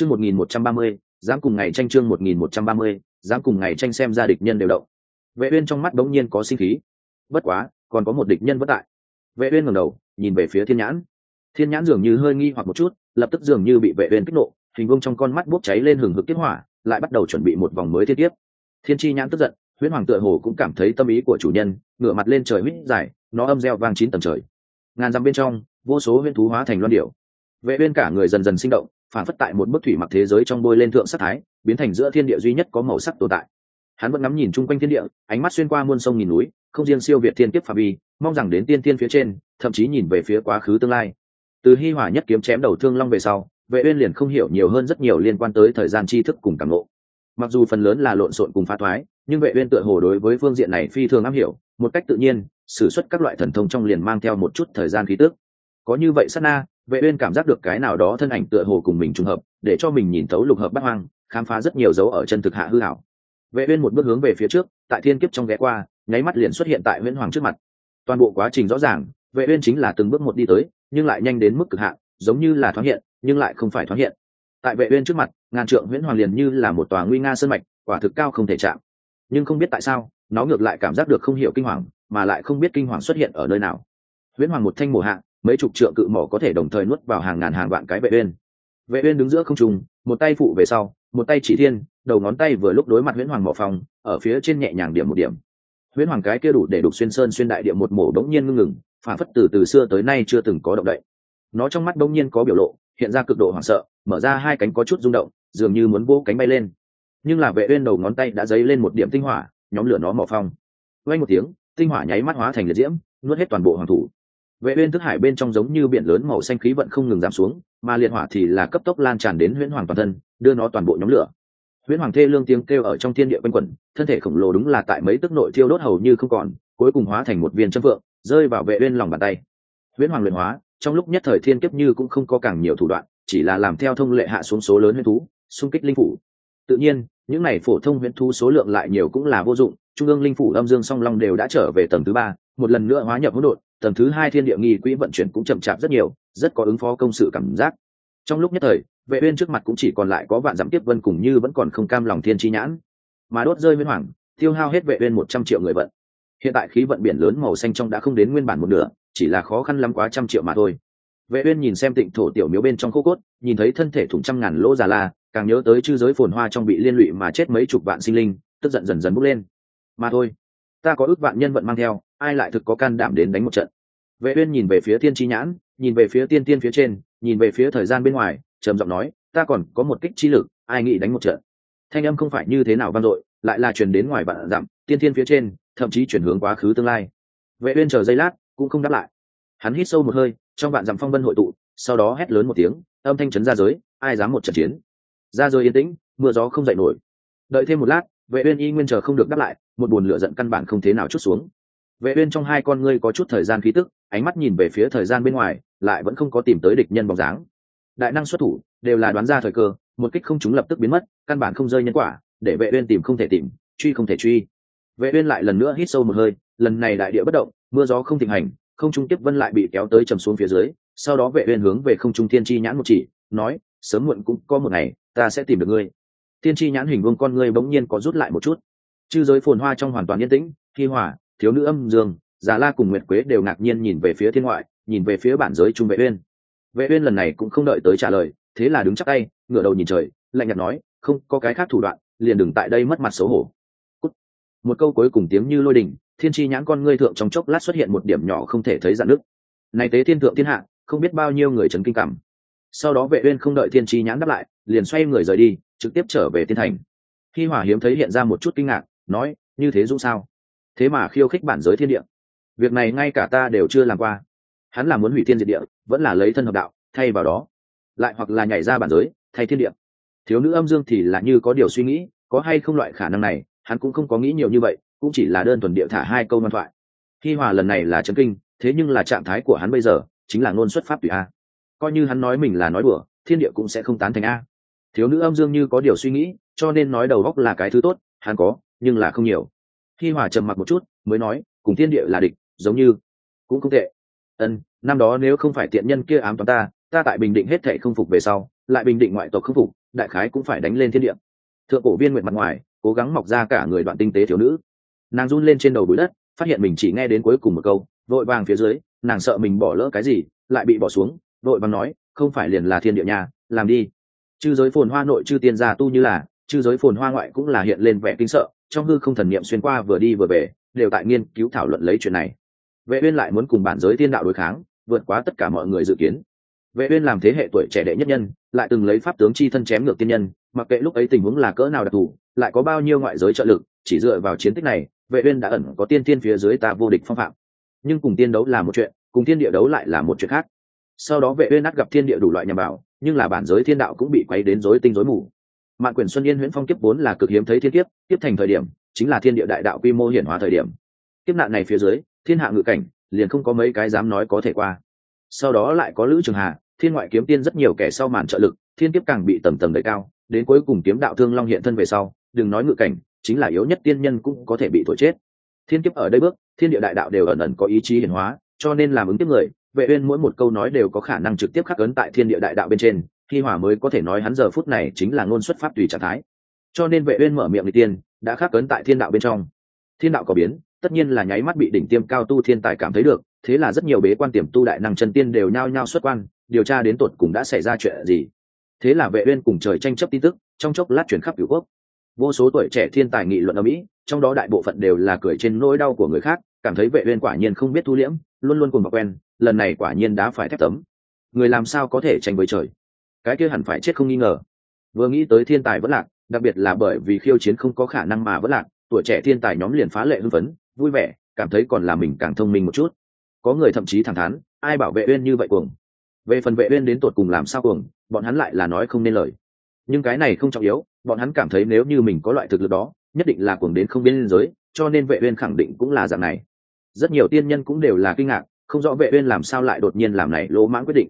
chương một nghìn một trăm ba mươi, dám cùng ngày tranh chương một nghìn một trăm ba mươi, dám cùng ngày tranh xem ra địch nhân đều động. Vệ uyên trong mắt đống nhiên có sinh khí. Bất quá, còn có một địch nhân bất tại. Vệ uyên ngẩng đầu, nhìn về phía thiên nhãn. Thiên nhãn dường như hơi nghi hoặc một chút, lập tức dường như bị vệ uyên kích nộ, hình vuông trong con mắt bốc cháy lên hừng hực tiếp hỏa, lại bắt đầu chuẩn bị một vòng mới tiếp tiếp thiên chi nhãn tức giận, huyễn hoàng tựa hồ cũng cảm thấy tâm ý của chủ nhân, ngửa mặt lên trời huýt dài, nó âm reo vang chín tầng trời. Ngàn dặm bên trong, vô số huyễn thú hóa thành loan điểu vệ uyên cả người dần dần sinh động phản phất tại một bức thủy mặc thế giới trong bôi lên thượng sắc thái, biến thành giữa thiên địa duy nhất có màu sắc tồn tại. Hắn vẫn ngắm nhìn chung quanh thiên địa, ánh mắt xuyên qua muôn sông nghìn núi, không riêng siêu việt thiên kiếp phạm vi, mong rằng đến tiên tiên phía trên, thậm chí nhìn về phía quá khứ tương lai. Từ hi hỏa nhất kiếm chém đầu thương long về sau, vệ uyên liền không hiểu nhiều hơn rất nhiều liên quan tới thời gian tri thức cùng cảm ngộ. Mặc dù phần lớn là lộn xộn cùng phá thoái, nhưng vệ uyên tựa hồ đối với phương diện này phi thường am hiểu, một cách tự nhiên, sử xuất các loại thần thông trong liền mang theo một chút thời gian khí tức. Có như vậy sát na vệ uyên cảm giác được cái nào đó thân ảnh tựa hồ cùng mình trùng hợp, để cho mình nhìn thấu lục hợp bát hoang, khám phá rất nhiều dấu ở chân thực hạ hư ảo. Vệ uyên một bước hướng về phía trước, tại thiên kiếp trong ghé qua, nháy mắt liền xuất hiện tại nguyễn hoàng trước mặt. Toàn bộ quá trình rõ ràng, vệ uyên chính là từng bước một đi tới, nhưng lại nhanh đến mức cực hạn, giống như là thoáng hiện, nhưng lại không phải thoáng hiện. Tại vệ uyên trước mặt, ngàn trượng nguyễn hoàng liền như là một tòa nguy nga sơn mạch, quả thực cao không thể chạm. Nhưng không biết tại sao, nó ngược lại cảm giác được không hiểu kinh hoàng, mà lại không biết kinh hoàng xuất hiện ở nơi nào. Nguyễn hoàng một thanh mổ hạ mấy chục trượng cự mỏ có thể đồng thời nuốt vào hàng ngàn hàng vạn cái vệ uyên. Vệ uyên đứng giữa không trung, một tay phụ về sau, một tay chỉ thiên, đầu ngón tay vừa lúc đối mặt huyễn hoàng mỏ phòng, ở phía trên nhẹ nhàng điểm một điểm. Huyễn hoàng cái kia đủ để đục xuyên sơn xuyên đại địa một mổ đống nhiên ngưng ngừng, phản phất từ từ xưa tới nay chưa từng có động đậy. Nó trong mắt đống nhiên có biểu lộ, hiện ra cực độ hoảng sợ, mở ra hai cánh có chút rung động, dường như muốn vỗ cánh bay lên. Nhưng là vệ uyên đầu ngón tay đã dấy lên một điểm tinh hỏa, nhóm lửa nó mỏ phong vang một tiếng, tinh hỏa nháy mắt hóa thành liệt diễm, nuốt hết toàn bộ hoàng thủ vệ uyên thức hải bên trong giống như biển lớn màu xanh khí vận không ngừng giảm xuống, mà liệt hỏa thì là cấp tốc lan tràn đến huyễn hoàng toàn thân, đưa nó toàn bộ nhóm lửa. Huyễn hoàng thê lương tiếng kêu ở trong thiên địa quanh quẩn, thân thể khổng lồ đúng là tại mấy tức nội thiêu đốt hầu như không còn, cuối cùng hóa thành một viên châm vượng, rơi vào vệ uyên lòng bàn tay. Huyễn hoàng luyện hóa, trong lúc nhất thời thiên kiếp như cũng không có càng nhiều thủ đoạn, chỉ là làm theo thông lệ hạ xuống số lớn huyễn thú, xung kích linh phủ. Tự nhiên, những này phổ thông huyễn thú số lượng lại nhiều cũng là vô dụng, trung ương linh phủ âm dương song long đều đã trở về tầng thứ ba, một lần nữa hóa nhập hỗn độn tầng thứ hai thiên địa nghi quỹ vận chuyển cũng chậm chạp rất nhiều, rất có ứng phó công sự cảm giác. Trong lúc nhất thời, vệ uyên trước mặt cũng chỉ còn lại có vạn dặm tiếp vân cùng như vẫn còn không cam lòng thiên chi nhãn. Mà đốt rơi nguyên hoàng tiêu hao hết vệ uyên 100 triệu người vận. Hiện tại khí vận biển lớn màu xanh trong đã không đến nguyên bản một nửa, chỉ là khó khăn lắm quá trăm triệu mà thôi. Vệ uyên nhìn xem tịnh thổ tiểu miếu bên trong khô cốt, nhìn thấy thân thể thủng trăm ngàn lỗ già la, càng nhớ tới chư giới phồn hoa trong bị liên lụy mà chết mấy chục vạn sinh linh, tức giận dần dần bốc lên. Mà thôi ta có ước vạn nhân vận mang theo, ai lại thực có can đảm đến đánh một trận? Vệ uyên nhìn về phía thiên chi nhãn, nhìn về phía tiên tiên phía trên, nhìn về phía thời gian bên ngoài, trầm giọng nói, ta còn có một kích chi lực, ai nghĩ đánh một trận? Thanh âm không phải như thế nào vang dội, lại là truyền đến ngoài vạn dặm, tiên tiên phía trên, thậm chí chuyển hướng quá khứ tương lai. Vệ uyên chờ giây lát, cũng không đáp lại. Hắn hít sâu một hơi, trong vạn dặm phong vân hội tụ, sau đó hét lớn một tiếng, âm thanh chấn ra giới, ai dám một trận chiến? Ra rồi yên tĩnh, mưa gió không dậy nổi. Đợi thêm một lát, vệ uyên y nguyên chờ không được đáp lại một buồn lửa giận căn bản không thế nào chút xuống. Vệ uyên trong hai con ngươi có chút thời gian khí tức, ánh mắt nhìn về phía thời gian bên ngoài, lại vẫn không có tìm tới địch nhân bóng dáng. Đại năng xuất thủ, đều là đoán ra thời cơ, một kích không chúng lập tức biến mất, căn bản không rơi nhân quả, để vệ uyên tìm không thể tìm, truy không thể truy. Vệ uyên lại lần nữa hít sâu một hơi, lần này đại địa bất động, mưa gió không thịnh hành, không trung tiếp vân lại bị kéo tới trầm xuống phía dưới, sau đó vệ uyên hướng về không trung thiên chi nhãn một chỉ, nói, sớm muộn cũng có một ngày, ta sẽ tìm được ngươi. Thiên chi nhãn hình vuông con ngươi bỗng nhiên có rút lại một chút chư giới phồn hoa trong hoàn toàn yên tĩnh Thi hỏa thiếu nữ âm dương, già la cùng nguyệt quế đều ngạc nhiên nhìn về phía thiên ngoại, nhìn về phía bản giới trung vệ uyên. Vệ uyên lần này cũng không đợi tới trả lời, thế là đứng chắc tay, ngửa đầu nhìn trời, lạnh nhạt nói, không, có cái khác thủ đoạn, liền đừng tại đây mất mặt xấu hổ. Cút. một câu cuối cùng tiếng như lôi đình, thiên chi nhãn con ngươi thượng trong chốc lát xuất hiện một điểm nhỏ không thể thấy dạn nước. Này tế thiên thượng thiên hạ, không biết bao nhiêu người chấn kinh cảm. Sau đó vệ uyên không đợi thiên chi nhãn đáp lại, liền xoay người rời đi, trực tiếp trở về thiên thành. Khi hỏa hiếm thấy hiện ra một chút kinh ngạc nói như thế dũng sao? Thế mà khiêu khích bản giới thiên địa. Việc này ngay cả ta đều chưa làm qua. Hắn là muốn hủy thiên diệt địa vẫn là lấy thân hợp đạo thay vào đó lại hoặc là nhảy ra bản giới thay thiên địa. Thiếu nữ âm dương thì là như có điều suy nghĩ có hay không loại khả năng này hắn cũng không có nghĩ nhiều như vậy cũng chỉ là đơn thuần địa thả hai câu ngoan thoại. Hi hòa lần này là chấn kinh thế nhưng là trạng thái của hắn bây giờ chính là ngôn xuất pháp tùy a. Coi như hắn nói mình là nói bừa, thiên địa cũng sẽ không tán thành a. Thiếu nữ âm dương như có điều suy nghĩ cho nên nói đầu góc là cái thứ tốt hắn có nhưng là không nhiều. Khi hòa trầm mặc một chút, mới nói, cùng thiên địa là địch, giống như cũng không tệ. Ân, năm đó nếu không phải tiện nhân kia ám toán ta ta tại bình định hết thệ không phục về sau, lại bình định ngoại tộc không phục, đại khái cũng phải đánh lên thiên địa. Thượng cổ viên nguyện mặt ngoài, cố gắng mọc ra cả người đoạn tinh tế thiếu nữ. Nàng run lên trên đầu bụi đất, phát hiện mình chỉ nghe đến cuối cùng một câu, vội vàng phía dưới, nàng sợ mình bỏ lỡ cái gì, lại bị bỏ xuống, vội vàng nói, không phải liền là thiên địa nhà làm đi. Chư giới phồn hoa nội chư tiên gia tu như là, chư giới phồn hoa ngoại cũng là hiện lên vẻ kinh sợ trong hư không thần niệm xuyên qua vừa đi vừa về, đều tại nghiên cứu thảo luận lấy chuyện này. Vệ uyên lại muốn cùng bản giới tiên đạo đối kháng, vượt quá tất cả mọi người dự kiến. Vệ uyên làm thế hệ tuổi trẻ đệ nhất nhân, lại từng lấy pháp tướng chi thân chém ngược tiên nhân, mặc kệ lúc ấy tình huống là cỡ nào đặc thù, lại có bao nhiêu ngoại giới trợ lực, chỉ dựa vào chiến tích này, vệ uyên đã ẩn có tiên tiên phía dưới ta vô địch phong phạm. Nhưng cùng tiên đấu là một chuyện, cùng thiên địa đấu lại là một chuyện khác. Sau đó vệ uyên nát gặp thiên địa đủ loại nhằm bảo nhưng là bản giới thiên đạo cũng bị quấy đến rối tinh rối mù mạn quyền xuân yên huyễn phong kiếp vốn là cực hiếm thấy thiên kiếp tiếp thành thời điểm, chính là thiên địa đại đạo quy mô hiển hóa thời điểm. Kiếp nạn này phía dưới, thiên hạ ngự cảnh, liền không có mấy cái dám nói có thể qua. Sau đó lại có lữ trường hà, thiên ngoại kiếm tiên rất nhiều kẻ sau màn trợ lực, thiên kiếp càng bị tầng tầng đẩy cao, đến cuối cùng kiếm đạo thương long hiện thân về sau, đừng nói ngự cảnh, chính là yếu nhất tiên nhân cũng có thể bị thổi chết. Thiên kiếp ở đây bước, thiên địa đại đạo đều ẩn ẩn có ý chí hiển hóa, cho nên làm ứng tiếp người, vệ uyên mỗi một câu nói đều có khả năng trực tiếp khắc ấn tại thiên địa đại đạo bên trên khi hỏa mới có thể nói hắn giờ phút này chính là ngôn xuất pháp tùy trạng thái. Cho nên vệ uyên mở miệng đi tiên, đã khắc cấn tại thiên đạo bên trong. Thiên đạo có biến, tất nhiên là nháy mắt bị đỉnh tiêm cao tu thiên tài cảm thấy được, thế là rất nhiều bế quan tiềm tu đại năng chân tiên đều nhao nhao xuất quan, điều tra đến tột cùng đã xảy ra chuyện gì. Thế là vệ uyên cùng trời tranh chấp tin tức, trong chốc lát truyền khắp cửu quốc. Vô số tuổi trẻ thiên tài nghị luận ở mỹ, trong đó đại bộ phận đều là cười trên nỗi đau của người khác, cảm thấy vệ uyên quả nhiên không biết thu liễm, luôn luôn cùng bạo quen, lần này quả nhiên đã phải thép tấm. Người làm sao có thể tranh với trời? Cái kia hẳn phải chết không nghi ngờ. Vừa nghĩ tới thiên tài vẫn lạc, đặc biệt là bởi vì khiêu chiến không có khả năng mà vẫn lạc, tuổi trẻ thiên tài nhóm liền phá lệ hưng phấn, vui vẻ, cảm thấy còn là mình càng thông minh một chút. Có người thậm chí thẳng thắn, ai bảo vệ uyên như vậy cuồng? Về phần vệ uyên đến tột cùng làm sao cuồng, bọn hắn lại là nói không nên lời. Nhưng cái này không trọng yếu, bọn hắn cảm thấy nếu như mình có loại thực lực đó, nhất định là cuồng đến không biên giới, cho nên vệ uyên khẳng định cũng là dạng này. Rất nhiều tiên nhân cũng đều là kinh ngạc, không rõ vệ uyên làm sao lại đột nhiên làm này lỗ mãng quyết định.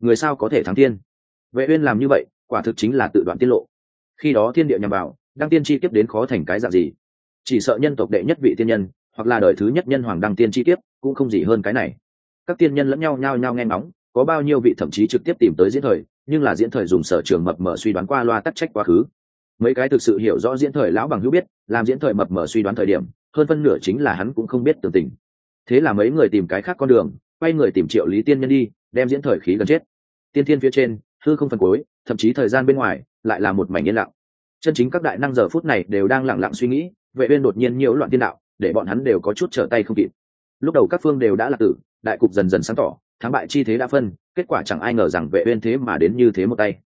Người sao có thể thắng tiên vệ uyên làm như vậy, quả thực chính là tự đoạn tiết lộ. Khi đó thiên địa nhằm vào, đăng tiên chi kiếp đến khó thành cái dạng gì? Chỉ sợ nhân tộc đệ nhất vị tiên nhân, hoặc là đời thứ nhất nhân hoàng đăng tiên chi kiếp, cũng không gì hơn cái này. Các tiên nhân lẫn nhau nhao nhao nghe ngóng, có bao nhiêu vị thậm chí trực tiếp tìm tới diễn thời, nhưng là diễn thời dùng sở trường mập mờ suy đoán qua loa tắc trách quá khứ. Mấy cái thực sự hiểu rõ diễn thời lão bằng hữu biết, làm diễn thời mập mờ suy đoán thời điểm, hơn phân nửa chính là hắn cũng không biết tường tình. Thế là mấy người tìm cái khác con đường, quay người tìm triệu lý tiên nhân đi, đem diễn thời khí gần chết. Tiên thiên phía trên hư không phần cuối, thậm chí thời gian bên ngoài lại là một mảnh yên lặng. Chân chính các đại năng giờ phút này đều đang lặng lặng suy nghĩ, vệ uyên đột nhiên nhiễu loạn tiên đạo, để bọn hắn đều có chút trở tay không kịp. Lúc đầu các phương đều đã là tử, đại cục dần dần sáng tỏ, thắng bại chi thế đã phân, kết quả chẳng ai ngờ rằng vệ uyên thế mà đến như thế một tay.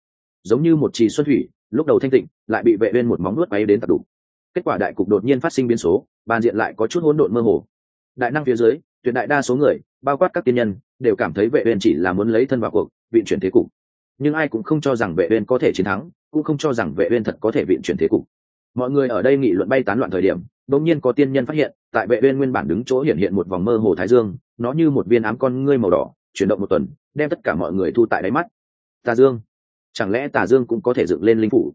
Giống như một trì xuân thủy, lúc đầu thanh tịnh, lại bị vệ uyên một móng nuốt bay đến tập đủ kết quả đại cục đột nhiên phát sinh biến số, bàn diện lại có chút hỗn độn mơ hồ. Đại năng phía dưới, tuyệt đại đa số người, bao quát các tiên nhân, đều cảm thấy vệ uyên chỉ là muốn lấy thân vào cuộc viện chuyển thế cục nhưng ai cũng không cho rằng vệ uyên có thể chiến thắng, cũng không cho rằng vệ uyên thật có thể viện chuyển thế cục. Mọi người ở đây nghị luận bay tán loạn thời điểm, đột nhiên có tiên nhân phát hiện, tại vệ uyên nguyên bản đứng chỗ hiện hiện một vòng mơ hồ thái dương, nó như một viên ám con ngươi màu đỏ, chuyển động một tuần, đem tất cả mọi người thu tại đáy mắt. Tà dương, chẳng lẽ tà dương cũng có thể dựng lên linh phủ?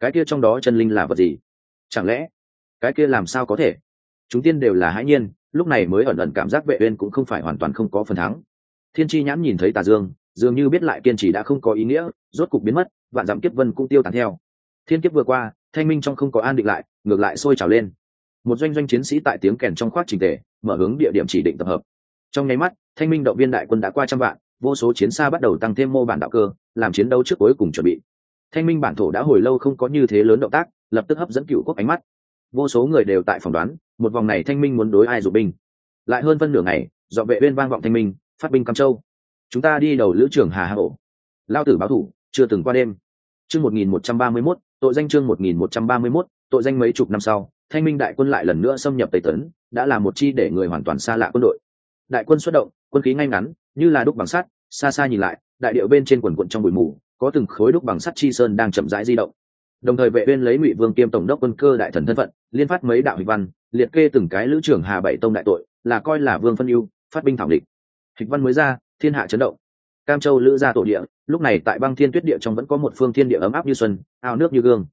Cái kia trong đó chân linh là vật gì? Chẳng lẽ cái kia làm sao có thể? Chúng tiên đều là hãi nhiên, lúc này mới ẩn ẩn cảm giác vệ uyên cũng không phải hoàn toàn không có phần thắng. Thiên chi nhãn nhìn thấy tà dương dường như biết lại kiên trì đã không có ý nghĩa, rốt cục biến mất, vạn dặm kiếp vân cũng tiêu tán theo. Thiên kiếp vừa qua, thanh minh trong không có an định lại, ngược lại sôi trào lên. Một doanh doanh chiến sĩ tại tiếng kèn trong khoát trình tề, mở hướng địa điểm chỉ định tập hợp. Trong nháy mắt, thanh minh động viên đại quân đã qua trăm vạn, vô số chiến xa bắt đầu tăng thêm mô bản đạo cơ, làm chiến đấu trước cuối cùng chuẩn bị. Thanh minh bản thổ đã hồi lâu không có như thế lớn động tác, lập tức hấp dẫn cựu quốc ánh mắt. Vô số người đều tại phỏng đoán, một vòng này thanh minh muốn đối ai dụ binh. Lại hơn phân nửa ngày do vệ uyên vang vọng thanh minh, phát binh cam châu chúng ta đi đầu lữ trưởng hà hà ổ lao tử báo thủ chưa từng qua đêm. Chương 1131, tội danh chương 1131, tội danh mấy chục năm sau thanh minh đại quân lại lần nữa xâm nhập tây tấn đã là một chi để người hoàn toàn xa lạ quân đội. Đại quân xuất động quân khí ngay ngắn như là đúc bằng sắt xa xa nhìn lại đại điệu bên trên quần quận trong bụi mù có từng khối đúc bằng sắt chi sơn đang chậm rãi di động. Đồng thời vệ uyên lấy ngụy vương kiêm tổng đốc quân cơ đại thần thân phận liên phát mấy đạo hịch văn liệt kê từng cái lữ trưởng hà bảy tông đại tội là coi là vương phân ưu phát binh thảo địch hịch văn mới ra thiên hạ chấn động. Cam châu lữ gia tổ địa, lúc này tại băng thiên tuyết địa trong vẫn có một phương thiên địa ấm áp như xuân, ao nước như gương.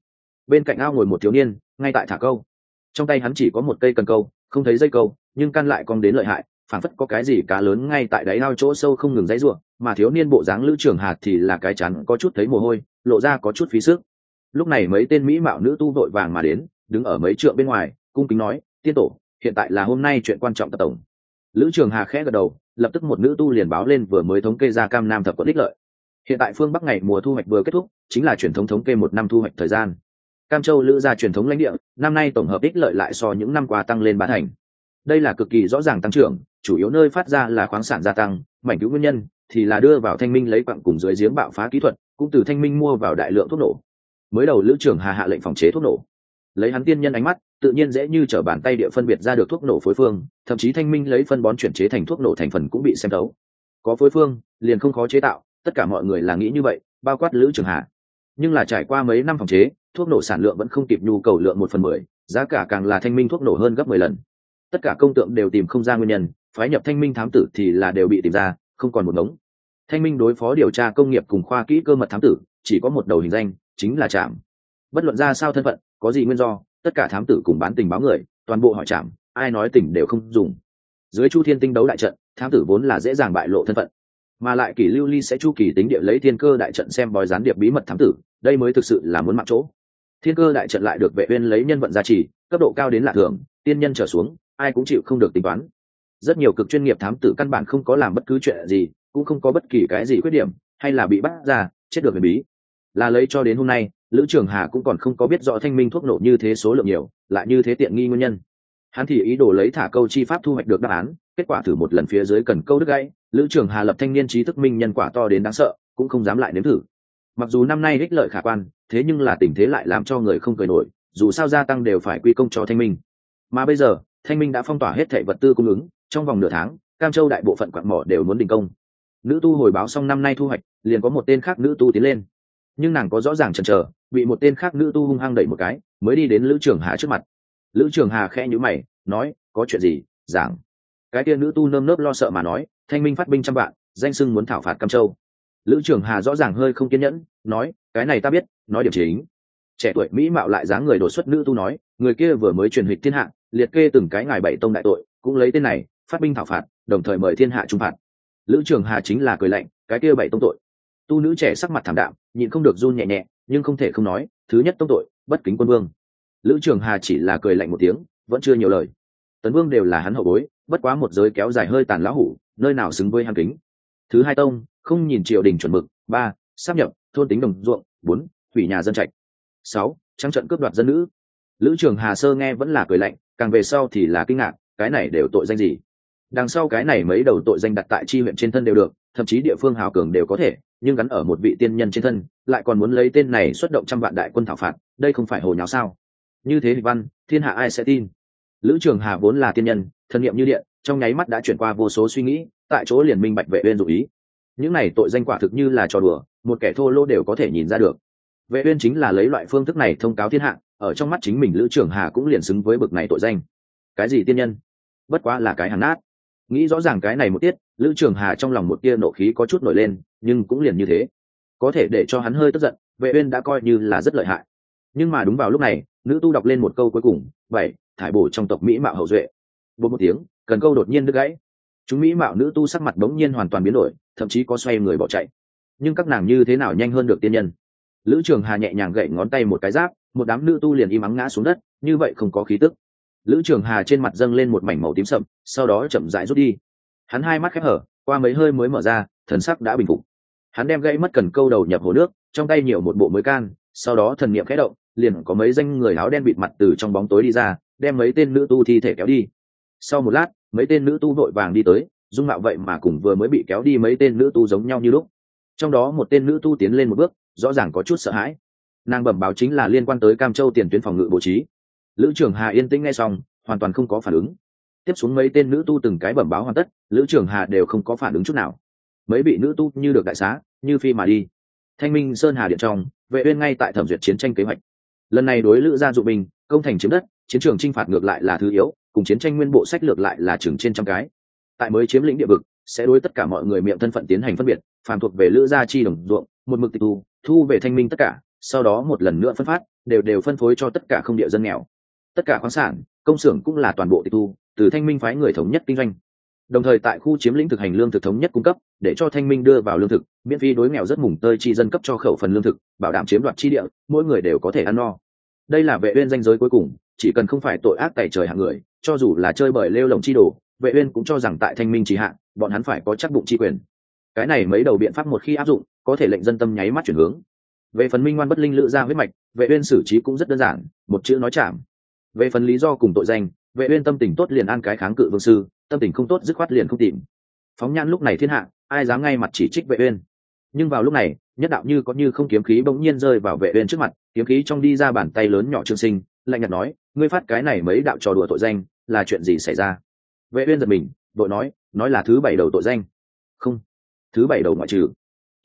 Bên cạnh ao ngồi một thiếu niên, ngay tại thả câu. Trong tay hắn chỉ có một cây cần câu, không thấy dây câu, nhưng căn lại còn đến lợi hại phản phất có cái gì cá lớn ngay tại đáy ao chỗ sâu không ngừng dãy ruộng, mà thiếu niên bộ dáng lữ trường hạt thì là cái chắn có chút thấy mồ hôi, lộ ra có chút phí sức. Lúc này mấy tên mỹ mạo nữ tu vội vàng mà đến, đứng ở mấy trượng bên ngoài, cung kính nói, tiên tổ, hiện tại là hôm nay chuyện quan trọng tập tổng. Lữ trường hà khẽ gật đầu lập tức một nữ tu liền báo lên vừa mới thống kê ra cam nam thập quận ích lợi. Hiện tại phương bắc ngày mùa thu hoạch vừa kết thúc, chính là truyền thống thống kê một năm thu hoạch thời gian. Cam châu lữ ra truyền thống lãnh địa, năm nay tổng hợp ích lợi lại so những năm qua tăng lên bán thành. Đây là cực kỳ rõ ràng tăng trưởng, chủ yếu nơi phát ra là khoáng sản gia tăng, mảnh cứu nguyên nhân thì là đưa vào thanh minh lấy quặng cùng dưới giếng bạo phá kỹ thuật, cũng từ thanh minh mua vào đại lượng thuốc nổ. Mới đầu lữ trưởng hà hạ lệnh phòng chế thuốc nổ lấy hắn tiên nhân ánh mắt, tự nhiên dễ như t bàn tay địa phân biệt ra được thuốc nổ phối phương, thậm chí thanh minh lấy phân bón chuyển chế thành thuốc nổ thành phần cũng bị xem thấu. Có phối phương, liền không khó chế tạo, tất cả mọi người là nghĩ như vậy, bao quát lữ trường hạ nhưng là trải qua mấy năm phòng chế, thuốc nổ sản lượng vẫn không kịp nhu cầu lượng một phần mười, giá cả càng là thanh minh thuốc nổ hơn gấp mười lần. Tất cả công tượng đều tìm không ra nguyên nhân, phái nhập thanh minh thám tử thì là đều bị tìm ra, không còn một ngống. Thanh minh đối phó điều tra công nghiệp cùng khoa kỹ cơ mật thám tử, chỉ có một đầu hình danh, chính là trạm bất luận ra sao thân phận có gì nguyên do, tất cả thám tử cùng bán tình báo người, toàn bộ hỏi trạm ai nói tình đều không dùng. Dưới chu thiên tinh đấu đại trận, thám tử vốn là dễ dàng bại lộ thân phận, mà lại kỷ lưu ly sẽ chu kỳ tính địa lấy thiên cơ đại trận xem bói gián điệp bí mật thám tử, đây mới thực sự là muốn mặc chỗ. Thiên cơ đại trận lại được vệ uyên lấy nhân vận gia trì, cấp độ cao đến lạ thường, tiên nhân trở xuống, ai cũng chịu không được tính toán. Rất nhiều cực chuyên nghiệp thám tử căn bản không có làm bất cứ chuyện gì, cũng không có bất kỳ cái gì khuyết điểm, hay là bị bắt ra, chết được huyền bí. Là lấy cho đến hôm nay lữ trường hà cũng còn không có biết rõ thanh minh thuốc nổ như thế số lượng nhiều, lại như thế tiện nghi nguyên nhân. Hắn thì ý đồ lấy thả câu chi pháp thu hoạch được đáp án, kết quả thử một lần phía dưới cần câu đứt gãy, lữ trường hà lập thanh niên trí thức minh nhân quả to đến đáng sợ, cũng không dám lại nếm thử. Mặc dù năm nay ích lợi khả quan, thế nhưng là tình thế lại làm cho người không cười nổi, dù sao gia tăng đều phải quy công cho thanh minh. Mà bây giờ, thanh minh đã phong tỏa hết thệ vật tư cung ứng, trong vòng nửa tháng, cam châu đại bộ phận quạng mỏ đều muốn đình công. Nữ tu hồi báo xong năm nay thu hoạch, liền có một tên khác nữ tu tiến lên nhưng nàng có rõ ràng chần chờ, bị một tên khác nữ tu hung hăng đẩy một cái, mới đi đến lữ trường hà trước mặt. Lữ trường hà khẽ nhữ mày, nói, có chuyện gì? Giảng. Cái kia nữ tu nơm nớp lo sợ mà nói, thanh minh phát binh trăm vạn, danh sưng muốn thảo phạt cam châu. Lữ trường hà rõ ràng hơi không kiên nhẫn, nói, cái này ta biết, nói điểm chính. Trẻ tuổi mỹ mạo lại dáng người đột xuất nữ tu nói, người kia vừa mới truyền hịch thiên hạ, liệt kê từng cái ngài bảy tông đại tội, cũng lấy tên này, phát binh thảo phạt, đồng thời mời thiên hạ trung phạt. Lữ trường hà chính là cười lạnh, cái kia bảy tông tội. Tu nữ trẻ sắc mặt thảm đạm nhịn không được run nhẹ nhẹ, nhưng không thể không nói, thứ nhất tông tội, bất kính quân vương. Lữ trường hà chỉ là cười lạnh một tiếng, vẫn chưa nhiều lời. Tấn vương đều là hắn hậu bối, bất quá một giới kéo dài hơi tàn lão hủ, nơi nào xứng với hàn kính. Thứ hai tông, không nhìn triều đình chuẩn mực. Ba sắp nhập, thôn tính đồng ruộng. Bốn, hủy nhà dân trạch. Sáu, trắng trận cướp đoạt dân nữ. Lữ trường hà sơ nghe vẫn là cười lạnh, càng về sau thì là kinh ngạc, cái này đều tội danh gì? Đằng sau cái này mấy đầu tội danh đặt tại chi huyện trên thân đều được, thậm chí địa phương hào cường đều có thể, nhưng gắn ở một vị tiên nhân trên thân, lại còn muốn lấy tên này xuất động trăm vạn đại quân thảo phạt, đây không phải hồ nháo sao? Như thế văn, thiên hạ ai sẽ tin? Lữ trường hà vốn là tiên nhân, thân nhiệm như điện, trong nháy mắt đã chuyển qua vô số suy nghĩ, tại chỗ liền minh bạch vệ uyên dụ ý. Những này tội danh quả thực như là trò đùa, một kẻ thô lỗ đều có thể nhìn ra được. Vệ uyên chính là lấy loại phương thức này thông cáo thiên hạ, ở trong mắt chính mình lữ trường hà cũng liền xứng với bực này tội danh. Cái gì tiên nhân? Bất quá là cái hàn nát nghĩ rõ ràng cái này một tiết, lữ trường hà trong lòng một tia nộ khí có chút nổi lên, nhưng cũng liền như thế. Có thể để cho hắn hơi tức giận, vệ uyên đã coi như là rất lợi hại. Nhưng mà đúng vào lúc này, nữ tu đọc lên một câu cuối cùng, bảy, thải bổ trong tộc mỹ mạo hậu duệ. Bốn một tiếng, cần câu đột nhiên đứt gãy. Chúng mỹ mạo nữ tu sắc mặt đống nhiên hoàn toàn biến đổi, thậm chí có xoay người bỏ chạy. Nhưng các nàng như thế nào nhanh hơn được tiên nhân? Lữ trường hà nhẹ nhàng gậy ngón tay một cái giáp, một đám nữ tu liền im ắng ngã xuống đất, như vậy không có khí tức lữ trường hà trên mặt dâng lên một mảnh màu tím sậm, sau đó chậm rãi rút đi. Hắn hai mắt khép hở, qua mấy hơi mới mở ra, thần sắc đã bình phục. Hắn đem gãy mất cần câu đầu nhập hồ nước, trong tay nhiều một bộ mới can, sau đó thần niệm khẽ động, liền có mấy danh người áo đen bịt mặt từ trong bóng tối đi ra, đem mấy tên nữ tu thi thể kéo đi. Sau một lát, mấy tên nữ tu vội vàng đi tới, dung mạo vậy mà cùng vừa mới bị kéo đi mấy tên nữ tu giống nhau như lúc. Trong đó một tên nữ tu tiến lên một bước, rõ ràng có chút sợ hãi. Nàng bẩm báo chính là liên quan tới cam châu tiền tuyến phòng ngự bố trí lữ trưởng hà yên tĩnh nghe xong, hoàn toàn không có phản ứng. Tiếp xuống mấy tên nữ tu từng cái bẩm báo hoàn tất, lữ trưởng hà đều không có phản ứng chút nào. Mấy vị nữ tu như được đại xá, như phi mà đi. Thanh minh sơn hà điện trong, vệ uyên ngay tại thẩm duyệt chiến tranh kế hoạch. Lần này đối lữ gia dụ binh, công thành chiếm đất, chiến trường trinh phạt ngược lại là thứ yếu, cùng chiến tranh nguyên bộ sách lược lại là chừng trên trăm cái. Tại mới chiếm lĩnh địa vực, sẽ đối tất cả mọi người miệng thân phận tiến hành phân biệt, phàm thuộc về lữ gia chi đồng ruộng, một mực tịch thu thu về thanh minh tất cả, sau đó một lần nữa phân phát, đều đều phân phối cho tất cả không địa dân nghèo tất cả khoáng sản, công xưởng cũng là toàn bộ tịch thu, từ thanh minh phái người thống nhất kinh doanh. Đồng thời tại khu chiếm lĩnh thực hành lương thực thống nhất cung cấp, để cho thanh minh đưa vào lương thực, miễn phí đối nghèo rất mùng tơi chi dân cấp cho khẩu phần lương thực, bảo đảm chiếm đoạt chi địa, mỗi người đều có thể ăn no. Đây là vệ uyên danh giới cuối cùng, chỉ cần không phải tội ác tẩy trời hạng người, cho dù là chơi bời lêu lồng chi đồ, vệ uyên cũng cho rằng tại thanh minh chỉ hạn bọn hắn phải có chắc bụng chi quyền. Cái này mấy đầu biện pháp một khi áp dụng, có thể lệnh dân tâm nháy mắt chuyển hướng. Về phần minh ngoan bất linh lựa ra huyết mạch, vệ uyên xử trí cũng rất đơn giản, một chữ nói chạm về phần lý do cùng tội danh, vệ uyên tâm tình tốt liền an cái kháng cự vương sư, tâm tình không tốt dứt khoát liền không tìm. Phóng nhãn lúc này thiên hạ, ai dám ngay mặt chỉ trích vệ uyên? Nhưng vào lúc này, nhất đạo như có như không kiếm khí bỗng nhiên rơi vào vệ uyên trước mặt, kiếm khí trong đi ra bàn tay lớn nhỏ trương sinh, lạnh nhạt nói, ngươi phát cái này mấy đạo trò đùa tội danh, là chuyện gì xảy ra? Vệ uyên giật mình đội nói nói là thứ bảy đầu tội danh. Không, thứ bảy đầu ngoại trừ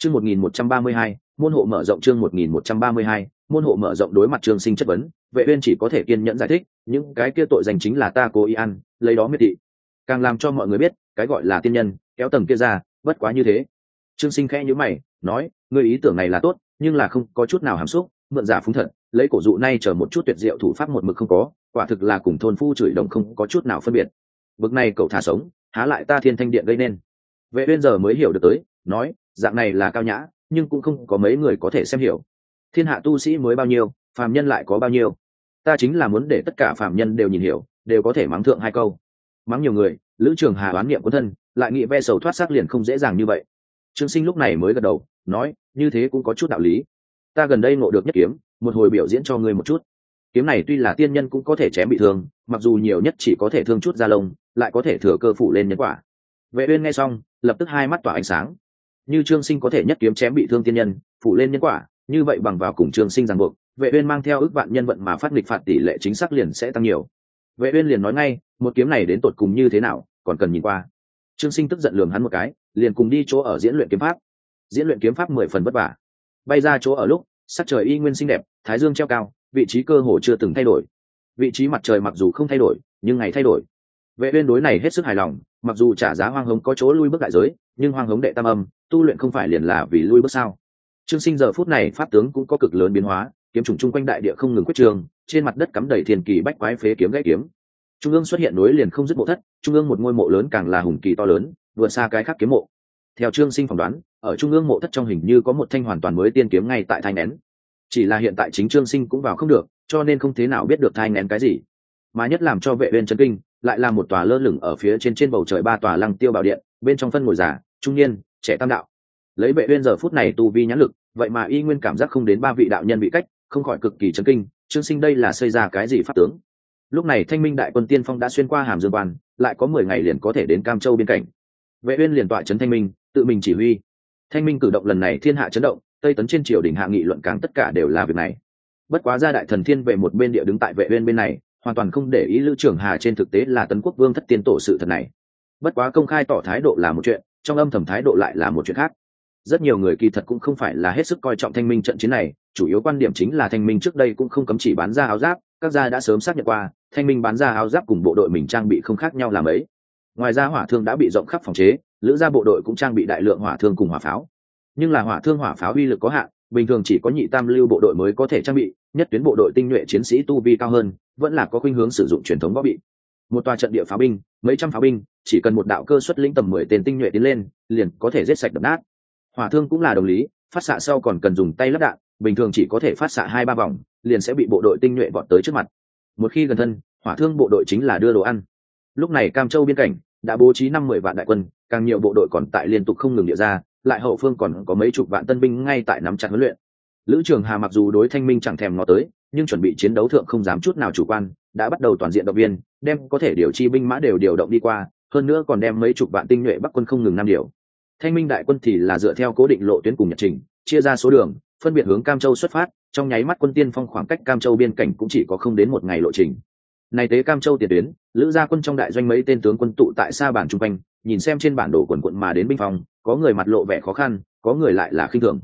chương 1132 môn hộ mở rộng chương 1132 môn hộ mở rộng đối mặt trương sinh chất vấn. Vệ uyên chỉ có thể kiên nhẫn giải thích, những cái kia tội danh chính là ta cố ý ăn, lấy đó miệt thị. Càng làm cho mọi người biết, cái gọi là tiên nhân, kéo tầng kia ra, bất quá như thế. Trương sinh khẽ nhíu mày, nói, ngươi ý tưởng này là tốt, nhưng là không có chút nào hàm xúc, mượn giả phúng thật, lấy cổ dụ nay chờ một chút tuyệt diệu thủ pháp một mực không có, quả thực là cùng thôn phu chửi đồng không có chút nào phân biệt. Bực này cậu thả sống, há lại ta thiên thanh điện gây nên. Vệ uyên giờ mới hiểu được tới, nói dạng này là cao nhã, nhưng cũng không có mấy người có thể xem hiểu. Thiên hạ tu sĩ mới bao nhiêu, phàm nhân lại có bao nhiêu? Ta chính là muốn để tất cả phàm nhân đều nhìn hiểu, đều có thể mắng thượng hai câu. Mắng nhiều người, lữ trường hà đoán niệm quân thân, lại nghĩ ve sầu thoát xác liền không dễ dàng như vậy. Trương sinh lúc này mới gật đầu, nói, như thế cũng có chút đạo lý. Ta gần đây ngộ được nhất kiếm, một hồi biểu diễn cho ngươi một chút. Kiếm này tuy là tiên nhân cũng có thể chém bị thương, mặc dù nhiều nhất chỉ có thể thương chút da lông, lại có thể thừa cơ phủ lên nhân quả. Vệ uyên nghe xong, lập tức hai mắt tỏa ánh sáng như trương sinh có thể nhất kiếm chém bị thương tiên nhân, phủ lên nhân quả, như vậy bằng vào cùng trương sinh ràng buộc, vệ uyên mang theo ước vạn nhân vận mà phát nghịch phạt tỷ lệ chính xác liền sẽ tăng nhiều. Vệ uyên liền nói ngay, một kiếm này đến tột cùng như thế nào, còn cần nhìn qua. Trương sinh tức giận lườm hắn một cái, liền cùng đi chỗ ở diễn luyện kiếm pháp. Diễn luyện kiếm pháp mười phần vất vả. Bay ra chỗ ở lúc, sắc trời y nguyên xinh đẹp, thái dương treo cao, vị trí cơ hồ chưa từng thay đổi. Vị trí mặt trời mặc dù không thay đổi, nhưng ngày thay đổi vệ uyên đối này hết sức hài lòng, mặc dù trả giá hoang hống có chỗ lui bước đại giới, nhưng hoang hống đệ tam âm, tu luyện không phải liền là vì lui bước sao? Trương sinh giờ phút này pháp tướng cũng có cực lớn biến hóa, kiếm trùng chung quanh đại địa không ngừng quyết trường, trên mặt đất cắm đầy thiên kỳ bách quái phế kiếm gãy kiếm. Trung ương xuất hiện núi liền không dứt mộ thất, trung ương một ngôi mộ lớn càng là hùng kỳ to lớn, vượt xa cái khác kiếm mộ. Theo trương sinh phỏng đoán, ở trung ương mộ thất trong hình như có một thanh hoàn toàn mới tiên kiếm ngay tại thai nén. Chỉ là hiện tại chính trương sinh cũng vào không được, cho nên không thế nào biết được thai nén cái gì, mà nhất làm cho vệ uyên chấn kinh lại là một tòa lơ lửng ở phía trên trên bầu trời ba tòa lăng tiêu bảo điện, bên trong phân ngồi giả trung niên, trẻ tam đạo. Lấy vệ uyên giờ phút này tu vi nhãn lực, vậy mà y nguyên cảm giác không đến ba vị đạo nhân bị cách, không khỏi cực kỳ chấn kinh, trương sinh đây là xây ra cái gì pháp tướng? Lúc này thanh minh đại quân tiên phong đã xuyên qua hàm dương quan, lại có mười ngày liền có thể đến cam châu biên cảnh. Vệ uyên liền tọa chấn thanh minh, tự mình chỉ huy. Thanh minh cử động lần này thiên hạ chấn động, tây tấn trên triều đình hạ nghị luận càng tất cả đều là việc này. Bất quá gia đại thần thiên về một bên địa đứng tại vệ uyên bên này hoàn toàn không để ý lữ trưởng hà trên thực tế là tấn quốc vương thất tiên tổ sự thật này. Bất quá công khai tỏ thái độ là một chuyện, trong âm thầm thái độ lại là một chuyện khác. Rất nhiều người kỳ thật cũng không phải là hết sức coi trọng thanh minh trận chiến này, chủ yếu quan điểm chính là thanh minh trước đây cũng không cấm chỉ bán ra áo giáp, các gia đã sớm xác nhận qua, thanh minh bán ra áo giáp cùng bộ đội mình trang bị không khác nhau làm ấy. Ngoài ra hỏa thương đã bị rộng khắp phòng chế, lữ gia bộ đội cũng trang bị đại lượng hỏa thương cùng hỏa pháo. Nhưng là hỏa thương hỏa pháo uy lực có hạn bình thường chỉ có nhị tam lưu bộ đội mới có thể trang bị, nhất tuyến bộ đội tinh nhuệ chiến sĩ tu vi cao hơn, vẫn là có khuynh hướng sử dụng truyền thống võ bị. Một tòa trận địa pháo binh, mấy trăm pháo binh, chỉ cần một đạo cơ xuất lĩnh tầm mười tên tinh nhuệ tiến lên, liền có thể giết sạch đập nát. Hỏa thương cũng là đồng lý, phát xạ sau còn cần dùng tay lắp đạn, bình thường chỉ có thể phát xạ hai ba vòng, liền sẽ bị bộ đội tinh nhuệ vọt tới trước mặt. Một khi gần thân, hỏa thương bộ đội chính là đưa đồ ăn. Lúc này cam châu biên cảnh đã bố trí năm mười vạn đại quân, càng nhiều bộ đội còn tại liên tục không ngừng địa ra lại hậu phương còn có mấy chục vạn tân binh ngay tại nắm chặt huấn luyện. Lữ trường hà mặc dù đối thanh minh chẳng thèm ngó tới, nhưng chuẩn bị chiến đấu thượng không dám chút nào chủ quan, đã bắt đầu toàn diện động viên, đem có thể điều chi binh mã đều điều động đi qua, hơn nữa còn đem mấy chục vạn tinh nhuệ bắc quân không ngừng năm điều. Thanh minh đại quân thì là dựa theo cố định lộ tuyến cùng nhật trình, chia ra số đường, phân biệt hướng cam châu xuất phát, trong nháy mắt quân tiên phong khoảng cách cam châu biên cảnh cũng chỉ có không đến một ngày lộ trình. Này tế cam châu tiền tuyến, lữ gia quân trong đại doanh mấy tên tướng quân tụ tại xa bản trung quanh, nhìn xem trên bản đồ quần quận mà đến binh phòng có người mặt lộ vẻ khó khăn, có người lại là khinh thường.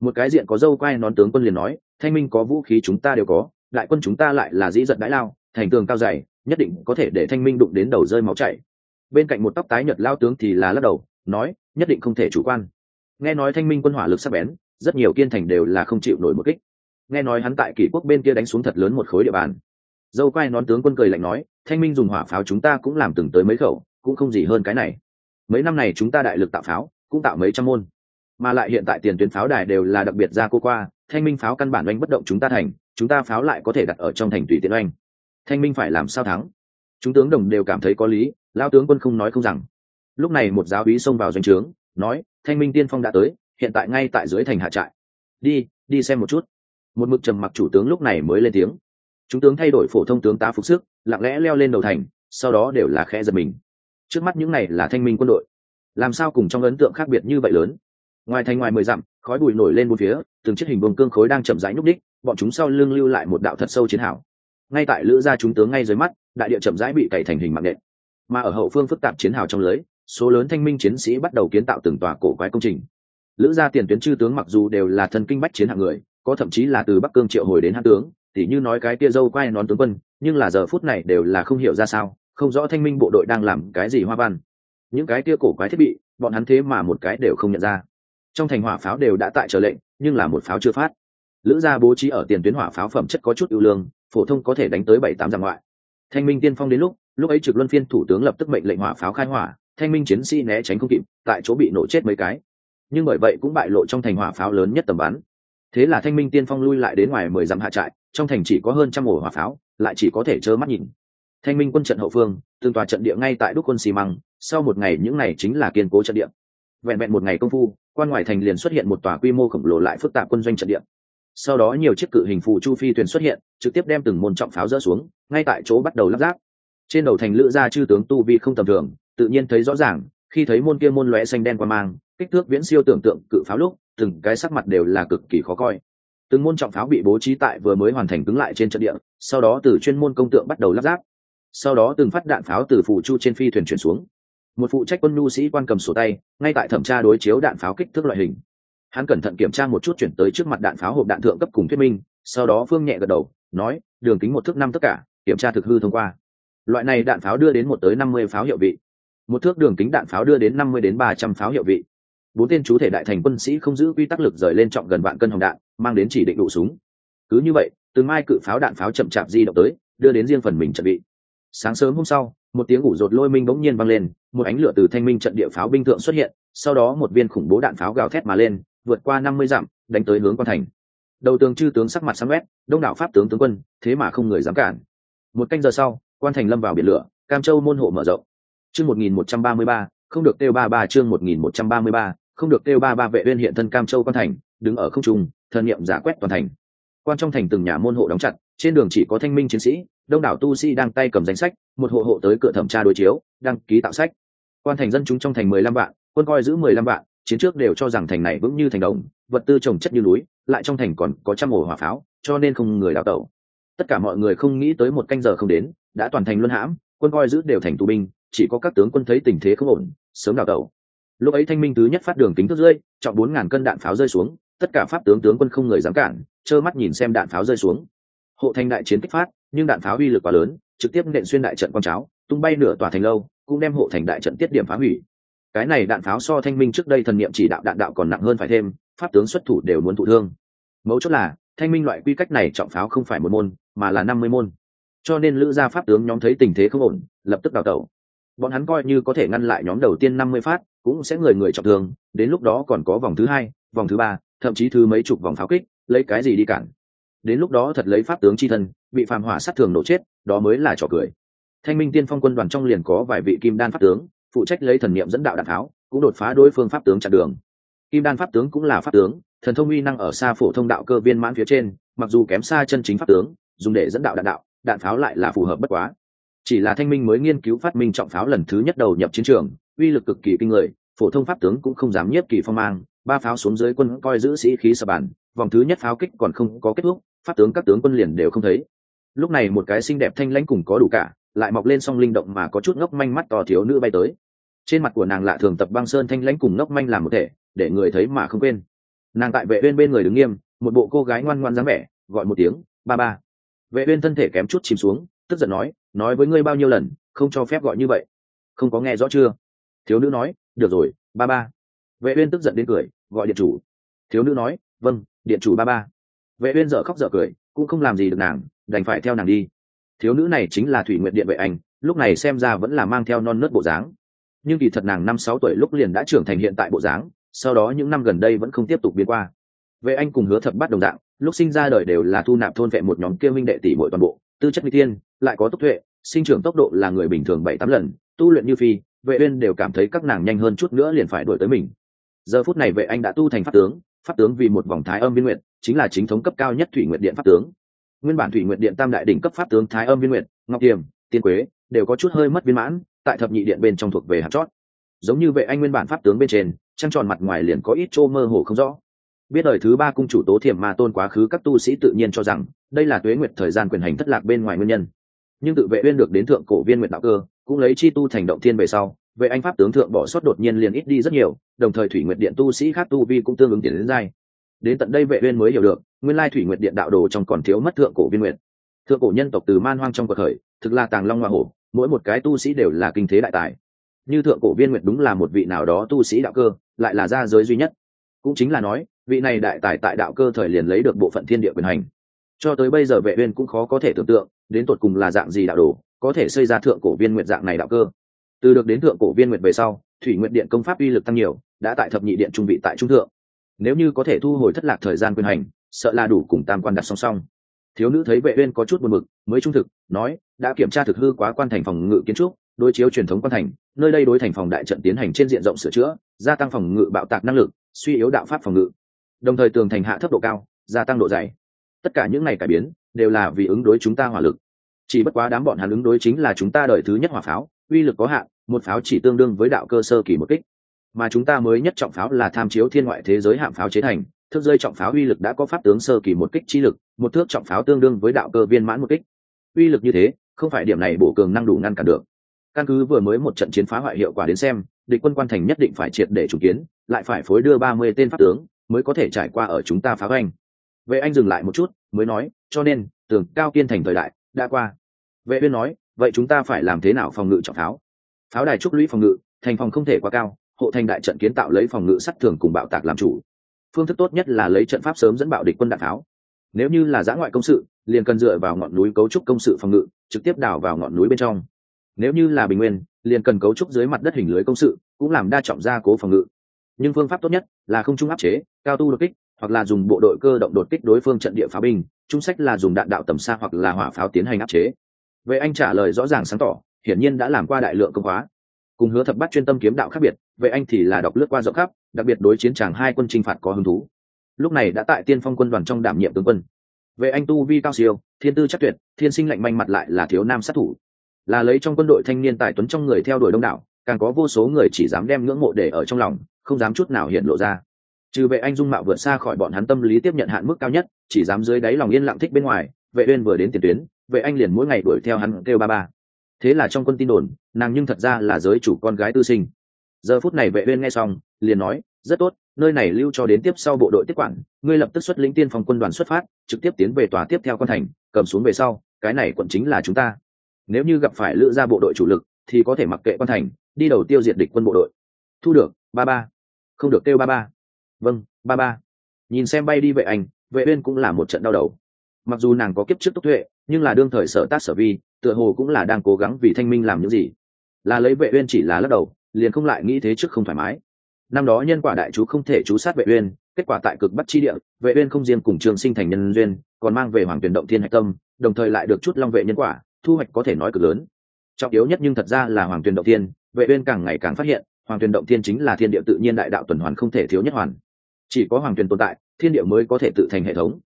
Một cái diện có dâu quai nón tướng quân liền nói, thanh minh có vũ khí chúng ta đều có, đại quân chúng ta lại là dĩ giật đãi lao, thành tường cao dày, nhất định có thể để thanh minh đụng đến đầu rơi máu chảy. Bên cạnh một tóc tái nhật lao tướng thì là lắc đầu, nói, nhất định không thể chủ quan. Nghe nói thanh minh quân hỏa lực sắc bén, rất nhiều kiên thành đều là không chịu nổi một kích. Nghe nói hắn tại kỷ quốc bên kia đánh xuống thật lớn một khối địa bàn. Dâu quai nón tướng quân cười lạnh nói, thanh minh dùng hỏa pháo chúng ta cũng làm từng tới mấy khẩu, cũng không gì hơn cái này. Mấy năm này chúng ta đại lực tạo pháo cũng tạo mấy trăm môn. Mà lại hiện tại tiền tuyến pháo đài đều là đặc biệt ra cô qua, thanh minh pháo căn bản oanh bất động chúng ta thành, chúng ta pháo lại có thể đặt ở trong thành tùy tiện oanh. Thanh minh phải làm sao thắng? Chúng tướng đồng đều cảm thấy có lý lao tướng quân không nói không rằng. Lúc này một giáo úy xông vào doanh trướng, nói, thanh minh tiên phong đã tới, hiện tại ngay tại dưới thành hạ trại. Đi đi xem một chút. Một mực trầm mặc chủ tướng lúc này mới lên tiếng. Chúng tướng thay đổi phổ thông tướng tá phục sức, lặng lẽ leo lên đầu thành, sau đó đều là khe giật mình. Trước mắt những này là thanh minh quân đội làm sao cùng trong ấn tượng khác biệt như vậy lớn? Ngoài thành ngoài mười dặm, khói bụi nổi lên bốn phía, từng chiếc hình bông cương khối đang chậm rãi nhúc đích bọn chúng sau lưng lưu lại một đạo thật sâu chiến hảo ngay tại lữ gia chúng tướng ngay dưới mắt, đại địa chậm rãi bị cày thành hình mạng nện. Mà ở hậu phương phức tạp chiến hào trong lưới, số lớn thanh minh chiến sĩ bắt đầu kiến tạo từng tòa cổ quái công trình. Lữ gia tiền tuyến chư tướng mặc dù đều là thân kinh bách chiến hạng người, có thậm chí là từ bắc cương triệu hồi đến hạng tướng, tỉ như nói cái tia dâu quay nón tướng quân, nhưng là giờ phút này đều là không hiểu ra sao, không rõ thanh minh bộ đội đang làm cái gì hoa văn những cái kia cổ quái thiết bị, bọn hắn thế mà một cái đều không nhận ra. Trong thành hỏa pháo đều đã tại trở lệnh, nhưng là một pháo chưa phát. Lữ gia bố trí ở tiền tuyến hỏa pháo phẩm chất có chút ưu lương, phổ thông có thể đánh tới bảy tám dặm ngoại. Thanh minh tiên phong đến lúc lúc ấy trực luân phiên thủ tướng lập tức mệnh lệnh hỏa pháo khai hỏa, thanh minh chiến sĩ né tránh không kịp, tại chỗ bị nổ chết mấy cái. Nhưng bởi vậy cũng bại lộ trong thành hỏa pháo lớn nhất tầm bắn. Thế là thanh minh tiên phong lui lại đến ngoài mười dặm hạ trại, trong thành chỉ có hơn trăm ổ hỏa pháo, lại chỉ có thể trơ mắt nhìn. Thanh minh quân trận hậu phương, tương tòa trận địa ngay tại đúc quân xi măng sau một ngày những ngày chính là kiên cố trận địa. Vẹn vẹn một ngày công phu, quan ngoại thành liền xuất hiện một tòa quy mô khổng lồ lại phức tạp quân doanh trận địa. Sau đó nhiều chiếc cự hình phù chu phi thuyền xuất hiện, trực tiếp đem từng môn trọng pháo rỡ xuống, ngay tại chỗ bắt đầu lắp ráp. Trên đầu thành lữ gia chư tướng tu vi không tầm thường, tự nhiên thấy rõ ràng, khi thấy môn kia môn lóe xanh đen qua mang, kích thước viễn siêu tưởng tượng cự pháo lúc, từng cái sắc mặt đều là cực kỳ khó coi. Từng môn trọng pháo bị bố trí tại vừa mới hoàn thành cứng lại trên trận địa, sau đó từ chuyên môn công tượng bắt đầu lắp ráp. Sau đó từng phát đạn pháo từ phù chu trên phi thuyền chuyển xuống một phụ trách quân nhu sĩ quan cầm sổ tay, ngay tại thẩm tra đối chiếu đạn pháo kích thước loại hình. Hắn cẩn thận kiểm tra một chút chuyển tới trước mặt đạn pháo hộp đạn thượng cấp cùng thuyết minh, sau đó phương nhẹ gật đầu, nói, đường kính một thước năm tất cả, kiểm tra thực hư thông qua. Loại này đạn pháo đưa đến một tới năm mươi pháo hiệu vị. Một thước đường kính đạn pháo đưa đến năm mươi đến ba trăm pháo hiệu vị. Bốn tên chú thể đại thành quân sĩ không giữ quy tắc lực rời lên trọng gần vạn cân hồng đạn, mang đến chỉ định đủ súng. Cứ như vậy, từng mai cự pháo đạn pháo chậm chạp di động tới, đưa đến riêng phần mình chuẩn bị. Sáng sớm hôm sau một tiếng ủ rột lôi minh bỗng nhiên vang lên, một ánh lửa từ thanh minh trận địa pháo binh thượng xuất hiện, sau đó một viên khủng bố đạn pháo gào thét mà lên, vượt qua năm mươi dặm, đánh tới hướng quan thành. Đầu tướng chư tướng sắc mặt sáng quét đông đảo pháp tướng tướng quân, thế mà không người dám cản. Một canh giờ sau, quan thành lâm vào biển lửa, cam châu môn hộ mở rộng. Chương một nghìn một trăm ba mươi ba, không được kêu ba ba chương một nghìn một trăm ba mươi ba, không được kêu ba ba vệ uyên hiện thân cam châu quan thành, đứng ở không trung thân nhiệm giả quét toàn thành. Quan trong thành từng nhà môn hộ đóng chặt trên đường chỉ có thanh minh chiến sĩ, đông đảo tu sĩ đang tay cầm danh sách, một hộ hộ tới cửa thẩm tra đối chiếu, đăng ký tạo sách. Quan thành dân chúng trong thành mười lăm vạn, quân coi giữ mười lăm vạn, chiến trước đều cho rằng thành này vững như thành đồng, vật tư trồng chất như núi, lại trong thành còn có trăm ổ hỏa pháo, cho nên không người đào tẩu. Tất cả mọi người không nghĩ tới một canh giờ không đến, đã toàn thành luân hãm, quân coi giữ đều thành tù binh, chỉ có các tướng quân thấy tình thế không ổn, sớm đào tẩu. Lúc ấy thanh minh thứ nhất phát đường kính thước rơi chọn bốn ngàn cân đạn pháo rơi xuống, tất cả pháp tướng tướng quân không người dám cản, trơ mắt nhìn xem đạn pháo rơi xuống hộ thành đại chiến kích phát, nhưng đạn pháo uy lực quá lớn, trực tiếp nện xuyên đại trận quang cháo, tung bay nửa tòa thành lâu, cũng đem hộ thành đại trận tiết điểm phá hủy. Cái này đạn pháo so thanh minh trước đây thần niệm chỉ đạo đạn đạo còn nặng hơn phải thêm, pháp tướng xuất thủ đều muốn thụ thương. Mấu chốt là, thanh minh loại quy cách này trọng pháo không phải một môn, mà là năm mươi môn. Cho nên lữ gia pháp tướng nhóm thấy tình thế không ổn, lập tức đào tẩu. Bọn hắn coi như có thể ngăn lại nhóm đầu tiên năm mươi phát, cũng sẽ người người trọng thương, đến lúc đó còn có vòng thứ hai, vòng thứ ba, thậm chí thứ mấy chục vòng pháo kích, lấy cái gì đi cản đến lúc đó thật lấy pháp tướng chi thân, bị phàm hỏa sát thường nổ chết, đó mới là trò cười. Thanh minh tiên phong quân đoàn trong liền có vài vị kim đan pháp tướng, phụ trách lấy thần niệm dẫn đạo đạn tháo, cũng đột phá đối phương pháp tướng chặn đường. Kim đan pháp tướng cũng là pháp tướng, thần thông uy năng ở xa phổ thông đạo cơ viên mãn phía trên, mặc dù kém xa chân chính pháp tướng, dùng để dẫn đạo đạn đạo, đạn pháo lại là phù hợp bất quá. Chỉ là thanh minh mới nghiên cứu phát minh trọng pháo lần thứ nhất đầu nhập chiến trường, uy lực cực kỳ kinh người, phổ thông pháp tướng cũng không dám nhiếp kỳ phong mang, ba pháo xuống dưới quân coi giữ sĩ khí sập bàn, vòng thứ nhất pháo kích còn không có kết thúc pháp tướng các tướng quân liền đều không thấy. Lúc này một cái xinh đẹp thanh lãnh cùng có đủ cả, lại mọc lên song linh động mà có chút ngốc manh mắt to thiếu nữ bay tới. Trên mặt của nàng lạ thường tập băng sơn thanh lãnh cùng ngốc manh làm một thể, để người thấy mà không quên. Nàng tại vệ uyên bên người đứng nghiêm, một bộ cô gái ngoan ngoan dáng vẻ, gọi một tiếng, ba ba. Vệ uyên thân thể kém chút chìm xuống, tức giận nói nói với ngươi bao nhiêu lần, không cho phép gọi như vậy. Không có nghe rõ chưa? Thiếu nữ nói, được rồi, ba ba. Vệ uyên tức giận đến cười, gọi điện chủ. Thiếu nữ nói vâng điện chủ ba ba vệ uyên dở khóc dở cười, cũng không làm gì được nàng, đành phải theo nàng đi. Thiếu nữ này chính là thủy nguyện điện vệ anh, lúc này xem ra vẫn là mang theo non nớt bộ dáng. Nhưng kỳ thật nàng năm sáu tuổi lúc liền đã trưởng thành hiện tại bộ dáng, sau đó những năm gần đây vẫn không tiếp tục biến qua. Vệ anh cùng hứa thập bắt đồng dạng, lúc sinh ra đời đều là thu nạp thôn vệ một nhóm kia minh đệ tỷ muội toàn bộ, tư chất mỹ tiên, lại có tốc tuệ, sinh trưởng tốc độ là người bình thường bảy tám lần, tu luyện như phi, vệ uyên đều cảm thấy các nàng nhanh hơn chút nữa liền phải đuổi tới mình. Giờ phút này vệ anh đã tu thành pháp tướng pháp tướng vì một vòng thái âm viên nguyện chính là chính thống cấp cao nhất thủy nguyện điện pháp tướng. Nguyên bản thủy nguyện điện tam đại đỉnh cấp pháp tướng thái âm viên nguyện ngọc tiềm, tiên quế đều có chút hơi mất viên mãn, tại thập nhị điện bên trong thuộc về hạt chót. Giống như vệ anh nguyên bản pháp tướng bên trên, trăng tròn mặt ngoài liền có ít chỗ mơ hồ không rõ. Biết đời thứ ba cung chủ tố thiểm ma tôn quá khứ các tu sĩ tự nhiên cho rằng, đây là tuế nguyệt thời gian quyền hành thất lạc bên ngoài nguyên nhân. Nhưng tự vệ uyên được đến thượng cổ viên nguyệt đạo cơ, cũng lấy chi tu thành động thiên về sau, vệ anh pháp tướng thượng bỏ sót đột nhiên liền ít đi rất nhiều, đồng thời thủy nguyệt điện tu sĩ khác tu vi cũng tương ứng tiền đến dai đến tận đây vệ uyên mới hiểu được, nguyên lai thủy nguyệt điện đạo đồ trong còn thiếu mất thượng cổ viên nguyệt. Thượng cổ nhân tộc từ man hoang trong cuộc khởi, thực là tàng long hoa hổ, mỗi một cái tu sĩ đều là kinh thế đại tài. Như thượng cổ viên nguyệt đúng là một vị nào đó tu sĩ đạo cơ, lại là gia giới duy nhất. Cũng chính là nói, vị này đại tài tại đạo cơ thời liền lấy được bộ phận thiên địa quyền hành. Cho tới bây giờ vệ uyên cũng khó có thể tưởng tượng, đến tột cùng là dạng gì đạo đồ, có thể xây ra thượng cổ viên nguyệt dạng này đạo cơ. Từ được đến thượng cổ viên nguyệt về sau, thủy nguyệt điện công pháp uy lực tăng nhiều, đã tại thập nhị điện trung vị tại trung thượng nếu như có thể thu hồi thất lạc thời gian quyền hành, sợ là đủ cùng tam quan đặt song song. Thiếu nữ thấy vệ uyên có chút buồn bực, mới trung thực, nói, đã kiểm tra thực hư quá quan thành phòng ngự kiến trúc, đối chiếu truyền thống quan thành, nơi đây đối thành phòng đại trận tiến hành trên diện rộng sửa chữa, gia tăng phòng ngự bạo tạc năng lực, suy yếu đạo pháp phòng ngự. Đồng thời tường thành hạ thấp độ cao, gia tăng độ dày. Tất cả những này cải biến, đều là vì ứng đối chúng ta hỏa lực. Chỉ bất quá đám bọn hắn ứng đối chính là chúng ta đợi thứ nhất hỏa pháo, uy lực có hạn, một pháo chỉ tương đương với đạo cơ sơ kỳ một kích mà chúng ta mới nhất trọng pháo là tham chiếu thiên ngoại thế giới hạm pháo chế thành, thước rơi trọng pháo uy lực đã có pháp tướng sơ kỳ một kích chi lực, một thước trọng pháo tương đương với đạo cơ viên mãn một kích. Uy lực như thế, không phải điểm này bổ cường năng đủ ngăn cản được. Căn cứ vừa mới một trận chiến phá hoại hiệu quả đến xem, địch quân quan thành nhất định phải triệt để chủ kiến, lại phải phối đưa ba mươi tên pháp tướng, mới có thể trải qua ở chúng ta phá hoành. Vệ anh dừng lại một chút, mới nói, cho nên, tường cao kiên thành thời đại, đã qua. Vệ uyên nói, vậy chúng ta phải làm thế nào phòng ngự trọng pháo? Pháo đài trúc lũy phòng ngự, thành phòng không thể quá cao hộ thành đại trận kiến tạo lấy phòng ngự sắt thường cùng bạo tạc làm chủ. Phương thức tốt nhất là lấy trận pháp sớm dẫn bạo địch quân đạn tháo. nếu như là giã ngoại công sự, liền cần dựa vào ngọn núi cấu trúc công sự phòng ngự, trực tiếp đào vào ngọn núi bên trong. Nếu như là bình nguyên, liền cần cấu trúc dưới mặt đất hình lưới công sự, cũng làm đa trọng gia cố phòng ngự. Nhưng phương pháp tốt nhất là không trung áp chế, cao tu đột kích, hoặc là dùng bộ đội cơ động đột kích đối phương trận địa pháo binh trung sách là dùng đạn đạo tầm xa hoặc là hỏa pháo tiến hành áp chế. Vậy anh trả lời rõ ràng sáng tỏ, hiển nhiên đã làm qua đại lượng công hóa cùng hứa thập bắt chuyên tâm kiếm đạo khác biệt vậy anh thì là đọc lướt qua rộng khắp, đặc biệt đối chiến tràng hai quân chinh phạt có hứng thú. Lúc này đã tại tiên phong quân đoàn trong đảm nhiệm tướng quân. Vệ anh tu vi cao siêu, thiên tư chắc tuyệt, thiên sinh lạnh manh mặt lại là thiếu nam sát thủ. Là lấy trong quân đội thanh niên tài tuấn trong người theo đuổi đông đảo, càng có vô số người chỉ dám đem ngưỡng mộ để ở trong lòng, không dám chút nào hiện lộ ra. Trừ vệ anh dung mạo vượt xa khỏi bọn hắn tâm lý tiếp nhận hạn mức cao nhất, chỉ dám dưới đáy lòng yên lặng thích bên ngoài, vệ uyên vừa đến tiền tuyến, vệ anh liền mỗi ngày đuổi theo hắn kêu ba ba thế là trong quân tin đồn, nàng nhưng thật ra là giới chủ con gái tư sinh. Giờ phút này vệ uyên nghe xong, liền nói, rất tốt, nơi này lưu cho đến tiếp sau bộ đội tiếp quản, ngươi lập tức xuất lĩnh tiên phòng quân đoàn xuất phát, trực tiếp tiến về tòa tiếp theo quan thành, cầm xuống về sau, cái này quận chính là chúng ta. Nếu như gặp phải lữ gia bộ đội chủ lực, thì có thể mặc kệ quan thành, đi đầu tiêu diệt địch quân bộ đội. Thu được, ba ba. Không được tiêu ba ba. Vâng ba ba. Nhìn xem bay đi vệ anh, vệ uyên cũng là một trận đau đầu mặc dù nàng có kiếp trước tốc tuệ, nhưng là đương thời sở tác sở vi, tựa hồ cũng là đang cố gắng vì thanh minh làm những gì. Là lấy vệ uyên chỉ là lắc đầu, liền không lại nghĩ thế trước không thoải mái. Năm đó nhân quả đại chú không thể chú sát vệ uyên, kết quả tại cực bắc chi địa, vệ uyên không riêng cùng trường sinh thành nhân duyên, còn mang về hoàng tuyển động thiên hạch tâm, đồng thời lại được chút long vệ nhân quả, thu hoạch có thể nói cực lớn. Trọng yếu nhất nhưng thật ra là hoàng tuyển động thiên, vệ uyên càng ngày càng phát hiện, hoàng tuyển động thiên chính là thiên địa tự nhiên đại đạo tuần hoàn không thể thiếu nhất hoàn. Chỉ có hoàng tuyển tồn tại, thiên địa mới có thể tự thành hệ thống.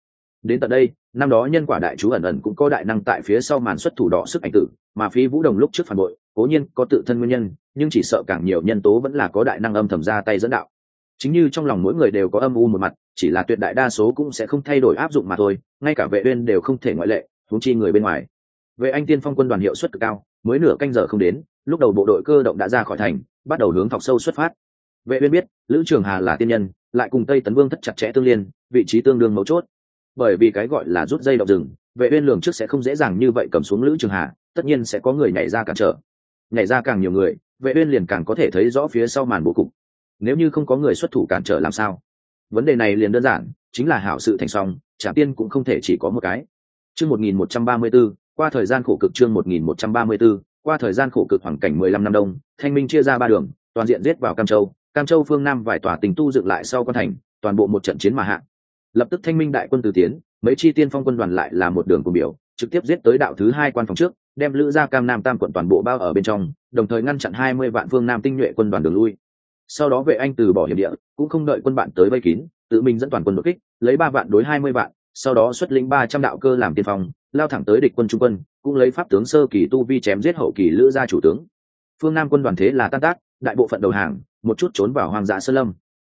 Đến tận đây năm đó nhân quả đại chú ẩn ẩn cũng có đại năng tại phía sau màn xuất thủ đỏ sức ảnh tử, mà phi vũ đồng lúc trước phản bội, cố nhiên có tự thân nguyên nhân, nhưng chỉ sợ càng nhiều nhân tố vẫn là có đại năng âm thầm ra tay dẫn đạo. Chính như trong lòng mỗi người đều có âm u một mặt, chỉ là tuyệt đại đa số cũng sẽ không thay đổi áp dụng mà thôi, ngay cả vệ uyên đều không thể ngoại lệ thúng chi người bên ngoài. Vệ anh tiên phong quân đoàn hiệu suất cực cao, mới nửa canh giờ không đến, lúc đầu bộ đội cơ động đã ra khỏi thành, bắt đầu hướng thọc sâu xuất phát. Vệ uyên biết, lữ trường hà là tiên nhân, lại cùng tây tấn vương thất chặt chẽ tương liên, vị trí tương đương mấu chốt bởi vì cái gọi là rút dây động rừng, vệ uyên lường trước sẽ không dễ dàng như vậy cầm xuống lữ trường hà tất nhiên sẽ có người nhảy ra cản trở. Nhảy ra càng nhiều người, vệ uyên liền càng có thể thấy rõ phía sau màn bố cục. Nếu như không có người xuất thủ cản trở làm sao? Vấn đề này liền đơn giản, chính là hảo sự thành song trả tiên cũng không thể chỉ có một cái. Chương 1134 qua thời gian khổ cực chương 1134 qua thời gian khổ cực hoàn cảnh mười lăm năm đông, thanh minh chia ra ba đường, toàn diện giết vào cam châu. Cam châu phương nam vài tòa tình tu dựng lại sau quan thành, toàn bộ một trận chiến mà hạ lập tức thanh minh đại quân từ tiến, mấy chi tiên phong quân đoàn lại là một đường cùng biểu, trực tiếp giết tới đạo thứ hai quan phòng trước, đem lữ gia cam nam tam quận toàn bộ bao ở bên trong, đồng thời ngăn chặn hai mươi vạn phương nam tinh nhuệ quân đoàn đường lui. Sau đó vệ anh từ bỏ hiểm địa, cũng không đợi quân bạn tới vây kín, tự mình dẫn toàn quân đột kích, lấy ba vạn đối hai mươi vạn, sau đó xuất lĩnh ba trăm đạo cơ làm tiên phong, lao thẳng tới địch quân trung quân, cũng lấy pháp tướng sơ kỳ tu vi chém giết hậu kỳ lữ gia chủ tướng. Phương nam quân đoàn thế là tan tác, đại bộ phận đầu hàng, một chút trốn vào hoàng dạ sơn lâm.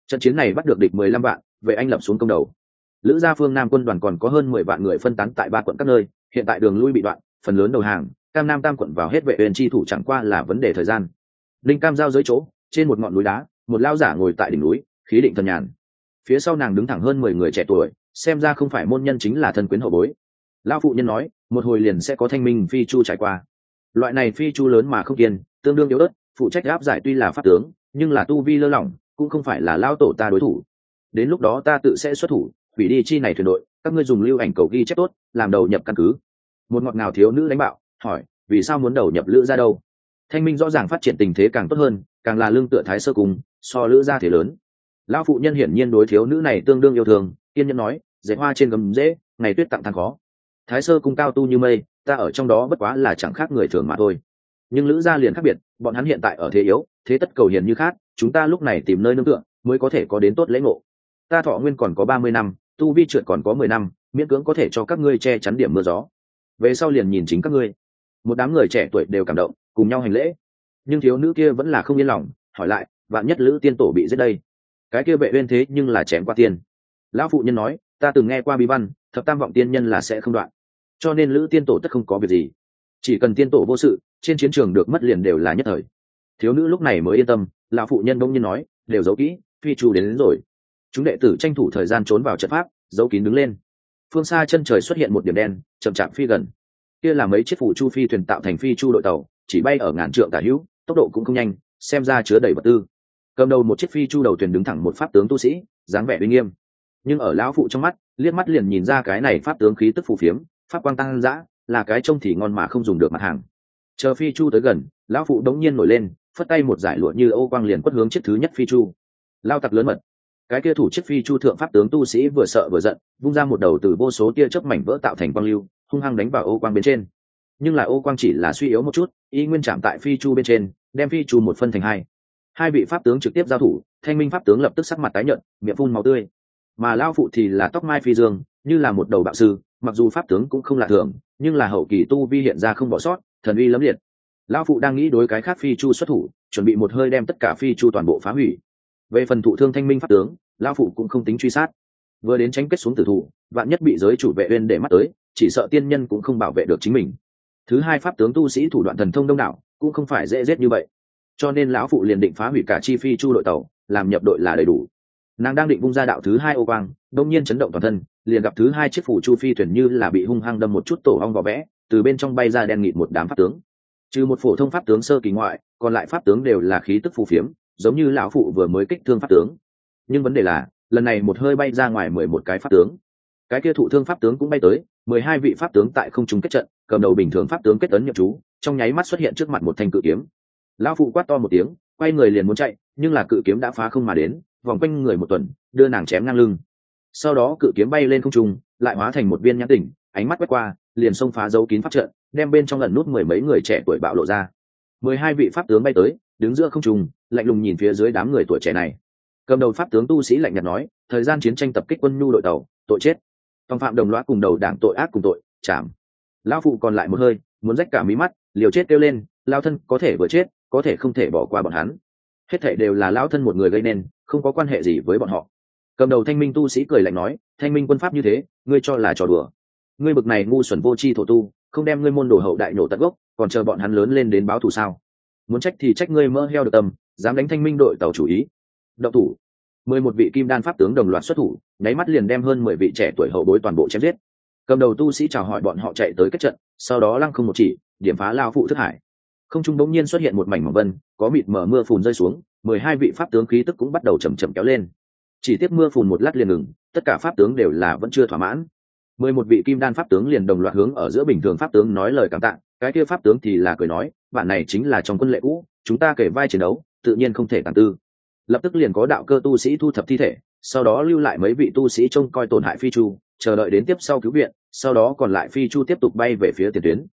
Trận chiến này bắt được địch mười lăm vạn, vệ anh lập xuống công đầu lữ gia phương nam quân đoàn còn có hơn mười vạn người phân tán tại ba quận các nơi, hiện tại đường lui bị đoạn, phần lớn đầu hàng, cam nam tam quận vào hết vệ uyên chi thủ chẳng qua là vấn đề thời gian. Linh cam giao dưới chỗ, trên một ngọn núi đá, một lao giả ngồi tại đỉnh núi, khí định thần nhàn. Phía sau nàng đứng thẳng hơn mười người trẻ tuổi, xem ra không phải môn nhân chính là thân quyến hậu bối. Lao phụ nhân nói, một hồi liền sẽ có thanh minh phi chu trải qua. Loại này phi chu lớn mà không kiên, tương đương yếu ớt, phụ trách áp giải tuy là pháp tướng, nhưng là tu vi lơ lỏng, cũng không phải là lao tổ ta đối thủ. Đến lúc đó ta tự sẽ xuất thủ hủy đi chi này thuyền đội, các ngươi dùng lưu ảnh cầu ghi chép tốt, làm đầu nhập căn cứ. Một ngọt ngào thiếu nữ đánh bạo, hỏi, vì sao muốn đầu nhập lữ ra đâu? Thanh minh rõ ràng phát triển tình thế càng tốt hơn, càng là lương tựa thái sơ cùng, so lữ ra thế lớn. Lão phụ nhân hiển nhiên đối thiếu nữ này tương đương yêu thương, kiên nhân nói dễ hoa trên gầm dễ, ngày tuyết tặng thang khó. Thái sơ cung cao tu như mây, ta ở trong đó bất quá là chẳng khác người thường mà thôi. Nhưng lữ gia liền khác biệt, bọn hắn hiện tại ở thế yếu, thế tất cầu hiền như khác, chúng ta lúc này tìm nơi nương tựa, mới có thể có đến tốt lễ ngộ. Ta thọ nguyên còn có ba mươi năm tu vi trượt còn có mười năm miễn cưỡng có thể cho các ngươi che chắn điểm mưa gió. Về sau liền nhìn chính các ngươi. Một đám người trẻ tuổi đều cảm động cùng nhau hành lễ. Nhưng thiếu nữ kia vẫn là không yên lòng hỏi lại vạn nhất lữ tiên tổ bị giết đây? Cái kia vệ uyên thế nhưng là chém qua tiên. Lão phụ nhân nói ta từng nghe qua bí văn thập tam vọng tiên nhân là sẽ không đoạn. Cho nên lữ tiên tổ tất không có việc gì. Chỉ cần tiên tổ vô sự trên chiến trường được mất liền đều là nhất thời. Thiếu nữ lúc này mới yên tâm lão phụ nhân đông nhiên nói đều giấu kỹ phi chu đến, đến rồi chúng đệ tử tranh thủ thời gian trốn vào trận pháp, giấu kín đứng lên. Phương xa chân trời xuất hiện một điểm đen, chậm chạp phi gần. Kia là mấy chiếc phủ chu phi thuyền tạo thành phi chu đội tàu, chỉ bay ở ngàn trượng tả hữu, tốc độ cũng không nhanh, xem ra chứa đầy vật tư. Cầm đầu một chiếc phi chu đầu thuyền đứng thẳng một pháp tướng tu sĩ, dáng vẻ uy nghiêm. Nhưng ở lão phụ trong mắt, liếc mắt liền nhìn ra cái này pháp tướng khí tức phù phiếm, pháp quang tăng dã, là cái trông thì ngon mà không dùng được mặt hàng. Chờ phi chu tới gần, lão phụ đống nhiên nổi lên, phất tay một giải lụa như ô quang liền quất hướng chiếc thứ nhất phi chu. Lao tặc lớn mật cái kia thủ chiếc phi chu thượng pháp tướng tu sĩ vừa sợ vừa giận, vung ra một đầu từ vô số tia chớp mảnh vỡ tạo thành quang lưu, hung hăng đánh vào ô quang bên trên. Nhưng là ô quang chỉ là suy yếu một chút, y nguyên chạm tại phi chu bên trên, đem phi chu một phân thành hai. Hai vị pháp tướng trực tiếp giao thủ, thanh minh pháp tướng lập tức sắc mặt tái nhợt, miệng phun màu tươi. Mà lao phụ thì là tóc mai phi dương, như là một đầu bạo sư, mặc dù pháp tướng cũng không lạ thường, nhưng là hậu kỳ tu vi hiện ra không bỏ sót, thần uy lấm liệt. Lao phụ đang nghĩ đối cái khác phi chu xuất thủ, chuẩn bị một hơi đem tất cả phi chu toàn bộ phá hủy về phần thụ thương thanh minh pháp tướng lao phụ cũng không tính truy sát. Vừa đến tránh kết xuống tử thủ, vạn nhất bị giới chủ vệ uyên để mắt tới, chỉ sợ tiên nhân cũng không bảo vệ được chính mình. Thứ hai pháp tướng tu sĩ thủ đoạn thần thông đông đảo, cũng không phải dễ giết như vậy. Cho nên lão phụ liền định phá hủy cả chi phi chu đội tàu, làm nhập đội là đầy đủ. Nàng đang định vung ra đạo thứ hai ô quang, đông nhiên chấn động toàn thân, liền gặp thứ hai chiếc phủ chu phi thuyền như là bị hung hăng đâm một chút tổ ong vỏ vẽ, từ bên trong bay ra đen nghịt một đám pháp tướng. Trừ một phổ thông pháp tướng sơ kỳ ngoại, còn lại pháp tướng đều là khí tức phù phiếm giống như lão phụ vừa mới kích thương pháp tướng. Nhưng vấn đề là, lần này một hơi bay ra ngoài mười một cái pháp tướng. Cái kia thụ thương pháp tướng cũng bay tới, mười hai vị pháp tướng tại không trung kết trận, cầm đầu bình thường pháp tướng kết ấn nhậm chú, trong nháy mắt xuất hiện trước mặt một thanh cự kiếm. Lão phụ quát to một tiếng, quay người liền muốn chạy, nhưng là cự kiếm đã phá không mà đến, vòng quanh người một tuần, đưa nàng chém ngang lưng. Sau đó cự kiếm bay lên không trung, lại hóa thành một viên nhãn tỉnh, ánh mắt quét qua, liền xông phá dấu kín pháp trận, đem bên trong lần nút mười mấy người trẻ tuổi bạo lộ ra mười hai vị pháp tướng bay tới, đứng giữa không trung, lạnh lùng nhìn phía dưới đám người tuổi trẻ này. Cầm đầu pháp tướng tu sĩ lạnh nhạt nói, thời gian chiến tranh tập kích quân nhu đội tàu, tội chết. Tòng phạm đồng loạt cùng đầu đảng tội ác cùng tội, chảm. Lao phụ còn lại một hơi, muốn rách cả mí mắt, liều chết kêu lên lao thân, có thể vừa chết, có thể không thể bỏ qua bọn hắn. Hết thảy đều là lao thân một người gây nên, không có quan hệ gì với bọn họ. Cầm đầu thanh minh tu sĩ cười lạnh nói, thanh minh quân pháp như thế, ngươi cho là trò đùa. Ngươi bực này ngu xuẩn vô tri thổ tu, không đem ngươi môn đồ hậu đại nổ tận gốc còn chờ bọn hắn lớn lên đến báo thù sao? Muốn trách thì trách ngươi mơ heo được tâm dám đánh thanh minh đội tàu chủ ý. Động thủ. Mười một vị kim đan pháp tướng đồng loạt xuất thủ, nháy mắt liền đem hơn mười vị trẻ tuổi hậu bối toàn bộ chém giết. Cầm đầu tu sĩ chào hỏi bọn họ chạy tới kết trận, sau đó lăng không một chỉ, điểm phá lao phụ thức hải. Không trung bỗng nhiên xuất hiện một mảnh mỏng vân, có mịt mở mưa phùn rơi xuống, mười hai vị pháp tướng khí tức cũng bắt đầu chầm chậm kéo lên. Chỉ tiếp mưa phùn một lát liền ngừng, tất cả pháp tướng đều là vẫn chưa thỏa mãn. Mười một vị kim đan pháp tướng liền đồng loạt hướng ở giữa bình thường pháp tướng nói lời cảm tạ cái kia pháp tướng thì là cười nói bản này chính là trong quân lệ cũ, chúng ta kể vai chiến đấu, tự nhiên không thể tàn tư. Lập tức liền có đạo cơ tu sĩ thu thập thi thể, sau đó lưu lại mấy vị tu sĩ trông coi tổn hại phi chu, chờ đợi đến tiếp sau cứu viện, sau đó còn lại phi chu tiếp tục bay về phía tiền tuyến.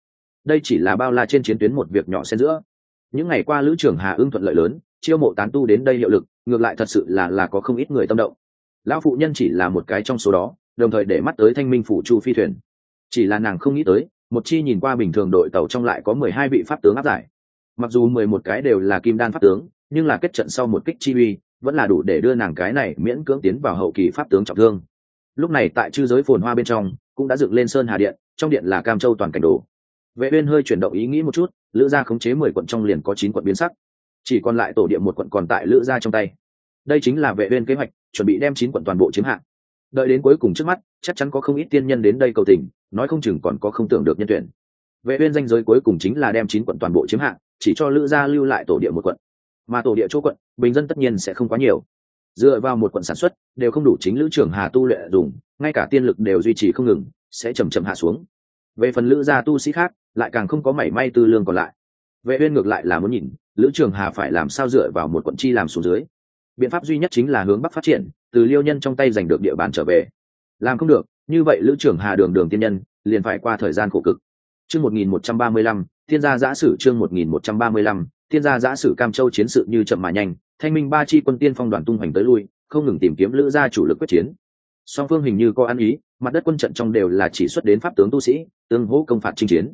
Đây chỉ là bao la trên chiến tuyến một việc nhỏ xen giữa. Những ngày qua lữ trưởng hà ưng thuận lợi lớn, chiêu mộ tán tu đến đây hiệu lực, ngược lại thật sự là là có không ít người tâm động. Lão phụ nhân chỉ là một cái trong số đó, đồng thời để mắt tới thanh minh phủ chu phi thuyền. Chỉ là nàng không nghĩ tới một chi nhìn qua bình thường đội tàu trong lại có mười hai vị pháp tướng áp giải. Mặc dù mười một cái đều là kim đan pháp tướng, nhưng là kết trận sau một kích chi uy, vẫn là đủ để đưa nàng cái này miễn cưỡng tiến vào hậu kỳ pháp tướng trọng thương. Lúc này tại chư giới phồn hoa bên trong, cũng đã dựng lên sơn hà điện, trong điện là cam châu toàn cảnh đồ. Vệ uyên hơi chuyển động ý nghĩ một chút, lữ gia khống chế mười quận trong liền có chín quận biến sắc. Chỉ còn lại tổ điện một quận còn tại lữ gia trong tay. Đây chính là vệ uyên kế hoạch, chuẩn bị đem chín quận toàn bộ chiếm hạ đợi đến cuối cùng trước mắt chắc chắn có không ít tiên nhân đến đây cầu tình nói không chừng còn có không tưởng được nhân tuyển. Vệ uyên danh giới cuối cùng chính là đem chín quận toàn bộ chiếm hạ, chỉ cho lữ gia lưu lại tổ địa một quận. Mà tổ địa chỗ quận bình dân tất nhiên sẽ không quá nhiều. Dựa vào một quận sản xuất đều không đủ chính lữ trưởng hà tu luyện dùng ngay cả tiên lực đều duy trì không ngừng sẽ chậm chậm hạ xuống. Về phần lữ gia tu sĩ khác lại càng không có mảy may tư lương còn lại. Vệ uyên ngược lại là muốn nhìn lữ trường hà phải làm sao dựa vào một quận chi làm xuống dưới biện pháp duy nhất chính là hướng bắc phát triển, từ liêu nhân trong tay giành được địa bàn trở về. Làm không được, như vậy lữ trưởng hà đường đường tiên nhân, liền phải qua thời gian khổ cực. Chương 1135 thiên gia giã sử chương 1135 thiên gia giã sử cam châu chiến sự như chậm mà nhanh, thanh minh ba chi quân tiên phong đoàn tung hoành tới lui, không ngừng tìm kiếm lữ gia chủ lực quyết chiến. Song phương hình như có ăn ý, mặt đất quân trận trong đều là chỉ xuất đến pháp tướng tu sĩ, tương hỗ công phạt chinh chiến.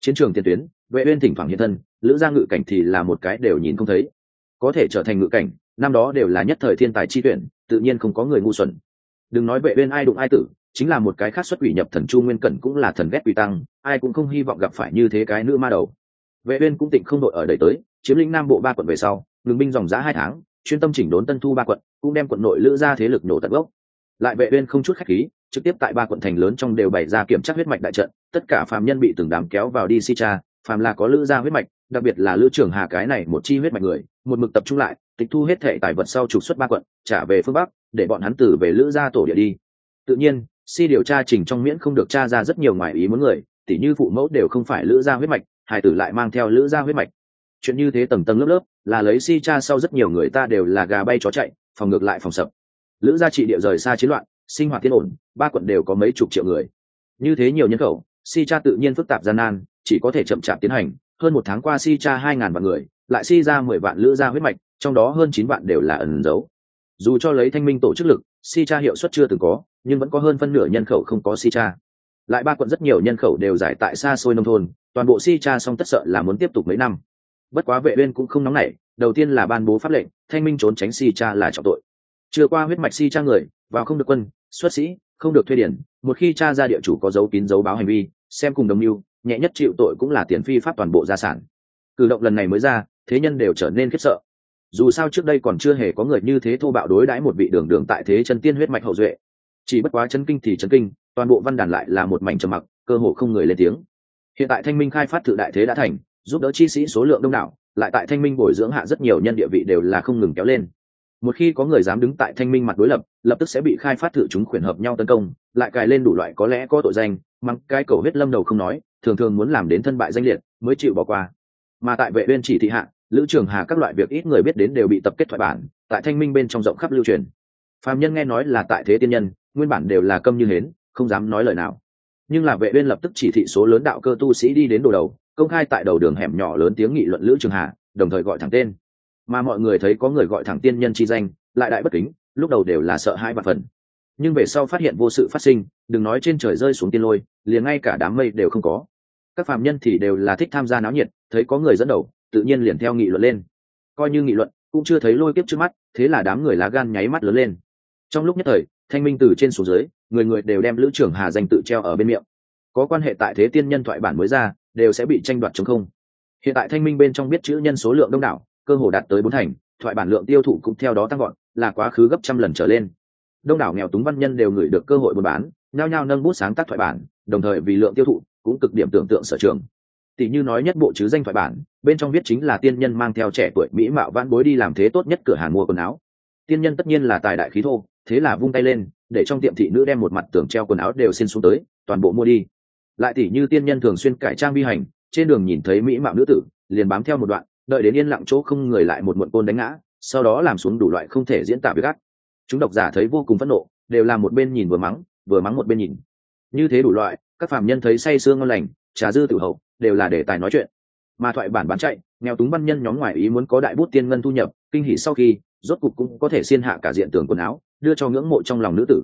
Chiến trường tiền tuyến, vệ uyên thỉnh thoảng hiện thân, lữ gia ngự cảnh thì là một cái đều nhìn không thấy. Có thể trở thành ngự cảnh năm đó đều là nhất thời thiên tài chi tuyển, tự nhiên không có người ngu xuẩn. Đừng nói vệ bên ai đụng ai tử, chính là một cái khác xuất quỷ nhập thần chu nguyên cẩn cũng là thần ghét quỷ tăng, ai cũng không hy vọng gặp phải như thế cái nữ ma đầu. Vệ uyên cũng tịnh không đội ở đẩy tới, chiếm lĩnh nam bộ ba quận về sau, ngừng binh dòng giá hai tháng, chuyên tâm chỉnh đốn tân thu ba quận, cũng đem quận nội lữ ra thế lực nổ tận gốc. Lại vệ uyên không chút khách khí, trực tiếp tại ba quận thành lớn trong đều bày ra kiểm tra huyết mạch đại trận, tất cả phàm nhân bị từng đám kéo vào đi si cha, phàm là có lữ gia huyết mạch đặc biệt là lữ trưởng hà cái này một chi huyết mạch người, một mực tập trung lại, tịch thu hết thể tài vật sau trục xuất ba quận, trả về phương bắc, để bọn hắn tử về lữ gia tổ địa đi. Tự nhiên, si điều tra trình trong miễn không được tra ra rất nhiều ngoài ý muốn người, tỉ như phụ mẫu đều không phải lữ gia huyết mạch hải tử lại mang theo lữ gia huyết mạch. Chuyện như thế tầng tầng lớp lớp, là lấy si cha sau rất nhiều người ta đều là gà bay chó chạy, phòng ngược lại phòng sập. Lữ gia trị địa rời xa chiến loạn, sinh hoạt thiên ổn, ba quận đều có mấy chục triệu người. Như thế nhiều nhân khẩu, si cha tự nhiên phức tạp gian nan, chỉ có thể chậm chạp tiến hành hơn một tháng qua si cha hai ngàn vạn người, lại si ra mười vạn lữ gia huyết mạch, trong đó hơn chín vạn đều là ẩn giấu. Dù cho lấy thanh minh tổ chức lực, si cha hiệu suất chưa từng có, nhưng vẫn có hơn phân nửa nhân khẩu không có si cha. Lại ba quận rất nhiều nhân khẩu đều giải tại xa xôi nông thôn, toàn bộ si cha xong tất sợ là muốn tiếp tục mấy năm. Bất quá vệ uyên cũng không nóng nảy, đầu tiên là ban bố pháp lệnh, thanh minh trốn tránh si cha là trọng tội. Chưa qua huyết mạch si cha người, vào không được quân, xuất sĩ, không được thuê điển, một khi cha ra địa chủ có dấu kín dấu báo hành vi, xem cùng đồng mưu nhẹ nhất chịu tội cũng là tiền phi pháp toàn bộ gia sản. Cử động lần này mới ra, thế nhân đều trở nên khiếp sợ. Dù sao trước đây còn chưa hề có người như thế thô bạo đối đãi một vị đường đường tại thế chân tiên huyết mạch hậu duệ. Chỉ bất quá chân kinh thì chân kinh, toàn bộ văn đàn lại là một mảnh trầm mặc, cơ hồ không người lên tiếng. Hiện tại thanh minh khai phát thự đại thế đã thành, giúp đỡ chi sĩ số lượng đông đảo, lại tại thanh minh bồi dưỡng hạ rất nhiều nhân địa vị đều là không ngừng kéo lên. Một khi có người dám đứng tại thanh minh mặt đối lập lập tức sẽ bị khai phát thử chúng khuyển hợp nhau tấn công, lại cài lên đủ loại có lẽ có tội danh mắng cái cầu huyết lâm đầu không nói, thường thường muốn làm đến thân bại danh liệt, mới chịu bỏ qua. Mà tại vệ uyên chỉ thị hạ, lữ trường hà các loại việc ít người biết đến đều bị tập kết thoại bản, tại thanh minh bên trong rộng khắp lưu truyền. Phàm nhân nghe nói là tại thế tiên nhân, nguyên bản đều là câm như hến, không dám nói lời nào. Nhưng là vệ uyên lập tức chỉ thị số lớn đạo cơ tu sĩ đi đến đồ đầu, công khai tại đầu đường hẻm nhỏ lớn tiếng nghị luận lữ trường hà, đồng thời gọi thẳng tên. Mà mọi người thấy có người gọi thẳng tiên nhân chi danh, lại đại bất kính, lúc đầu đều là sợ hai và phần nhưng về sau phát hiện vô sự phát sinh, đừng nói trên trời rơi xuống tiên lôi liền ngay cả đám mây đều không có. Các phạm nhân thì đều là thích tham gia náo nhiệt, thấy có người dẫn đầu, tự nhiên liền theo nghị luận lên. Coi như nghị luận, cũng chưa thấy lôi kiếp trước mắt, thế là đám người lá gan nháy mắt lớn lên. Trong lúc nhất thời, thanh minh từ trên xuống dưới, người người đều đem lữ trưởng hà danh tự treo ở bên miệng. Có quan hệ tại thế tiên nhân thoại bản mới ra, đều sẽ bị tranh đoạt chống không. Hiện tại thanh minh bên trong biết chữ nhân số lượng đông đảo, cơ hồ đạt tới bốn thành, thoại bản lượng tiêu thụ cũng theo đó tăng gọn là quá khứ gấp trăm lần trở lên. Đông đảo nghèo túng văn nhân đều gửi được cơ hội buôn bán, nhao nhao nâng bút sáng tác thoại bản đồng thời vì lượng tiêu thụ, cũng cực điểm tưởng tượng sở trường. Tỷ như nói nhất bộ chứ danh thoại bản, bên trong viết chính là tiên nhân mang theo trẻ tuổi mỹ mạo vãn bối đi làm thế tốt nhất cửa hàng mua quần áo. Tiên nhân tất nhiên là tài đại khí thô, thế là vung tay lên, để trong tiệm thị nữ đem một mặt tường treo quần áo đều xin xuống tới, toàn bộ mua đi. Lại tỷ như tiên nhân thường xuyên cải trang vi hành, trên đường nhìn thấy mỹ mạo nữ tử, liền bám theo một đoạn, đợi đến yên lặng chỗ không người lại một muộn côn đánh ngã, sau đó làm xuống đủ loại không thể diễn tả với gắt chúng độc giả thấy vô cùng phẫn nộ, đều làm một bên nhìn vừa mắng vừa mắng một bên nhìn như thế đủ loại, các phạm nhân thấy say sương ngon lành, trà dư tử hậu, đều là đề tài nói chuyện. Mà thoại bản bán chạy, nghèo túng văn nhân nhóm ngoài ý muốn có đại bút tiên ngân thu nhập, kinh hỉ sau khi, rốt cục cũng có thể xiên hạ cả diện tường quần áo, đưa cho ngưỡng mộ trong lòng nữ tử.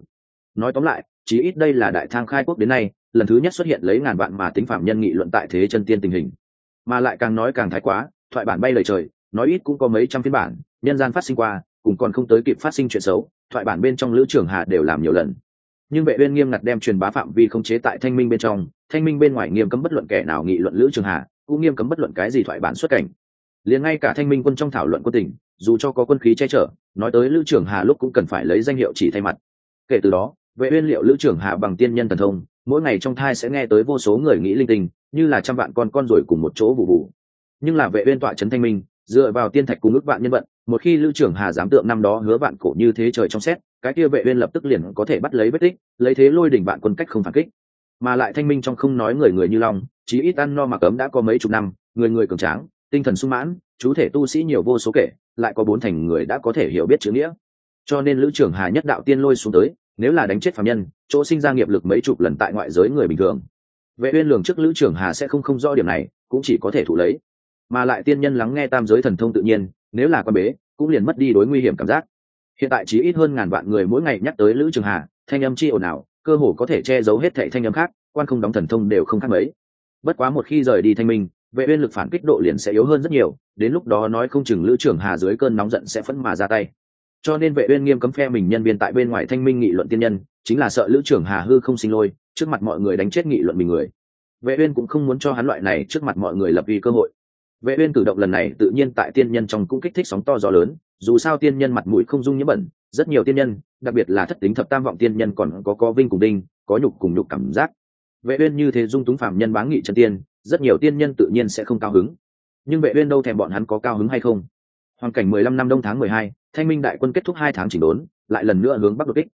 Nói tóm lại, chí ít đây là đại thang khai quốc đến nay, lần thứ nhất xuất hiện lấy ngàn vạn mà tính phạm nhân nghị luận tại thế chân tiên tình hình. Mà lại càng nói càng thái quá, thoại bản bay lời trời, nói ít cũng có mấy trăm phiên bản, nhân gian phát sinh qua, cũng còn không tới kịp phát sinh chuyện xấu, thoại bản bên trong lữ trường hạ đều làm nhiều lần nhưng vệ uyên nghiêm ngặt đem truyền bá phạm vi không chế tại thanh minh bên trong, thanh minh bên ngoài nghiêm cấm bất luận kẻ nào nghị luận lữ trường hạ cũng nghiêm cấm bất luận cái gì thoại bản xuất cảnh. Liền ngay cả thanh minh quân trong thảo luận quân tình, dù cho có quân khí che chở, nói tới lữ trường hà lúc cũng cần phải lấy danh hiệu chỉ thay mặt. Kể từ đó, vệ uyên liệu lữ trường hà bằng tiên nhân thần thông, mỗi ngày trong thai sẽ nghe tới vô số người nghĩ linh tinh, như là trăm vạn con con rồi cùng một chỗ vụ vụ. Nhưng là vệ uyên tọa chấn thanh minh, dựa vào tiên thạch cùng ước vạn nhân vận một khi lưu trưởng hà dám tượng năm đó hứa vạn cổ như thế trời trong xét, cái kia vệ uyên lập tức liền có thể bắt lấy vết tích, lấy thế lôi đỉnh vạn quân cách không phản kích. Mà lại thanh minh trong không nói người người như long, chí ít ăn no mà cấm đã có mấy chục năm, người người cường tráng, tinh thần sung mãn, chú thể tu sĩ nhiều vô số kể, lại có bốn thành người đã có thể hiểu biết chữ nghĩa. Cho nên lữ trưởng hà nhất đạo tiên lôi xuống tới, nếu là đánh chết phạm nhân, chỗ sinh ra nghiệp lực mấy chục lần tại ngoại giới người bình thường. Vệ uyên lường trước lữ trưởng hà sẽ không không rõ điểm này, cũng chỉ có thể thụ lấy. Mà lại tiên nhân lắng nghe tam giới thần thông tự nhiên nếu là quan bế, cũng liền mất đi đối nguy hiểm cảm giác. Hiện tại chỉ ít hơn ngàn vạn người mỗi ngày nhắc tới lữ trường hà, thanh âm chi ồn ào, cơ hồ có thể che giấu hết thệ thanh âm khác, quan không đóng thần thông đều không khác mấy. Bất quá một khi rời đi thanh minh, vệ uyên lực phản kích độ liền sẽ yếu hơn rất nhiều, đến lúc đó nói không chừng lữ trường hà dưới cơn nóng giận sẽ phẫn mà ra tay. Cho nên vệ uyên nghiêm cấm phe mình nhân viên tại bên ngoài thanh minh nghị luận tiên nhân, chính là sợ lữ trường hà hư không sinh lôi, trước mặt mọi người đánh chết nghị luận mình người. Vệ uyên cũng không muốn cho hắn loại này trước mặt mọi người lập uy cơ hội vệ uyên cử động lần này tự nhiên tại tiên nhân trong cũng kích thích sóng to gió lớn dù sao tiên nhân mặt mũi không dung nhiễm bẩn rất nhiều tiên nhân đặc biệt là thất tính thập tam vọng tiên nhân còn có có vinh cùng đinh có nhục cùng nhục cảm giác. Vệ uyên như thế dung túng phàm nhân báng nghị chân tiên rất nhiều tiên nhân tự nhiên sẽ không cao hứng. Nhưng vệ uyên đâu thèm bọn hắn có cao hứng hay không? Hoàn cảnh 15 năm đông tháng 12, thanh minh đại quân kết thúc hai tháng chỉnh đốn lại lần nữa hướng bắc đột kích.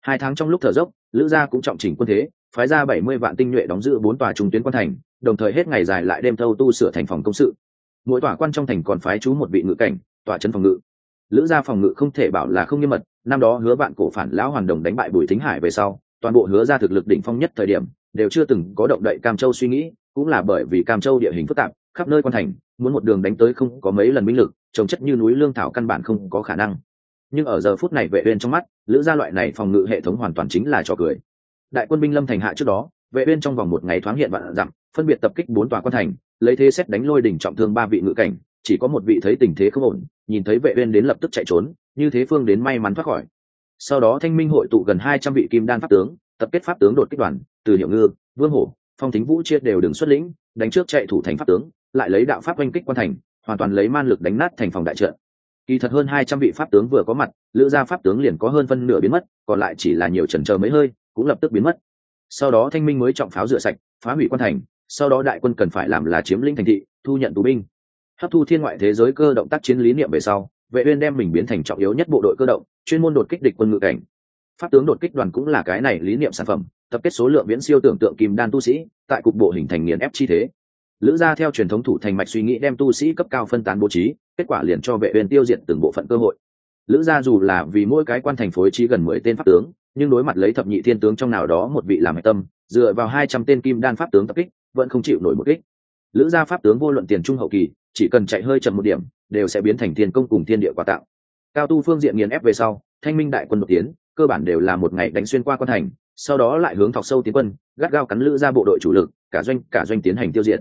Hai tháng trong lúc thở dốc lữ gia cũng trọng chỉnh quân thế phái ra 70 vạn tinh nhuệ đóng giữ bốn tòa trung tuyến quan thành đồng thời hết ngày dài lại đêm thâu tu sửa thành phòng công sự mỗi tòa quan trong thành còn phái chú một vị ngự cảnh, tòa trấn phòng ngự. Lữ gia phòng ngự không thể bảo là không nghiêm mật, năm đó hứa bạn cổ phản lão hoàn đồng đánh bại bùi thính hải về sau, toàn bộ hứa ra thực lực đỉnh phong nhất thời điểm, đều chưa từng có động đậy cam châu suy nghĩ, cũng là bởi vì cam châu địa hình phức tạp, khắp nơi quan thành, muốn một đường đánh tới không có mấy lần minh lực, trồng chất như núi lương thảo căn bản không có khả năng. Nhưng ở giờ phút này vệ uyên trong mắt, lữ gia loại này phòng ngự hệ thống hoàn toàn chính là trò cười. Đại quân binh lâm thành hạ trước đó, vệ uyên trong vòng một ngày thoáng hiện vạn dặm, phân biệt tập kích bốn tòa quan thành lấy thế xét đánh lôi đỉnh trọng thương ba vị ngự cảnh, chỉ có một vị thấy tình thế không ổn, nhìn thấy vệ uyên đến lập tức chạy trốn, như thế phương đến may mắn thoát khỏi. Sau đó thanh minh hội tụ gần 200 vị kim đan pháp tướng, tập kết pháp tướng đột kích đoàn, từ hiệu ngư, vương hổ, phong thính vũ chia đều đường xuất lĩnh, đánh trước chạy thủ thành pháp tướng, lại lấy đạo pháp oanh kích quan thành, hoàn toàn lấy man lực đánh nát thành phòng đại trận. Kỳ thật hơn 200 vị pháp tướng vừa có mặt, lữ gia pháp tướng liền có hơn phân nửa biến mất, còn lại chỉ là nhiều chần chờ mấy hơi, cũng lập tức biến mất. Sau đó thanh minh mới trọng pháo rửa sạch, phá hủy quan thành sau đó đại quân cần phải làm là chiếm lĩnh thành thị, thu nhận tù binh. Hấp thu thiên ngoại thế giới cơ động tác chiến lý niệm về sau, vệ uyên đem mình biến thành trọng yếu nhất bộ đội cơ động, chuyên môn đột kích địch quân ngự cảnh. Pháp tướng đột kích đoàn cũng là cái này lý niệm sản phẩm, tập kết số lượng viễn siêu tưởng tượng kim đan tu sĩ, tại cục bộ hình thành nghiền ép chi thế. Lữ gia theo truyền thống thủ thành mạch suy nghĩ đem tu sĩ cấp cao phân tán bố trí, kết quả liền cho vệ uyên tiêu diệt từng bộ phận cơ hội. Lữ gia dù là vì mỗi cái quan thành phối trí gần mười tên pháp tướng, nhưng đối mặt lấy thập nhị thiên tướng trong nào đó một vị làm hạch tâm, dựa vào hai trăm tên kim đan pháp tướng tập kích vẫn không chịu nổi một kích. Lữ gia pháp tướng vô luận tiền trung hậu kỳ, chỉ cần chạy hơi chậm một điểm, đều sẽ biến thành thiên công cùng thiên địa quà tạo. Cao tu phương diện nghiền ép về sau, thanh minh đại quân đột tiến, cơ bản đều là một ngày đánh xuyên qua quan thành, sau đó lại hướng thọc sâu tiến quân, gắt gao cắn lữ ra bộ đội chủ lực, cả doanh cả doanh tiến hành tiêu diệt.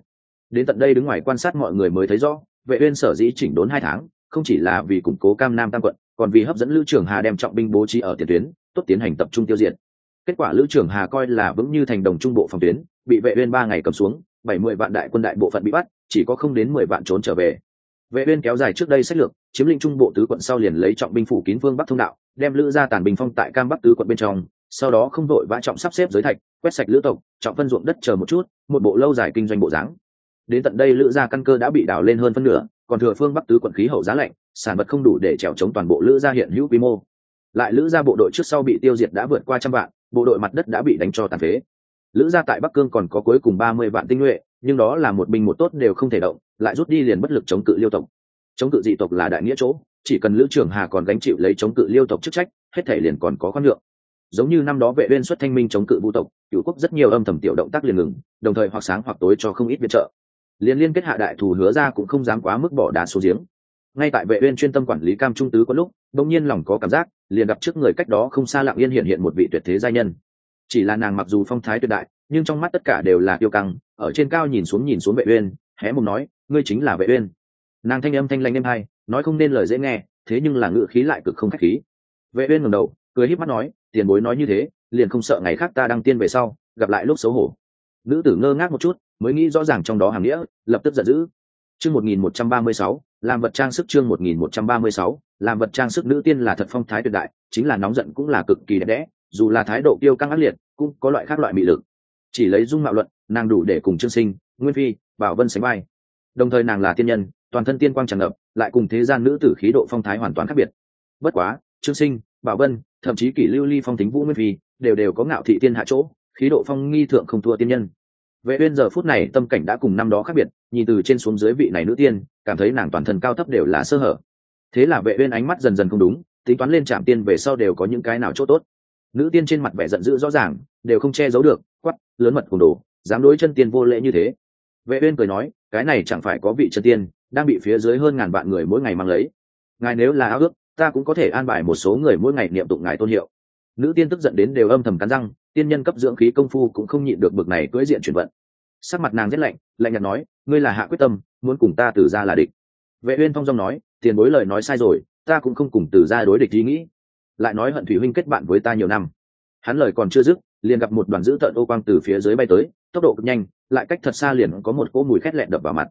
Đến tận đây đứng ngoài quan sát mọi người mới thấy rõ, vệ uyên sở dĩ chỉnh đốn hai tháng, không chỉ là vì củng cố cam nam tam quận, còn vì hấp dẫn lữ trưởng hà đem trọng binh bố trí ở tiền tuyến, tốt tiến hành tập trung tiêu diệt. Kết quả lữ trưởng hà coi là vững như thành đồng trung bộ phòng tuyến bị vệ uyên ba ngày cầm xuống, bảy mươi vạn đại quân đại bộ phận bị bắt, chỉ có không đến mười vạn trốn trở về. Vệ uyên kéo dài trước đây sách lược, chiếm lĩnh trung bộ tứ quận sau liền lấy trọng binh phủ kín phương bắc thông đạo, đem lữ gia tàn bình phong tại cam bắc tứ quận bên trong, sau đó không đội vã trọng sắp xếp giới thạch, quét sạch lữ tộc, trọng phân ruộng đất chờ một chút, một bộ lâu dài kinh doanh bộ dáng. Đến tận đây lữ gia căn cơ đã bị đào lên hơn phân nửa, còn thừa phương bắc tứ quận khí hậu giá lạnh, sản vật không đủ để chèo chống toàn bộ lữ gia hiện hữu quy mô. Lại lữ gia bộ đội trước sau bị tiêu diệt đã vượt qua trăm vạn, bộ đội mặt đất đã bị đánh cho tàn phế lữ gia tại bắc cương còn có cuối cùng ba mươi vạn tinh nhuệ, nhưng đó là một binh một tốt đều không thể động, lại rút đi liền bất lực chống cự liêu tộc. Chống cự dị tộc là đại nghĩa chỗ, chỉ cần lữ trường hà còn gánh chịu lấy chống cự liêu tộc chức trách, hết thể liền còn có khoan lượng giống như năm đó vệ uyên xuất thanh minh chống cự vũ tộc cựu quốc rất nhiều âm thầm tiểu động tác liền ngừng, đồng thời hoặc sáng hoặc tối cho không ít viện trợ. Liên liên kết hạ đại thù hứa ra cũng không dám quá mức bỏ đá số giếng. Ngay tại vệ uyên chuyên tâm quản lý cam trung tứ có lúc đột nhiên lòng có cảm giác, liền gặp trước người cách đó không xa lặng yên hiện hiện một vị tuyệt thế gia nhân chỉ là nàng mặc dù phong thái tuyệt đại, nhưng trong mắt tất cả đều là tiêu căng, ở trên cao nhìn xuống nhìn xuống vệ uyên, hé mồm nói, ngươi chính là vệ uyên. Nàng thanh âm thanh lãnh êm hay, nói không nên lời dễ nghe, thế nhưng là ngữ khí lại cực không khách khí. Vệ uyên ngẩng đầu, cười híp mắt nói, tiền bối nói như thế, liền không sợ ngày khác ta đăng tiên về sau, gặp lại lúc xấu hổ. Nữ tử ngơ ngác một chút, mới nghĩ rõ ràng trong đó hàng nghĩa, lập tức giận dữ. Chương 1136 làm vật trang sức chương 1136 làm vật trang sức nữ tiên là thật phong thái tuyệt đại, chính là nóng giận cũng là cực kỳ đẹp đẽ dù là thái độ kiêu căng ác liệt, cũng có loại khác loại mị lực. Chỉ lấy dung mạo luận, nàng đủ để cùng trương sinh, nguyên phi, bảo vân sánh vai. Đồng thời nàng là tiên nhân, toàn thân tiên quang tràn ngập, lại cùng thế gian nữ tử khí độ phong thái hoàn toàn khác biệt. Bất quá, trương sinh, bảo vân, thậm chí kỷ lưu ly, phong tính vũ, nguyên phi, đều đều có ngạo thị tiên hạ chỗ, khí độ phong nghi thượng không thua tiên nhân. Vệ uyên giờ phút này tâm cảnh đã cùng năm đó khác biệt, nhìn từ trên xuống dưới vị này nữ tiên, cảm thấy nàng toàn thân cao thấp đều là sơ hở. Thế là vệ uyên ánh mắt dần dần không đúng, tính toán lên chạm tiên về sau đều có những cái nào chỗ tốt nữ tiên trên mặt vẻ giận dữ rõ ràng, đều không che giấu được quát lớn mật cùng đồ, dám đối chân tiên vô lễ như thế. Vệ uyên cười nói, cái này chẳng phải có vị chân tiên, đang bị phía dưới hơn ngàn vạn người mỗi ngày mang lấy. Ngài nếu là áo ước, ta cũng có thể an bài một số người mỗi ngày niệm tụng ngài tôn hiệu. Nữ tiên tức giận đến đều âm thầm cắn răng, tiên nhân cấp dưỡng khí công phu cũng không nhịn được bực này cưỡi diện chuyển vận. Sắc mặt nàng rất lạnh lạnh nhạt nói, ngươi là hạ quyết tâm, muốn cùng ta từ ra là địch. Vệ uyên phong dong nói, tiền bối lời nói sai rồi, ta cũng không cùng từ ra đối địch ý nghĩ lại nói hận thủy huynh kết bạn với ta nhiều năm. Hắn lời còn chưa dứt, liền gặp một đoàn dữ tợn ô quang từ phía dưới bay tới, tốc độ cực nhanh, lại cách thật xa liền có một cỗ mùi khét lẹn đập vào mặt.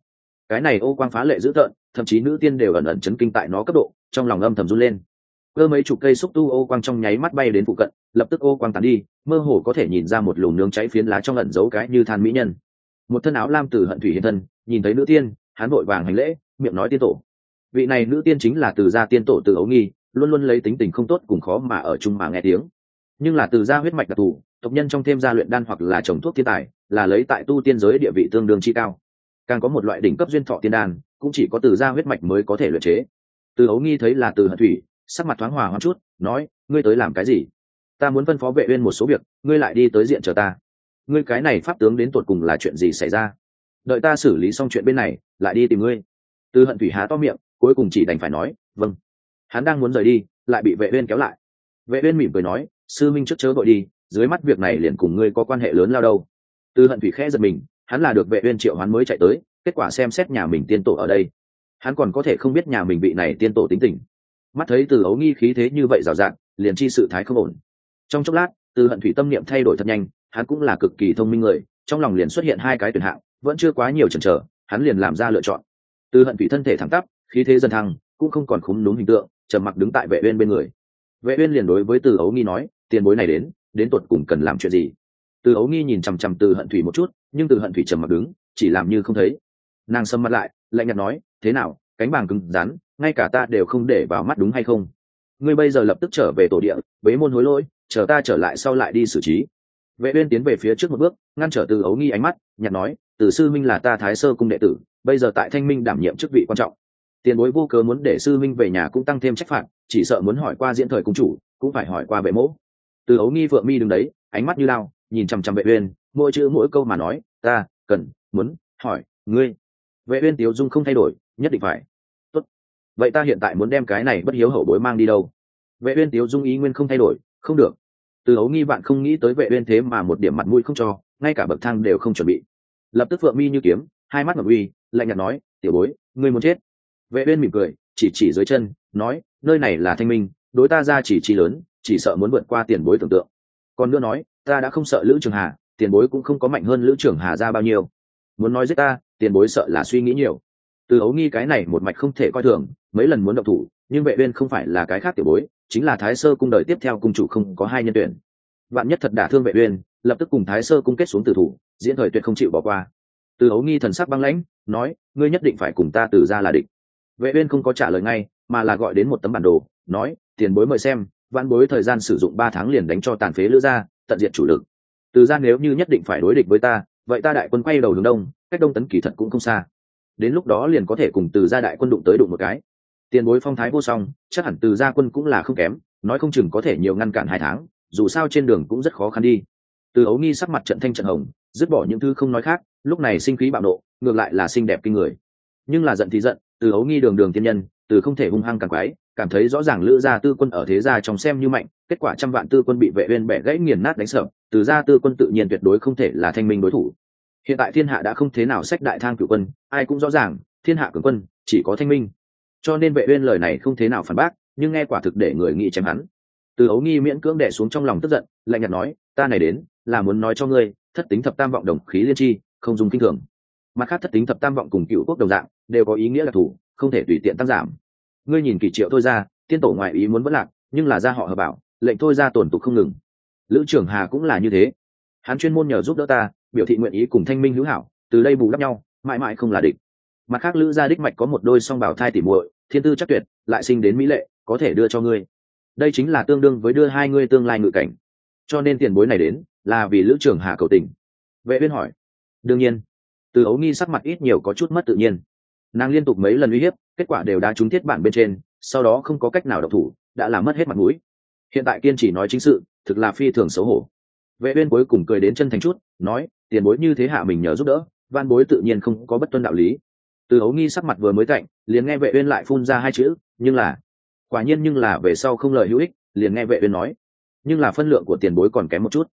Cái này ô quang phá lệ dữ tợn, thậm chí nữ tiên đều ẩn ẩn chấn kinh tại nó cấp độ, trong lòng âm thầm run lên. Cơ mấy chục cây xúc tu ô quang trong nháy mắt bay đến phụ cận, lập tức ô quang tán đi, mơ hồ có thể nhìn ra một lùm nướng cháy phiến lá trong ẩn giấu cái như than mỹ nhân. Một thân áo lam từ hận thủy hiện thân, nhìn thấy nữ tiên, hắn vội vàng hành lễ, miệng nói tiên tổ. Vị này nữ tiên chính là từ gia tiên tổ từ ấu nghi luôn luôn lấy tính tình không tốt cùng khó mà ở chung mà nghe tiếng. Nhưng là từ gia huyết mạch đặc thù, tộc nhân trong thêm gia luyện đan hoặc là trồng thuốc thiên tài, là lấy tại tu tiên giới địa vị tương đương chi cao. Càng có một loại đỉnh cấp duyên thọ tiên đan, cũng chỉ có từ gia huyết mạch mới có thể luyện chế. Từ ấu nghi thấy là từ hận thủy, sắc mặt thoáng hòa hoang chút, nói, ngươi tới làm cái gì? Ta muốn phân phó vệ uyên một số việc, ngươi lại đi tới diện chờ ta. Ngươi cái này pháp tướng đến tột cùng là chuyện gì xảy ra? Đợi ta xử lý xong chuyện bên này, lại đi tìm ngươi. Từ hận thủy há to miệng, cuối cùng chỉ đành phải nói vâng hắn đang muốn rời đi, lại bị vệ uyên kéo lại. Vệ uyên mỉm cười nói, sư minh trước chớ vội đi, dưới mắt việc này liền cùng ngươi có quan hệ lớn lao đâu. Từ hận thủy khẽ giật mình, hắn là được vệ uyên triệu hoán mới chạy tới, kết quả xem xét nhà mình tiên tổ ở đây. Hắn còn có thể không biết nhà mình bị này tiên tổ tính tình. Mắt thấy từ ấu nghi khí thế như vậy rào rạng liền chi sự thái không ổn. Trong chốc lát, từ hận thủy tâm niệm thay đổi thật nhanh, hắn cũng là cực kỳ thông minh người, trong lòng liền xuất hiện hai cái tuyển hạng, vẫn chưa quá nhiều chần chờ, hắn liền làm ra lựa chọn. Từ hận thủy thân thể thẳng tắp, khí thế dần thăng, cũng không còn khúng núm hình tượng trầm mặc đứng tại vệ uyên bên người. Vệ uyên liền đối với từ ấu nghi nói, tiền bối này đến đến tuột cùng cần làm chuyện gì? Từ ấu nghi nhìn chằm chằm từ hận thủy một chút, nhưng từ hận thủy trầm mặc đứng, chỉ làm như không thấy. Nàng sầm mặt lại, lạnh nhạt nói, thế nào, cánh bàng cứng rắn, ngay cả ta đều không để vào mắt đúng hay không? Ngươi bây giờ lập tức trở về tổ địa, bế môn hối lỗi, chờ ta trở lại sau lại đi xử trí. Vệ uyên tiến về phía trước một bước, ngăn trở từ ấu nghi ánh mắt, nhạt nói, từ sư minh là ta thái sơ cung đệ tử, bây giờ tại thanh minh đảm nhiệm chức vị quan trọng tiền bối vô cớ muốn để sư minh về nhà cũng tăng thêm trách phạt, chỉ sợ muốn hỏi qua diễn thời cung chủ, cũng phải hỏi qua vệ mẫu. Từ ấu nghi vượng mi đứng đấy, ánh mắt như lao, nhìn chằm chằm vệ uyên, mỗi chữ mỗi câu mà nói, ta, cần, muốn, hỏi, ngươi. Vệ uyên tiếu dung không thay đổi, nhất định phải. Tốt, vậy ta hiện tại muốn đem cái này bất hiếu hậu bối mang đi đâu? Vệ uyên tiếu dung ý nguyên không thay đổi, không được. Từ ấu nghi bạn không nghĩ tới vệ uyên thế mà một điểm mặt mũi không cho, ngay cả bậc thang đều không chuẩn bị. Lập tức phượng mi như kiếm, hai mắt ngập uy, lạnh nhạt nói, tiểu bối, ngươi muốn chết? Vệ uyên mỉm cười, chỉ chỉ dưới chân, nói, nơi này là thanh minh, đối ta ra chỉ chi lớn, chỉ sợ muốn vượt qua tiền bối tưởng tượng. Còn nữa nói, ta đã không sợ lữ trường hà, tiền bối cũng không có mạnh hơn lữ trường hà ra bao nhiêu. Muốn nói giết ta, tiền bối sợ là suy nghĩ nhiều. Từ ấu nghi cái này một mạch không thể coi thường, mấy lần muốn động thủ, nhưng vệ uyên không phải là cái khác tiểu bối, chính là thái sơ cung đời tiếp theo cung chủ không có hai nhân tuyển. Vạn nhất thật đả thương vệ uyên, lập tức cùng thái sơ cung kết xuống tử thủ, diễn thời tuyệt không chịu bỏ qua. Từ ấu nghi thần sắc băng lãnh, nói, ngươi nhất định phải cùng ta từ ra là địch vệ uyên không có trả lời ngay, mà là gọi đến một tấm bản đồ, nói, tiền bối mời xem văn bối thời gian sử dụng ba tháng liền đánh cho tàn phế lữ gia, tận diệt chủ lực. Từ gian nếu như nhất định phải đối địch với ta, vậy ta đại quân quay đầu hướng đông, cách đông tấn kỳ thật cũng không xa. Đến lúc đó liền có thể cùng từ gia đại quân đụng tới đụng một cái. Tiền bối phong thái vô song, chắc hẳn từ gia quân cũng là không kém, nói không chừng có thể nhiều ngăn cản hai tháng, dù sao trên đường cũng rất khó khăn đi. Từ ấu nghi sắc mặt trận thanh trận hồng, dứt bỏ những thứ không nói khác, lúc này sinh khí bạo nộ, ngược lại là xinh đẹp kinh người. Nhưng là giận thì giận từ ấu nghi đường đường tiên nhân, từ không thể hung hăng càng quái, cảm thấy rõ ràng lữ gia tư quân ở thế gia trong xem như mạnh, kết quả trăm vạn tư quân bị vệ uyên bẻ gãy nghiền nát đánh sợ, từ gia tư quân tự nhiên tuyệt đối không thể là thanh minh đối thủ. Hiện tại thiên hạ đã không thế nào sách đại thang cửu quân, ai cũng rõ ràng, thiên hạ cường quân chỉ có thanh minh. Cho nên vệ uyên lời này không thế nào phản bác, nhưng nghe quả thực để người nghĩ chém hắn. Từ ấu nghi miễn cưỡng đè xuống trong lòng tức giận, lạnh nhạt nói, ta này đến, là muốn nói cho ngươi, thất tính thập tam vọng đồng khí liên chi không dùng kinh thường. Mặt khác thất tính thập tam vọng cùng cựu quốc đồng dạng đều có ý nghĩa là thủ không thể tùy tiện tăng giảm. Ngươi nhìn kỳ triệu thôi ra, tiên tổ ngoại ý muốn vẫn lạc, nhưng là ra họ hợp bảo, lệnh thôi ra tổn tục không ngừng. Lữ trưởng hà cũng là như thế. Hắn chuyên môn nhờ giúp đỡ ta, biểu thị nguyện ý cùng thanh minh hữu hảo, từ đây bù đắp nhau, mãi mãi không là địch. Mặt khác lữ gia đích mạch có một đôi song bảo thai tỉ muội, thiên tư chắc tuyệt, lại sinh đến mỹ lệ, có thể đưa cho ngươi. Đây chính là tương đương với đưa hai ngươi tương lai ngự cảnh. Cho nên tiền bối này đến, là vì lữ trưởng hà cầu tình. Vệ viên hỏi, đương nhiên. Từ ấu nghi sắc mặt ít nhiều có chút mất tự nhiên nàng liên tục mấy lần uy hiếp, kết quả đều đã trúng thiết bản bên trên, sau đó không có cách nào độc thủ, đã làm mất hết mặt mũi. Hiện tại kiên chỉ nói chính sự, thực là phi thường xấu hổ. Vệ uyên cuối cùng cười đến chân thành chút, nói, tiền bối như thế hạ mình nhờ giúp đỡ van bối tự nhiên không có bất tuân đạo lý. Từ ấu nghi sắc mặt vừa mới cạnh liền nghe vệ uyên lại phun ra hai chữ, nhưng là, quả nhiên nhưng là về sau không lời hữu ích, liền nghe vệ uyên nói. Nhưng là phân lượng của tiền bối còn kém một chút.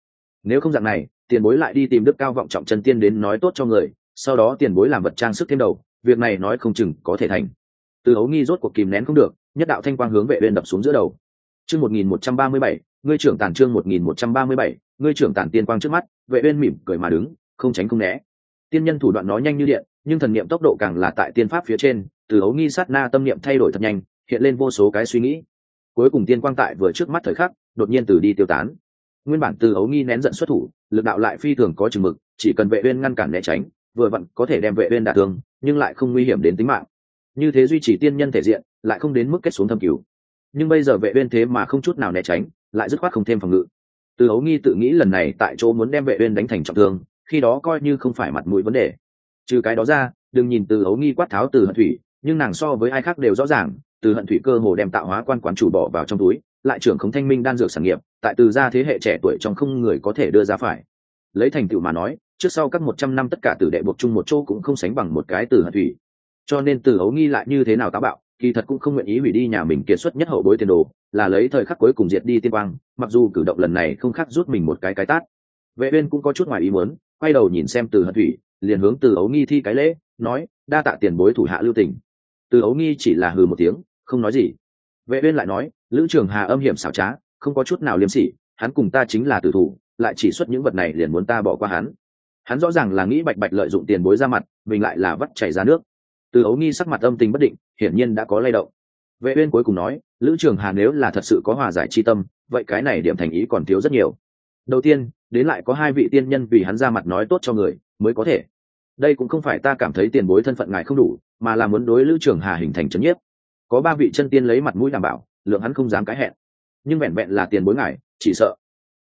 Nếu không dạng này, tiền bối lại đi tìm đức cao vọng trọng chân tiên đến nói tốt cho người, sau đó tiền bối làm vật trang sức thêm đầu việc này nói không chừng có thể thành. Từ ấu nghi rốt cuộc kìm nén không được nhất đạo thanh quang hướng vệ uyên đập xuống giữa đầu. Chương 1137, ngươi trưởng tản chương 1137, ngươi trưởng tản tiên quang trước mắt vệ uyên mỉm cười mà đứng không tránh không né. Tiên nhân thủ đoạn nói nhanh như điện nhưng thần niệm tốc độ càng là tại tiên pháp phía trên từ ấu nghi sát na tâm niệm thay đổi thật nhanh hiện lên vô số cái suy nghĩ. Cuối cùng tiên quang tại vừa trước mắt thời khắc đột nhiên từ đi tiêu tán. Nguyên bản từ ấu nghi nén giận xuất thủ lực đạo lại phi thường có chừng mực chỉ cần vệ uyên ngăn cản né tránh vừa vặn có thể đem vệ uyên đả thương nhưng lại không nguy hiểm đến tính mạng. Như thế duy trì tiên nhân thể diện, lại không đến mức kết xuống thâm cứu nhưng bây giờ vệ uyên thế mà không chút nào né tránh, lại dứt khoát không thêm phòng ngự. Từ ấu nghi tự nghĩ lần này tại chỗ muốn đem vệ uyên đánh thành trọng thương, khi đó coi như không phải mặt mũi vấn đề. Trừ cái đó ra, đừng nhìn từ ấu nghi quát tháo từ hận thủy, nhưng nàng so với ai khác đều rõ ràng, từ hận thủy cơ hồ đem tạo hóa quan quán chủ bỏ vào trong túi, lại trưởng khống thanh minh đan dược sản nghiệp, tại từ gia thế hệ trẻ tuổi trong không người có thể đưa ra phải. Lấy thành tựu mà nói trước sau các một trăm năm tất cả tử đệ buộc chung một chỗ cũng không sánh bằng một cái từ hận thủy. Cho nên từ ấu nghi lại như thế nào táo bạo, kỳ thật cũng không nguyện ý hủy đi nhà mình kiệt xuất nhất hậu bối tiền đồ, là lấy thời khắc cuối cùng diệt đi tiên quang, mặc dù cử động lần này không khác rút mình một cái cái tát. Vệ uyên cũng có chút ngoài ý muốn, quay đầu nhìn xem từ hận thủy, liền hướng từ ấu nghi thi cái lễ, nói, đa tạ tiền bối thủ hạ lưu tình. Từ ấu nghi chỉ là hừ một tiếng, không nói gì. Vệ uyên lại nói, lữ trường hà âm hiểm xảo trá, không có chút nào liêm sỉ, hắn cùng ta chính là tử thủ, lại chỉ xuất những vật này liền muốn ta bỏ qua hắn hắn rõ ràng là nghĩ bạch bạch lợi dụng tiền bối ra mặt, mình lại là vắt chảy ra nước. Từ ấu nghi sắc mặt âm tình bất định, hiển nhiên đã có lay động. Vệ uyên cuối cùng nói, lữ trường hà nếu là thật sự có hòa giải chi tâm, vậy cái này điểm thành ý còn thiếu rất nhiều. Đầu tiên, đến lại có hai vị tiên nhân vì hắn ra mặt nói tốt cho người, mới có thể. Đây cũng không phải ta cảm thấy tiền bối thân phận ngài không đủ, mà là muốn đối lữ trường hà hình thành chấn nhiếp. Có ba vị chân tiên lấy mặt mũi đảm bảo, lượng hắn không dám cái hẹn. Nhưng vẹn vẹn là tiền bối ngài, chỉ sợ.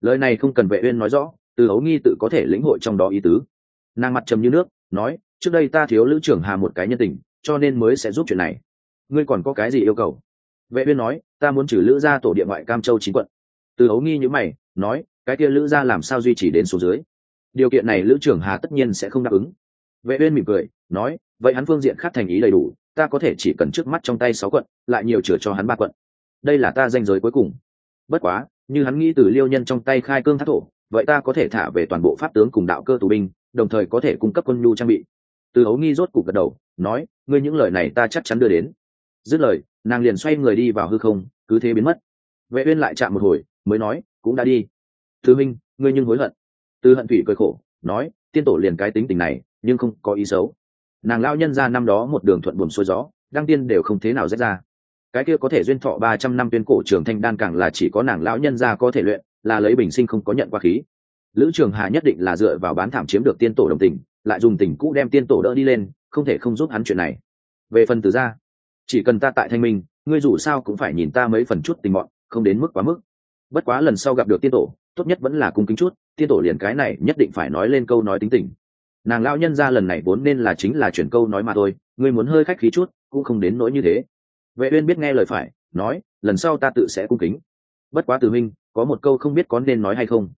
Lời này không cần vệ uyên nói rõ từ ấu nghi tự có thể lĩnh hội trong đó ý tứ. Nàng mặt trầm như nước, nói, trước đây ta thiếu lữ trưởng hà một cái nhân tình, cho nên mới sẽ giúp chuyện này. Ngươi còn có cái gì yêu cầu? Vệ uyên nói, ta muốn trừ lữ gia tổ địa ngoại cam châu chín quận. Từ ấu nghi như mày, nói, cái kia lữ gia làm sao duy trì đến số dưới? Điều kiện này lữ trưởng hà tất nhiên sẽ không đáp ứng. Vệ uyên mỉm cười, nói, vậy hắn phương diện khác thành ý đầy đủ, ta có thể chỉ cần trước mắt trong tay sáu quận, lại nhiều chừa cho hắn ba quận. Đây là ta danh giới cuối cùng. Bất quá, như hắn nghĩ từ liêu nhân trong tay khai cương thác thổ vậy ta có thể thả về toàn bộ pháp tướng cùng đạo cơ tù binh, đồng thời có thể cung cấp quân nhu trang bị. Từ Hấu nghi rốt cục gật đầu, nói, ngươi những lời này ta chắc chắn đưa đến. Dứt lời, nàng liền xoay người đi vào hư không, cứ thế biến mất. Vệ uyên lại chạm một hồi, mới nói, cũng đã đi. Thứ minh, ngươi nhưng hối hận. Từ hận thủy cười khổ, nói, tiên tổ liền cái tính tình này, nhưng không có ý xấu. Nàng lao nhân ra năm đó một đường thuận buồm xuôi gió, đăng tiên đều không thế nào rách ra. Cái kia có thể duyên thọ ba trăm năm tuyên cổ trường thanh đan càng là chỉ có nàng lão nhân ra có thể luyện là lấy bình sinh không có nhận qua khí. Lữ trường hà nhất định là dựa vào bán thảm chiếm được tiên tổ đồng tình, lại dùng tình cũ đem tiên tổ đỡ đi lên, không thể không giúp hắn chuyện này. Về phần từ ra chỉ cần ta tại thanh minh, ngươi dù sao cũng phải nhìn ta mấy phần chút tình mọn không đến mức quá mức. Bất quá lần sau gặp được tiên tổ, tốt nhất vẫn là cung kính chút, tiên tổ liền cái này nhất định phải nói lên câu nói tính tình. Nàng lão nhân ra lần này vốn nên là chính là chuyển câu nói mà thôi, ngươi muốn hơi khách khí chút, cũng không đến nỗi như thế. Vệ uyên biết nghe lời phải, nói, lần sau ta tự sẽ cung kính bất quá từ minh, có một câu không biết có nên nói hay không.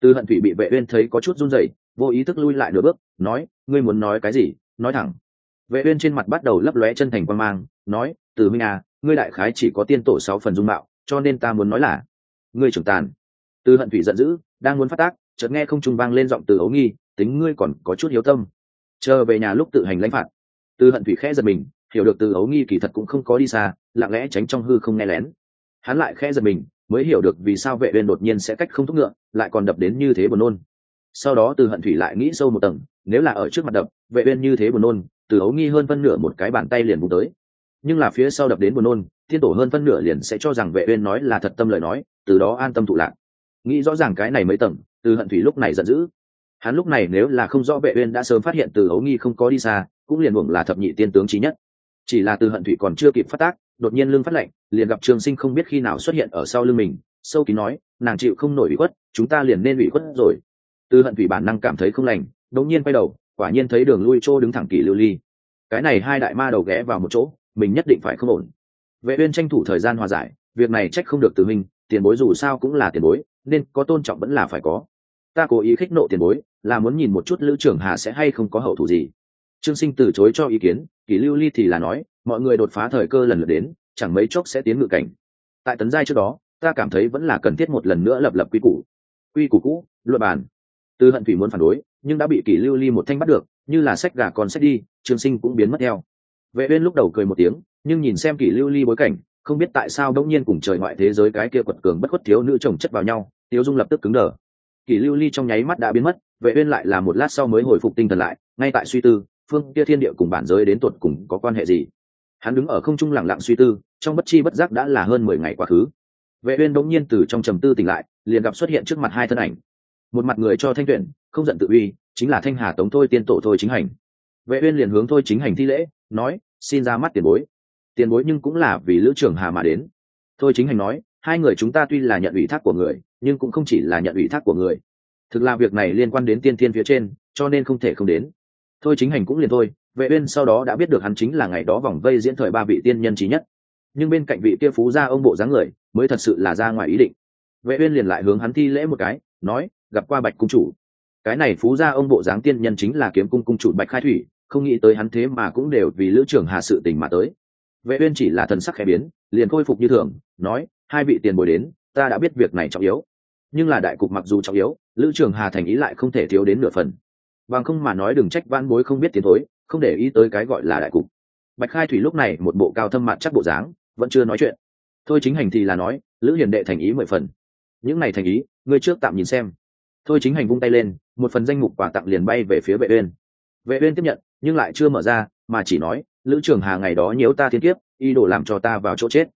Từ hận thủy bị vệ uyên thấy có chút run rẩy, vô ý thức lui lại nửa bước, nói, ngươi muốn nói cái gì? Nói thẳng. Vệ uyên trên mặt bắt đầu lấp lóe chân thành quan mang, nói, từ minh à ngươi đại khái chỉ có tiên tổ sáu phần dung mạo, cho nên ta muốn nói là, ngươi trưởng tàn. Từ hận thủy giận dữ, đang muốn phát tác, chợt nghe không trung vang lên giọng từ ấu nghi, tính ngươi còn có chút hiếu tâm. Chờ về nhà lúc tự hành lãnh phạt. Từ hận thủy khẽ giật mình, hiểu được từ ấu nghi kỳ thật cũng không có đi xa, lặng lẽ tránh trong hư không nghe lén. Hắn lại khẽ giật mình mới hiểu được vì sao vệ uyên đột nhiên sẽ cách không thúc ngựa, lại còn đập đến như thế buồn nôn. Sau đó từ hận thủy lại nghĩ sâu một tầng, nếu là ở trước mặt đập, vệ uyên như thế buồn nôn, từ ấu nghi hơn phân nửa một cái bàn tay liền búng tới. Nhưng là phía sau đập đến buồn nôn, thiên tổ hơn phân nửa liền sẽ cho rằng vệ uyên nói là thật tâm lời nói, từ đó an tâm thụ lạc. Nghĩ rõ ràng cái này mấy tầng, từ hận thủy lúc này giận dữ. Hắn lúc này nếu là không rõ vệ uyên đã sớm phát hiện từ ấu nghi không có đi xa, cũng liền buồng là thập nhị tiên tướng chí nhất. Chỉ là từ hận thủy còn chưa kịp phát tác, đột nhiên lưng phát lệnh liền gặp trường sinh không biết khi nào xuất hiện ở sau lưng mình, sâu kín nói, nàng chịu không nổi ủy khuất, chúng ta liền nên ủy khuất rồi. Tư hận thủy bản năng cảm thấy không lành, đột nhiên quay đầu, quả nhiên thấy đường lui trô đứng thẳng kỳ lưu ly. Cái này hai đại ma đầu ghé vào một chỗ, mình nhất định phải không ổn. Vệ uyên tranh thủ thời gian hòa giải, việc này trách không được từ mình tiền bối dù sao cũng là tiền bối, nên có tôn trọng vẫn là phải có. Ta cố ý khích nộ tiền bối, là muốn nhìn một chút lữ trưởng hà sẽ hay không có hậu thủ gì. Trương sinh từ chối cho ý kiến kỷ lưu ly thì là nói, mọi người đột phá thời cơ lần lượt đến chẳng mấy chốc sẽ tiến ngự cảnh. Tại tấn giai trước đó, ta cảm thấy vẫn là cần thiết một lần nữa lập lập quy củ. Quy củ cũ luật bàn. Từ hận thủy muốn phản đối, nhưng đã bị kỷ lưu ly một thanh bắt được, như là sách gà còn sách đi, trường sinh cũng biến mất theo. Vệ uyên lúc đầu cười một tiếng, nhưng nhìn xem kỷ lưu ly bối cảnh, không biết tại sao đống nhiên cùng trời ngoại thế giới cái kia quật cường bất khuất thiếu nữ chồng chất vào nhau tiêu dung lập tức cứng đờ. Kỷ lưu ly trong nháy mắt đã biến mất, vệ uyên lại là một lát sau mới hồi phục tinh thần lại, ngay tại suy tư, phương kia thiên địa cùng bản giới đến tuột cùng có quan hệ gì? Hắn đứng ở không trung lặng lặng suy tư, trong bất chi bất giác đã là hơn mười ngày quá khứ. Vệ uyên đống nhiên từ trong trầm tư tỉnh lại, liền gặp xuất hiện trước mặt hai thân ảnh. Một mặt người cho thanh tuyển, không giận tự uy, chính là thanh hà tống thôi, tiên tổ thôi chính hành. Vệ uyên liền hướng thôi chính hành thi lễ, nói, xin ra mắt tiền bối. Tiền bối nhưng cũng là vì lữ trưởng hà mà đến. Thôi chính hành nói, hai người chúng ta tuy là nhận ủy thác của người, nhưng cũng không chỉ là nhận ủy thác của người. Thực là việc này liên quan đến tiên thiên phía trên, cho nên không thể không đến. Thôi chính hành cũng liền thôi vệ uyên sau đó đã biết được hắn chính là ngày đó vòng vây diễn thời ba vị tiên nhân trí nhất. Nhưng bên cạnh vị kia phú gia ông bộ dáng người, mới thật sự là ra ngoài ý định. Vệ uyên liền lại hướng hắn thi lễ một cái, nói, gặp qua bạch cung chủ. Cái này phú gia ông bộ dáng tiên nhân chính là kiếm cung cung chủ bạch khai thủy, không nghĩ tới hắn thế mà cũng đều vì lữ trưởng hà sự tình mà tới. Vệ uyên chỉ là thần sắc khẽ biến, liền khôi phục như thường, nói, hai vị tiền bối đến, ta đã biết việc này trọng yếu. Nhưng là đại cục mặc dù trọng yếu, lữ trưởng hà thành ý lại không thể thiếu đến nửa phần. Bằng không mà nói đừng trách vãn bối không biết tiến thối không để ý tới cái gọi là đại cục. Bạch khai thủy lúc này một bộ cao thâm mặt chắc bộ dáng, vẫn chưa nói chuyện. Thôi chính hành thì là nói, lữ hiền đệ thành ý mười phần. Những này thành ý, ngươi trước tạm nhìn xem. Thôi chính hành vung tay lên, một phần danh mục quà tặng liền bay về phía vệ uyên. Vệ uyên tiếp nhận, nhưng lại chưa mở ra, mà chỉ nói, lữ trường hà ngày đó nhiễu ta thiên kiếp y đồ làm cho ta vào chỗ chết.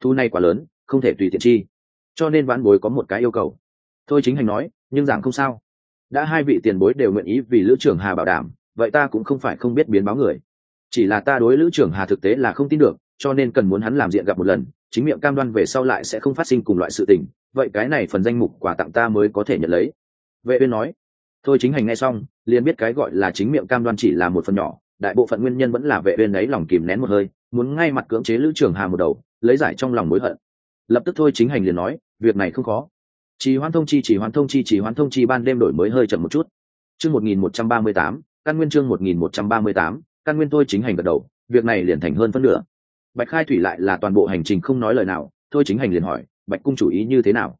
Thu này quá lớn, không thể tùy tiện chi. Cho nên vãn bối có một cái yêu cầu. Thôi chính hành nói, nhưng giảng không sao. Đã hai vị tiền bối đều nguyện ý vì lữ trưởng hà bảo đảm vậy ta cũng không phải không biết biến báo người. Chỉ là ta đối lữ trưởng hà thực tế là không tin được, cho nên cần muốn hắn làm diện gặp một lần, chính miệng cam đoan về sau lại sẽ không phát sinh cùng loại sự tình, vậy cái này phần danh mục quà tặng ta mới có thể nhận lấy. Vệ uyên nói. Thôi chính hành nghe xong, liền biết cái gọi là chính miệng cam đoan chỉ là một phần nhỏ, đại bộ phận nguyên nhân vẫn là vệ uyên ấy lòng kìm nén một hơi, muốn ngay mặt cưỡng chế lữ trưởng hà một đầu, lấy giải trong lòng mối hận. Lập tức thôi chính hành liền nói, việc này không khó. Chỉ hoan thông chi, chỉ hoan thông chi, chỉ hoan thông chi ban đêm đổi mới hơi chậm một chút. Chương 1138 căn nguyên chương 1138 căn nguyên thôi chính hành gật đầu, việc này liền thành hơn phân nửa. Bạch khai thủy lại là toàn bộ hành trình không nói lời nào, thôi chính hành liền hỏi, bạch cung chủ ý như thế nào?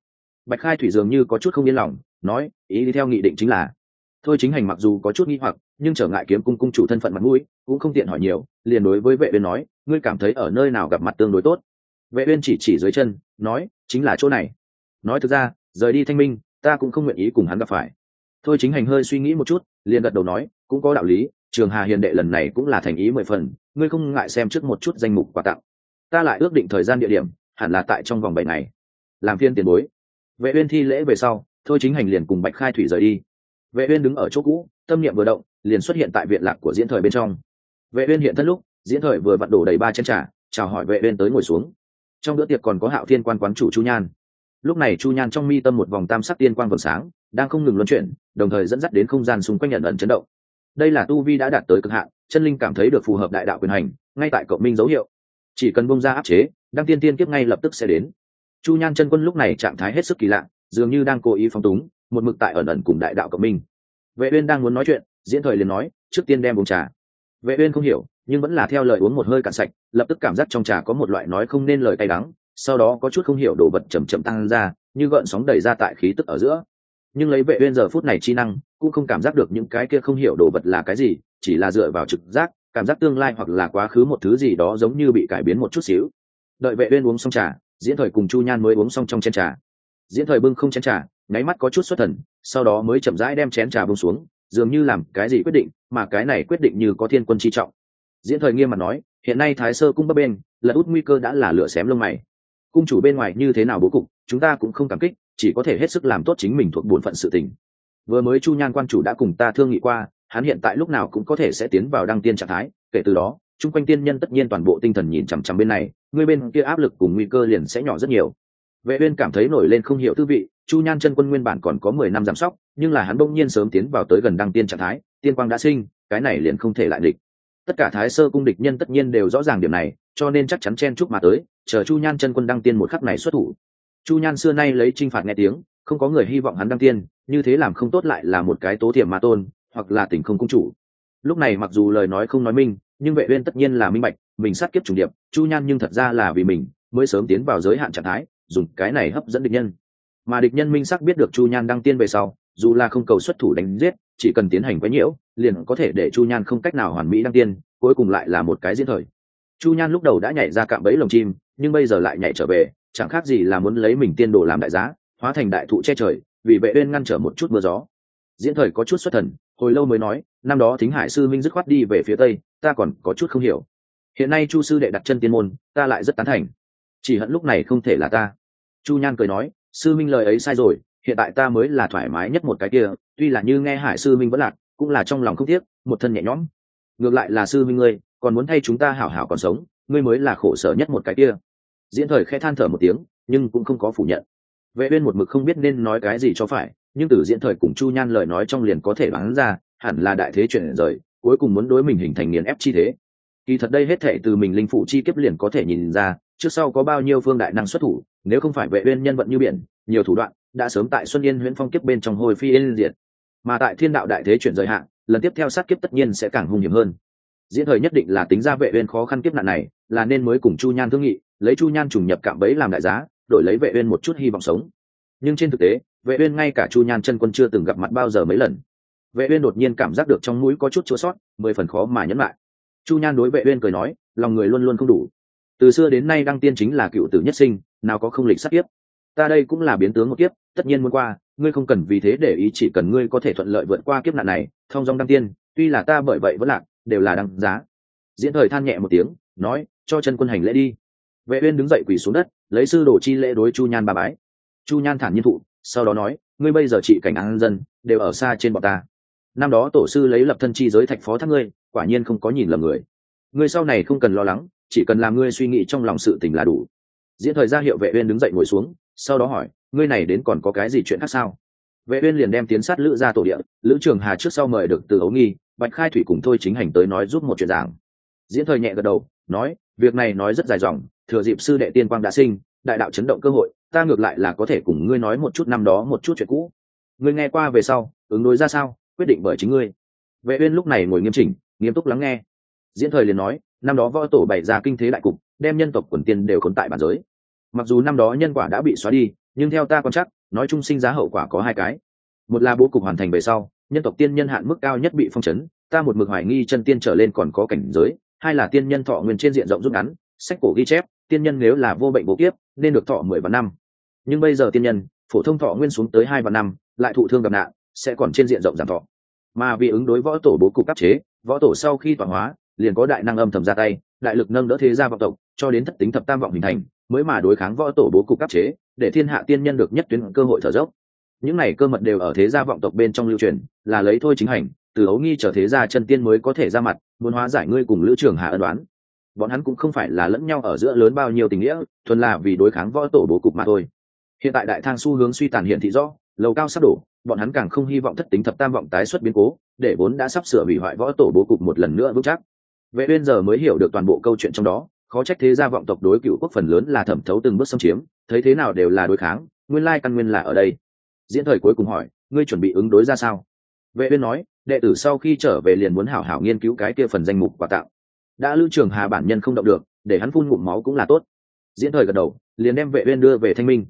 Bạch khai thủy dường như có chút không yên lòng, nói, ý đi theo nghị định chính là thôi chính hành mặc dù có chút nghi hoặc, nhưng trở ngại kiếm cung cung chủ thân phận mặt mũi, cũng không tiện hỏi nhiều, liền đối với vệ uyên nói, ngươi cảm thấy ở nơi nào gặp mặt tương đối tốt? Vệ uyên chỉ chỉ dưới chân, nói, chính là chỗ này. Nói thực ra, rời đi thanh minh, ta cũng không nguyện ý cùng hắn gặp phải. Thôi chính hành hơi suy nghĩ một chút, liền gật đầu nói cũng có đạo lý, trường hà hiền đệ lần này cũng là thành ý mười phần, ngươi không ngại xem trước một chút danh mục quà tặng. Ta lại ước định thời gian địa điểm, hẳn là tại trong vòng bảy ngày. Làm phiên tiền bối. Vệ uyên thi lễ về sau, thôi chính hành liền cùng bạch khai thủy rời đi. Vệ uyên đứng ở chỗ cũ, tâm niệm vừa động, liền xuất hiện tại viện lạc của diễn thời bên trong. Vệ uyên hiện thân lúc, diễn thời vừa vặn đổ đầy ba chén trà, chào hỏi vệ uyên tới ngồi xuống. Trong bữa tiệc còn có hạo thiên quan quán chủ chu nhan. Lúc này chu nhan trong mi tâm một vòng tam sắc tiên quang vầng sáng, đang không ngừng luân chuyển, đồng thời dẫn dắt đến không gian xung quanh nhận ẩn chấn động đây là tu vi đã đạt tới cực hạn, chân linh cảm thấy được phù hợp đại đạo quyền hành, ngay tại cộng minh dấu hiệu. Chỉ cần bông ra áp chế, đăng tiên tiên kiếp ngay lập tức sẽ đến. Chu nhan chân quân lúc này trạng thái hết sức kỳ lạ, dường như đang cố ý phóng túng, một mực tại ẩn ẩn cùng đại đạo cộng minh. Vệ uyên đang muốn nói chuyện, diễn thời liền nói, trước tiên đem uống trà. Vệ uyên không hiểu, nhưng vẫn là theo lời uống một hơi cạn sạch, lập tức cảm giác trong trà có một loại nói không nên lời cay đắng, sau đó có chút không hiểu đồ vật chậm chậm tăng ra, như gợn sóng đẩy ra tại khí tức ở giữa. Nhưng lấy vệ uyên giờ phút này chi năng cũng không cảm giác được những cái kia không hiểu đồ vật là cái gì, chỉ là dựa vào trực giác, cảm giác tương lai hoặc là quá khứ một thứ gì đó giống như bị cải biến một chút xíu. Đợi vệ uyên uống xong trà, diễn thời cùng chu nhan mới uống xong trong chén trà. Diễn thời bưng không chén trà, nháy mắt có chút xuất thần, sau đó mới chậm rãi đem chén trà bưng xuống, dường như làm cái gì quyết định, mà cái này quyết định như có thiên quân chi trọng. Diễn thời nghiêm mặt nói, hiện nay thái sơ cung bấp bên lật út nguy cơ đã là lửa xém lông mày. Cung chủ bên ngoài như thế nào bố cục, chúng ta cũng không cảm kích, chỉ có thể hết sức làm tốt chính mình thuộc bổn phận sự tình vừa mới chu nhan quan chủ đã cùng ta thương nghị qua, hắn hiện tại lúc nào cũng có thể sẽ tiến vào đăng tiên trạng thái. Kể từ đó, chung quanh tiên nhân tất nhiên toàn bộ tinh thần nhìn chằm chằm bên này, người bên kia áp lực cùng nguy cơ liền sẽ nhỏ rất nhiều. Vệ uyên cảm thấy nổi lên không hiểu tư vị, chu nhan chân quân nguyên bản còn có mười năm giảm sóc, nhưng là hắn bỗng nhiên sớm tiến vào tới gần đăng tiên trạng thái, tiên quang đã sinh, cái này liền không thể lại địch. Tất cả thái sơ cung địch nhân tất nhiên đều rõ ràng điểm này, cho nên chắc chắn chen chúc mà tới, chờ chu nhan chân quân đăng tiên một khắc này xuất thủ. Chu nhan xưa nay lấy trinh phạt nghe tiếng, không có người hy vọng hắn đăng tiên như thế làm không tốt lại là một cái tố thiểm ma tôn, hoặc là tình không cung chủ. Lúc này mặc dù lời nói không nói minh, nhưng vệ uyên tất nhiên là minh bạch, mình sát kiếp trùng điệp, chu nhan nhưng thật ra là vì mình, mới sớm tiến vào giới hạn trạng thái, dùng cái này hấp dẫn địch nhân. Mà địch nhân minh sắc biết được chu nhan đăng tiên về sau, dù là không cầu xuất thủ đánh giết, chỉ cần tiến hành quấy nhiễu, liền có thể để chu nhan không cách nào hoàn mỹ đăng tiên, cuối cùng lại là một cái diễn thời. Chu nhan lúc đầu đã nhảy ra cạm bẫy lồng chim, nhưng bây giờ lại nhảy trở về, chẳng khác gì là muốn lấy mình tiên đồ làm đại giá, hóa thành đại thụ che trời vì vệ uyên ngăn trở một chút mưa gió. Diễn thời có chút xuất thần, hồi lâu mới nói, năm đó thính hải sư minh dứt khoát đi về phía tây, ta còn có chút không hiểu. Hiện nay chu sư đệ đặt chân tiên môn, ta lại rất tán thành. Chỉ hận lúc này không thể là ta. Chu nhan cười nói, sư minh lời ấy sai rồi, hiện tại ta mới là thoải mái nhất một cái kia, tuy là như nghe hải sư minh vẫn lạc, cũng là trong lòng không tiếc, một thân nhẹ nhõm. Ngược lại là sư minh ngươi, còn muốn thay chúng ta hảo hảo còn sống, ngươi mới là khổ sở nhất một cái kia. Diễn thời khẽ than thở một tiếng, nhưng cũng không có phủ nhận vệ uyên một mực không biết nên nói cái gì cho phải nhưng từ diễn thời cùng chu nhan lời nói trong liền có thể đoán ra hẳn là đại thế chuyển rời cuối cùng muốn đối mình hình thành nghiền ép chi thế. Kỳ thật đây hết thệ từ mình linh phụ chi kiếp liền có thể nhìn ra trước sau có bao nhiêu phương đại năng xuất thủ nếu không phải vệ uyên nhân vận như biển nhiều thủ đoạn đã sớm tại xuân yên huyễn phong kiếp bên trong hồi phi yên diệt. Mà tại thiên đạo đại thế chuyển rời hạng, lần tiếp theo sát kiếp tất nhiên sẽ càng hung hiểm hơn. Diễn thời nhất định là tính ra vệ uyên khó khăn kiếp nạn này là nên mới cùng chu nhan thương nghị lấy chu nhan trùng nhập cạm bẫy làm đại giá đổi lấy vệ uyên một chút hy vọng sống. Nhưng trên thực tế, vệ uyên ngay cả chu nhan chân quân chưa từng gặp mặt bao giờ mấy lần. Vệ uyên đột nhiên cảm giác được trong mũi có chút chua sót, mười phần khó mà nhẫn lại. Chu nhan đối vệ uyên cười nói, lòng người luôn luôn không đủ. Từ xưa đến nay đăng tiên chính là cựu tử nhất sinh, nào có không lịch sát kiếp ta đây cũng là biến tướng một kiếp, tất nhiên muốn qua, ngươi không cần vì thế để ý chỉ cần ngươi có thể thuận lợi vượt qua kiếp nạn này, thông dong đăng tiên, tuy là ta bởi vậy vẫn lạc, đều là đăng giá. Diễn thời than nhẹ một tiếng, nói, cho chân quân hành lễ đi vệ uyên đứng dậy quỳ xuống đất, lấy sư đồ chi lễ đối chu nhan ba bái. Chu nhan thản nhiên thụ, sau đó nói, ngươi bây giờ trị cảnh an dân, đều ở xa trên bọn ta. Năm đó tổ sư lấy lập thân chi giới thạch phó thác ngươi, quả nhiên không có nhìn lầm người. Ngươi sau này không cần lo lắng, chỉ cần làm ngươi suy nghĩ trong lòng sự tình là đủ. Diễn thời ra hiệu vệ uyên đứng dậy ngồi xuống, sau đó hỏi, ngươi này đến còn có cái gì chuyện khác sao? Vệ uyên liền đem tiến sát lữ ra tổ địa, lữ trường hà trước sau mời được từ ấu nghi, bạch khai thủy cùng thôi chính hành tới nói giúp một chuyện giảng. Diễn thời nhẹ gật đầu, nói, việc này nói rất dài dòng thừa dịp sư đệ tiên quang đã sinh, đại đạo chấn động cơ hội, ta ngược lại là có thể cùng ngươi nói một chút năm đó một chút chuyện cũ. Ngươi nghe qua về sau, ứng đối ra sao, quyết định bởi chính ngươi. Vệ uyên lúc này ngồi nghiêm chỉnh, nghiêm túc lắng nghe. Diễn thời liền nói, năm đó võ tổ bày ra kinh thế đại cục, đem nhân tộc quần tiên đều khốn tại bản giới. Mặc dù năm đó nhân quả đã bị xóa đi, nhưng theo ta quan chắc nói chung sinh giá hậu quả có hai cái. Một là bố cục hoàn thành về sau, nhân tộc tiên nhân hạn mức cao nhất bị phong chấn, ta một mực hoài nghi chân tiên trở lên còn có cảnh giới. Hai là tiên nhân thọ nguyên trên diện rộng rút ngắn, sách cổ ghi chép tiên nhân nếu là vô bệnh bộ kiếp, nên được thọ mười vạn năm. Nhưng bây giờ tiên nhân, phổ thông thọ nguyên xuống tới hai vạn năm, lại thụ thương gặp nạn, sẽ còn trên diện rộng giảm thọ. Mà vì ứng đối võ tổ bố cục áp chế, võ tổ sau khi tọa hóa, liền có đại năng âm thầm ra tay, đại lực nâng đỡ thế gia vọng tộc, cho đến thất tính thập tam vọng hình thành, mới mà đối kháng võ tổ bố cục áp chế, để thiên hạ tiên nhân được nhất tuyến cơ hội thở dốc. Những này cơ mật đều ở thế gia vọng tộc bên trong lưu truyền, là lấy thôi chính hành, từ ấu nghi trở thế gia chân tiên mới có thể ra mặt, muốn hóa giải ngươi cùng lữ trường hạ ân đoán bọn hắn cũng không phải là lẫn nhau ở giữa lớn bao nhiêu tình nghĩa, thuần là vì đối kháng võ tổ bố cục mà thôi. Hiện tại đại thang xu hướng suy tàn hiện thị rõ, lầu cao sắp đổ, bọn hắn càng không hy vọng thất tính thập tam vọng tái xuất biến cố, để vốn đã sắp sửa hủy hoại võ tổ bố cục một lần nữa vững chắc. Vệ uyên giờ mới hiểu được toàn bộ câu chuyện trong đó, khó trách thế gia vọng tộc đối cựu quốc phần lớn là thẩm thấu từng bước xâm chiếm, thấy thế nào đều là đối kháng, nguyên lai căn nguyên là ở đây. Diễn thời cuối cùng hỏi, ngươi chuẩn bị ứng đối ra sao? Vệ uyên nói, đệ tử sau khi trở về liền muốn hảo hảo nghiên cứu cái kia phần danh mục quà tặng đã lưu trường hà bản nhân không động được, để hắn phun ngụm máu cũng là tốt. Diễn thời gật đầu, liền đem vệ uyên đưa về thanh minh.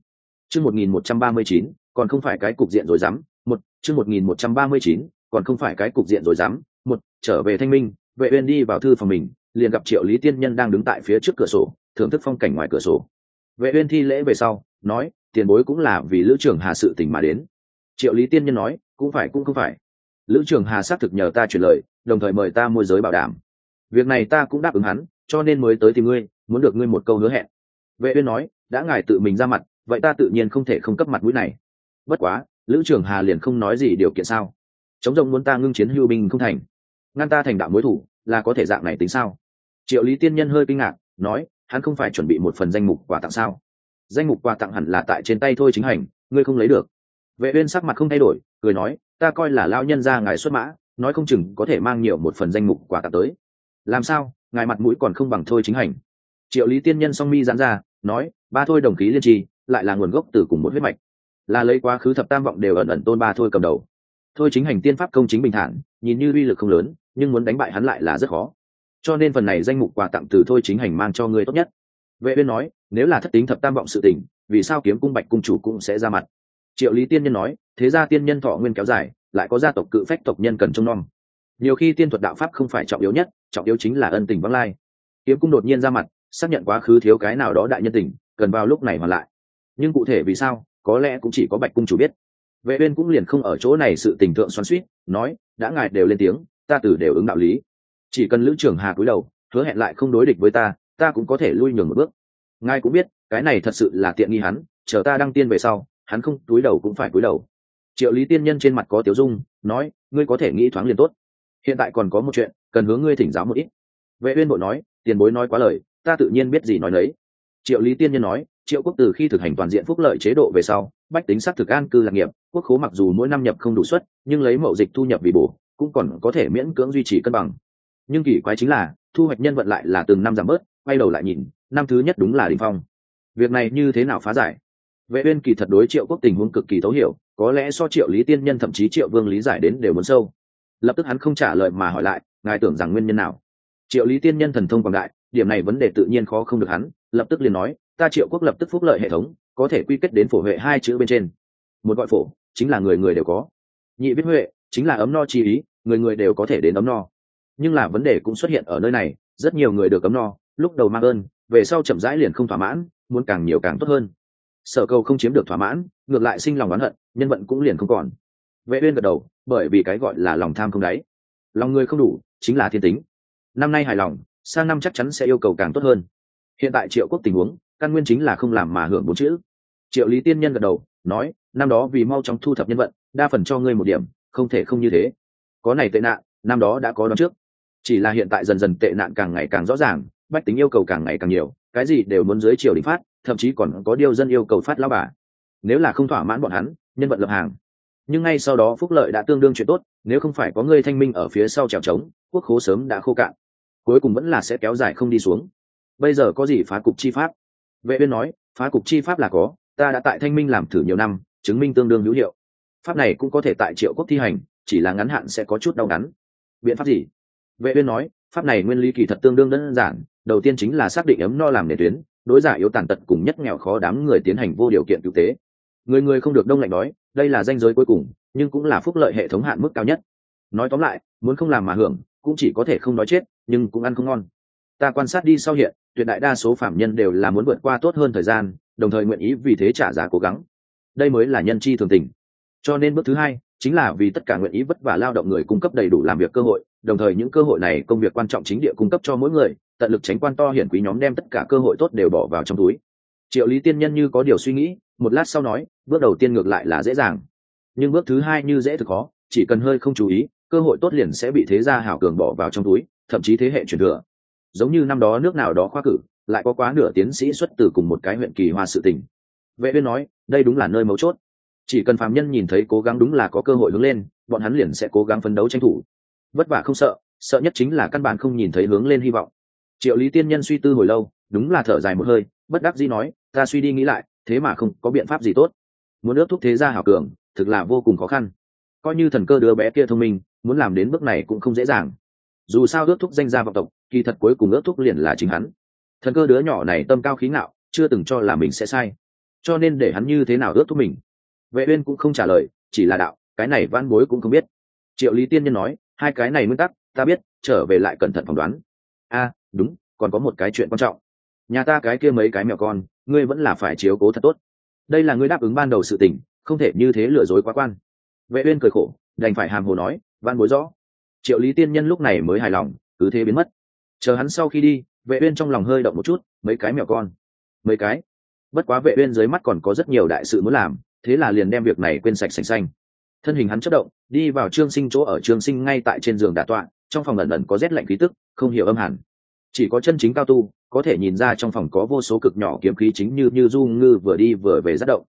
Chương 1139 còn không phải cái cục diện rồi dám, một, chương 1139 còn không phải cái cục diện rồi dám, một, trở về thanh minh, vệ uyên đi vào thư phòng mình, liền gặp triệu lý tiên nhân đang đứng tại phía trước cửa sổ, thưởng thức phong cảnh ngoài cửa sổ. Vệ uyên thi lễ về sau, nói, tiền bối cũng là vì lữ trưởng hà sự tình mà đến. Triệu lý tiên nhân nói, cũng phải, cũng không phải. Lữ trường hà xác thực nhờ ta chuyển lời, đồng thời mời ta môi giới bảo đảm việc này ta cũng đáp ứng hắn, cho nên mới tới tìm ngươi, muốn được ngươi một câu hứa hẹn. Vệ uyên nói, đã ngài tự mình ra mặt, vậy ta tự nhiên không thể không cấp mặt mũi này. Bất quá, lữ trường hà liền không nói gì điều kiện sao? Chống rộng muốn ta ngưng chiến hưu binh không thành. Ngăn ta thành đạo mối thủ, là có thể dạng này tính sao? Triệu lý tiên nhân hơi kinh ngạc, nói, hắn không phải chuẩn bị một phần danh mục quà tặng sao? Danh mục quà tặng hẳn là tại trên tay thôi chính hành, ngươi không lấy được. Vệ uyên sắc mặt không thay đổi, cười nói, ta coi là lão nhân gia ngài xuất mã, nói không chừng có thể mang nhiều một phần danh mục quà tặng tới làm sao? Ngài mặt mũi còn không bằng thôi chính hành. Triệu lý tiên nhân song mi giãn ra, nói, ba thôi đồng khí liên trì, lại là nguồn gốc từ cùng một huyết mạch. Là lấy quá khứ thập tam vọng đều ẩn ẩn tôn ba thôi cầm đầu. Thôi chính hành tiên pháp công chính bình thản, nhìn như uy lực không lớn, nhưng muốn đánh bại hắn lại là rất khó. Cho nên phần này danh mục quà tặng từ thôi chính hành mang cho ngươi tốt nhất. Vệ uyên nói, nếu là thất tính thập tam vọng sự tình, vì sao kiếm cung bạch cung chủ cũng sẽ ra mặt? Triệu lý tiên nhân nói, thế ra tiên nhân thọ nguyên kéo dài, lại có gia tộc cự phách tộc nhân cần trông nom. Nhiều khi tiên thuật đạo pháp không phải trọng yếu nhất trọng yếu chính là ân tình vắng lai. Kiếm cung đột nhiên ra mặt, xác nhận quá khứ thiếu cái nào đó đại nhân tình, cần vào lúc này hoàn lại. Nhưng cụ thể vì sao, có lẽ cũng chỉ có bạch cung chủ biết. Vệ uyên cũng liền không ở chỗ này sự tình thượng xoắn xuýt, nói, đã ngài đều lên tiếng, ta từ đều ứng đạo lý. Chỉ cần lữ trưởng hà cúi đầu, hứa hẹn lại không đối địch với ta ta cũng có thể lui nhường một bước. Ngài cũng biết, cái này thật sự là tiện nghi hắn, chờ ta đăng tiên về sau, hắn không cúi đầu cũng phải cúi đầu. Triệu lý tiên nhân trên mặt có tiểu dung, nói, ngươi có thể nghĩ thoáng liền tốt. Hiện tại còn có một chuyện cần hướng ngươi thỉnh giáo một ít. Vệ uyên bộ nói, tiền bối nói quá lời, ta tự nhiên biết gì nói nấy. Triệu lý tiên nhân nói, triệu quốc từ khi thực hành toàn diện phúc lợi chế độ về sau, bách tính sát thực an cư lạc nghiệp, quốc khố mặc dù mỗi năm nhập không đủ suất, nhưng lấy mậu dịch thu nhập vì bổ, cũng còn có thể miễn cưỡng duy trì cân bằng. Nhưng kỳ quái chính là, thu hoạch nhân vận lại là từng năm giảm bớt, quay đầu lại nhìn, năm thứ nhất đúng là đỉnh phong. Việc này như thế nào phá giải? Vệ uyên kỳ thật đối triệu quốc tình huống cực kỳ thấu hiểu, có lẽ so triệu lý tiên nhân thậm chí triệu vương lý giải đến đều muốn sâu lập tức hắn không trả lời mà hỏi lại, ngài tưởng rằng nguyên nhân nào? Triệu lý tiên nhân thần thông quảng đại, điểm này vấn đề tự nhiên khó không được hắn, lập tức liền nói, ta triệu quốc lập tức phúc lợi hệ thống, có thể quy kết đến phổ huệ hai chữ bên trên. Một gọi phổ, chính là người người đều có. Nhị viết huệ, chính là ấm no chi ý, người người đều có thể đến ấm no. Nhưng là vấn đề cũng xuất hiện ở nơi này, rất nhiều người được ấm no, lúc đầu mang ơn, về sau chậm rãi liền không thỏa mãn, muốn càng nhiều càng tốt hơn. Sở cầu không chiếm được thỏa mãn, ngược lại sinh lòng oán hận, nhân vận cũng liền không còn vệ uyên gật đầu, bởi vì cái gọi là lòng tham không đáy. Lòng người không đủ, chính là thiên tính. Năm nay hài lòng, sang năm chắc chắn sẽ yêu cầu càng tốt hơn. Hiện tại triệu quốc tình huống, căn nguyên chính là không làm mà hưởng bốn chữ. Triệu lý tiên nhân gật đầu, nói, năm đó vì mau chóng thu thập nhân vận, đa phần cho ngươi một điểm, không thể không như thế. Có này tệ nạn, năm đó đã có đón trước. Chỉ là hiện tại dần dần tệ nạn càng ngày càng rõ ràng, bách tính yêu cầu càng ngày càng nhiều, cái gì đều muốn dưới triều đình phát, thậm chí còn có điều dân yêu cầu phát lao bà. Nếu là không thỏa mãn bọn hắn, nhân vận lập hàng nhưng ngay sau đó phúc lợi đã tương đương chuyện tốt, nếu không phải có người thanh minh ở phía sau trèo trống, quốc khố sớm đã khô cạn. Cuối cùng vẫn là sẽ kéo dài không đi xuống. Bây giờ có gì phá cục chi pháp? Vệ uyên nói, phá cục chi pháp là có, ta đã tại thanh minh làm thử nhiều năm, chứng minh tương đương hữu hiệu. Pháp này cũng có thể tại triệu quốc thi hành, chỉ là ngắn hạn sẽ có chút đau ngắn biện pháp gì? Vệ uyên nói, pháp này nguyên lý kỳ thật tương đương đơn giản, đầu tiên chính là xác định ấm no làm nền tuyến, đối giả yếu tàn tật cùng nhất nghèo khó đám người tiến hành vô điều kiện cứu tế người người không được đông lạnh đói, đây là danh giới cuối cùng, nhưng cũng là phúc lợi hệ thống hạn mức cao nhất. Nói tóm lại, muốn không làm mà hưởng, cũng chỉ có thể không nói chết, nhưng cũng ăn không ngon. Ta quan sát đi sau hiện, tuyệt đại đa số phạm nhân đều là muốn vượt qua tốt hơn thời gian, đồng thời nguyện ý vì thế trả giá cố gắng. Đây mới là nhân chi thường tình. Cho nên bước thứ hai, chính là vì tất cả nguyện ý vất vả lao động người cung cấp đầy đủ làm việc cơ hội, đồng thời những cơ hội này công việc quan trọng chính địa cung cấp cho mỗi người, tận lực tránh quan to hiển quý nhóm đem tất cả cơ hội tốt đều bỏ vào trong túi triệu lý tiên nhân như có điều suy nghĩ, một lát sau nói, bước đầu tiên ngược lại là dễ dàng. Nhưng bước thứ hai như dễ thực khó, chỉ cần hơi không chú ý, cơ hội tốt liền sẽ bị thế gia hảo cường bỏ vào trong túi, thậm chí thế hệ truyền thừa. Giống như năm đó nước nào đó khoa cử, lại có quá nửa tiến sĩ xuất từ cùng một cái huyện kỳ hoa sự tình. Vệ viên nói, đây đúng là nơi mấu chốt. Chỉ cần phạm nhân nhìn thấy cố gắng đúng là có cơ hội hướng lên, bọn hắn liền sẽ cố gắng phấn đấu tranh thủ. Vất vả không sợ sợ nhất chính là căn bản không nhìn thấy hướng lên hy vọng. Triệu lý tiên nhân suy tư hồi lâu, đúng là thở dài một hơi bất đắc dĩ nói, ta suy đi nghĩ lại, thế mà không có biện pháp gì tốt. Muốn ước thúc thế gia hảo cường, thực là vô cùng khó khăn. Coi như thần cơ đứa bé kia thông minh, muốn làm đến bước này cũng không dễ dàng. Dù sao ước thúc danh gia vọng tộc, kỳ thật cuối cùng ước thúc liền là chính hắn. Thần cơ đứa nhỏ này tâm cao khí ngạo, chưa từng cho là mình sẽ sai. Cho nên để hắn như thế nào ước thúc mình? Vệ uyên cũng không trả lời, chỉ là đạo, cái này văn bối cũng không biết. Triệu lý tiên nhân nói, hai cái này nguyên tắc, ta biết, trở về lại cẩn thận phỏng đoán. A, đúng, còn có một cái chuyện quan trọng nhà ta cái kia mấy cái mèo con, ngươi vẫn là phải chiếu cố thật tốt. Đây là ngươi đáp ứng ban đầu sự tình, không thể như thế lừa dối quá quan. Vệ uyên cười khổ, đành phải hàm hồ nói, văn bối rõ. Triệu lý tiên nhân lúc này mới hài lòng, cứ thế biến mất. Chờ hắn sau khi đi, vệ uyên trong lòng hơi động một chút, mấy cái mèo con? Mấy cái? Bất quá vệ uyên dưới mắt còn có rất nhiều đại sự muốn làm, thế là liền đem việc này quên sạch sành xanh. Thân hình hắn chớp động, đi vào trương sinh chỗ ở trương sinh ngay tại trên giường đả tọa, trong phòng ẩn ẩn có rét lạnh khí tức, không hiểu âm hẳn chỉ có chân chính cao tu, có thể nhìn ra trong phòng có vô số cực nhỏ kiếm khí chính như như du ngư vừa đi vừa về rất động.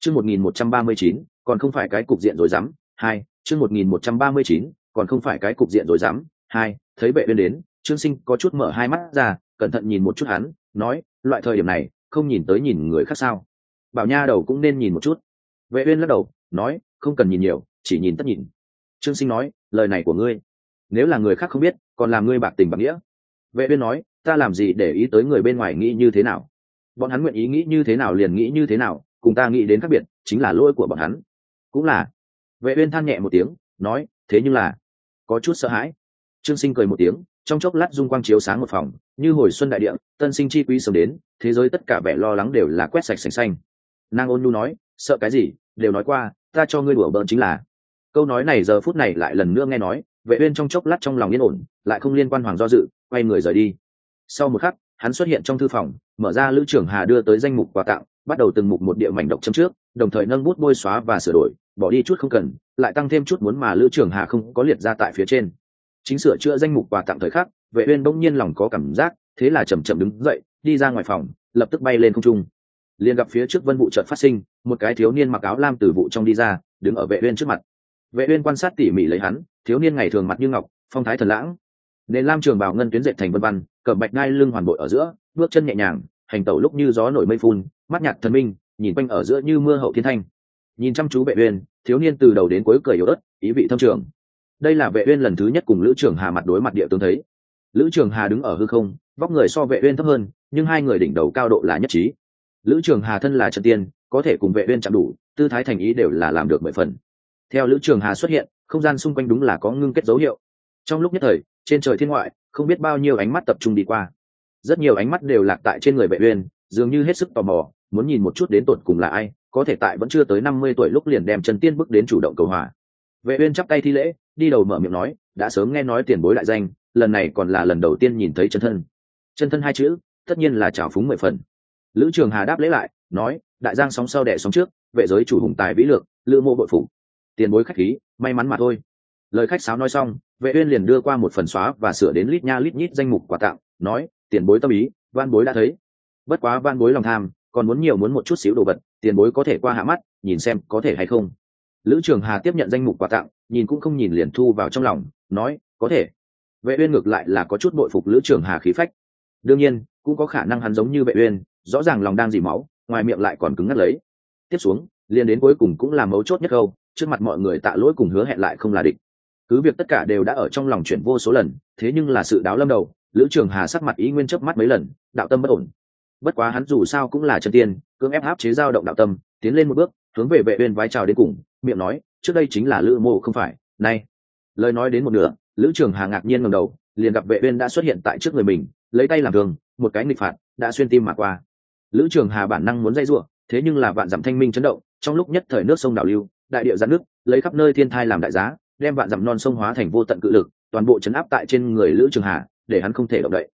Chương một nghìn một trăm ba mươi chín, còn không phải cái cục diện rồi dám, hai, chương một nghìn một trăm ba mươi chín, còn không phải cái cục diện rồi dám, hai, thấy vệ uyên đến, trương sinh có chút mở hai mắt ra, cẩn thận nhìn một chút hắn, nói, loại thời điểm này, không nhìn tới nhìn người khác sao. Bảo nha đầu cũng nên nhìn một chút. Vệ uyên lắc đầu, nói, không cần nhìn nhiều, chỉ nhìn tất nhìn. Trương sinh nói, lời này của ngươi, nếu là người khác không biết, còn làm ngươi bạc tình bạc nghĩa vệ uyên nói, ta làm gì để ý tới người bên ngoài nghĩ như thế nào? Bọn hắn nguyện ý nghĩ như thế nào liền nghĩ như thế nào, cùng ta nghĩ đến khác biệt, chính là lỗi của bọn hắn. Cũng là. Vệ uyên than nhẹ một tiếng, nói, thế nhưng là, có chút sợ hãi. Trương sinh cười một tiếng, trong chốc lát dung quang chiếu sáng một phòng, như hồi xuân đại địa, tân sinh chi quý sớm đến, thế giới tất cả vẻ lo lắng đều là quét sạch sành xanh. Nàng ôn nhu nói, sợ cái gì? Đều nói qua, ta cho ngươi đùa bỡn chính là. Câu nói này giờ phút này lại lần nữa nghe nói, vệ uyên trong chốc lát trong lòng yên ổn, lại không liên quan hoàng do dự quay người rời đi. Sau một khắc, hắn xuất hiện trong thư phòng, mở ra lữ trưởng hà đưa tới danh mục quà tặng, bắt đầu từng mục một địa mảnh độc châm trước, đồng thời nâng bút bôi xóa và sửa đổi, bỏ đi chút không cần, lại tăng thêm chút muốn mà lữ trưởng hà không có liệt ra tại phía trên. Chính sửa chữa danh mục quà tặng thời khắc, vệ uyên bỗng nhiên lòng có cảm giác, thế là chậm chậm đứng dậy, đi ra ngoài phòng, lập tức bay lên không trung. Liền gặp phía trước vân vụ chợt phát sinh, một cái thiếu niên mặc áo lam từ vụ trong đi ra, đứng ở vệ uyên trước mặt. Vệ uyên quan sát tỉ mỉ lấy hắn, thiếu niên ngày thường mặt như ngọc, phong thái thần lãng nền lam trường bào ngân tuyến dệt thành vân văn cẩm bạch ngai lưng hoàn bội ở giữa, bước chân nhẹ nhàng, hành tẩu lúc như gió nổi mây phun, mắt nhạt thần minh, nhìn quanh ở giữa như mưa hậu thiên thanh. Nhìn chăm chú vệ uyên, thiếu niên từ đầu đến cuối cười yếu ớt, ý vị thâm trường. Đây là vệ uyên lần thứ nhất cùng lữ trường hà mặt đối mặt địa tướng thấy. Lữ trường hà đứng ở hư không, vóc người so vệ uyên thấp hơn, nhưng hai người đỉnh đầu cao độ là nhất trí. Lữ trường hà thân là chân tiên, có thể cùng vệ uyên chạm đủ, tư thái thành ý đều là làm được mười phần. Theo lữ trường hà xuất hiện, không gian xung quanh đúng là có ngưng kết dấu hiệu trong lúc nhất thời, trên trời thiên ngoại, không biết bao nhiêu ánh mắt tập trung đi qua. Rất nhiều ánh mắt đều lạc tại trên người vệ uyên, dường như hết sức tò mò, muốn nhìn một chút đến tột cùng là ai, có thể tại vẫn chưa tới năm mươi tuổi lúc liền đem chân tiên bước đến chủ động cầu hòa. Vệ uyên chắp tay thi lễ, đi đầu mở miệng nói, đã sớm nghe nói tiền bối đại danh, lần này còn là lần đầu tiên nhìn thấy chân thân. Chân thân hai chữ, tất nhiên là trào phúng mười phần. Lữ trường hà đáp lễ lại, nói, đại giang sóng sau đẻ sóng trước, vệ giới chủ hùng tài vĩ lược, lữ mộ bội phủ tiền bối khách khí, may mắn mà thôi. Lời khách sáo nói xong vệ uyên liền đưa qua một phần xóa và sửa đến lít nha lít nhít danh mục quà tặng, nói, tiền bối tâm ý van bối đã thấy. Bất quá van bối lòng tham, còn muốn nhiều muốn một chút xíu đồ vật, tiền bối có thể qua hạ mắt, nhìn xem có thể hay không. Lữ trường hà tiếp nhận danh mục quà tặng, nhìn cũng không nhìn liền thu vào trong lòng, nói, có thể. Vệ uyên ngược lại là có chút bội phục lữ trường hà khí phách. Đương nhiên, cũng có khả năng hắn giống như vệ uyên, rõ ràng lòng đang dỉ máu, ngoài miệng lại còn cứng ngắt lấy. Tiếp xuống, liền đến cuối cùng cũng là mấu chốt nhất câu, trước mặt mọi người tạ lỗi cùng hứa hẹn lại không là địch cứ việc tất cả đều đã ở trong lòng chuyển vô số lần, thế nhưng là sự đáo lâm đầu, lữ trường hà sắc mặt ý nguyên chớp mắt mấy lần, đạo tâm bất ổn. Bất quá hắn dù sao cũng là chân tiên, cưỡng ép áp chế dao động đạo tâm, tiến lên một bước, hướng về vệ uyên vái chào đến cùng, miệng nói, trước đây chính là lữ mô không phải, nay. Lời nói đến một nửa, lữ trường hà ngạc nhiên ngẩng đầu, liền gặp vệ uyên đã xuất hiện tại trước người mình, lấy tay làm thường một cái nghịch phạt, đã xuyên tim mà qua. Lữ trường hà bản năng muốn dây rủa, thế nhưng là vạn dặm thanh minh chấn động, trong lúc nhất thời nước sông đảo lưu, đại địa giãn nước, lấy khắp nơi thiên thai làm đại giá đem vạn dặm non sông hóa thành vô tận cự lực toàn bộ chấn áp tại trên người lữ trường hà để hắn không thể động đậy.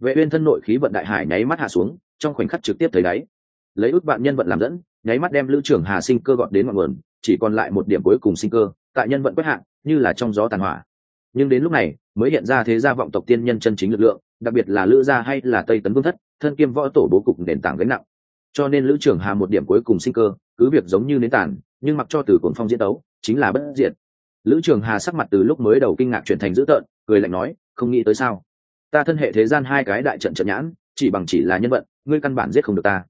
Vệ uyên thân nội khí vận đại hải nháy mắt hạ xuống trong khoảnh khắc trực tiếp thấy đáy. Lấy ước vạn nhân vận làm dẫn nháy mắt đem lữ trường hà sinh cơ gọn đến ngọn nguồn chỉ còn lại một điểm cuối cùng sinh cơ tại nhân vận quét hạng, như là trong gió tàn hỏa. Nhưng đến lúc này mới hiện ra thế gia vọng tộc tiên nhân chân chính lực lượng đặc biệt là lữ gia hay là tây tấn vương thất thân kiêm võ tổ bố cục nền tảng gánh nặng. Cho nên lữ trường hà một điểm cuối cùng sinh cơ cứ việc giống như nến tàn nhưng mặc cho từ cuồng phong diễn đấu chính là bất diệt lữ trường hà sắc mặt từ lúc mới đầu kinh ngạc chuyển thành dữ tợn, cười lạnh nói, không nghĩ tới sao? Ta thân hệ thế gian hai cái đại trận trận nhãn, chỉ bằng chỉ là nhân vận, ngươi căn bản giết không được ta.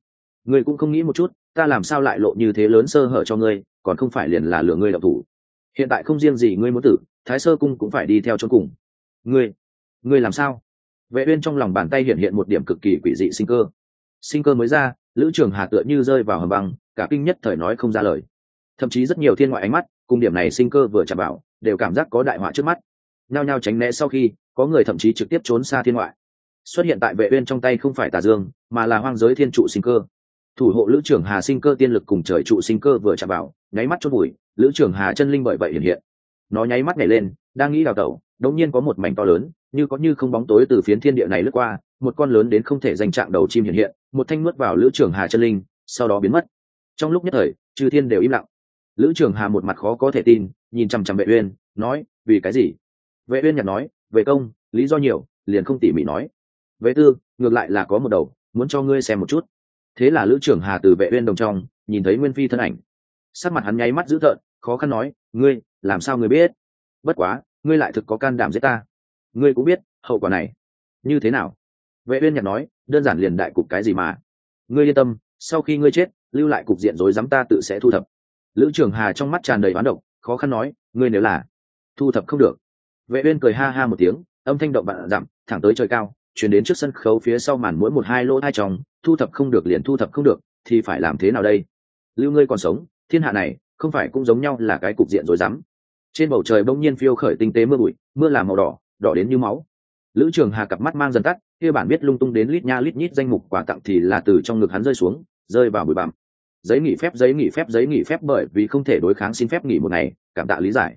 Ngươi cũng không nghĩ một chút, ta làm sao lại lộ như thế lớn sơ hở cho ngươi, còn không phải liền là lừa ngươi độc thủ. Hiện tại không riêng gì ngươi muốn tử, thái sơ cung cũng phải đi theo cho cùng. Ngươi ngươi làm sao? Vệ uyên trong lòng bàn tay hiện hiện một điểm cực kỳ quỷ dị sinh cơ. Sinh cơ mới ra, lữ trường hà tựa như rơi vào hầm băng, cả kinh nhất thời nói không ra lời. Thậm chí rất nhiều thiên ngoại ánh mắt cùng điểm này sinh cơ vừa chạm vào, đều cảm giác có đại họa trước mắt. Nhao nhao tránh né sau khi, có người thậm chí trực tiếp trốn xa thiên ngoại. Xuất hiện tại vệ uyên trong tay không phải tà dương, mà là hoang giới thiên trụ sinh cơ. Thủ hộ lữ trưởng hà sinh cơ tiên lực cùng trời trụ sinh cơ vừa chạm vào, nháy mắt chốt bụi, lữ trưởng hà chân linh bởi vậy hiện hiện. Nó nháy mắt nhảy lên, đang nghĩ đào tẩu, đột nhiên có một mảnh to lớn, như có như không bóng tối từ phiến thiên địa này lướt qua, một con lớn đến không thể danh trạng đầu chim hiện hiện, một thanh nuốt vào lữ trưởng hà chân linh, sau đó biến mất. Trong lúc nhất thời, chư thiên đều im lặng lữ trưởng hà một mặt khó có thể tin, nhìn chằm chằm vệ uyên, nói, vì cái gì? Vệ uyên nhặt nói về công, lý do nhiều, liền không tỉ mỉ nói. Vệ tư, ngược lại là có một đầu, muốn cho ngươi xem một chút. Thế là lữ trưởng hà từ vệ uyên đồng trong, nhìn thấy nguyên phi thân ảnh. Sắc mặt hắn nháy mắt dữ tợn, khó khăn nói, ngươi, làm sao ngươi biết? Bất quá, ngươi lại thực có can đảm giết ta. Ngươi cũng biết, hậu quả này như thế nào? Vệ uyên nhặt nói, đơn giản liền đại cục cái gì mà. Ngươi yên tâm, sau khi ngươi chết, lưu lại cục diện rối dám ta tự sẽ thu thập lữ Trường hà trong mắt tràn đầy oán độc, khó khăn nói, ngươi nếu là thu thập không được. Vệ uyên cười ha ha một tiếng, âm thanh động bạn dặm thẳng tới trời cao, chuyển đến trước sân khấu phía sau màn mỗi một hai lỗ hai tròng thu thập không được liền thu thập không được, thì phải làm thế nào đây? Lưu ngươi còn sống, thiên hạ này, không phải cũng giống nhau là cái cục diện rồi dám trên bầu trời bỗng nhiên phiêu khởi tinh tế mưa bụi, mưa làm màu đỏ đỏ đến như máu. Lữ trường hà cặp mắt mang dần tắt, kia bản biết lung tung đến lít nha lít nhít danh mục quà tặng thì là từ trong ngực hắn rơi xuống, rơi vào bụi bặm giấy nghỉ phép, giấy nghỉ phép, giấy nghỉ phép bởi vì không thể đối kháng xin phép nghỉ một ngày, cảm tạ lý giải.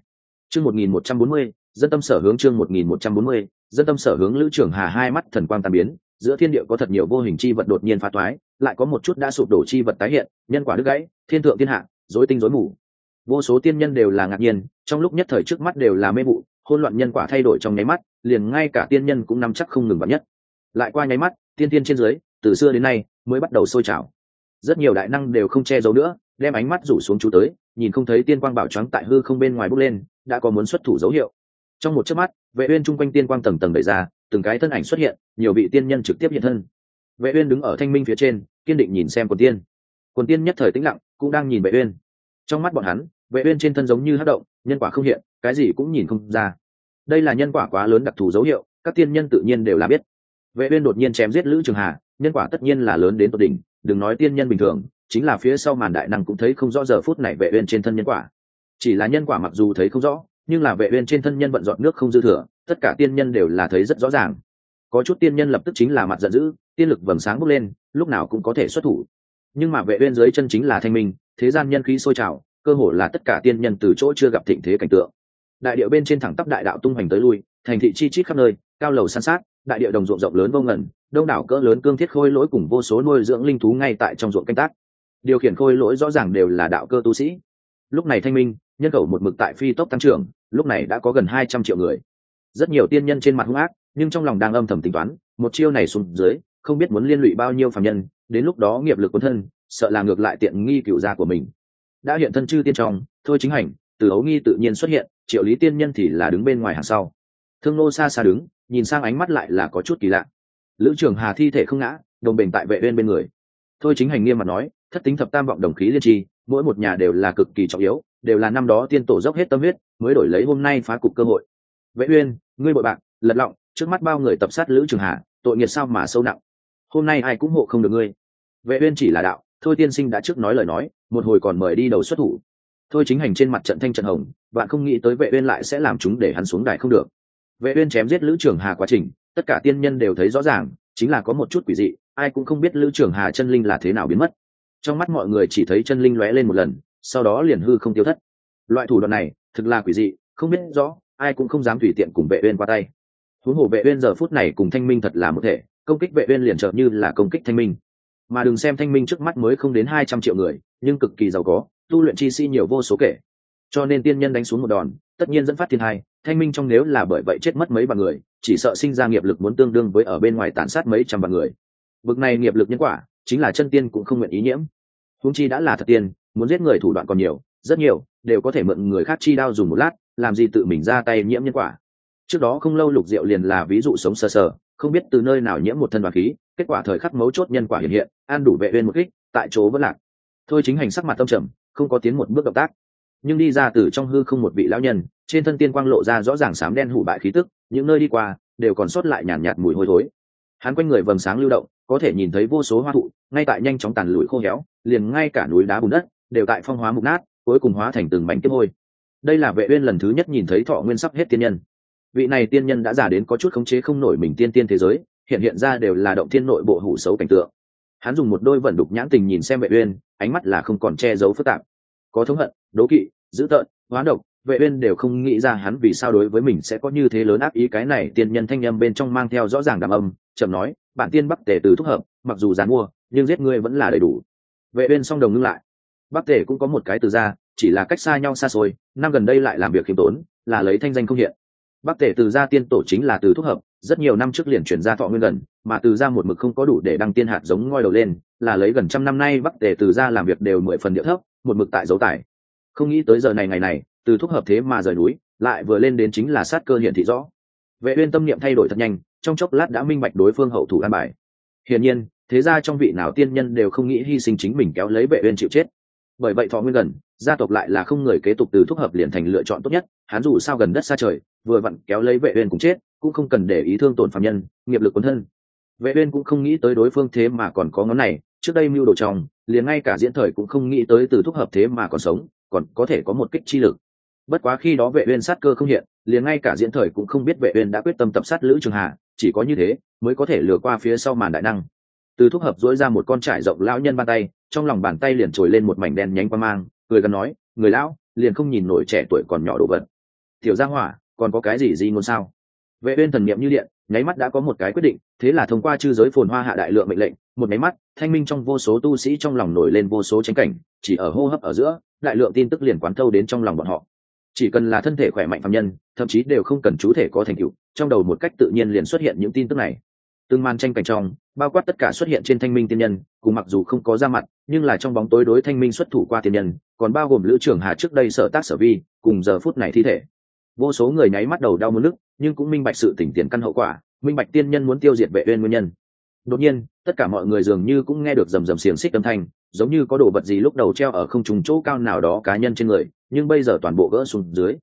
Chương một nghìn một trăm bốn mươi, dân tâm sở hướng chương một nghìn một trăm bốn mươi, dân tâm sở hướng lữ trưởng hà hai mắt thần quang tan biến, giữa thiên địa có thật nhiều vô hình chi vật đột nhiên phá toái, lại có một chút đã sụp đổ chi vật tái hiện, nhân quả đứt gãy, thiên thượng thiên hạ dối tinh dối mù. Vô số tiên nhân đều là ngạc nhiên, trong lúc nhất thời trước mắt đều là mê vụ hôn loạn nhân quả thay đổi trong nháy mắt, liền ngay cả tiên nhân cũng nắm chắc không ngừng bật nhất. Lại qua nháy mắt, tiên tiên trên dưới, từ xưa đến nay, mới bắt đầu sôi trào rất nhiều đại năng đều không che giấu nữa, đem ánh mắt rủ xuống chú tới, nhìn không thấy tiên quang bảo trắng tại hư không bên ngoài bốc lên, đã có muốn xuất thủ dấu hiệu. Trong một chớp mắt, vệ uyên trung quanh tiên quang tầng tầng đẩy ra, từng cái thân ảnh xuất hiện, nhiều vị tiên nhân trực tiếp hiện thân. Vệ uyên đứng ở thanh minh phía trên, kiên định nhìn xem quần tiên. Quần tiên nhất thời tĩnh lặng, cũng đang nhìn vệ uyên. Trong mắt bọn hắn, vệ uyên trên thân giống như hất động, nhân quả không hiện, cái gì cũng nhìn không ra. Đây là nhân quả quá lớn đặc thù dấu hiệu, các tiên nhân tự nhiên đều là biết. Vệ uyên đột nhiên chém giết lữ trường hà, nhân quả tất nhiên là lớn đến tột đỉnh đừng nói tiên nhân bình thường, chính là phía sau màn đại năng cũng thấy không rõ giờ phút này vệ uyên trên thân nhân quả. Chỉ là nhân quả mặc dù thấy không rõ, nhưng là vệ uyên trên thân nhân vận dọn nước không dư thừa, tất cả tiên nhân đều là thấy rất rõ ràng. Có chút tiên nhân lập tức chính là mặt giận dữ, tiên lực vầng sáng bốc lên, lúc nào cũng có thể xuất thủ. Nhưng mà vệ uyên dưới chân chính là thanh minh, thế gian nhân khí sôi trào, cơ hồ là tất cả tiên nhân từ chỗ chưa gặp thịnh thế cảnh tượng. Đại địa bên trên thẳng tắp đại đạo tung hoành tới lui, thành thị chi chít khắp nơi, cao lầu san sát đại địa đồng ruộng rộng lớn vô ngần, đông đảo cỡ lớn cương thiết khôi lỗi cùng vô số nuôi dưỡng linh thú ngay tại trong ruộng canh tác. Điều khiển khôi lỗi rõ ràng đều là đạo cơ tu sĩ. Lúc này thanh minh, nhân khẩu một mực tại phi tốc tăng trưởng, lúc này đã có gần hai trăm triệu người. Rất nhiều tiên nhân trên mặt hung ác, nhưng trong lòng đang âm thầm tính toán, một chiêu này xuống dưới, không biết muốn liên lụy bao nhiêu phạm nhân, đến lúc đó nghiệp lực quân thân, sợ là ngược lại tiện nghi cựu gia của mình. Đã hiện thân chư tiên trong, thôi chính hành, từ ấu nghi tự nhiên xuất hiện, triệu lý tiên nhân thì là đứng bên ngoài hàng sau. Thương nô xa xa đứng nhìn sang ánh mắt lại là có chút kỳ lạ. Lữ trường hà thi thể không ngã, đồng bình tại vệ uyên bên người. Thôi chính hành nghiêm mặt nói, thất tính thập tam vọng đồng khí liên tri, mỗi một nhà đều là cực kỳ trọng yếu, đều là năm đó tiên tổ dốc hết tâm huyết, mới đổi lấy hôm nay phá cục cơ hội. Vệ uyên, ngươi bội bạn, lật lọng, trước mắt bao người tập sát lữ trường hà, tội nghiệp sao mà sâu nặng? Hôm nay ai cũng hộ không được ngươi. Vệ uyên chỉ là đạo, thôi tiên sinh đã trước nói lời nói, một hồi còn mời đi đầu xuất thủ. Thôi chính hành trên mặt trận thanh trận hồng bạn không nghĩ tới vệ uyên lại sẽ làm chúng để hắn xuống đài không được vệ uyên chém giết lữ trường hà quá trình, tất cả tiên nhân đều thấy rõ ràng, chính là có một chút quỷ dị, ai cũng không biết lữ trường hà chân linh là thế nào biến mất. Trong mắt mọi người chỉ thấy chân linh lóe lên một lần, sau đó liền hư không tiêu thất. Loại thủ đoạn này, thực là quỷ dị, không biết rõ, ai cũng không dám tùy tiện cùng vệ uyên qua tay. Huống hồ vệ uyên giờ phút này cùng thanh minh thật là một thể, công kích vệ uyên liền chợt như là công kích thanh minh. Mà đừng xem thanh minh trước mắt mới không đến hai trăm triệu người, nhưng cực kỳ giàu có, tu luyện chi si nhiều vô số kể cho nên tiên nhân đánh xuống một đòn, tất nhiên dẫn phát thiên hai, thanh minh trong nếu là bởi vậy chết mất mấy vạn người, chỉ sợ sinh ra nghiệp lực muốn tương đương với ở bên ngoài tàn sát mấy trăm vạn người. Vực này nghiệp lực nhân quả, chính là chân tiên cũng không nguyện ý nhiễm. Húng chi đã là thật tiên, muốn giết người thủ đoạn còn nhiều, rất nhiều, đều có thể mượn người khác chi đao dùng một lát, làm gì tự mình ra tay nhiễm nhân quả. Trước đó không lâu lục diệu liền là ví dụ sống sờ sờ, không biết từ nơi nào nhiễm một thân đoàn khí, kết quả thời khắc mấu chốt nhân quả hiện hiện, an đủ vệ uyên một kích, tại chỗ vẫn lạc. Thôi chính hành sắc mặt tâm trầm, không có tiến một bước động tác nhưng đi ra từ trong hư không một vị lão nhân trên thân tiên quang lộ ra rõ ràng sám đen hủ bại khí tức những nơi đi qua đều còn sót lại nhàn nhạt, nhạt mùi hôi thối. Hắn quanh người vầng sáng lưu động có thể nhìn thấy vô số hoa thụ ngay tại nhanh chóng tàn lụi khô héo liền ngay cả núi đá bùn đất đều tại phong hóa mục nát cuối cùng hóa thành từng mảnh tiếp hôi. Đây là vệ uyên lần thứ nhất nhìn thấy thọ nguyên sắp hết tiên nhân. Vị này tiên nhân đã già đến có chút khống chế không nổi mình tiên tiên thế giới hiện hiện ra đều là động thiên nội bộ hủ xấu cảnh tượng. Hắn dùng một đôi vận đục nhãn tình nhìn xem vệ uyên ánh mắt là không còn che giấu phức tạp. Có thống hận đố kỵ, dữ tợn hoán độc, vệ uyên đều không nghĩ ra hắn vì sao đối với mình sẽ có như thế lớn ác ý. Cái này tiên nhân thanh âm bên trong mang theo rõ ràng đàm âm, chậm nói, bản tiên bắc tề từ thúc hợp, mặc dù giàn mua, nhưng giết ngươi vẫn là đầy đủ. Vệ uyên song đồng ngưng lại. Bắc tề cũng có một cái từ ra, chỉ là cách xa nhau xa xôi, năm gần đây lại làm việc khiêm tốn, là lấy thanh danh không hiện. Bắc tề từ gia tiên tổ chính là từ thúc hợp, rất nhiều năm trước liền chuyển ra thọ nguyên gần, mà từ gia một mực không có đủ để đăng tiên hạt giống ngoi đầu lên, là lấy gần trăm năm nay bắc tề từ gia làm việc đều mười phần địa thấp, một mực tại dấu tải không nghĩ tới giờ này ngày này, từ thúc hợp thế mà rời núi, lại vừa lên đến chính là sát cơ hiện thị rõ. Vệ uyên tâm niệm thay đổi thật nhanh, trong chốc lát đã minh bạch đối phương hậu thủ an bài. Hiển nhiên, thế ra trong vị nào tiên nhân đều không nghĩ hy sinh chính mình kéo lấy vệ uyên chịu chết. Bởi vậy thọ nguyên gần, gia tộc lại là không người kế tục từ thúc hợp liền thành lựa chọn tốt nhất, hắn dù sao gần đất xa trời, vừa vặn kéo lấy vệ uyên cũng chết, cũng không cần để ý thương tổn phạm nhân, nghiệp lực quân thân. Vệ uyên cũng không nghĩ tới đối phương thế mà còn có ngón này, trước đây mưu đồ trong, liền ngay cả diễn thời cũng không nghĩ tới từ thúc hợp thế mà còn sống còn có thể có một kích chi lực. Bất quá khi đó vệ uyên sát cơ không hiện, liền ngay cả diễn thời cũng không biết vệ uyên đã quyết tâm tập sát lữ trường hà, chỉ có như thế mới có thể lừa qua phía sau màn đại năng. Từ thúc hợp duỗi ra một con trải rộng lão nhân bàn tay, trong lòng bàn tay liền trồi lên một mảnh đen nhánh qua mang, cười gần nói, người lão, liền không nhìn nổi trẻ tuổi còn nhỏ đồ vật. Tiểu gia hỏa, còn có cái gì gì ngôn sao? Vệ uyên thần niệm như điện, nháy mắt đã có một cái quyết định, thế là thông qua chư giới phồn hoa hạ đại lượng mệnh lệnh, một nháy mắt, thanh minh trong vô số tu sĩ trong lòng nổi lên vô số tranh cảnh, chỉ ở hô hấp ở giữa đại lượng tin tức liền quán thâu đến trong lòng bọn họ. Chỉ cần là thân thể khỏe mạnh phạm nhân, thậm chí đều không cần chú thể có thành tựu, trong đầu một cách tự nhiên liền xuất hiện những tin tức này. Từng màn tranh cảnh trong, bao quát tất cả xuất hiện trên thanh minh tiên nhân, cùng mặc dù không có ra mặt, nhưng là trong bóng tối đối thanh minh xuất thủ qua tiên nhân, còn bao gồm lữ trưởng hà trước đây sở tác sở vi, cùng giờ phút này thi thể. Vô số người nháy mắt đầu đau muốn nức nhưng cũng minh bạch sự tỉnh tiền căn hậu quả, minh bạch tiên nhân muốn tiêu diệt vệ uyên nguyên nhân đột nhiên, tất cả mọi người dường như cũng nghe được rầm rầm xiềng xích âm thanh, giống như có đồ vật gì lúc đầu treo ở không trùng chỗ cao nào đó cá nhân trên người, nhưng bây giờ toàn bộ gỡ xuống dưới.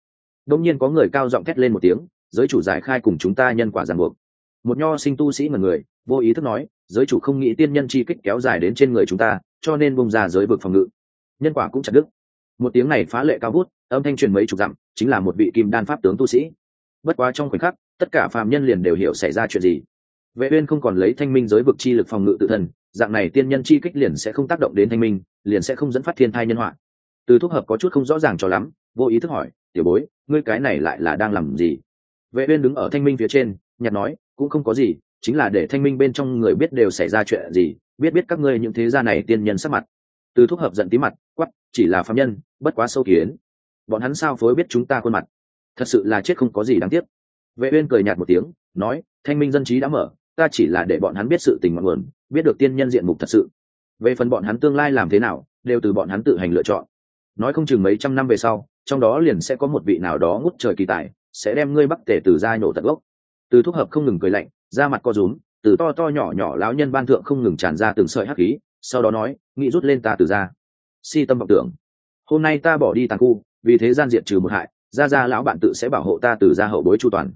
Đột nhiên có người cao giọng thét lên một tiếng, giới chủ giải khai cùng chúng ta nhân quả ràng buộc. Một nho sinh tu sĩ mà người, vô ý thức nói, giới chủ không nghĩ tiên nhân chi kích kéo dài đến trên người chúng ta, cho nên bông ra giới vực phòng ngự. Nhân quả cũng chặt đứt. Một tiếng này phá lệ cao vút, âm thanh truyền mấy chục dặm, chính là một vị kim đan pháp tướng tu sĩ. Bất quá trong khoảnh khắc, tất cả phàm nhân liền đều hiểu xảy ra chuyện gì vệ uyên không còn lấy thanh minh giới vực chi lực phòng ngự tự thân, dạng này tiên nhân chi kích liền sẽ không tác động đến thanh minh, liền sẽ không dẫn phát thiên thai nhân họa. Từ thuốc hợp có chút không rõ ràng cho lắm, vô ý thức hỏi, tiểu bối, ngươi cái này lại là đang làm gì? Vệ uyên đứng ở thanh minh phía trên, nhạt nói, cũng không có gì, chính là để thanh minh bên trong người biết đều xảy ra chuyện gì, biết biết các ngươi những thế gia này tiên nhân sắc mặt. Từ thuốc hợp giận tí mặt quắc chỉ là phạm nhân, bất quá sâu kiến. Bọn hắn sao phối biết chúng ta khuôn mặt? Thật sự là chết không có gì đáng tiếc. Vệ uyên cười nhạt một tiếng, nói, thanh minh dân trí đã mở ta chỉ là để bọn hắn biết sự tình ngọn nguồn, biết được tiên nhân diện mục thật sự. Về phần bọn hắn tương lai làm thế nào, đều từ bọn hắn tự hành lựa chọn. Nói không chừng mấy trăm năm về sau, trong đó liền sẽ có một vị nào đó ngút trời kỳ tài, sẽ đem ngươi bắc tể từ ra nhổ tận gốc. Từ thúc hợp không ngừng cười lạnh, da mặt co rúm, từ to to nhỏ nhỏ lão nhân ban thượng không ngừng tràn ra từng sợi hắc khí, sau đó nói, nghĩ rút lên ta từ ra si tâm vọng tưởng. Hôm nay ta bỏ đi tàn khu, vì thế gian diệt trừ một hại ra ra lão bạn tự sẽ bảo hộ ta từ ra hậu bối chu toàn.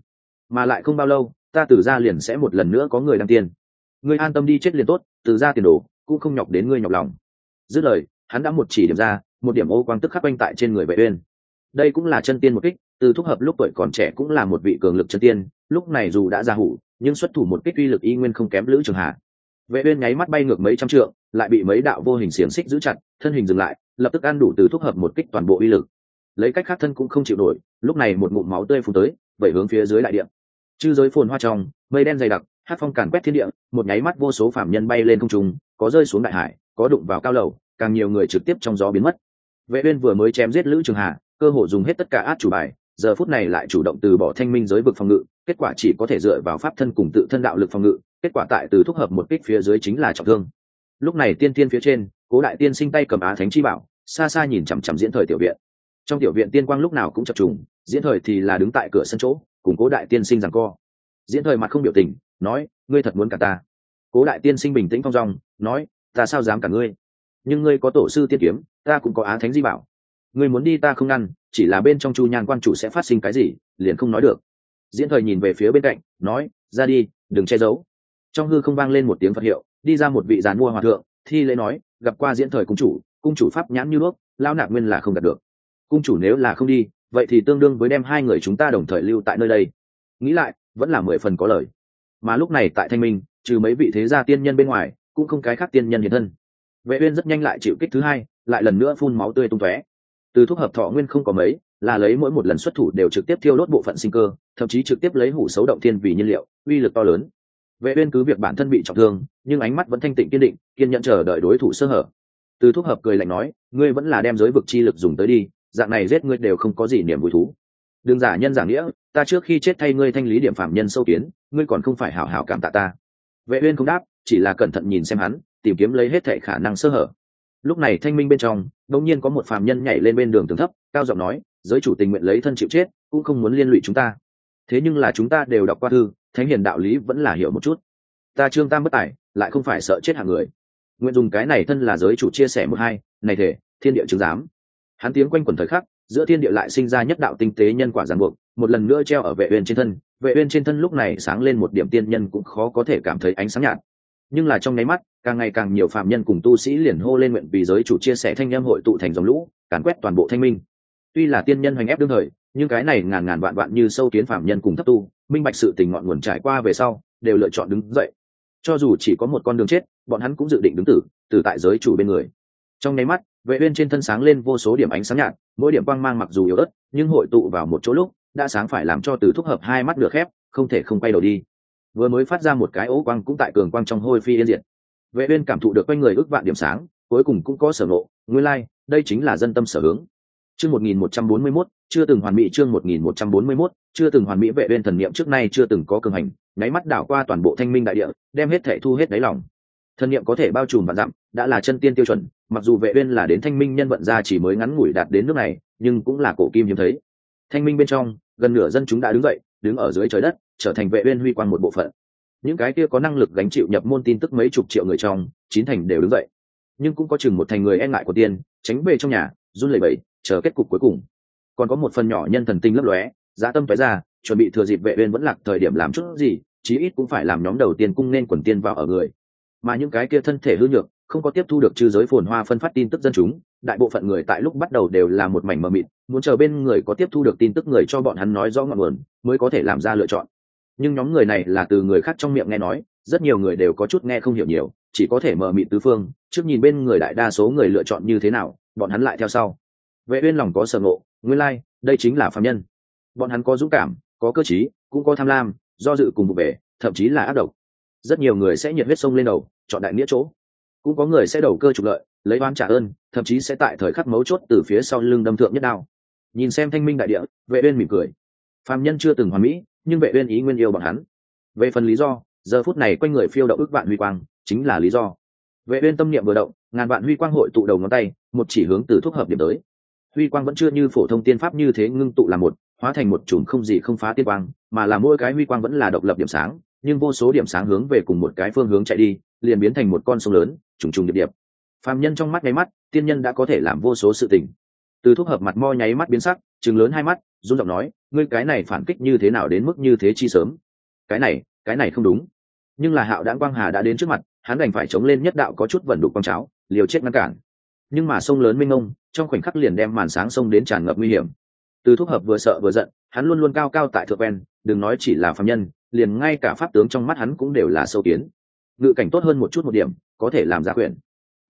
Mà lại không bao lâu ta từ ra liền sẽ một lần nữa có người đăng tiên. Ngươi an tâm đi chết liền tốt, từ ra tiền đồ cũng không nhọc đến ngươi nhọc lòng. Dứt lời, hắn đã một chỉ điểm ra, một điểm ô quang tức khắc quanh tại trên người vệ uyên. Đây cũng là chân tiên một kích, từ thúc hợp lúc tuổi còn trẻ cũng là một vị cường lực chân tiên, lúc này dù đã ra hủ, nhưng xuất thủ một kích uy lực y nguyên không kém lữ trường hạ. Vệ uyên nháy mắt bay ngược mấy trăm trượng, lại bị mấy đạo vô hình xiềng xích giữ chặt, thân hình dừng lại, lập tức ăn đủ từ thúc hợp một kích toàn bộ uy lực. Lấy cách khác thân cũng không chịu nổi, lúc này một ngụm máu tươi phun tới, vẩy hướng phía dưới đại điện chư giới phồn hoa trong, mây đen dày đặc, hát phong càn quét thiên địa, một nháy mắt vô số phạm nhân bay lên không trung, có rơi xuống đại hải, có đụng vào cao lầu, càng nhiều người trực tiếp trong gió biến mất. Vệ uyên vừa mới chém giết lữ trường hà, cơ hội dùng hết tất cả át chủ bài, giờ phút này lại chủ động từ bỏ thanh minh giới vực phòng ngự, kết quả chỉ có thể dựa vào pháp thân cùng tự thân đạo lực phòng ngự, kết quả tại từ thúc hợp một kích phía dưới chính là trọng thương. Lúc này tiên tiên phía trên, cố đại tiên sinh tay cầm á thánh chi bảo, xa xa nhìn chằm chằm diễn thời tiểu viện. Trong tiểu viện tiên quang lúc nào cũng chập trùng, diễn thời thì là đứng tại cửa sân chỗ cùng cố đại tiên sinh rằng co. Diễn thời mặt không biểu tình, nói, ngươi thật muốn cả ta? Cố đại tiên sinh bình tĩnh thong dong, nói, ta sao dám cả ngươi? Nhưng ngươi có tổ sư tiên kiếm, ta cũng có á thánh di bảo. Ngươi muốn đi ta không ngăn, chỉ là bên trong chu nhan quan chủ sẽ phát sinh cái gì, liền không nói được. Diễn thời nhìn về phía bên cạnh, nói, ra đi, đừng che giấu. Trong hư không vang lên một tiếng phật hiệu, đi ra một vị giàn mua hòa thượng, thi lễ nói, gặp qua diễn thời cung chủ cung chủ pháp nhãn như đuốc lao nạp nguyên là không đạt được. Cung chủ nếu là không đi vậy thì tương đương với đem hai người chúng ta đồng thời lưu tại nơi đây. Nghĩ lại, vẫn là mười phần có lời. Mà lúc này tại thanh minh, trừ mấy vị thế gia tiên nhân bên ngoài, cũng không cái khác tiên nhân hiện thân. Vệ uyên rất nhanh lại chịu kích thứ hai, lại lần nữa phun máu tươi tung tóe. Từ thuốc hợp thọ nguyên không có mấy, là lấy mỗi một lần xuất thủ đều trực tiếp thiêu đốt bộ phận sinh cơ, thậm chí trực tiếp lấy hủ xấu động thiên vì nhiên liệu, uy lực to lớn. Vệ uyên cứ việc bản thân bị trọng thương, nhưng ánh mắt vẫn thanh tịnh kiên định, kiên nhẫn chờ đợi đối thủ sơ hở. Từ thuốc hợp cười lạnh nói, ngươi vẫn là đem giới vực chi lực dùng tới đi dạng này giết ngươi đều không có gì niềm vui thú. Đừng giả nhân giả nghĩa, ta trước khi chết thay ngươi thanh lý điểm phạm nhân sâu kiến, ngươi còn không phải hảo hảo cảm tạ ta. Vệ uyên không đáp, chỉ là cẩn thận nhìn xem hắn, tìm kiếm lấy hết thảy khả năng sơ hở. Lúc này thanh minh bên trong đống nhiên có một phạm nhân nhảy lên bên đường tường thấp, cao giọng nói, giới chủ tình nguyện lấy thân chịu chết, cũng không muốn liên lụy chúng ta. Thế nhưng là chúng ta đều đọc qua thư, thánh hiền đạo lý vẫn là hiểu một chút. Ta trương tam bất tài, lại không phải sợ chết hạng người. Nguyện dùng cái này thân là giới chủ chia sẻ một hai, này thể, thiên địa chứng giám hắn tiếng quanh quẩn thời khắc, giữa thiên địa lại sinh ra nhất đạo tinh tế nhân quả giàn buộc, một lần nữa treo ở vệ uyên trên thân. Vệ uyên trên thân lúc này sáng lên một điểm tiên nhân cũng khó có thể cảm thấy ánh sáng nhạt. Nhưng là trong nháy mắt, càng ngày càng nhiều phạm nhân cùng tu sĩ liền hô lên nguyện vì giới chủ chia sẻ thanh em hội tụ thành dòng lũ, càn quét toàn bộ thanh minh. Tuy là tiên nhân hoành ép đương thời, nhưng cái này ngàn ngàn vạn vạn như sâu kiến phạm nhân cùng thấp tu, minh bạch sự tình ngọn nguồn trải qua về sau, đều lựa chọn đứng dậy. Cho dù chỉ có một con đường chết, bọn hắn cũng dự định đứng tử tử tại giới chủ bên người. Trong nháy mắt vệ uyên trên thân sáng lên vô số điểm ánh sáng nhạt mỗi điểm quang mang mặc dù yếu ớt nhưng hội tụ vào một chỗ lúc đã sáng phải làm cho từ thúc hợp hai mắt được khép không thể không quay đầu đi. Vừa mới phát ra một cái ố quang cũng tại cường quang trong hôi phi yên diệt. Vệ uyên cảm thụ được quanh người ước vạn điểm sáng cuối cùng cũng có sở ngộ nguyên lai like, đây chính là dân tâm sở hướng. Chương 1141 chưa từng hoàn mỹ chương 1141 chưa từng hoàn mỹ vệ uyên thần niệm trước nay chưa từng có cường hành nháy mắt đảo qua toàn bộ thanh minh đại địa đem hết thể thu hết đáy lòng thần niệm có thể bao trùm và dặm, đã là chân tiên tiêu chuẩn, mặc dù vệ uyên là đến thanh minh nhân vận ra chỉ mới ngắn ngủi đạt đến nước này, nhưng cũng là cổ kim hiếm thấy. Thanh minh bên trong, gần nửa dân chúng đã đứng dậy, đứng ở dưới trời đất, trở thành vệ uyên huy quang một bộ phận. Những cái kia có năng lực gánh chịu nhập môn tin tức mấy chục triệu người trong, chín thành đều đứng dậy. Nhưng cũng có chừng một thành người e ngại của tiên, tránh về trong nhà, run lẩy bẩy, chờ kết cục cuối cùng. Còn có một phần nhỏ nhân thần tinh lấp lóe giá tâm tóe ra, chuẩn bị thừa dịp vệ uyên vẫn lạc thời điểm làm chút gì, chí ít cũng phải làm nhóm đầu tiên cung nên quần tiên vào ở người mà những cái kia thân thể hư nhược không có tiếp thu được chư giới phồn hoa phân phát tin tức dân chúng đại bộ phận người tại lúc bắt đầu đều là một mảnh mờ mịt muốn chờ bên người có tiếp thu được tin tức người cho bọn hắn nói rõ ngọn nguồn mới có thể làm ra lựa chọn. Nhưng nhóm người này là từ người khác trong miệng nghe nói rất nhiều người đều có chút nghe không hiểu nhiều chỉ có thể mờ mịt tứ phương trước nhìn bên người đại đa số người lựa chọn như thế nào bọn hắn lại theo sau. Vệ uyên lòng có sở ngộ nguyên lai like, đây chính là phàm nhân. Bọn hắn có dũng cảm có cơ trí cũng có tham lam do dự cùng vụ về thậm chí là ác độc rất nhiều người sẽ nhiệt huyết sông lên đầu, chọn đại nghĩa chỗ. Cũng có người sẽ đầu cơ trục lợi, lấy oan trả ơn, thậm chí sẽ tại thời khắc mấu chốt từ phía sau lưng đâm thượng nhất đao. Nhìn xem thanh minh đại địa, vệ uyên mỉm cười. Phàm nhân chưa từng hoàn mỹ, nhưng vệ uyên ý nguyên yêu bọn hắn. Về phần lý do, giờ phút này quanh người phiêu động ước vạn huy quang, chính là lý do. Vệ uyên tâm niệm vừa động, ngàn vạn huy quang hội tụ đầu ngón tay, một chỉ hướng từ thuốc hợp điểm tới. Huy quang vẫn chưa như phổ thông tiên pháp như thế ngưng tụ làm một, hóa thành một chùm không gì không phá tiên quang, mà là mỗi cái huy quang vẫn là độc lập điểm sáng nhưng vô số điểm sáng hướng về cùng một cái phương hướng chạy đi, liền biến thành một con sông lớn, trùng trùng điệp điệp. Phàm nhân trong mắt nháy mắt, tiên nhân đã có thể làm vô số sự tình. Từ thuốc hợp mặt mo nháy mắt biến sắc chừng lớn hai mắt, run giọng nói, ngươi cái này phản kích như thế nào đến mức như thế chi sớm? Cái này cái này không đúng. Nhưng là hạo đãng quang hà đã đến trước mặt, hắn đành phải chống lên nhất đạo có chút vẩn đục quang cháo, liều chết ngăn cản. Nhưng mà sông lớn mênh mông, trong khoảnh khắc liền đem màn sáng sông đến tràn ngập nguy hiểm. Từ thuốc hợp vừa sợ vừa giận, hắn luôn luôn cao cao tại thượng ven, đừng nói chỉ là phạm nhân liền ngay cả pháp tướng trong mắt hắn cũng đều là sâu kiến. Ngự cảnh tốt hơn một chút một điểm, có thể làm giả quyền.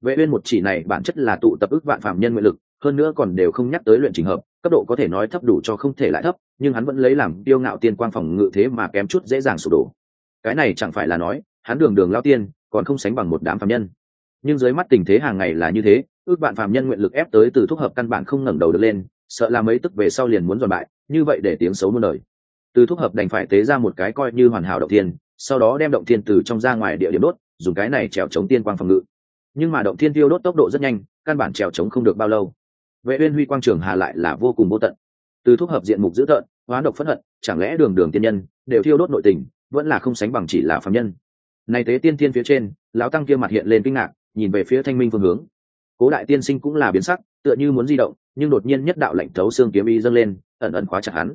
Vệ uyên một chỉ này bản chất là tụ tập ức vạn phạm nhân nguyện lực, hơn nữa còn đều không nhắc tới luyện trình hợp, cấp độ có thể nói thấp đủ cho không thể lại thấp, nhưng hắn vẫn lấy làm tiêu ngạo tiên quang phòng ngự thế mà kém chút dễ dàng sụp đổ. Cái này chẳng phải là nói, hắn đường đường lao tiên, còn không sánh bằng một đám phạm nhân. Nhưng dưới mắt tình thế hàng ngày là như thế, ước vạn phạm nhân nguyện lực ép tới từ thúc hợp căn bản không ngẩng đầu được lên, sợ là mấy tức về sau liền muốn dọn bại, như vậy để tiếng xấu muôn đời từ thuốc hợp đành phải tế ra một cái coi như hoàn hảo động thiên, sau đó đem động thiên từ trong ra ngoài địa điểm đốt, dùng cái này trèo chống tiên quang phòng ngự. Nhưng mà động thiên tiêu đốt tốc độ rất nhanh, căn bản trèo chống không được bao lâu. Vệ uyên huy quang trường hà lại là vô cùng vô tận. Từ thuốc hợp diện mục dữ tợn hóa độc phẫn hận, chẳng lẽ đường đường tiên nhân, đều thiêu đốt nội tình, vẫn là không sánh bằng chỉ là phàm nhân. Này tế tiên tiên phía trên, lão tăng kia mặt hiện lên kinh ngạc, nhìn về phía thanh minh phương hướng. Cố đại tiên sinh cũng là biến sắc, tựa như muốn di động, nhưng đột nhiên nhất đạo lạnh thấu xương kiếm y dâng lên, ẩn ẩn khóa chặt hắn.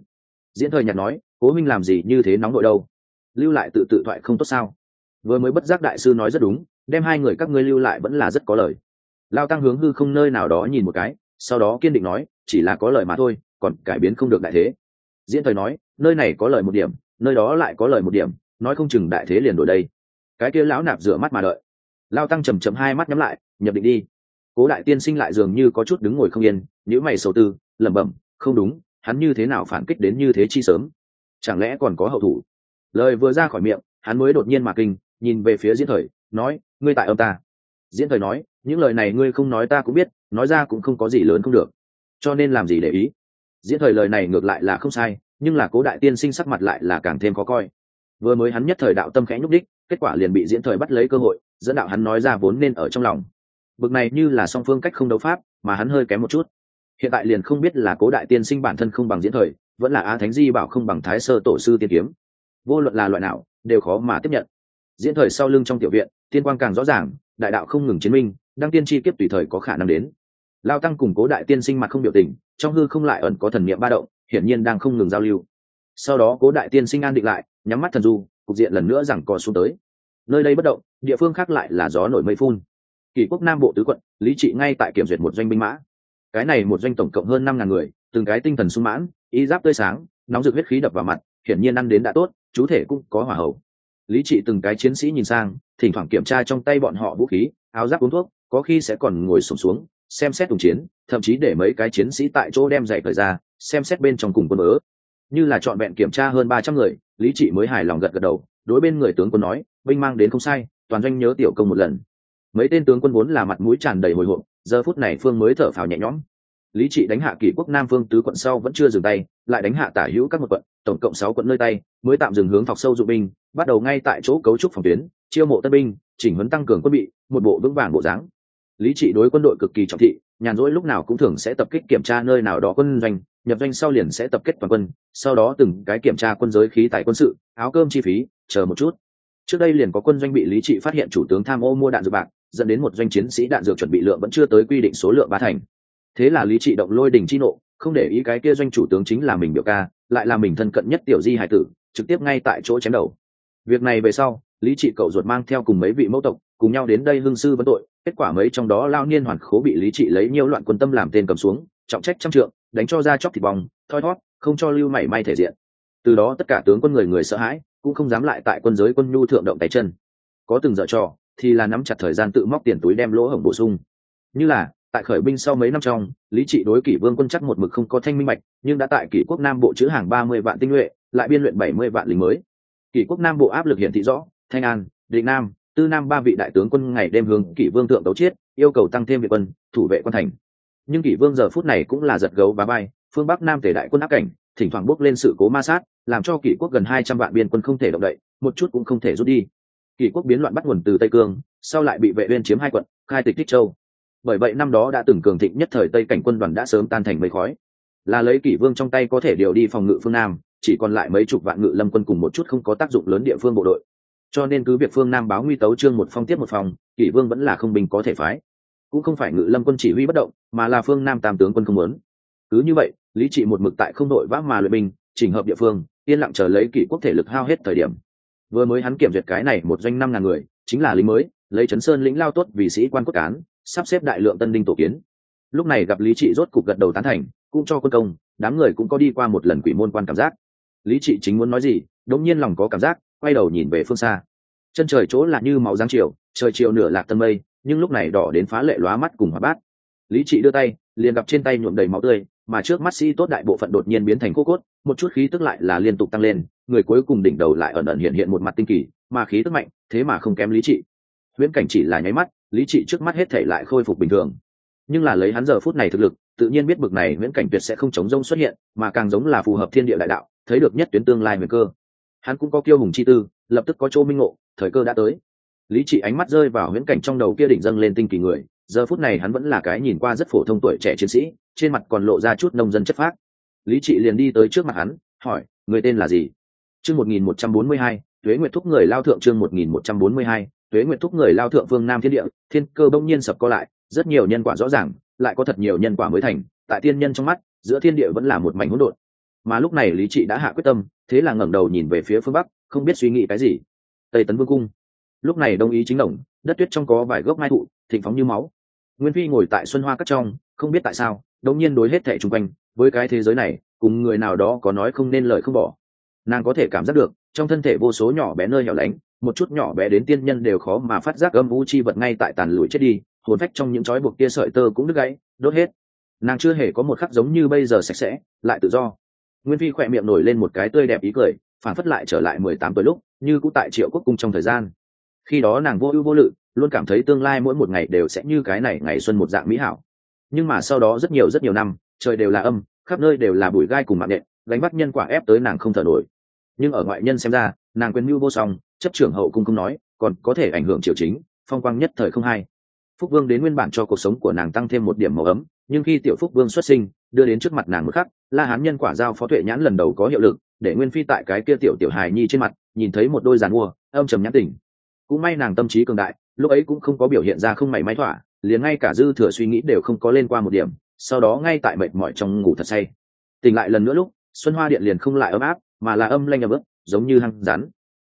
Diễn thời nhạt nói cố minh làm gì như thế nóng nội đâu? Lưu lại tự tự thoại không tốt sao? Vừa mới bất giác đại sư nói rất đúng, đem hai người các ngươi lưu lại vẫn là rất có lời. Lao tăng hướng hư không nơi nào đó nhìn một cái, sau đó kiên định nói, chỉ là có lời mà thôi, còn cải biến không được đại thế. Diễn thời nói, nơi này có lời một điểm, nơi đó lại có lời một điểm, nói không chừng đại thế liền đổi đây. Cái kia lão nạp rửa mắt mà đợi. Lao tăng chầm chầm hai mắt nhắm lại, nhập định đi. Cố đại tiên sinh lại dường như có chút đứng ngồi không yên nhữ mày sầu tư, lẩm bẩm, không đúng, hắn như thế nào phản kích đến như thế chi sớm? Chẳng lẽ còn có hậu thủ? Lời vừa ra khỏi miệng, hắn mới đột nhiên mà kinh, nhìn về phía diễn thời, nói, ngươi tại âm ta. Diễn thời nói, những lời này ngươi không nói ta cũng biết, nói ra cũng không có gì lớn không được. Cho nên làm gì để ý? Diễn thời lời này ngược lại là không sai, nhưng là cố đại tiên sinh sắc mặt lại là càng thêm khó coi. Vừa mới hắn nhất thời đạo tâm khẽ nhúc đích kết quả liền bị diễn thời bắt lấy cơ hội, dẫn đạo hắn nói ra vốn nên ở trong lòng. Bực này như là song phương cách không đấu pháp, mà hắn hơi kém một chút. Hiện tại liền không biết là cố đại tiên sinh bản thân không bằng diễn thời vẫn là a thánh di bảo không bằng thái sơ tổ sư tiên kiếm. Vô luận là loại nào, đều khó mà tiếp nhận. Diễn thời sau lưng trong tiểu viện, tiên quang càng rõ ràng, đại đạo không ngừng chiến minh, đăng tiên chi kiếp tùy thời có khả năng đến. Lao tăng củng cố đại tiên sinh mặt không biểu tình, trong hư không lại ẩn có thần niệm ba động, hiển nhiên đang không ngừng giao lưu. Sau đó cố đại tiên sinh an định lại, nhắm mắt thần du, cục diện lần nữa rằng co xuống tới. Nơi đây bất động, địa phương khác lại là gió nổi mây phun. Kỷ quốc nam bộ tứ quận, lý trị ngay tại kiểm duyệt một doanh binh mã. Cái này một doanh tổng cộng hơn năm ngàn người từng cái tinh thần sung mãn ý giáp tươi sáng nóng rực huyết khí đập vào mặt hiển nhiên ăn đến đã tốt chú thể cũng có hỏa hậu. Lý trị từng cái chiến sĩ nhìn sang thỉnh thoảng kiểm tra trong tay bọn họ vũ khí áo giáp uống thuốc có khi sẽ còn ngồi sùng xuống, xuống xem xét tùng chiến thậm chí để mấy cái chiến sĩ tại chỗ đem dạy thời ra xem xét bên trong cùng quân ớ. Như là chọn vẹn kiểm tra hơn ba trăm người lý trị mới hài lòng gật gật đầu đối bên người tướng quân nói binh mang đến không sai toàn doanh nhớ tiểu công một lần. Mấy tên tướng quân vốn là mặt mũi tràn đầy hồi hộp giờ phút này phương mới thở phào nhẹ nhõm lý trị đánh hạ kỷ quốc nam phương tứ quận sau vẫn chưa dừng tay, lại đánh hạ tả hữu các một quận, tổng cộng sáu quận nơi tay, mới tạm dừng hướng thọc sâu dụng binh, bắt đầu ngay tại chỗ cấu trúc phòng tuyến, chiêu mộ tân binh, chỉnh huấn tăng cường quân bị, một bộ vững vàng bộ dáng. Lý trị đối quân đội cực kỳ trọng thị, nhàn rỗi lúc nào cũng thường sẽ tập kích kiểm tra nơi nào đó quân doanh, nhập doanh sau liền sẽ tập kết toàn quân, sau đó từng cái kiểm tra quân giới khí tại quân sự, áo cơm chi phí, chờ một chút. Trước đây liền có quân doanh bị lý trị phát hiện chủ tướng tham ô mua đạn dược bạc, dẫn đến một doanh chiến sĩ đạn dược chuẩn bị lượng vẫn chưa tới quy định số lượng ba thành thế là lý trị động lôi đình chi nộ, không để ý cái kia doanh chủ tướng chính là mình biểu ca, lại là mình thân cận nhất tiểu di hải tử, trực tiếp ngay tại chỗ chém đầu. Việc này về sau, lý trị cậu ruột mang theo cùng mấy vị mẫu tộc, cùng nhau đến đây hương sư vấn tội, kết quả mấy trong đó lao niên hoàn khố bị lý trị lấy nhiều loạn quân tâm làm tên cầm xuống, trọng trách trăm trượng, đánh cho ra chóc thịt bong, thoi thót, không cho lưu mảy may thể diện. Từ đó tất cả tướng quân người người sợ hãi, cũng không dám lại tại quân giới quân nhu thượng động tay chân. Có từng dở trò, thì là nắm chặt thời gian tự móc tiền túi đem lỗ hổng bổ sung. Như là tại khởi binh sau mấy năm trong, lý trị đối kỷ vương quân chắc một mực không có thanh minh mạch, nhưng đã tại kỷ quốc nam bộ chữ hàng ba mươi vạn tinh nhuệ, lại biên luyện bảy mươi vạn lính mới. Kỷ quốc nam bộ áp lực hiển thị rõ, thanh an, định nam, tư nam ba vị đại tướng quân ngày đêm hướng kỷ vương thượng tấu chiết yêu cầu tăng thêm viện quân, thủ vệ quân thành. Nhưng kỷ vương giờ phút này cũng là giật gấu và bay, phương bắc nam tể đại quân áp cảnh, thỉnh thoảng bốc lên sự cố ma sát, làm cho kỷ quốc gần hai trăm vạn biên quân không thể động đậy, một chút cũng không thể rút đi. Kỷ quốc biến loạn bắt nguồn từ tây cương, sau lại bị vệ uyên chiếm hai quận, khai tịch tích châu bởi vậy năm đó đã từng cường thịnh nhất thời tây cảnh quân đoàn đã sớm tan thành mây khói. Là lấy kỷ vương trong tay có thể điều đi phòng ngự phương nam, chỉ còn lại mấy chục vạn ngự lâm quân cùng một chút không có tác dụng lớn địa phương bộ đội. Cho nên cứ việc phương nam báo nguy tấu trương một phong tiếp một phòng, kỷ vương vẫn là không bình có thể phái. Cũng không phải ngự lâm quân chỉ huy bất động, mà là phương nam tam tướng quân không muốn. Cứ như vậy, lý trị một mực tại không đội vác mà luyện binh, chỉnh hợp địa phương, yên lặng chờ lấy kỷ quốc thể lực hao hết thời điểm. Vừa mới hắn kiểm duyệt cái này một doanh năm ngàn người, chính là lính mới, lấy chấn sơn lĩnh lao tốt vì sĩ quan cốt cán sắp xếp đại lượng tân đinh tổ kiến. Lúc này gặp lý trị rốt cục gật đầu tán thành, cũng cho quân công, đám người cũng có đi qua một lần quỷ môn quan cảm giác. Lý trị chính muốn nói gì, đống nhiên lòng có cảm giác, quay đầu nhìn về phương xa. Chân trời chỗ là như máu giáng chiều, trời chiều nửa lạc tân mây, nhưng lúc này đỏ đến phá lệ lóa mắt cùng hỏa bát. Lý trị đưa tay, liền gặp trên tay nhuộm đầy máu tươi, mà trước mắt sĩ tốt đại bộ phận đột nhiên biến thành khô cốt, một chút khí tức lại là liên tục tăng lên, người cuối cùng đỉnh đầu lại ẩn ẩn hiện hiện một mặt tinh kỳ, mà khí tức mạnh, thế mà không kém lý trị. Huyễn cảnh chỉ là nháy mắt lý trị trước mắt hết thể lại khôi phục bình thường. Nhưng là lấy hắn giờ phút này thực lực, tự nhiên biết bực này nguyễn cảnh tuyệt sẽ không chống rông xuất hiện, mà càng giống là phù hợp thiên địa đại đạo, thấy được nhất tuyến tương lai nguy cơ. Hắn cũng có kiêu hùng chi tư, lập tức có chỗ minh ngộ, thời cơ đã tới. Lý trị ánh mắt rơi vào huyễn cảnh trong đầu kia đỉnh dâng lên tinh kỳ người, giờ phút này hắn vẫn là cái nhìn qua rất phổ thông tuổi trẻ chiến sĩ, trên mặt còn lộ ra chút nông dân chất phác. Lý trị liền đi tới trước mặt hắn, hỏi, người tên là gì? Chương một nghìn một trăm bốn mươi hai, tuế nguyệt thúc người lao thượng chương một nghìn một trăm bốn mươi hai tuế nguyệt thúc người lao thượng phương nam thiên địa, thiên cơ bỗng nhiên sập co lại, rất nhiều nhân quả rõ ràng, lại có thật nhiều nhân quả mới thành, tại tiên nhân trong mắt, giữa thiên địa vẫn là một mảnh hỗn độn. Mà lúc này lý trị đã hạ quyết tâm, thế là ngẩng đầu nhìn về phía phương bắc, không biết suy nghĩ cái gì. Tây tấn vương cung. Lúc này đông ý chính đồng, đất tuyết trong có vài gốc mai thụ, thịnh phóng như máu. Nguyên phi ngồi tại xuân hoa cắt trong, không biết tại sao đông nhiên đối hết thẻ chung quanh, với cái thế giới này, cùng người nào đó có nói không nên lời không bỏ. Nàng có thể cảm giác được trong thân thể vô số nhỏ bé nơi nhỏ lánh, một chút nhỏ bé đến tiên nhân đều khó mà phát giác âm u chi vật ngay tại tàn lụi chết đi, hồn phách trong những trói buộc kia sợi tơ cũng đứt gãy, đốt hết. Nàng chưa hề có một khắc giống như bây giờ sạch sẽ, lại tự do. Nguyên phi khỏe miệng nổi lên một cái tươi đẹp ý cười, phản phất lại trở lại mười tám tuổi lúc, như cũng tại triệu quốc cung trong thời gian. Khi đó nàng vô ưu vô lự, luôn cảm thấy tương lai mỗi một ngày đều sẽ như cái này ngày xuân một dạng mỹ hảo. Nhưng mà sau đó rất nhiều rất nhiều năm, trời đều là âm, khắp nơi đều là bụi gai cùng mạng nện, gánh bắt nhân quả ép tới nàng không thở nổi nhưng ở ngoại nhân xem ra, nàng quyền mưu vô song, chấp trưởng hậu cung không nói, còn có thể ảnh hưởng triều chính, phong quang nhất thời không hay phúc vương đến nguyên bản cho cuộc sống của nàng tăng thêm một điểm màu ấm, nhưng khi tiểu phúc vương xuất sinh, đưa đến trước mặt nàng một khắc, la hán nhân quả giao phó tuệ nhãn lần đầu có hiệu lực, để nguyên phi tại cái kia tiểu tiểu hài nhi trên mặt, nhìn thấy một đôi giàn mua, âm trầm nhãn tình. Cũng may nàng tâm trí cường đại, lúc ấy cũng không có biểu hiện ra không mảy may thỏa, liền ngay cả dư thừa suy nghĩ đều không có lên qua một điểm, sau đó ngay tại mệt mỏi trong ngủ thật say. Tỉnh lại lần nữa lúc, xuân hoa điện liền không lại ấm áp mà là âm lanh ấm ức, giống như hăng rắn.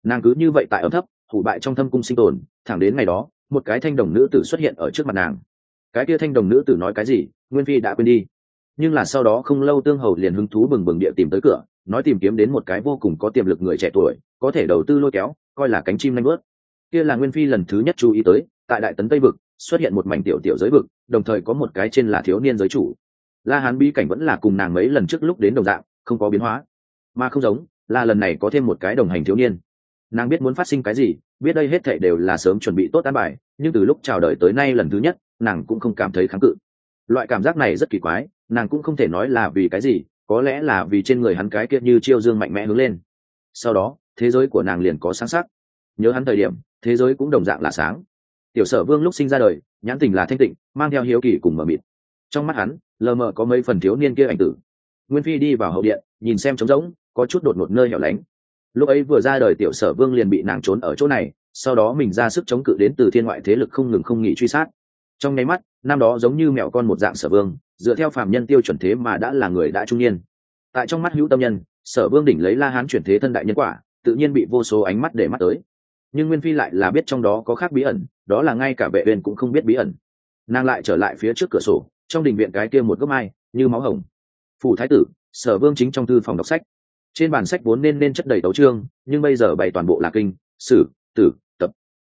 Nàng cứ như vậy tại ấm thấp, hủ bại trong thâm cung sinh tồn, thẳng đến ngày đó, một cái thanh đồng nữ tử xuất hiện ở trước mặt nàng. Cái kia thanh đồng nữ tử nói cái gì, nguyên phi đã quên đi. Nhưng là sau đó không lâu tương hầu liền hứng thú bừng bừng địa tìm tới cửa, nói tìm kiếm đến một cái vô cùng có tiềm lực người trẻ tuổi, có thể đầu tư lôi kéo, coi là cánh chim nanh bớt kia là nguyên phi lần thứ nhất chú ý tới, tại đại tấn tây vực, xuất hiện một mảnh tiểu tiểu giới vực, đồng thời có một cái trên là thiếu niên giới chủ. La hán bi cảnh vẫn là cùng nàng mấy lần trước lúc đến đồng dạng, không có biến hóa mà không giống, là lần này có thêm một cái đồng hành thiếu niên. Nàng biết muốn phát sinh cái gì, biết đây hết thệ đều là sớm chuẩn bị tốt an bài, nhưng từ lúc chào đời tới nay lần thứ nhất, nàng cũng không cảm thấy kháng cự. Loại cảm giác này rất kỳ quái, nàng cũng không thể nói là vì cái gì, có lẽ là vì trên người hắn cái kia như chiêu dương mạnh mẽ hướng lên. Sau đó, thế giới của nàng liền có sáng sắc. Nhớ hắn thời điểm, thế giới cũng đồng dạng là sáng. Tiểu sở vương lúc sinh ra đời, nhãn tình là thanh tịnh, mang theo hiếu kỳ cùng mờ mịt. Trong mắt hắn, lờ mờ có mấy phần thiếu niên kia ảnh tử. Nguyên phi đi vào hậu điện, nhìn xem trống rỗng có chút đột ngột nơi hẻo lánh. Lúc ấy vừa ra đời tiểu sở vương liền bị nàng trốn ở chỗ này, sau đó mình ra sức chống cự đến từ thiên ngoại thế lực không ngừng không nghỉ truy sát. Trong nháy mắt, năm đó giống như mẹo con một dạng sở vương, dựa theo phạm nhân tiêu chuẩn thế mà đã là người đã trung niên. Tại trong mắt hữu tâm nhân, sở vương đỉnh lấy la hán chuyển thế thân đại nhân quả, tự nhiên bị vô số ánh mắt để mắt tới. Nhưng nguyên phi lại là biết trong đó có khác bí ẩn, đó là ngay cả vệ uyên cũng không biết bí ẩn. Nàng lại trở lại phía trước cửa sổ, trong đình viện cái kia một gốc mai, như máu hồng. Phủ thái tử, sở vương chính trong thư phòng đọc sách trên bản sách vốn nên nên chất đầy tấu chương, nhưng bây giờ bày toàn bộ là kinh, sử, tử, tập.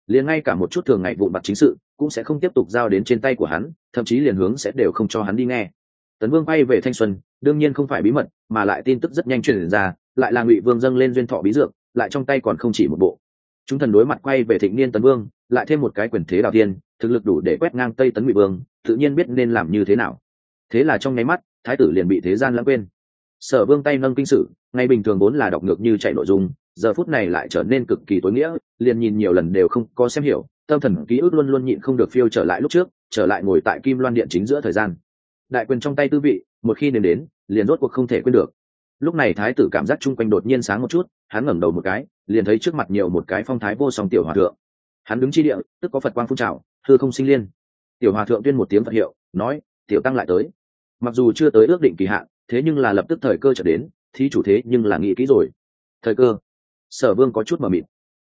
Liền ngay cả một chút thường ngày vụn vặt chính sự, cũng sẽ không tiếp tục giao đến trên tay của hắn, thậm chí liền hướng sẽ đều không cho hắn đi nghe. Tấn vương bay về thanh xuân, đương nhiên không phải bí mật, mà lại tin tức rất nhanh truyền ra, lại là ngụy vương dâng lên duyên thọ bí dược, lại trong tay còn không chỉ một bộ. Chúng thần đối mặt quay về thịnh niên tấn vương, lại thêm một cái quyền thế đào tiên, thực lực đủ để quét ngang tây tấn ngụy vương, tự nhiên biết nên làm như thế nào. Thế là trong nháy mắt, thái tử liền bị thế gian lãng quên sở vương tay nâng kinh sử, ngay bình thường vốn là đọc ngược như chạy nội dung, giờ phút này lại trở nên cực kỳ tối nghĩa, liền nhìn nhiều lần đều không có xem hiểu, tâm thần, ký ức luôn luôn nhịn không được phiêu trở lại lúc trước, trở lại ngồi tại kim loan điện chính giữa thời gian. Đại quyền trong tay tư vị, một khi đến đến, liền rốt cuộc không thể quên được. Lúc này thái tử cảm giác chung quanh đột nhiên sáng một chút, hắn ngẩng đầu một cái, liền thấy trước mặt nhiều một cái phong thái vô song tiểu hòa thượng. Hắn đứng chi địa, tức có phật quang phun trào thư không sinh liên. Tiểu hòa thượng tuyên một tiếng phật hiệu, nói, tiểu tăng lại tới. Mặc dù chưa tới ước định kỳ hạn thế nhưng là lập tức thời cơ trở đến, thí chủ thế nhưng là nghĩ kỹ rồi. Thời cơ? Sở vương có chút mờ mịt.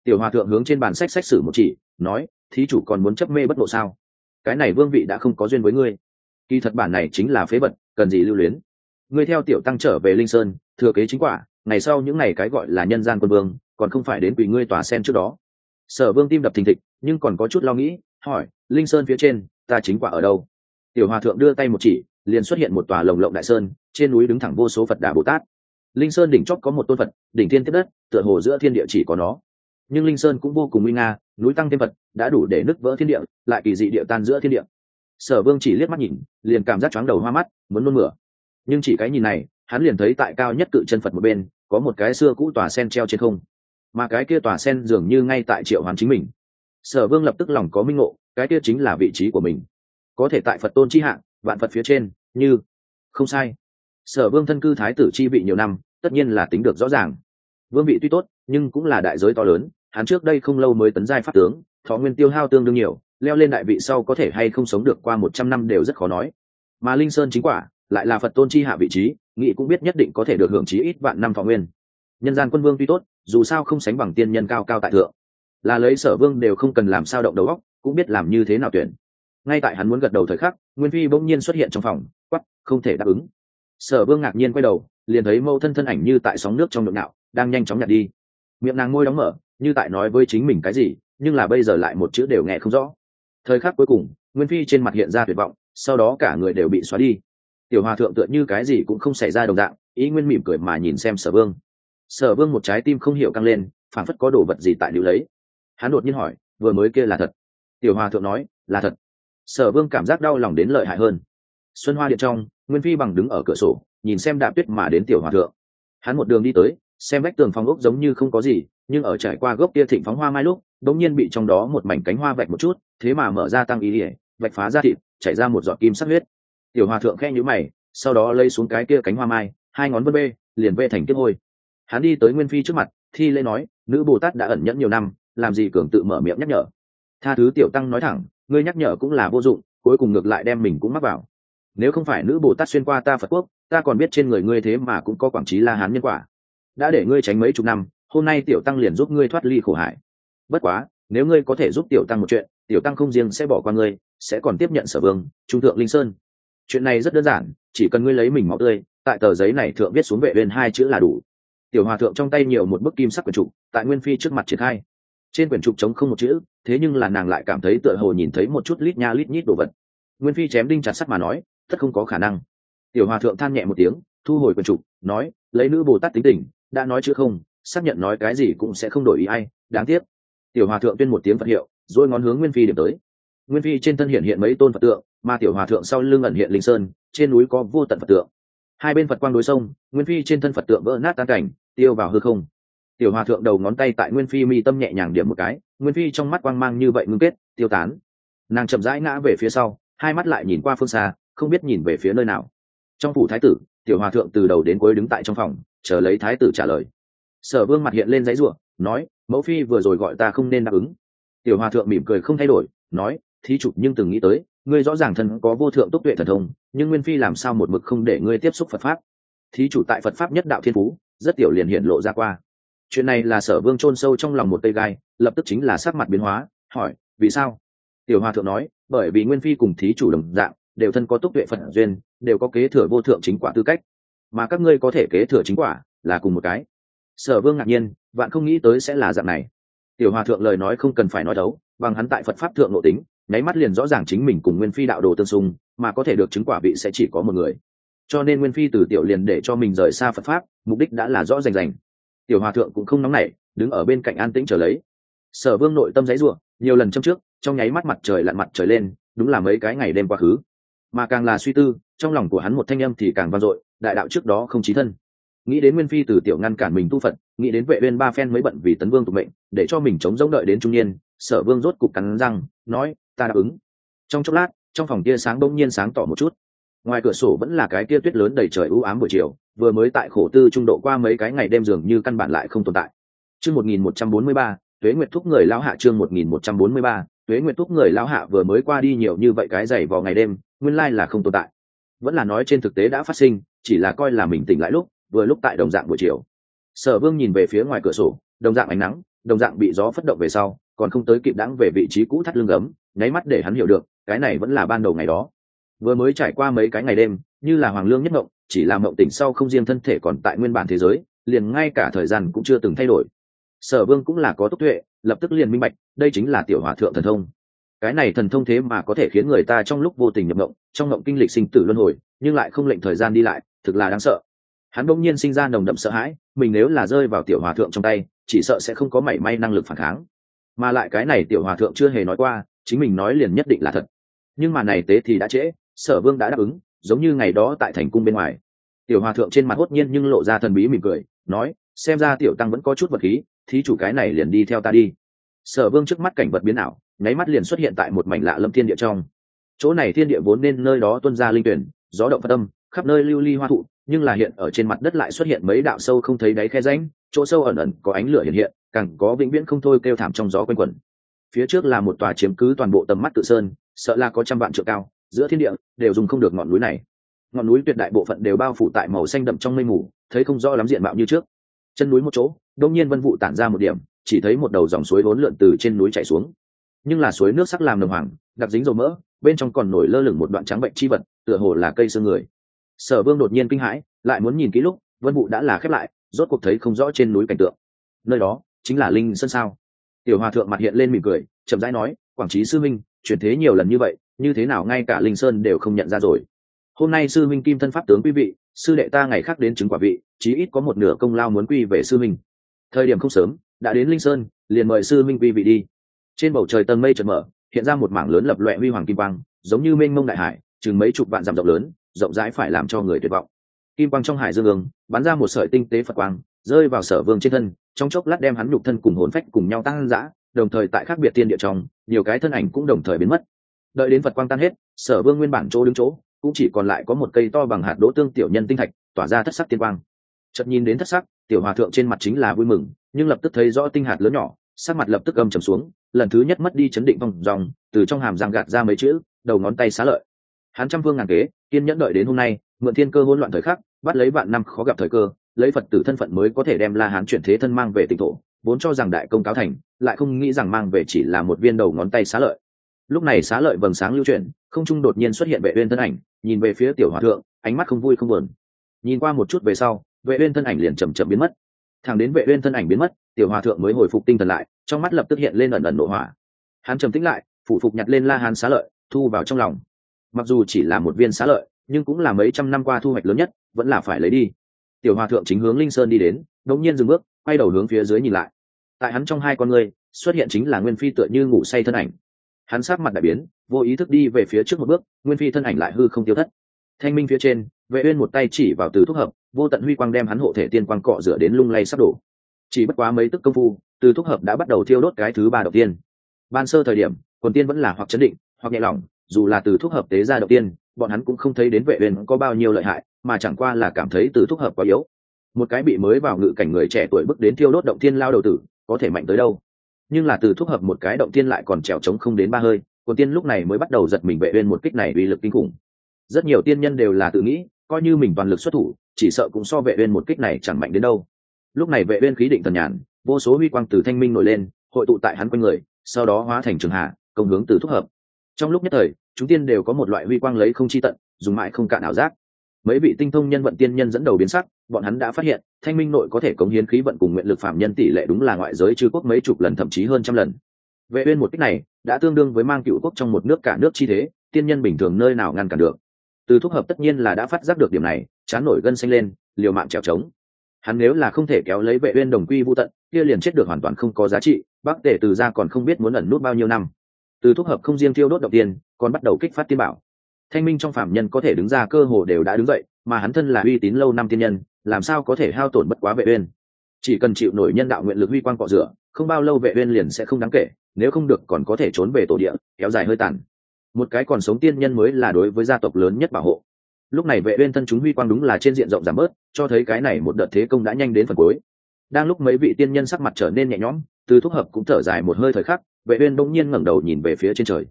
Tiểu hòa thượng hướng trên bàn sách sách sử một chỉ, nói, thí chủ còn muốn chấp mê bất ngộ sao? Cái này vương vị đã không có duyên với ngươi. Kỳ thật bản này chính là phế vật, cần gì lưu luyến. Ngươi theo tiểu tăng trở về linh sơn, thừa kế chính quả, ngày sau những ngày cái gọi là nhân gian quân vương, còn không phải đến quỷ ngươi tòa sen trước đó. Sở vương tim đập thình thịch, nhưng còn có chút lo nghĩ, hỏi, linh sơn phía trên, ta chính quả ở đâu? Tiểu hòa thượng đưa tay một chỉ, liền xuất hiện một tòa lồng lộng đại sơn trên núi đứng thẳng vô số phật đà bồ tát. Linh sơn đỉnh chót có một tôn phật, đỉnh thiên tiếp đất, tựa hồ giữa thiên địa chỉ có nó. Nhưng linh sơn cũng vô cùng nguy nga, núi tăng thêm phật, đã đủ để nứt vỡ thiên địa, lại kỳ dị địa tan giữa thiên địa. Sở vương chỉ liếc mắt nhìn, liền cảm giác chóng đầu hoa mắt, muốn nôn mửa. Nhưng chỉ cái nhìn này, hắn liền thấy tại cao nhất cự chân phật một bên, có một cái xưa cũ tòa sen treo trên không. Mà cái kia tòa sen dường như ngay tại triệu hoàn chính mình. Sở vương lập tức lòng có minh ngộ, cái kia chính là vị trí của mình. Có thể tại phật tôn chi hạng, vạn phật phía trên, như, không sai sở vương thân cư thái tử chi vị nhiều năm, tất nhiên là tính được rõ ràng. Vương vị tuy tốt, nhưng cũng là đại giới to lớn, hắn trước đây không lâu mới tấn giai pháp tướng, thọ nguyên tiêu hao tương đương nhiều, leo lên đại vị sau có thể hay không sống được qua một trăm năm đều rất khó nói. Mà linh sơn chính quả, lại là phật tôn chi hạ vị trí, nghị cũng biết nhất định có thể được hưởng chí ít vạn năm thọ nguyên. Nhân gian quân vương tuy tốt, dù sao không sánh bằng tiên nhân cao cao tại thượng. Là lấy sở vương đều không cần làm sao động đầu óc, cũng biết làm như thế nào tuyển. Ngay tại hắn muốn gật đầu thời khắc, nguyên phi bỗng nhiên xuất hiện trong phòng quắp không thể đáp ứng sở vương ngạc nhiên quay đầu, liền thấy mâu thân thân ảnh như tại sóng nước trong nhộn nạo đang nhanh chóng nhặt đi. Miệng nàng môi đóng mở, như tại nói với chính mình cái gì, nhưng là bây giờ lại một chữ đều nghe không rõ. Thời khắc cuối cùng, nguyên phi trên mặt hiện ra tuyệt vọng, sau đó cả người đều bị xóa đi. Tiểu hòa thượng tựa như cái gì cũng không xảy ra đồng dạng, ý nguyên mỉm cười mà nhìn xem sở vương. Sở vương một trái tim không hiểu căng lên phản phất có đồ vật gì tại lưu lấy. Hắn đột nhiên hỏi, vừa mới kia là thật? Tiểu hòa thượng nói, là thật. Sở vương cảm giác đau lòng đến lợi hại hơn. Xuân hoa điện trong nguyên phi bằng đứng ở cửa sổ, nhìn xem đạp tuyết mà đến tiểu hòa thượng. Hắn một đường đi tới, xem vách tường phong ốc giống như không có gì, nhưng ở trải qua gốc kia thịnh phóng hoa mai lúc, đống nhiên bị trong đó một mảnh cánh hoa vạch một chút, thế mà mở ra tăng ý ỉa vạch phá ra thịt, chảy ra một giọt kim sắc huyết. Tiểu hòa thượng khe nhữ mày, sau đó lây xuống cái kia cánh hoa mai, hai ngón vân bê, liền vê thành kiếp hôi. Hắn đi tới nguyên phi trước mặt, thi lễ nói, nữ bồ tát đã ẩn nhẫn nhiều năm, làm gì cường tự mở miệng nhắc nhở? Tha thứ tiểu tăng nói thẳng, ngươi nhắc nhở cũng là vô dụng, cuối cùng ngược lại đem mình cũng mắc vào nếu không phải nữ bồ tát xuyên qua ta phật quốc, ta còn biết trên người ngươi thế mà cũng có quảng trí la hán nhân quả. Đã để ngươi tránh mấy chục năm, hôm nay tiểu tăng liền giúp ngươi thoát ly khổ hải bất quá, nếu ngươi có thể giúp tiểu tăng một chuyện, tiểu tăng không riêng sẽ bỏ qua ngươi, sẽ còn tiếp nhận sở vương, trung thượng linh sơn. Chuyện này rất đơn giản, chỉ cần ngươi lấy mình máu tươi, tại tờ giấy này thượng viết xuống vệ bên hai chữ là đủ. Tiểu hòa thượng trong tay nhiều một bức kim sắc quyển trục, tại nguyên phi trước mặt triển khai. Trên quyển trục trống không một chữ, thế nhưng là nàng lại cảm thấy tựa hồ nhìn thấy một chút lít nha lít nhít đồ vật. Nguyên phi chém đinh chặt sắt mà nói tất không có khả năng. Tiểu hòa thượng than nhẹ một tiếng, thu hồi quần trục, nói, lấy nữ bồ tát tính tình, đã nói chưa không, xác nhận nói cái gì cũng sẽ không đổi ý ai, đáng tiếc. Tiểu hòa thượng tuyên một tiếng phật hiệu rồi ngón hướng nguyên phi điểm tới. Nguyên phi trên thân hiện hiện mấy tôn phật tượng, mà tiểu hòa thượng sau lưng ẩn hiện linh sơn, trên núi có vô tận phật tượng. Hai bên phật quang đối sông, nguyên phi trên thân phật tượng vỡ nát tan cảnh, tiêu vào hư không. Tiểu hòa thượng đầu ngón tay tại nguyên phi mi tâm nhẹ nhàng điểm một cái, nguyên phi trong mắt quang mang như vậy ngưng kết, tiêu tán. Nàng chậm rãi ngã về phía sau, hai mắt lại nhìn qua phương xa không biết nhìn về phía nơi nào. Trong phủ thái tử, tiểu hòa thượng từ đầu đến cuối đứng tại trong phòng, chờ lấy thái tử trả lời. Sở vương mặt hiện lên giấy ruộng nói, mẫu phi vừa rồi gọi ta không nên đáp ứng. Tiểu hòa thượng mỉm cười không thay đổi, nói, thí chủ nhưng từng nghĩ tới, ngươi rõ ràng thân có vô thượng túc tuệ thần thông, nhưng nguyên phi làm sao một mực không để ngươi tiếp xúc phật pháp? Thí chủ tại phật pháp nhất đạo thiên phú, rất tiểu liền hiện lộ ra qua. Chuyện này là sở vương chôn sâu trong lòng một cây gai, lập tức chính là sắc mặt biến hóa, hỏi, vì sao? Tiểu hòa thượng nói, bởi vì nguyên phi cùng thí chủ đồng dạng đều thân có túc tuệ phật duyên, đều có kế thừa vô thượng chính quả tư cách. Mà các ngươi có thể kế thừa chính quả là cùng một cái. Sở vương ngạc nhiên, vạn không nghĩ tới sẽ là dạng này. Tiểu hòa thượng lời nói không cần phải nói đấu, bằng hắn tại phật pháp thượng nội tính, nháy mắt liền rõ ràng chính mình cùng nguyên phi đạo đồ tương xung, mà có thể được chứng quả vị sẽ chỉ có một người. Cho nên nguyên phi từ tiểu liền để cho mình rời xa phật pháp, mục đích đã là rõ rành rành. Tiểu hòa thượng cũng không nóng nảy, đứng ở bên cạnh an tĩnh trở lấy. Sở vương nội tâm giấy ruộng nhiều lần trong trước, trong nháy mắt mặt trời lặn mặt trời lên, đúng là mấy cái ngày đêm quá khứ mà càng là suy tư trong lòng của hắn một thanh âm thì càng vang dội đại đạo trước đó không chí thân. Nghĩ đến nguyên phi từ tiểu ngăn cản mình tu phật nghĩ đến vệ viên ba phen mới bận vì tấn vương tục mệnh để cho mình chống giống đợi đến trung niên sở vương rốt cục cắn răng nói ta đáp ứng. Trong chốc lát trong phòng kia sáng bỗng nhiên sáng tỏ một chút. Ngoài cửa sổ vẫn là cái kia tuyết lớn đầy trời ưu ám buổi chiều vừa mới tại khổ tư trung độ qua mấy cái ngày đêm dường như căn bản lại không tồn tại. Trư một nghìn một trăm bốn mươi ba, tuế nguyệt thúc người lao hạ trương một nghìn một trăm bốn mươi ba tuế nguyệt Túc người lão hạ vừa mới qua đi nhiều như vậy cái dày vào ngày đêm, nguyên lai là không tồn tại. Vẫn là nói trên thực tế đã phát sinh, chỉ là coi là mình tỉnh lại lúc, vừa lúc tại đồng dạng buổi chiều. Sở vương nhìn về phía ngoài cửa sổ, đồng dạng ánh nắng, đồng dạng bị gió phất động về sau, còn không tới kịp đãng về vị trí cũ thắt lưng gấm, nháy mắt để hắn hiểu được, cái này vẫn là ban đầu ngày đó. Vừa mới trải qua mấy cái ngày đêm, như là hoàng lương nhất mộng, chỉ là mộng tỉnh sau không riêng thân thể còn tại nguyên bản thế giới, liền ngay cả thời gian cũng chưa từng thay đổi sở vương cũng là có tốc tuệ, lập tức liền minh bạch, đây chính là tiểu hòa thượng thần thông. Cái này thần thông thế mà có thể khiến người ta trong lúc vô tình nhập mộng, trong mộng kinh lịch sinh tử luân hồi, nhưng lại không lệnh thời gian đi lại, thực là đáng sợ. Hắn bỗng nhiên sinh ra nồng đậm sợ hãi, mình nếu là rơi vào tiểu hòa thượng trong tay, chỉ sợ sẽ không có mảy may năng lực phản kháng. Mà lại cái này tiểu hòa thượng chưa hề nói qua, chính mình nói liền nhất định là thật. Nhưng mà này tế thì đã trễ, sở vương đã đáp ứng, giống như ngày đó tại thành cung bên ngoài. Tiểu hòa thượng trên mặt hốt nhiên nhưng lộ ra thần bí mỉm cười, nói, xem ra tiểu tăng vẫn có chút vật khí thí chủ cái này liền đi theo ta đi. Sở vương trước mắt cảnh vật biến ảo, nháy mắt liền xuất hiện tại một mảnh lạ lâm thiên địa trong. Chỗ này thiên địa vốn nên nơi đó tuân ra linh tuyển, gió động phật âm, khắp nơi lưu ly hoa thụ, nhưng là hiện ở trên mặt đất lại xuất hiện mấy đạo sâu không thấy đáy khe ránh chỗ sâu ẩn ẩn có ánh lửa hiện hiện, càng có vĩnh viễn không thôi kêu thảm trong gió quanh quẩn. Phía trước là một tòa chiếm cứ toàn bộ tầm mắt tự sơn, sợ là có trăm vạn trượng cao, giữa thiên địa đều dùng không được ngọn núi này. Ngọn núi tuyệt đại bộ phận đều bao phủ tại màu xanh đậm trong mây mù, thấy không rõ lắm diện mạo như trước. Chân núi một chỗ đông nhiên vân vụ tản ra một điểm, chỉ thấy một đầu dòng suối vốn lượn từ trên núi chảy xuống. Nhưng là suối nước sắc làm đồng hoàng, đặc dính dầu mỡ, bên trong còn nổi lơ lửng một đoạn trắng bệnh chi vật, tựa hồ là cây xương người. Sở vương đột nhiên kinh hãi, lại muốn nhìn kỹ lúc, vân vụ đã là khép lại, rốt cuộc thấy không rõ trên núi cảnh tượng. Nơi đó, chính là linh sơn sao? Tiểu hòa thượng mặt hiện lên mỉm cười, chậm rãi nói, quảng trí sư minh chuyển thế nhiều lần như vậy, như thế nào ngay cả linh sơn đều không nhận ra rồi. Hôm nay sư minh kim thân pháp tướng quý vị, sư đệ ta ngày khác đến chứng quả vị, chí ít có một nửa công lao muốn quy về sư minh thời điểm không sớm, đã đến linh sơn, liền mời sư minh quy vị đi. Trên bầu trời tầng mây chợt mở, hiện ra một mảng lớn lập loẹ huy hoàng kim quang, giống như mênh mông đại hải, chừng mấy chục vạn dặm rộng lớn, rộng rãi phải làm cho người tuyệt vọng. Kim quang trong hải dương ương, bắn ra một sợi tinh tế phật quang, rơi vào sở vương trên thân, trong chốc lát đem hắn nhục thân cùng hồn phách cùng nhau tăng giã đồng thời tại khác biệt tiên địa trong, nhiều cái thân ảnh cũng đồng thời biến mất. Đợi đến phật quang tan hết, sở vương nguyên bản chỗ đứng chỗ, cũng chỉ còn lại có một cây to bằng hạt đỗ tương tiểu nhân tinh thạch, tỏa ra thất sắc tiên quang. Chợt nhìn đến thất sắc tiểu hòa thượng trên mặt chính là vui mừng, nhưng lập tức thấy rõ tinh hạt lớn nhỏ, sắc mặt lập tức âm trầm xuống, lần thứ nhất mất đi chấn định vòng dòng, từ trong hàm răng gạt ra mấy chữ, đầu ngón tay xá lợi. Hắn trăm phương ngàn kế, kiên nhẫn đợi đến hôm nay, mượn thiên cơ hỗn loạn thời khắc, bắt lấy bạn năm khó gặp thời cơ, lấy phật tử thân phận mới có thể đem la hán chuyển thế thân mang về tỉnh thổ, vốn cho rằng đại công cáo thành, lại không nghĩ rằng mang về chỉ là một viên đầu ngón tay xá lợi. Lúc này xá lợi vầng sáng lưu chuyển, không trung đột nhiên xuất hiện vệ uyên thân ảnh, nhìn về phía tiểu hòa thượng, ánh mắt không vui không buồn. Nhìn qua một chút về sau vệ uyên thân ảnh liền chậm chậm biến mất. Thẳng đến vệ uyên thân ảnh biến mất, tiểu hòa thượng mới hồi phục tinh thần lại, trong mắt lập tức hiện lên ẩn ẩn nộ hỏa. Hắn trầm tĩnh lại phụ phục nhặt lên la hán xá lợi, thu vào trong lòng. Mặc dù chỉ là một viên xá lợi, nhưng cũng là mấy trăm năm qua thu hoạch lớn nhất, vẫn là phải lấy đi. Tiểu hòa thượng chính hướng linh sơn đi đến, đột nhiên dừng bước, quay đầu hướng phía dưới nhìn lại. Tại hắn trong hai con người xuất hiện chính là nguyên phi tựa như ngủ say thân ảnh. Hắn sát mặt đại biến, vô ý thức đi về phía trước một bước, nguyên phi thân ảnh lại hư không tiêu thất. Thanh minh phía trên vệ uyên một tay chỉ vào từ thúc hợp, vô tận huy quang đem hắn hộ thể tiên quang cọ rửa đến lung lay sắp đổ. Chỉ bất quá mấy tức công phu, từ thúc hợp đã bắt đầu thiêu đốt cái thứ ba đầu tiên. Ban sơ thời điểm, quần tiên vẫn là hoặc chấn định, hoặc nhẹ lòng dù là từ thúc hợp tế ra đầu tiên, bọn hắn cũng không thấy đến vệ uyên có bao nhiêu lợi hại, mà chẳng qua là cảm thấy từ thúc hợp quá yếu. Một cái bị mới vào ngự cảnh người trẻ tuổi bước đến thiêu đốt động tiên lao đầu tử, có thể mạnh tới đâu? Nhưng là từ thúc hợp một cái động tiên lại còn trèo trống không đến ba hơi, quần tiên lúc này mới bắt đầu giật mình vệ uyên một kích này uy lực kinh khủng. Rất nhiều tiên nhân đều là tự nghĩ coi như mình toàn lực xuất thủ, chỉ sợ cũng so vệ uyên một kích này chẳng mạnh đến đâu. Lúc này vệ uyên khí định thần nhàn, vô số huy quang từ thanh minh nổi lên, hội tụ tại hắn quanh người, sau đó hóa thành trường hạ, công hướng từ thúc hợp. Trong lúc nhất thời, chúng tiên đều có một loại huy quang lấy không chi tận, dùng mãi không cạn ảo giác. Mấy vị tinh thông nhân vận tiên nhân dẫn đầu biến sắc, bọn hắn đã phát hiện, thanh minh nội có thể cống hiến khí vận cùng nguyện lực phạm nhân tỷ lệ đúng là ngoại giới chư quốc mấy chục lần thậm chí hơn trăm lần. Vệ uyên một cách này, đã tương đương với mang cựu quốc trong một nước cả nước chi thế, tiên nhân bình thường nơi nào ngăn cản được từ thúc hợp tất nhiên là đã phát giác được điểm này, chán nổi gân xanh lên, liều mạng trèo trống. Hắn nếu là không thể kéo lấy vệ uyên đồng quy vu tận, kia liền chết được hoàn toàn không có giá trị, bác tể từ ra còn không biết muốn ẩn nút bao nhiêu năm. Từ thúc hợp không riêng tiêu đốt động tiền còn bắt đầu kích phát tiên bảo. Thanh minh trong phạm nhân có thể đứng ra cơ hồ đều đã đứng dậy, mà hắn thân là uy tín lâu năm tiên nhân, làm sao có thể hao tổn bất quá vệ uyên? Chỉ cần chịu nổi nhân đạo nguyện lực huy quang cọ rửa, không bao lâu vệ uyên liền sẽ không đáng kể, nếu không được còn có thể trốn về tổ địa, kéo dài hơi tàn một cái còn sống tiên nhân mới là đối với gia tộc lớn nhất bảo hộ. Lúc này vệ uyên thân chúng huy quang đúng là trên diện rộng giảm bớt, cho thấy cái này một đợt thế công đã nhanh đến phần cuối. Đang lúc mấy vị tiên nhân sắc mặt trở nên nhẹ nhõm, từ thúc hợp cũng thở dài một hơi thời khắc, vệ uyên đung nhiên ngẩng đầu nhìn về phía trên trời.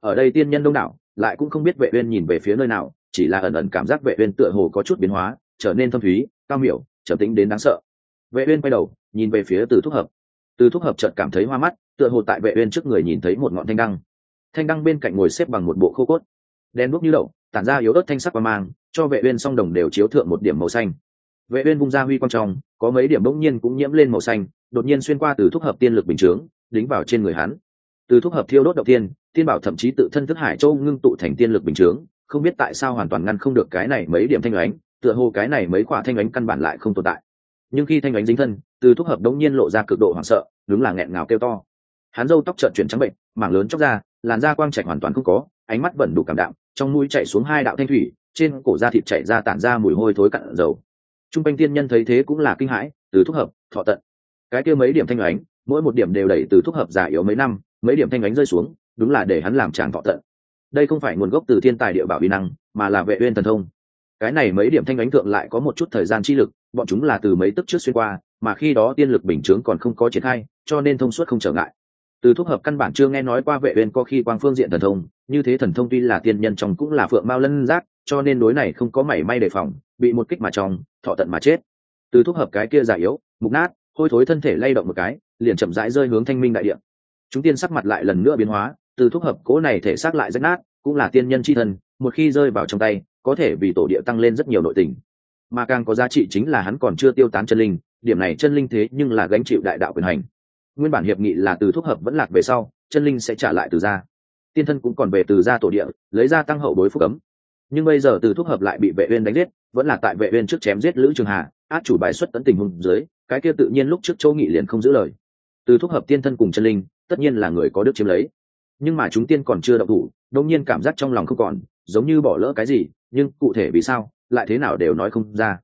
Ở đây tiên nhân đông đảo, lại cũng không biết vệ uyên nhìn về phía nơi nào, chỉ là ẩn ẩn cảm giác vệ uyên tựa hồ có chút biến hóa, trở nên thâm thúy, cao miểu, trầm tĩnh đến đáng sợ. Vệ uyên quay đầu, nhìn về phía từ thúc hợp. Từ thúc hợp chợt cảm thấy hoa mắt, tựa hồ tại vệ uyên trước người nhìn thấy một ngọn thanh đăng thanh đăng bên cạnh ngồi xếp bằng một bộ khô cốt. Đen bốc như đậu tản ra yếu ớt thanh sắc và mang, cho vệ uyên song đồng đều chiếu thượng một điểm màu xanh. Vệ uyên vung ra huy quang trong, có mấy điểm bỗng nhiên cũng nhiễm lên màu xanh, đột nhiên xuyên qua từ thúc hợp tiên lực bình chướng, đính vào trên người hắn. Từ thúc hợp thiêu đốt đầu tiên tiên bảo thậm chí tự thân thức hải châu ngưng tụ thành tiên lực bình chướng, không biết tại sao hoàn toàn ngăn không được cái này mấy điểm thanh ánh, tựa hồ cái này mấy quả thanh ánh căn bản lại không tồn tại. Nhưng khi thanh ánh dính thân, từ thúc hợp đống nhiên lộ ra cực độ hoảng sợ, đúng là nghẹn ngào kêu to hắn râu tóc trợn chuyển trắng bệnh, mảng lớn chóc ra làn da quang trạch hoàn toàn không có, ánh mắt vẫn đủ cảm đạm, trong mũi chạy xuống hai đạo thanh thủy, trên cổ da thịt chạy ra tản ra mùi hôi thối cặn dầu. Trung quanh tiên nhân thấy thế cũng là kinh hãi, từ thúc hợp, thọ tận. Cái kia mấy điểm thanh ánh, mỗi một điểm đều đẩy từ thúc hợp giả yếu mấy năm, mấy điểm thanh ánh rơi xuống, đúng là để hắn làm chàng thọ tận. Đây không phải nguồn gốc từ thiên tài địa bảo vi năng, mà là vệ uyên thần thông. Cái này mấy điểm thanh ánh thượng lại có một chút thời gian chi lực, bọn chúng là từ mấy tức trước xuyên qua, mà khi đó tiên lực bình chướng còn không có triển khai, cho nên thông suốt không trở ngại từ thuốc hợp căn bản chưa nghe nói qua vệ uyên có khi quang phương diện thần thông, như thế thần thông tuy là tiên nhân trong cũng là phượng mao lân giác, cho nên đối này không có mảy may đề phòng, bị một kích mà trong thọ tận mà chết. Từ thuốc hợp cái kia già yếu, mục nát, hôi thối thân thể lay động một cái, liền chậm rãi rơi hướng thanh minh đại địa. Chúng tiên sắc mặt lại lần nữa biến hóa, từ thuốc hợp cố này thể xác lại rách nát, cũng là tiên nhân chi thân, một khi rơi vào trong tay, có thể vì tổ địa tăng lên rất nhiều nội tình. Mà càng có giá trị chính là hắn còn chưa tiêu tán chân linh, điểm này chân linh thế nhưng là gánh chịu đại đạo quyền hành nguyên bản hiệp nghị là từ thuốc hợp vẫn lạc về sau, chân linh sẽ trả lại từ gia. Tiên thân cũng còn về từ gia tổ địa, lấy ra tăng hậu bối phúc ấm nhưng bây giờ từ thuốc hợp lại bị vệ uyên đánh giết, vẫn là tại vệ uyên trước chém giết lữ trường hà, át chủ bài xuất tấn tình huống dưới, cái kia tự nhiên lúc trước châu nghị liền không giữ lời. Từ thuốc hợp tiên thân cùng chân linh, tất nhiên là người có đức chiếm lấy. Nhưng mà chúng tiên còn chưa động thủ đột nhiên cảm giác trong lòng không còn, giống như bỏ lỡ cái gì, nhưng cụ thể vì sao, lại thế nào đều nói không ra.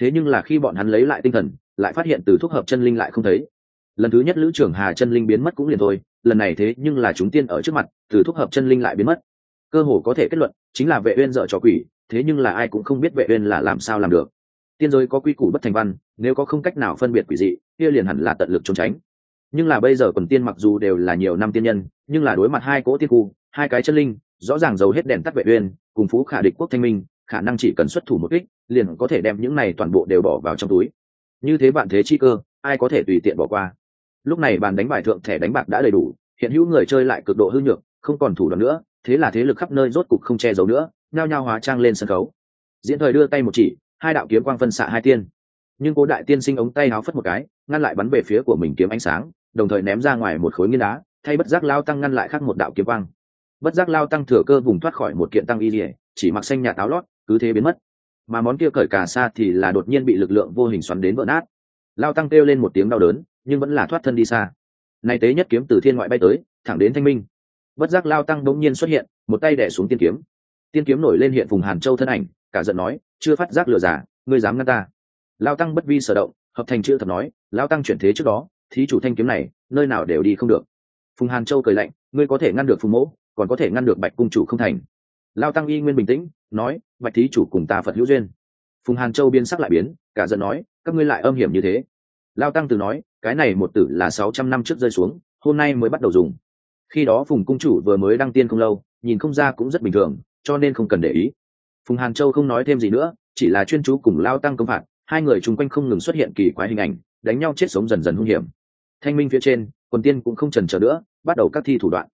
Thế nhưng là khi bọn hắn lấy lại tinh thần, lại phát hiện từ thuốc hợp chân linh lại không thấy lần thứ nhất lữ trưởng hà chân linh biến mất cũng liền thôi, lần này thế nhưng là chúng tiên ở trước mặt, từ thúc hợp chân linh lại biến mất. Cơ hồ có thể kết luận, chính là vệ uyên dở trò quỷ, thế nhưng là ai cũng không biết vệ uyên là làm sao làm được. Tiên giới có quy củ bất thành văn, nếu có không cách nào phân biệt quỷ dị, kia liền hẳn là tận lực trốn tránh. Nhưng là bây giờ quần tiên mặc dù đều là nhiều năm tiên nhân, nhưng là đối mặt hai cỗ tiên khu, hai cái chân linh, rõ ràng giấu hết đèn tắt vệ uyên, cùng phú khả địch quốc thanh minh, khả năng chỉ cần xuất thủ một kích, liền có thể đem những này toàn bộ đều bỏ vào trong túi. Như thế bạn thế chi cơ, ai có thể tùy tiện bỏ qua? Lúc này bàn đánh bài thượng thẻ đánh bạc đã đầy đủ, hiện hữu người chơi lại cực độ hư nhược, không còn thủ đoạn nữa, thế là thế lực khắp nơi rốt cục không che giấu nữa, nhao nhao hóa trang lên sân khấu. Diễn thời đưa tay một chỉ, hai đạo kiếm quang phân xạ hai tiên. Nhưng cố đại tiên sinh ống tay áo phất một cái, ngăn lại bắn về phía của mình kiếm ánh sáng, đồng thời ném ra ngoài một khối nghiên đá, thay bất giác lao tăng ngăn lại khác một đạo kiếm quang. Bất giác lao tăng thừa cơ vùng thoát khỏi một kiện tăng y dỉa chỉ mặc xanh nhà táo lót, cứ thế biến mất. Mà món kia cởi cả xa thì là đột nhiên bị lực lượng vô hình xoắn đến vỡ nát. Lao tăng kêu lên một tiếng đau đớn nhưng vẫn là thoát thân đi xa. Nay tế nhất kiếm từ thiên ngoại bay tới, thẳng đến thanh minh. Bất giác lao tăng đống nhiên xuất hiện, một tay đẻ xuống tiên kiếm. Tiên kiếm nổi lên hiện vùng hàn châu thân ảnh, cả giận nói, chưa phát giác lừa giả ngươi dám ngăn ta. Lao tăng bất vi sở động, hợp thành chữ thật nói, lao tăng chuyển thế trước đó, thí chủ thanh kiếm này, nơi nào đều đi không được. Phùng hàn châu cười lạnh, ngươi có thể ngăn được phùng mỗ, còn có thể ngăn được bạch cung chủ không thành. Lao tăng y nguyên bình tĩnh, nói, bạch thí chủ cùng ta phật hữu duyên. Phùng hàn châu biên sắc lại biến, cả giận nói, các ngươi lại âm hiểm như thế. Lao tăng từ nói cái này một tử là sáu trăm năm trước rơi xuống, hôm nay mới bắt đầu dùng. Khi đó phùng cung chủ vừa mới đăng tiên không lâu, nhìn không ra cũng rất bình thường, cho nên không cần để ý. Phùng hàn châu không nói thêm gì nữa, chỉ là chuyên chú cùng lao tăng công phạt, hai người chung quanh không ngừng xuất hiện kỳ quái hình ảnh, đánh nhau chết sống dần dần hung hiểm. Thanh minh phía trên, quần tiên cũng không trần trở nữa, bắt đầu các thi thủ đoạn.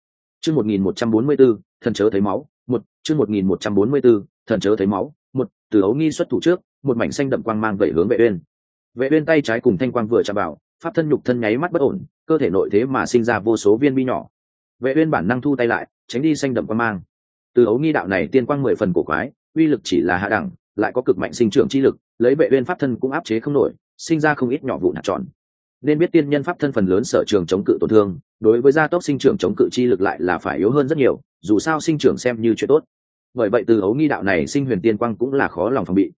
Chương một nghìn một trăm bốn mươi b ố thần chớ thấy máu, một, chương một nghìn một trăm bốn mươi b ố thần chớ thấy máu, một, từ ấu nghi xuất thủ trước, một mảnh xanh đậm quang mang vẩy hướng vệ uyên. Vệ uyên tay trái cùng thanh quang vừa chạm vào pháp thân nhục thân nháy mắt bất ổn, cơ thể nội thế mà sinh ra vô số viên bi nhỏ. Vệ uyên bản năng thu tay lại, tránh đi xanh đậm quang mang. Từ ấu nghi đạo này tiên quang mười phần cổ quái, uy lực chỉ là hạ đẳng, lại có cực mạnh sinh trưởng chi lực, lấy vệ uyên pháp thân cũng áp chế không nổi, sinh ra không ít nhỏ vụ hạt tròn. Nên biết tiên nhân pháp thân phần lớn sở trường chống cự tổn thương, đối với gia tốc sinh trưởng chống cự chi lực lại là phải yếu hơn rất nhiều, dù sao sinh trưởng xem như chuyện tốt. Bởi vậy từ ấu nghi đạo này sinh huyền tiên quang cũng là khó lòng phòng bị.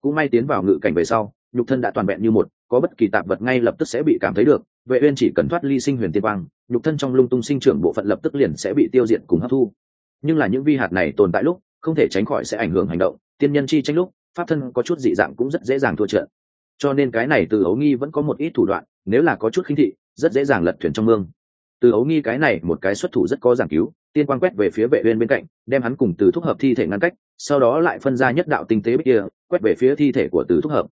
Cũng may tiến vào ngự cảnh về sau, nhục thân đã toàn vẹn như một có bất kỳ tạp vật ngay lập tức sẽ bị cảm thấy được, vệ uyên chỉ cần thoát ly sinh huyền tiên quang, nhục thân trong lung tung sinh trưởng bộ phận lập tức liền sẽ bị tiêu diệt cùng hấp thu. Nhưng là những vi hạt này tồn tại lúc, không thể tránh khỏi sẽ ảnh hưởng hành động, tiên nhân chi tranh lúc, pháp thân có chút dị dạng cũng rất dễ dàng thua trận. Cho nên cái này từ ấu nghi vẫn có một ít thủ đoạn, nếu là có chút khinh thị, rất dễ dàng lật thuyền trong mương. Từ ấu nghi cái này một cái xuất thủ rất có giảng cứu, tiên Quang quét về phía vệ uyên bên cạnh, đem hắn cùng từ thúc hợp thi thể ngăn cách, sau đó lại phân ra nhất đạo tinh tế bích kia, quét về phía thi thể của từ thúc hợp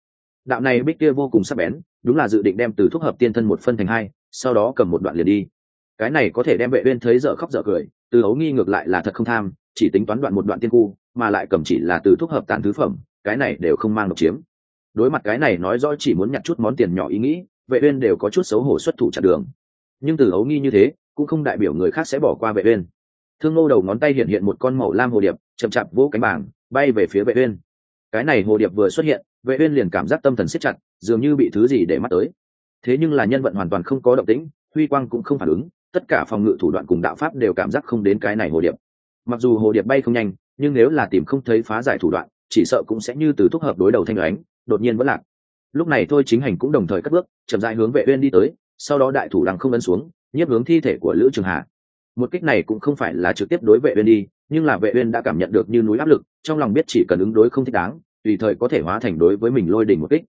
đạo này bích kia vô cùng sắc bén đúng là dự định đem từ thuốc hợp tiên thân một phân thành hai sau đó cầm một đoạn liền đi. Cái này có thể đem vệ uyên thấy dở khóc dở cười từ ấu nghi ngược lại là thật không tham chỉ tính toán đoạn một đoạn tiên cu, mà lại cầm chỉ là từ thuốc hợp tàn thứ phẩm cái này đều không mang độc chiếm. Đối mặt cái này nói rõ chỉ muốn nhặt chút món tiền nhỏ ý nghĩ vệ uyên đều có chút xấu hổ xuất thủ chặn đường. Nhưng từ ấu nghi như thế cũng không đại biểu người khác sẽ bỏ qua vệ uyên. Thương ngô đầu ngón tay hiện hiện một con màu lam hồ điệp chậm chạp vỗ cánh bảng bay về phía vệ uyên. Cái này hồ điệp vừa xuất hiện vệ uyên liền cảm giác tâm thần siết chặt, dường như bị thứ gì để mắt tới. Thế nhưng là nhân vận hoàn toàn không có động tĩnh, huy quang cũng không phản ứng, tất cả phòng ngự thủ đoạn cùng đạo pháp đều cảm giác không đến cái này hồ điệp. Mặc dù hồ điệp bay không nhanh, nhưng nếu là tìm không thấy phá giải thủ đoạn, chỉ sợ cũng sẽ như từ thúc hợp đối đầu thanh ánh đột nhiên vẫn lạc. Lúc này thôi chính hành cũng đồng thời cất bước, chậm rãi hướng vệ uyên đi tới, sau đó đại thủ đằng không ấn xuống, nhiếp hướng thi thể của lữ trường hà. Một kích này cũng không phải là trực tiếp đối vệ uyên đi, nhưng là vệ uyên đã cảm nhận được như núi áp lực, trong lòng biết chỉ cần ứng đối không thích đáng tùy thời có thể hóa thành đối với mình lôi đỉnh một kích.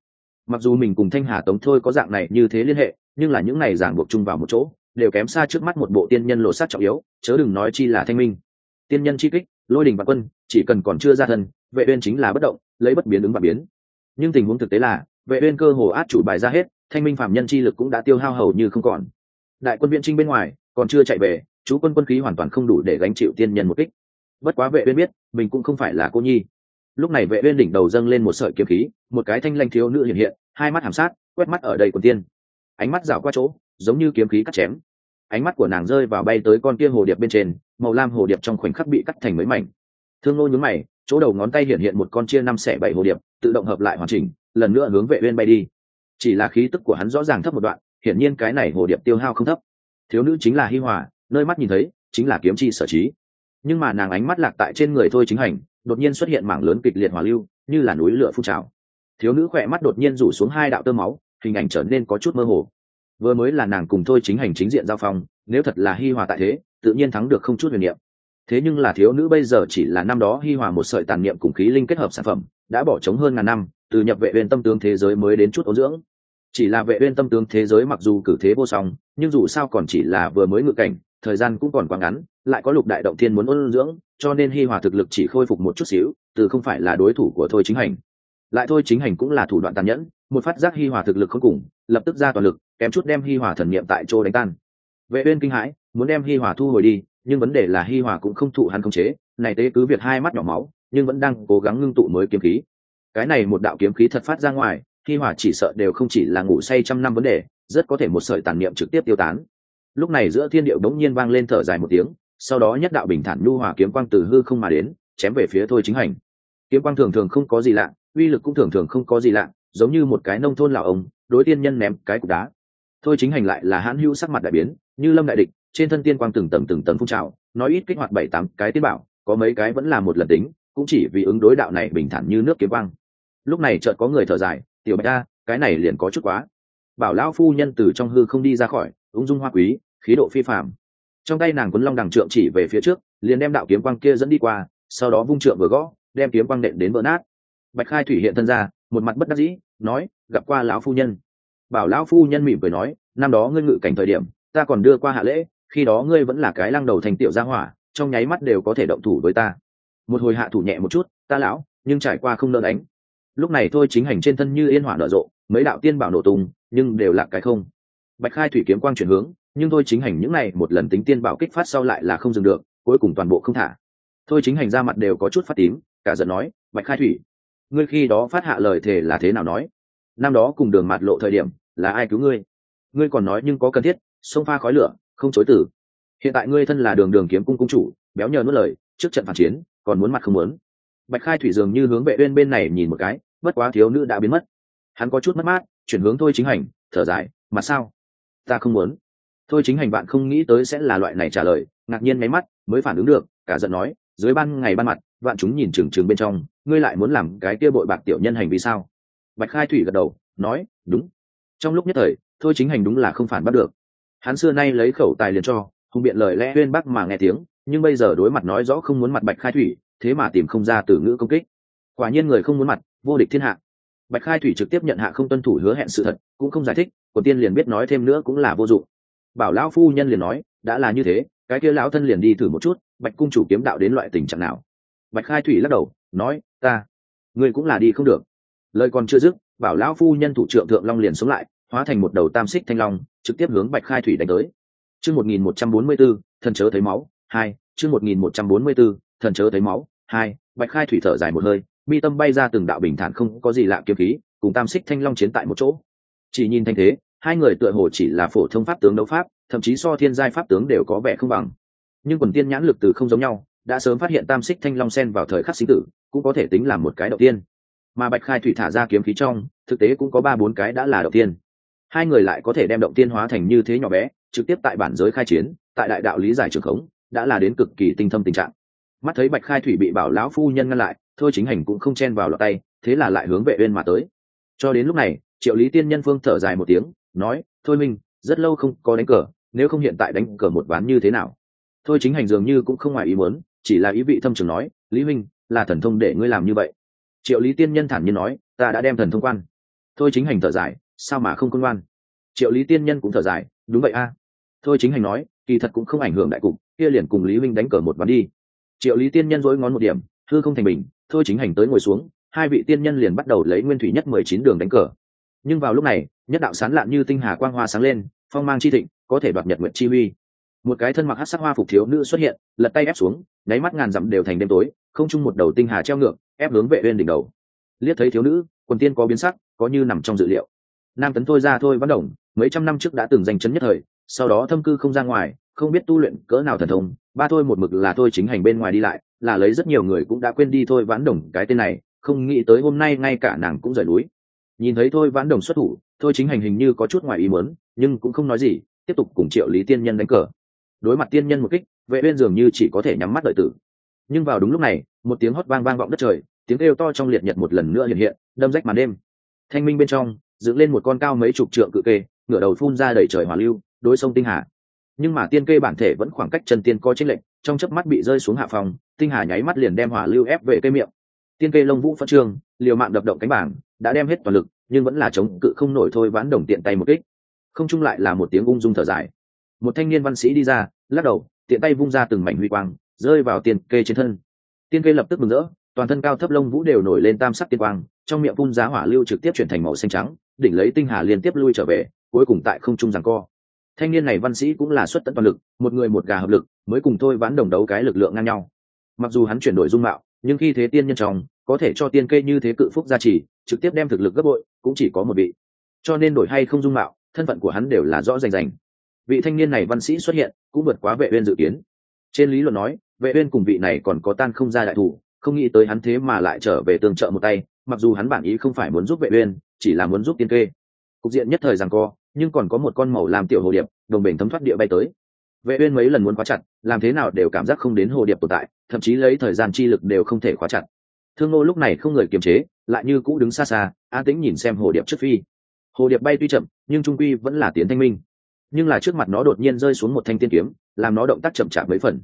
Mặc dù mình cùng thanh hà tống thôi có dạng này như thế liên hệ, nhưng là những này giảng buộc chung vào một chỗ, đều kém xa trước mắt một bộ tiên nhân lộ sát trọng yếu, chớ đừng nói chi là thanh minh. Tiên nhân chi kích, lôi đình và quân, chỉ cần còn chưa ra thân, vệ uyên chính là bất động, lấy bất biến ứng và biến. Nhưng tình huống thực tế là, vệ uyên cơ hồ át chủ bài ra hết, thanh minh phạm nhân chi lực cũng đã tiêu hao hầu như không còn. Đại quân viện trinh bên ngoài, còn chưa chạy về, chú quân quân khí hoàn toàn không đủ để gánh chịu tiên nhân một kích. Bất quá vệ uyên biết, mình cũng không phải là cô nhi lúc này vệ uyên đỉnh đầu dâng lên một sợi kiếm khí, một cái thanh lanh thiếu nữ hiện hiện, hai mắt hàm sát, quét mắt ở đây của tiên. Ánh mắt rảo qua chỗ, giống như kiếm khí cắt chém. Ánh mắt của nàng rơi vào bay tới con kia hồ điệp bên trên, màu lam hồ điệp trong khoảnh khắc bị cắt thành mấy mảnh. Thương nô nhún mày, chỗ đầu ngón tay hiện hiện một con chia năm xẻ bảy hồ điệp, tự động hợp lại hoàn chỉnh, lần nữa hướng vệ uyên bay đi. Chỉ là khí tức của hắn rõ ràng thấp một đoạn, hiển nhiên cái này hồ điệp tiêu hao không thấp. Thiếu nữ chính là hi hòa, nơi mắt nhìn thấy, chính là kiếm chi sở trí. Nhưng mà nàng ánh mắt lạc tại trên người thôi chính hành đột nhiên xuất hiện mảng lớn kịch liệt hỏa lưu, như là núi lửa phun trào. Thiếu nữ khỏe mắt đột nhiên rủ xuống hai đạo tơ máu, hình ảnh trở nên có chút mơ hồ. Vừa mới là nàng cùng thôi chính hành chính diện giao phong, nếu thật là hi hòa tại thế, tự nhiên thắng được không chút huyền niệm. Thế nhưng là thiếu nữ bây giờ chỉ là năm đó hi hòa một sợi tàn niệm cùng khí linh kết hợp sản phẩm, đã bỏ trống hơn ngàn năm, từ nhập vệ uyên tâm tướng thế giới mới đến chút ấu dưỡng. Chỉ là vệ uyên tâm tướng thế giới mặc dù cử thế vô song, nhưng dù sao còn chỉ là vừa mới ngự cảnh, thời gian cũng còn quá ngắn lại có lục đại động thiên muốn ôn dưỡng, cho nên hi hòa thực lực chỉ khôi phục một chút xíu, từ không phải là đối thủ của thôi chính hành. Lại thôi chính hành cũng là thủ đoạn tàn nhẫn, một phát giác hi hòa thực lực không cùng, lập tức ra toàn lực, kém chút đem hi hòa thần niệm tại chỗ đánh tan. Vệ uyên kinh hãi, muốn đem hi hòa thu hồi đi, nhưng vấn đề là hi hòa cũng không thụ hắn khống chế, này tế cứ việc hai mắt nhỏ máu, nhưng vẫn đang cố gắng ngưng tụ mới kiếm khí. Cái này một đạo kiếm khí thật phát ra ngoài, hi hòa chỉ sợ đều không chỉ là ngủ say trăm năm vấn đề, rất có thể một sợi tàn niệm trực tiếp tiêu tán. Lúc này giữa thiên điệu đống nhiên vang lên thở dài một tiếng sau đó nhất đạo bình thản nhu hòa kiếm quang từ hư không mà đến, chém về phía thôi chính hành. Kiếm quang thường thường không có gì lạ, uy lực cũng thường thường không có gì lạ, giống như một cái nông thôn lão ông, đối tiên nhân ném cái cục đá. Thôi chính hành lại là hãn hữu sắc mặt đại biến, như lâm đại địch, trên thân tiên quang từng tầng từng tầng phun trào, nói ít kích hoạt bảy tám cái tiên bảo, có mấy cái vẫn là một lần tính, cũng chỉ vì ứng đối đạo này bình thản như nước kiếm quang. Lúc này chợt có người thở dài, tiểu bạch ta cái này liền có chút quá. Bảo lão phu nhân từ trong hư không đi ra khỏi, ung dung hoa quý, khí độ phi phạm trong tay nàng quấn long đằng trượng chỉ về phía trước, liền đem đạo kiếm quang kia dẫn đi qua, sau đó vung trượng vừa gõ, đem kiếm quang nện đến vỡ nát. Bạch khai thủy hiện thân ra, một mặt bất đắc dĩ, nói, gặp qua lão phu nhân. Bảo lão phu nhân mỉm cười nói, năm đó ngươi ngự cảnh thời điểm, ta còn đưa qua hạ lễ, khi đó ngươi vẫn là cái lăng đầu thành tiểu gia hỏa, trong nháy mắt đều có thể động thủ với ta. Một hồi hạ thủ nhẹ một chút, ta lão, nhưng trải qua không nợ đánh lúc này thôi chính hành trên thân như yên hỏa nở rộ, mấy đạo tiên bảo nổ tung, nhưng đều là cái không. Bạch khai thủy kiếm quang chuyển hướng nhưng thôi chính hành những này một lần tính tiên bảo kích phát sau lại là không dừng được, cuối cùng toàn bộ không thả. Thôi chính hành ra mặt đều có chút phát tím, cả giận nói, bạch khai thủy, ngươi khi đó phát hạ lời thề là thế nào nói? Năm đó cùng đường mặt lộ thời điểm, là ai cứu ngươi? Ngươi còn nói nhưng có cần thiết xông pha khói lửa, không chối tử. Hiện tại ngươi thân là đường đường kiếm cung cung chủ, béo nhờ nuốt lời, trước trận phản chiến, còn muốn mặt không muốn. Bạch khai thủy dường như hướng vệ uyên bên này nhìn một cái, bất quá thiếu nữ đã biến mất. Hắn có chút mất mát, chuyển hướng thôi chính hành, thở dài, mà sao? Ta không muốn thôi chính hành bạn không nghĩ tới sẽ là loại này trả lời, ngạc nhiên máy mắt, mới phản ứng được, cả giận nói, dưới ban ngày ban mặt, vạn chúng nhìn trừng trừng bên trong, ngươi lại muốn làm cái kia bội bạc tiểu nhân hành vì sao? Bạch khai thủy gật đầu, nói, đúng. Trong lúc nhất thời, thôi chính hành đúng là không phản bắt được. Hắn xưa nay lấy khẩu tài liền cho hùng biện lời lẽ uyên bác mà nghe tiếng, nhưng bây giờ đối mặt nói rõ không muốn mặt bạch khai thủy, thế mà tìm không ra từ ngữ công kích. Quả nhiên người không muốn mặt, vô địch thiên hạ. Bạch khai thủy trực tiếp nhận hạ không tuân thủ hứa hẹn sự thật, cũng không giải thích, còn tiên liền biết nói thêm nữa cũng là vô dụng bảo lão phu nhân liền nói, đã là như thế, cái kia lão thân liền đi thử một chút, bạch cung chủ kiếm đạo đến loại tình trạng nào? Bạch khai thủy lắc đầu, nói, ta người cũng là đi không được. Lời còn chưa dứt, bảo lão phu nhân thủ trưởng thượng long liền xuống lại, hóa thành một đầu tam xích thanh long, trực tiếp hướng bạch khai thủy đánh tới. Chương một nghìn một trăm bốn mươi b thần chớ thấy máu, hai, chương một nghìn một trăm bốn mươi b thần chớ thấy máu, hai, bạch khai thủy thở dài một hơi, mi tâm bay ra từng đạo bình thản không có gì lạ kiếm khí, cùng tam xích thanh long chiến tại một chỗ. Chỉ nhìn thanh thế hai người tựa hồ chỉ là phổ thông pháp tướng đấu pháp, thậm chí so thiên giai pháp tướng đều có vẻ không bằng. Nhưng quần tiên nhãn lực từ không giống nhau, đã sớm phát hiện tam xích thanh long sen vào thời khắc sinh tử, cũng có thể tính là một cái đầu tiên. Mà bạch khai thủy thả ra kiếm khí trong, thực tế cũng có ba bốn cái đã là đầu tiên. Hai người lại có thể đem động tiên hóa thành như thế nhỏ bé, trực tiếp tại bản giới khai chiến, tại đại đạo lý giải trường khống, đã là đến cực kỳ tinh thâm tình trạng. Mắt thấy bạch khai thủy bị bảo lão phu nhân ngăn lại, thôi chính hành cũng không chen vào lọt tay, thế là lại hướng vệ uyên mà tới. Cho đến lúc này, triệu lý tiên nhân phương thở dài một tiếng nói thôi minh rất lâu không có đánh cờ nếu không hiện tại đánh cờ một ván như thế nào? Thôi chính hành dường như cũng không ngoài ý muốn chỉ là ý vị thâm trường nói lý Minh, là thần thông để ngươi làm như vậy. Triệu lý tiên nhân thản nhiên nói ta đã đem thần thông quan. Thôi chính hành thở dài sao mà không công quan triệu lý tiên nhân cũng thở dài đúng vậy a. Thôi chính hành nói kỳ thật cũng không ảnh hưởng đại cục kia liền cùng lý Minh đánh cờ một ván đi. Triệu lý tiên nhân dối ngón một điểm thư không thành bình. Thôi chính hành tới ngồi xuống hai vị tiên nhân liền bắt đầu lấy nguyên thủy nhất mười chín đường đánh cờ. Nhưng vào lúc này nhất đạo sán lạn như tinh hà quang hoa sáng lên, phong mang chi thịnh, có thể đoạt nhật nguyện chi uy. Một cái thân mặc hát sắc hoa phục thiếu nữ xuất hiện, lật tay ép xuống, nháy mắt ngàn dặm đều thành đêm tối, không chung một đầu tinh hà treo ngược, ép hướng vệ uyên đỉnh đầu. Liếc thấy thiếu nữ, quần tiên có biến sắc, có như nằm trong dự liệu. Nam tấn thôi ra thôi văn đồng, mấy trăm năm trước đã từng giành chấn nhất thời, sau đó thâm cư không ra ngoài, không biết tu luyện cỡ nào thần thông, ba thôi một mực là thôi chính hành bên ngoài đi lại, là lấy rất nhiều người cũng đã quên đi thôi vãn đồng cái tên này, không nghĩ tới hôm nay ngay cả nàng cũng rời núi. Nhìn thấy thôi vãn đồng xuất thủ thôi chính hành hình như có chút ngoài ý muốn, nhưng cũng không nói gì, tiếp tục cùng triệu lý tiên nhân đánh cờ. Đối mặt tiên nhân một kích, vệ uyên dường như chỉ có thể nhắm mắt đợi tử. Nhưng vào đúng lúc này, một tiếng hót vang vang vọng đất trời, tiếng kêu to trong liệt nhật một lần nữa hiện hiện, đâm rách màn đêm. Thanh minh bên trong, dựng lên một con cao mấy chục trượng cự kê, ngửa đầu phun ra đầy trời hỏa lưu, đối sông tinh hà. Nhưng mà tiên kê bản thể vẫn khoảng cách chân tiên có chênh lệnh trong chớp mắt bị rơi xuống hạ phòng, tinh hà nháy mắt liền đem hỏa lưu ép về cây miệng. Tiên kê lông vũ phân trương, liều mạng đập động cánh bảng, đã đem hết toàn lực nhưng vẫn là chống cự không nổi thôi ván đồng tiện tay một kích. Không chung lại là một tiếng ung dung thở dài. Một thanh niên văn sĩ đi ra, lắc đầu, tiện tay vung ra từng mảnh huy quang, rơi vào tiên kê trên thân. Tiên kê lập tức mừng rỡ, toàn thân cao thấp lông vũ đều nổi lên tam sắc tiên quang, trong miệng vung giá hỏa lưu trực tiếp chuyển thành màu xanh trắng, đỉnh lấy tinh hà liên tiếp lui trở về, cuối cùng tại không trung giằng co. Thanh niên này văn sĩ cũng là xuất tận toàn lực, một người một gà hợp lực, mới cùng thôi ván đồng đấu cái lực lượng ngang nhau. Mặc dù hắn chuyển đổi dung mạo, nhưng khi thế tiên nhân trong, có thể cho tiên kê như thế cự phúc gia trì, trực tiếp đem thực lực gấp bội cũng chỉ có một vị. Cho nên đổi hay không dung mạo, thân phận của hắn đều là rõ rành rành. Vị thanh niên này văn sĩ xuất hiện, cũng vượt quá vệ uyên dự kiến. Trên lý luận nói, vệ uyên cùng vị này còn có tan không ra đại thủ, không nghĩ tới hắn thế mà lại trở về tương trợ một tay, mặc dù hắn bản ý không phải muốn giúp vệ uyên, chỉ là muốn giúp tiên kê. Cục diện nhất thời giằng co, nhưng còn có một con màu làm tiểu hồ điệp, đồng bình thấm thoát địa bay tới. Vệ uyên mấy lần muốn khóa chặt, làm thế nào đều cảm giác không đến hồ điệp tồn tại, thậm chí lấy thời gian chi lực đều không thể khóa chặt. Thương ngô lúc này không người kiềm chế lại như cũ đứng xa xa, an tĩnh nhìn xem hồ điệp trước phi. Hồ điệp bay tuy chậm, nhưng trung quy vẫn là tiến thanh minh. Nhưng là trước mặt nó đột nhiên rơi xuống một thanh tiên kiếm, làm nó động tác chậm chạp mấy phần.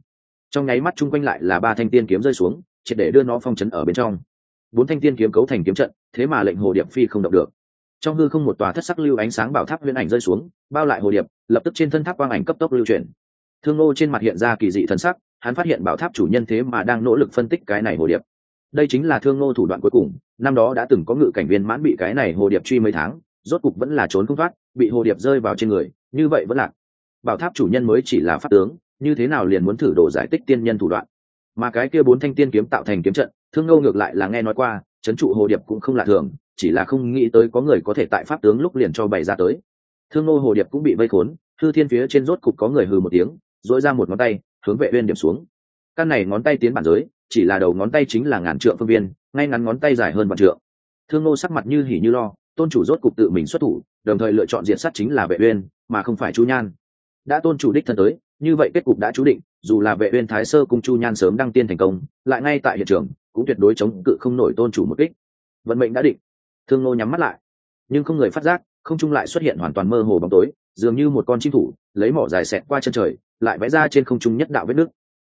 Trong nháy mắt chung quanh lại là ba thanh tiên kiếm rơi xuống, triệt để đưa nó phong chấn ở bên trong. Bốn thanh tiên kiếm cấu thành kiếm trận, thế mà lệnh hồ điệp phi không động được. Trong hư không một tòa thất sắc lưu ánh sáng bảo tháp huyễn ảnh rơi xuống, bao lại hồ điệp, lập tức trên thân tháp quang ảnh cấp tốc lưu chuyển. Thương ngô trên mặt hiện ra kỳ dị thần sắc, hắn phát hiện bảo tháp chủ nhân thế mà đang nỗ lực phân tích cái này hồ điệp đây chính là thương ngô thủ đoạn cuối cùng, năm đó đã từng có ngự cảnh viên mãn bị cái này hồ điệp truy mấy tháng, rốt cục vẫn là trốn không thoát, bị hồ điệp rơi vào trên người, như vậy vẫn lạc bảo tháp chủ nhân mới chỉ là pháp tướng, như thế nào liền muốn thử đồ giải tích tiên nhân thủ đoạn? Mà cái kia bốn thanh tiên kiếm tạo thành kiếm trận, thương ngô ngược lại là nghe nói qua trấn trụ hồ điệp cũng không lạ thường, chỉ là không nghĩ tới có người có thể tại pháp tướng lúc liền cho bày ra tới. Thương ngô hồ điệp cũng bị vây khốn thư thiên phía trên rốt cục có người hừ một tiếng dỗi ra một ngón tay, hướng vệ uyên điểm xuống. Căn này ngón tay tiến bản giới chỉ là đầu ngón tay chính là ngàn trượng phương viên, ngay ngắn ngón tay dài hơn vạn trượng. Thương ngô sắc mặt như hỉ như lo, tôn chủ rốt cục tự mình xuất thủ, đồng thời lựa chọn diện sát chính là vệ uyên, mà không phải chu nhan. Đã tôn chủ đích thân tới, như vậy kết cục đã chú định, dù là vệ uyên thái sơ cung chu nhan sớm đăng tiên thành công, lại ngay tại hiện trường, cũng tuyệt đối chống cự không nổi tôn chủ một kích. Vận mệnh đã định. Thương nô nhắm mắt lại, nhưng không người phát giác, không trung lại xuất hiện hoàn toàn mơ hồ bóng tối, dường như một con chim thủ, lấy mỏ dài xẹt qua chân trời, lại vẽ ra trên không trung nhất đạo vết nước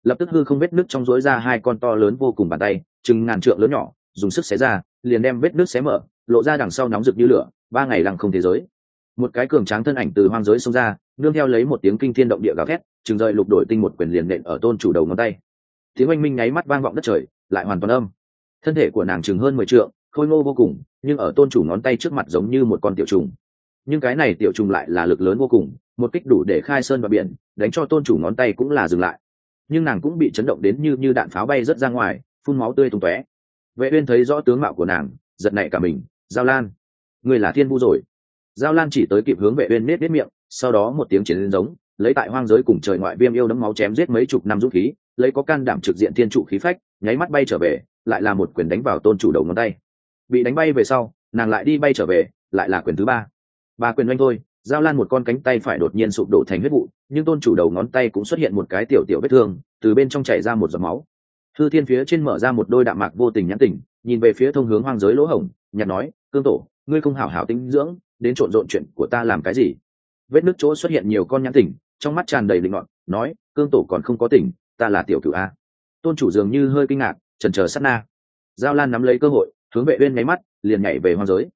lập tức hư không vết nước trong rối ra hai con to lớn vô cùng bàn tay, chừng ngàn trượng lớn nhỏ, dùng sức xé ra, liền đem vết nước xé mở, lộ ra đằng sau nóng rực như lửa, ba ngày lặng không thế giới. Một cái cường tráng thân ảnh từ hoang giới xông ra, nương theo lấy một tiếng kinh thiên động địa gào thét, chừng rời lục đổi tinh một quyền liền nện ở tôn chủ đầu ngón tay. Tiếng oanh minh nháy mắt vang vọng đất trời, lại hoàn toàn âm. Thân thể của nàng chừng hơn mười trượng, khôi ngô vô cùng, nhưng ở tôn chủ ngón tay trước mặt giống như một con tiểu trùng. Nhưng cái này tiểu trùng lại là lực lớn vô cùng, một kích đủ để khai sơn và biển, đánh cho tôn chủ ngón tay cũng là dừng lại nhưng nàng cũng bị chấn động đến như như đạn pháo bay rớt ra ngoài, phun máu tươi tung tóe. Vệ uyên thấy rõ tướng mạo của nàng, giật nảy cả mình, giao lan người là thiên vu rồi. Giao lan chỉ tới kịp hướng vệ uyên nết nết miệng, sau đó một tiếng chiến giống, lấy tại hoang giới cùng trời ngoại viêm yêu đấm máu chém giết mấy chục năm dũng khí, lấy có can đảm trực diện thiên trụ khí phách, nháy mắt bay trở về, lại là một quyền đánh vào tôn chủ đầu ngón tay. Bị đánh bay về sau, nàng lại đi bay trở về, lại là quyền thứ ba. Ba quyền oanh thôi, giao lan một con cánh tay phải đột nhiên sụp đổ thành huyết vụ nhưng tôn chủ đầu ngón tay cũng xuất hiện một cái tiểu tiểu vết thương, từ bên trong chảy ra một giọt máu. Thư thiên phía trên mở ra một đôi đạm mạc vô tình nhãn tình, nhìn về phía thông hướng hoang giới lỗ hổng nhặt nói, cương tổ, ngươi không hảo hảo tính dưỡng, đến trộn rộn chuyện của ta làm cái gì? Vết nước chỗ xuất hiện nhiều con nhãn tình, trong mắt tràn đầy linh ngọn nói, cương tổ còn không có tỉnh, ta là tiểu cửu a. Tôn chủ dường như hơi kinh ngạc trần chờ sát na. Giao lan nắm lấy cơ hội, hướng vệ uyên nháy mắt, liền nhảy về hoang giới.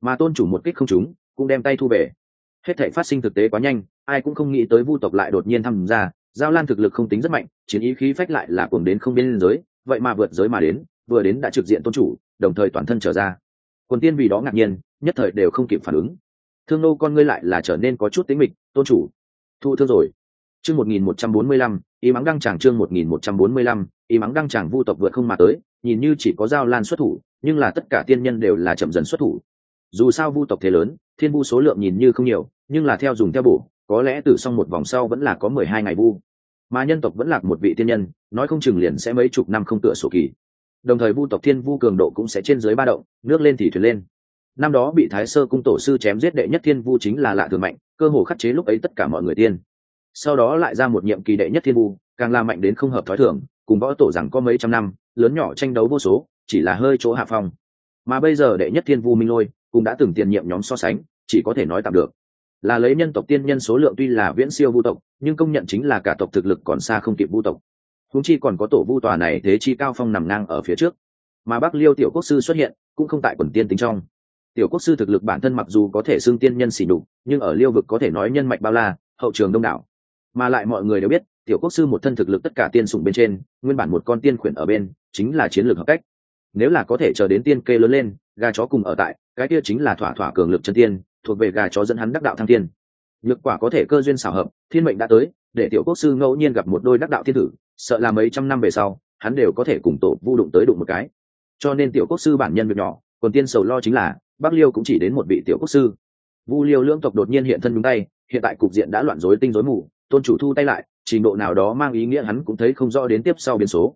Mà tôn chủ một kích không trúng, cũng đem tay thu về. Hết thảy phát sinh thực tế quá nhanh ai cũng không nghĩ tới vu tộc lại đột nhiên tham gia, giao lan thực lực không tính rất mạnh, chiến ý khí phách lại là cuồng đến không biên giới, vậy mà vượt giới mà đến, vừa đến đã trực diện tôn chủ, đồng thời toàn thân trở ra. Quần tiên vì đó ngạc nhiên, nhất thời đều không kịp phản ứng. Thương nô con ngươi lại là trở nên có chút tính mịch, tôn chủ, thu thương rồi. Chương một nghìn một trăm bốn mươi lăm ý mắng đăng tràng chương một nghìn một trăm bốn mươi lăm ý mắng đăng tràng vu tộc vượt không mà tới, nhìn như chỉ có giao lan xuất thủ, nhưng là tất cả tiên nhân đều là chậm dần xuất thủ. Dù sao vu tộc thế lớn, thiên vu số lượng nhìn như không nhiều, nhưng là theo dùng theo bổ có lẽ từ xong một vòng sau vẫn là có mười hai ngày vu. Mà nhân tộc vẫn là một vị tiên nhân, nói không chừng liền sẽ mấy chục năm không tựa sổ kỳ. Đồng thời vu tộc thiên vu cường độ cũng sẽ trên dưới ba động, nước lên thì thuyền lên. Năm đó bị thái sơ cung tổ sư chém giết đệ nhất thiên vu chính là lạ thường mạnh, cơ hồ khắc chế lúc ấy tất cả mọi người tiên. Sau đó lại ra một nhiệm kỳ đệ nhất thiên vu, càng la mạnh đến không hợp thói thường, cùng võ tổ rằng có mấy trăm năm, lớn nhỏ tranh đấu vô số, chỉ là hơi chỗ hạ phong. Mà bây giờ đệ nhất thiên vu minh lôi cũng đã từng tiền nhiệm nhóm so sánh, chỉ có thể nói tạm được là lấy nhân tộc tiên nhân số lượng tuy là viễn siêu vu tộc, nhưng công nhận chính là cả tộc thực lực còn xa không kịp vu tộc. Húng chi còn có tổ vu tòa này thế chi cao phong nằm ngang ở phía trước. Mà bắc liêu tiểu quốc sư xuất hiện, cũng không tại quần tiên tính trong. Tiểu quốc sư thực lực bản thân mặc dù có thể xưng tiên nhân xỉ đục nhưng ở liêu vực có thể nói nhân mạch bao la, hậu trường đông đảo. Mà lại mọi người đều biết, tiểu quốc sư một thân thực lực tất cả tiên sủng bên trên, nguyên bản một con tiên khuyển ở bên, chính là chiến lược hợp cách. Nếu là có thể chờ đến tiên kê lớn lên, gà chó cùng ở tại, cái kia chính là thỏa thỏa cường lực chân tiên thuộc về gà chó dẫn hắn đắc đạo thăng thiên, nhược quả có thể cơ duyên xảo hợp thiên mệnh đã tới để tiểu quốc sư ngẫu nhiên gặp một đôi đắc đạo thiên tử sợ là mấy trăm năm về sau hắn đều có thể cùng tổ vu đụng tới đụng một cái. Cho nên tiểu quốc sư bản nhân việc nhỏ còn tiên sầu lo chính là bắc liêu cũng chỉ đến một vị tiểu quốc sư. Vu liêu lưỡng tộc đột nhiên hiện thân nhúng tay hiện tại cục diện đã loạn rối tinh rối mù tôn chủ thu tay lại trình độ nào đó mang ý nghĩa hắn cũng thấy không rõ đến tiếp sau biến số.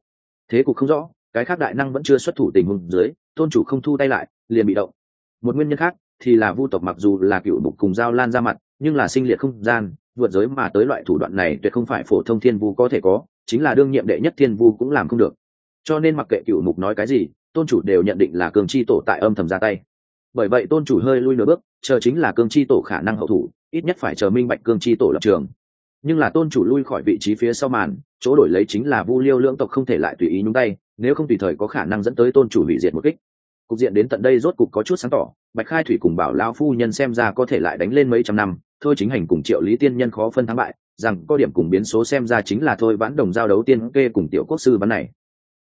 Thế cục không rõ cái khác đại năng vẫn chưa xuất thủ tình huống dưới tôn chủ không thu tay lại liền bị động. Một nguyên nhân khác thì là vu tộc mặc dù là cựu bục cùng giao lan ra mặt, nhưng là sinh liệt không gian, vượt giới mà tới loại thủ đoạn này tuyệt không phải phổ thông thiên vu có thể có, chính là đương nhiệm đệ nhất thiên vu cũng làm không được. Cho nên mặc kệ cựu mục nói cái gì, tôn chủ đều nhận định là cường chi tổ tại âm thầm ra tay. Bởi vậy tôn chủ hơi lui nửa bước, chờ chính là cương chi tổ khả năng hậu thủ, ít nhất phải chờ minh bạch cương chi tổ lập trường. Nhưng là tôn chủ lui khỏi vị trí phía sau màn, chỗ đổi lấy chính là vu liêu lưỡng tộc không thể lại tùy ý nhúng tay, nếu không tùy thời có khả năng dẫn tới tôn chủ hủy diệt một kích cục diện đến tận đây rốt cục có chút sáng tỏ, bạch khai thủy cùng bảo lao phu nhân xem ra có thể lại đánh lên mấy trăm năm, thôi chính hành cùng triệu lý tiên nhân khó phân thắng bại, rằng có điểm cùng biến số xem ra chính là thôi vãn đồng giao đấu tiên kê cùng tiểu quốc sư bắn này.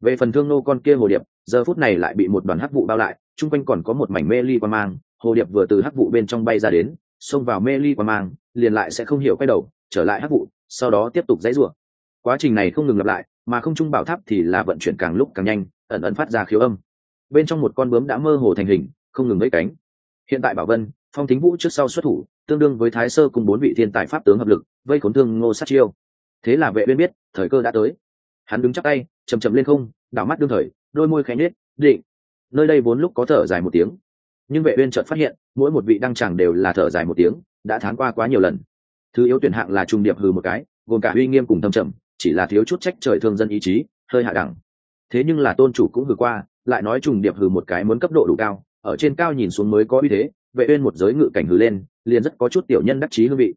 Về phần thương nô con kia hồ điệp, giờ phút này lại bị một đoàn hắc vụ bao lại, chung quanh còn có một mảnh mê ly qua mang, hồ điệp vừa từ hắc vụ bên trong bay ra đến, xông vào mê ly qua mang, liền lại sẽ không hiểu quay đầu, trở lại hắc vụ, sau đó tiếp tục dãy rủa. Quá trình này không ngừng lặp lại, mà không trung bảo tháp thì là vận chuyển càng lúc càng nhanh, ẩn ẩn phát ra khiếu âm bên trong một con bướm đã mơ hồ thành hình, không ngừng vẫy cánh. Hiện tại bảo vân, phong thính vũ trước sau xuất thủ, tương đương với thái sơ cùng bốn vị thiên tài pháp tướng hợp lực, vây khốn thương ngô sát chiêu. Thế là vệ bên biết, thời cơ đã tới. Hắn đứng chắc tay chầm chầm lên không, đảo mắt đương thời, đôi môi khẽ nhếch, định. Nơi đây vốn lúc có thở dài một tiếng. Nhưng vệ biên chợt phát hiện, mỗi một vị đăng chẳng đều là thở dài một tiếng, đã thán qua quá nhiều lần. Thứ yếu tuyển hạng là trung điệp hừ một cái, gồm cả uy nghiêm cùng thâm trầm, chỉ là thiếu chút trách trời thương dân ý chí, hơi hạ đẳng. Thế nhưng là tôn chủ cũng hừ qua lại nói trùng điệp hừ một cái muốn cấp độ đủ cao, ở trên cao nhìn xuống mới có uy thế, vệ uyên một giới ngự cảnh hừ lên, liền rất có chút tiểu nhân đắc chí hương vị.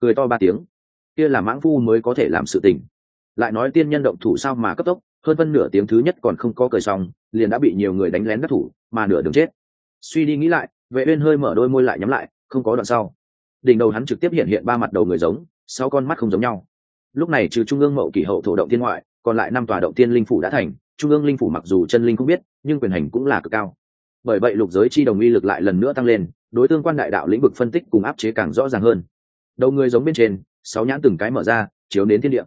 Cười to ba tiếng. Kia là mãng phu mới có thể làm sự tình. Lại nói tiên nhân động thủ sao mà cấp tốc, hơn phân nửa tiếng thứ nhất còn không có cười xong, liền đã bị nhiều người đánh lén đắc thủ, mà nửa đường chết. Suy đi nghĩ lại, vệ uyên hơi mở đôi môi lại nhắm lại, không có đoạn sau. Đỉnh đầu hắn trực tiếp hiện hiện ba mặt đầu người giống, sáu con mắt không giống nhau. Lúc này trừ trung ương mậu kỷ hậu thổ động tiên ngoại, còn lại năm tòa động tiên linh phủ đã thành trung ương linh phủ mặc dù chân linh không biết, nhưng quyền hành cũng là cực cao. Bởi vậy lục giới chi đồng uy lực lại lần nữa tăng lên, đối tương quan đại đạo lĩnh vực phân tích cùng áp chế càng rõ ràng hơn. Đầu người giống bên trên, sáu nhãn từng cái mở ra, chiếu đến thiên địa.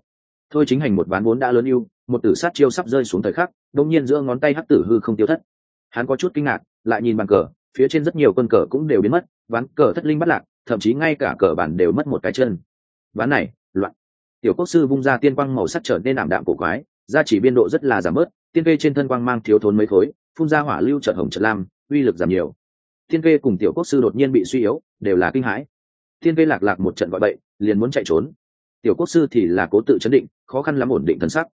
Thôi chính hành một ván vốn đã lớn yêu một tử sát chiêu sắp rơi xuống thời khắc đông nhiên giữa ngón tay hắc tử hư không tiêu thất. Hắn có chút kinh ngạc, lại nhìn bàn cờ, phía trên rất nhiều quân cờ cũng đều biến mất, ván cờ thất linh bắt lạc, thậm chí ngay cả cờ bản đều mất một cái chân. Ván này, loạn. Tiểu quốc sư vung ra tiên quang màu sắc trở nên ảm đạm cổ quái gia chỉ biên độ rất là giảm bớt, tiên kê trên thân quang mang thiếu thốn mấy khối, phun ra hỏa lưu trợt hồng trợt lam, uy lực giảm nhiều. Tiên kê cùng tiểu quốc sư đột nhiên bị suy yếu, đều là kinh hãi. Tiên kê lạc lạc một trận gọi bậy, liền muốn chạy trốn. Tiểu quốc sư thì là cố tự chấn định, khó khăn lắm ổn định thân sắc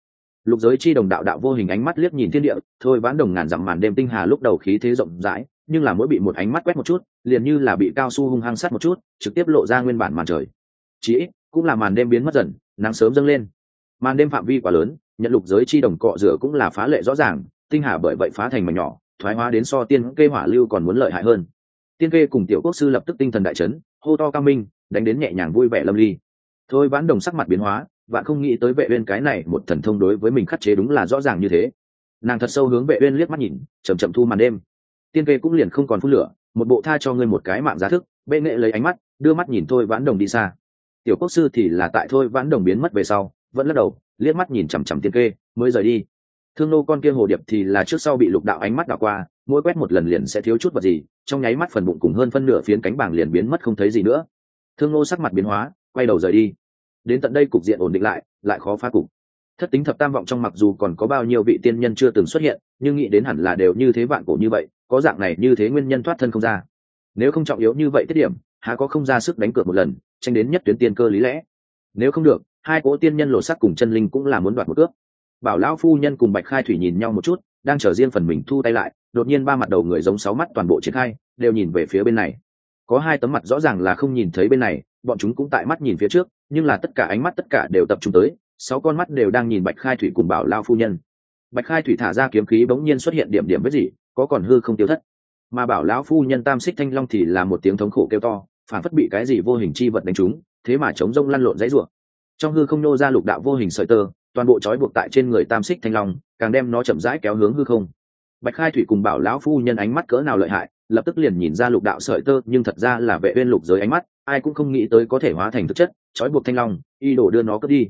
lục giới chi đồng đạo đạo vô hình ánh mắt liếc nhìn thiên địa, thôi vãn đồng ngàn dặm màn đêm tinh hà lúc đầu khí thế rộng rãi, nhưng là mỗi bị một ánh mắt quét một chút, liền như là bị cao su hung hăng sát một chút, trực tiếp lộ ra nguyên bản màn trời. Chí cũng là màn đêm biến mất dần, nắng sớm dâng lên. Màn đêm phạm vi quá lớn nhận lục giới chi đồng cọ rửa cũng là phá lệ rõ ràng, tinh hà bởi vậy phá thành mảnh nhỏ, thoái hóa đến so tiên kê hỏa lưu còn muốn lợi hại hơn. Tiên kê cùng tiểu quốc sư lập tức tinh thần đại chấn, hô to cao minh, đánh đến nhẹ nhàng vui vẻ lâm ly. Thôi vãn đồng sắc mặt biến hóa và không nghĩ tới vệ uyên cái này một thần thông đối với mình khắc chế đúng là rõ ràng như thế. Nàng thật sâu hướng vệ uyên liếc mắt nhìn, chậm chậm thu màn đêm. Tiên kê cũng liền không còn phun lửa, một bộ tha cho ngươi một cái mạng giá thức, bệ nghệ lấy ánh mắt, đưa mắt nhìn thôi vãn đồng đi xa. Tiểu quốc sư thì là tại thôi vãn đồng biến mất về sau vẫn lắc đầu, liếc mắt nhìn chằm chằm tiên kê, mới rời đi. Thương nô con kia hồ điệp thì là trước sau bị lục đạo ánh mắt đảo qua, mỗi quét một lần liền sẽ thiếu chút vật gì, trong nháy mắt phần bụng cùng hơn phân nửa phiến cánh bảng liền biến mất không thấy gì nữa. Thương nô sắc mặt biến hóa, quay đầu rời đi. Đến tận đây cục diện ổn định lại lại khó phá cục. Thất tính thập tam vọng trong mặc dù còn có bao nhiêu vị tiên nhân chưa từng xuất hiện, nhưng nghĩ đến hẳn là đều như thế vạn cổ như vậy, có dạng này như thế nguyên nhân thoát thân không ra. Nếu không trọng yếu như vậy tiết điểm, há có không ra sức đánh cược một lần, tranh đến nhất tuyến tiên cơ lý lẽ. Nếu không được hai cỗ tiên nhân lộ sắc cùng chân linh cũng là muốn đoạt một cước. bảo lão phu nhân cùng bạch khai thủy nhìn nhau một chút, đang chờ riêng phần mình thu tay lại, đột nhiên ba mặt đầu người giống sáu mắt toàn bộ triển khai, đều nhìn về phía bên này. Có hai tấm mặt rõ ràng là không nhìn thấy bên này, bọn chúng cũng tại mắt nhìn phía trước, nhưng là tất cả ánh mắt tất cả đều tập trung tới, sáu con mắt đều đang nhìn bạch khai thủy cùng bảo lao phu nhân. Bạch khai thủy thả ra kiếm khí bỗng nhiên xuất hiện điểm điểm với gì, có còn hư không tiêu thất. Mà bảo lão phu nhân tam xích thanh long thì là một tiếng thống khổ kêu to phản phất bị cái gì vô hình chi vật đánh trúng, thế mà chống rông lăn lộn dãy rủa trong hư không nô ra lục đạo vô hình sợi tơ, toàn bộ trói buộc tại trên người tam xích thanh long, càng đem nó chậm rãi kéo hướng hư không. Bạch khai thủy cùng bảo lão phu nhân ánh mắt cỡ nào lợi hại, lập tức liền nhìn ra lục đạo sợi tơ, nhưng thật ra là vệ uyên lục giới ánh mắt, ai cũng không nghĩ tới có thể hóa thành thực chất, trói buộc thanh long y đổ đưa nó cướp đi.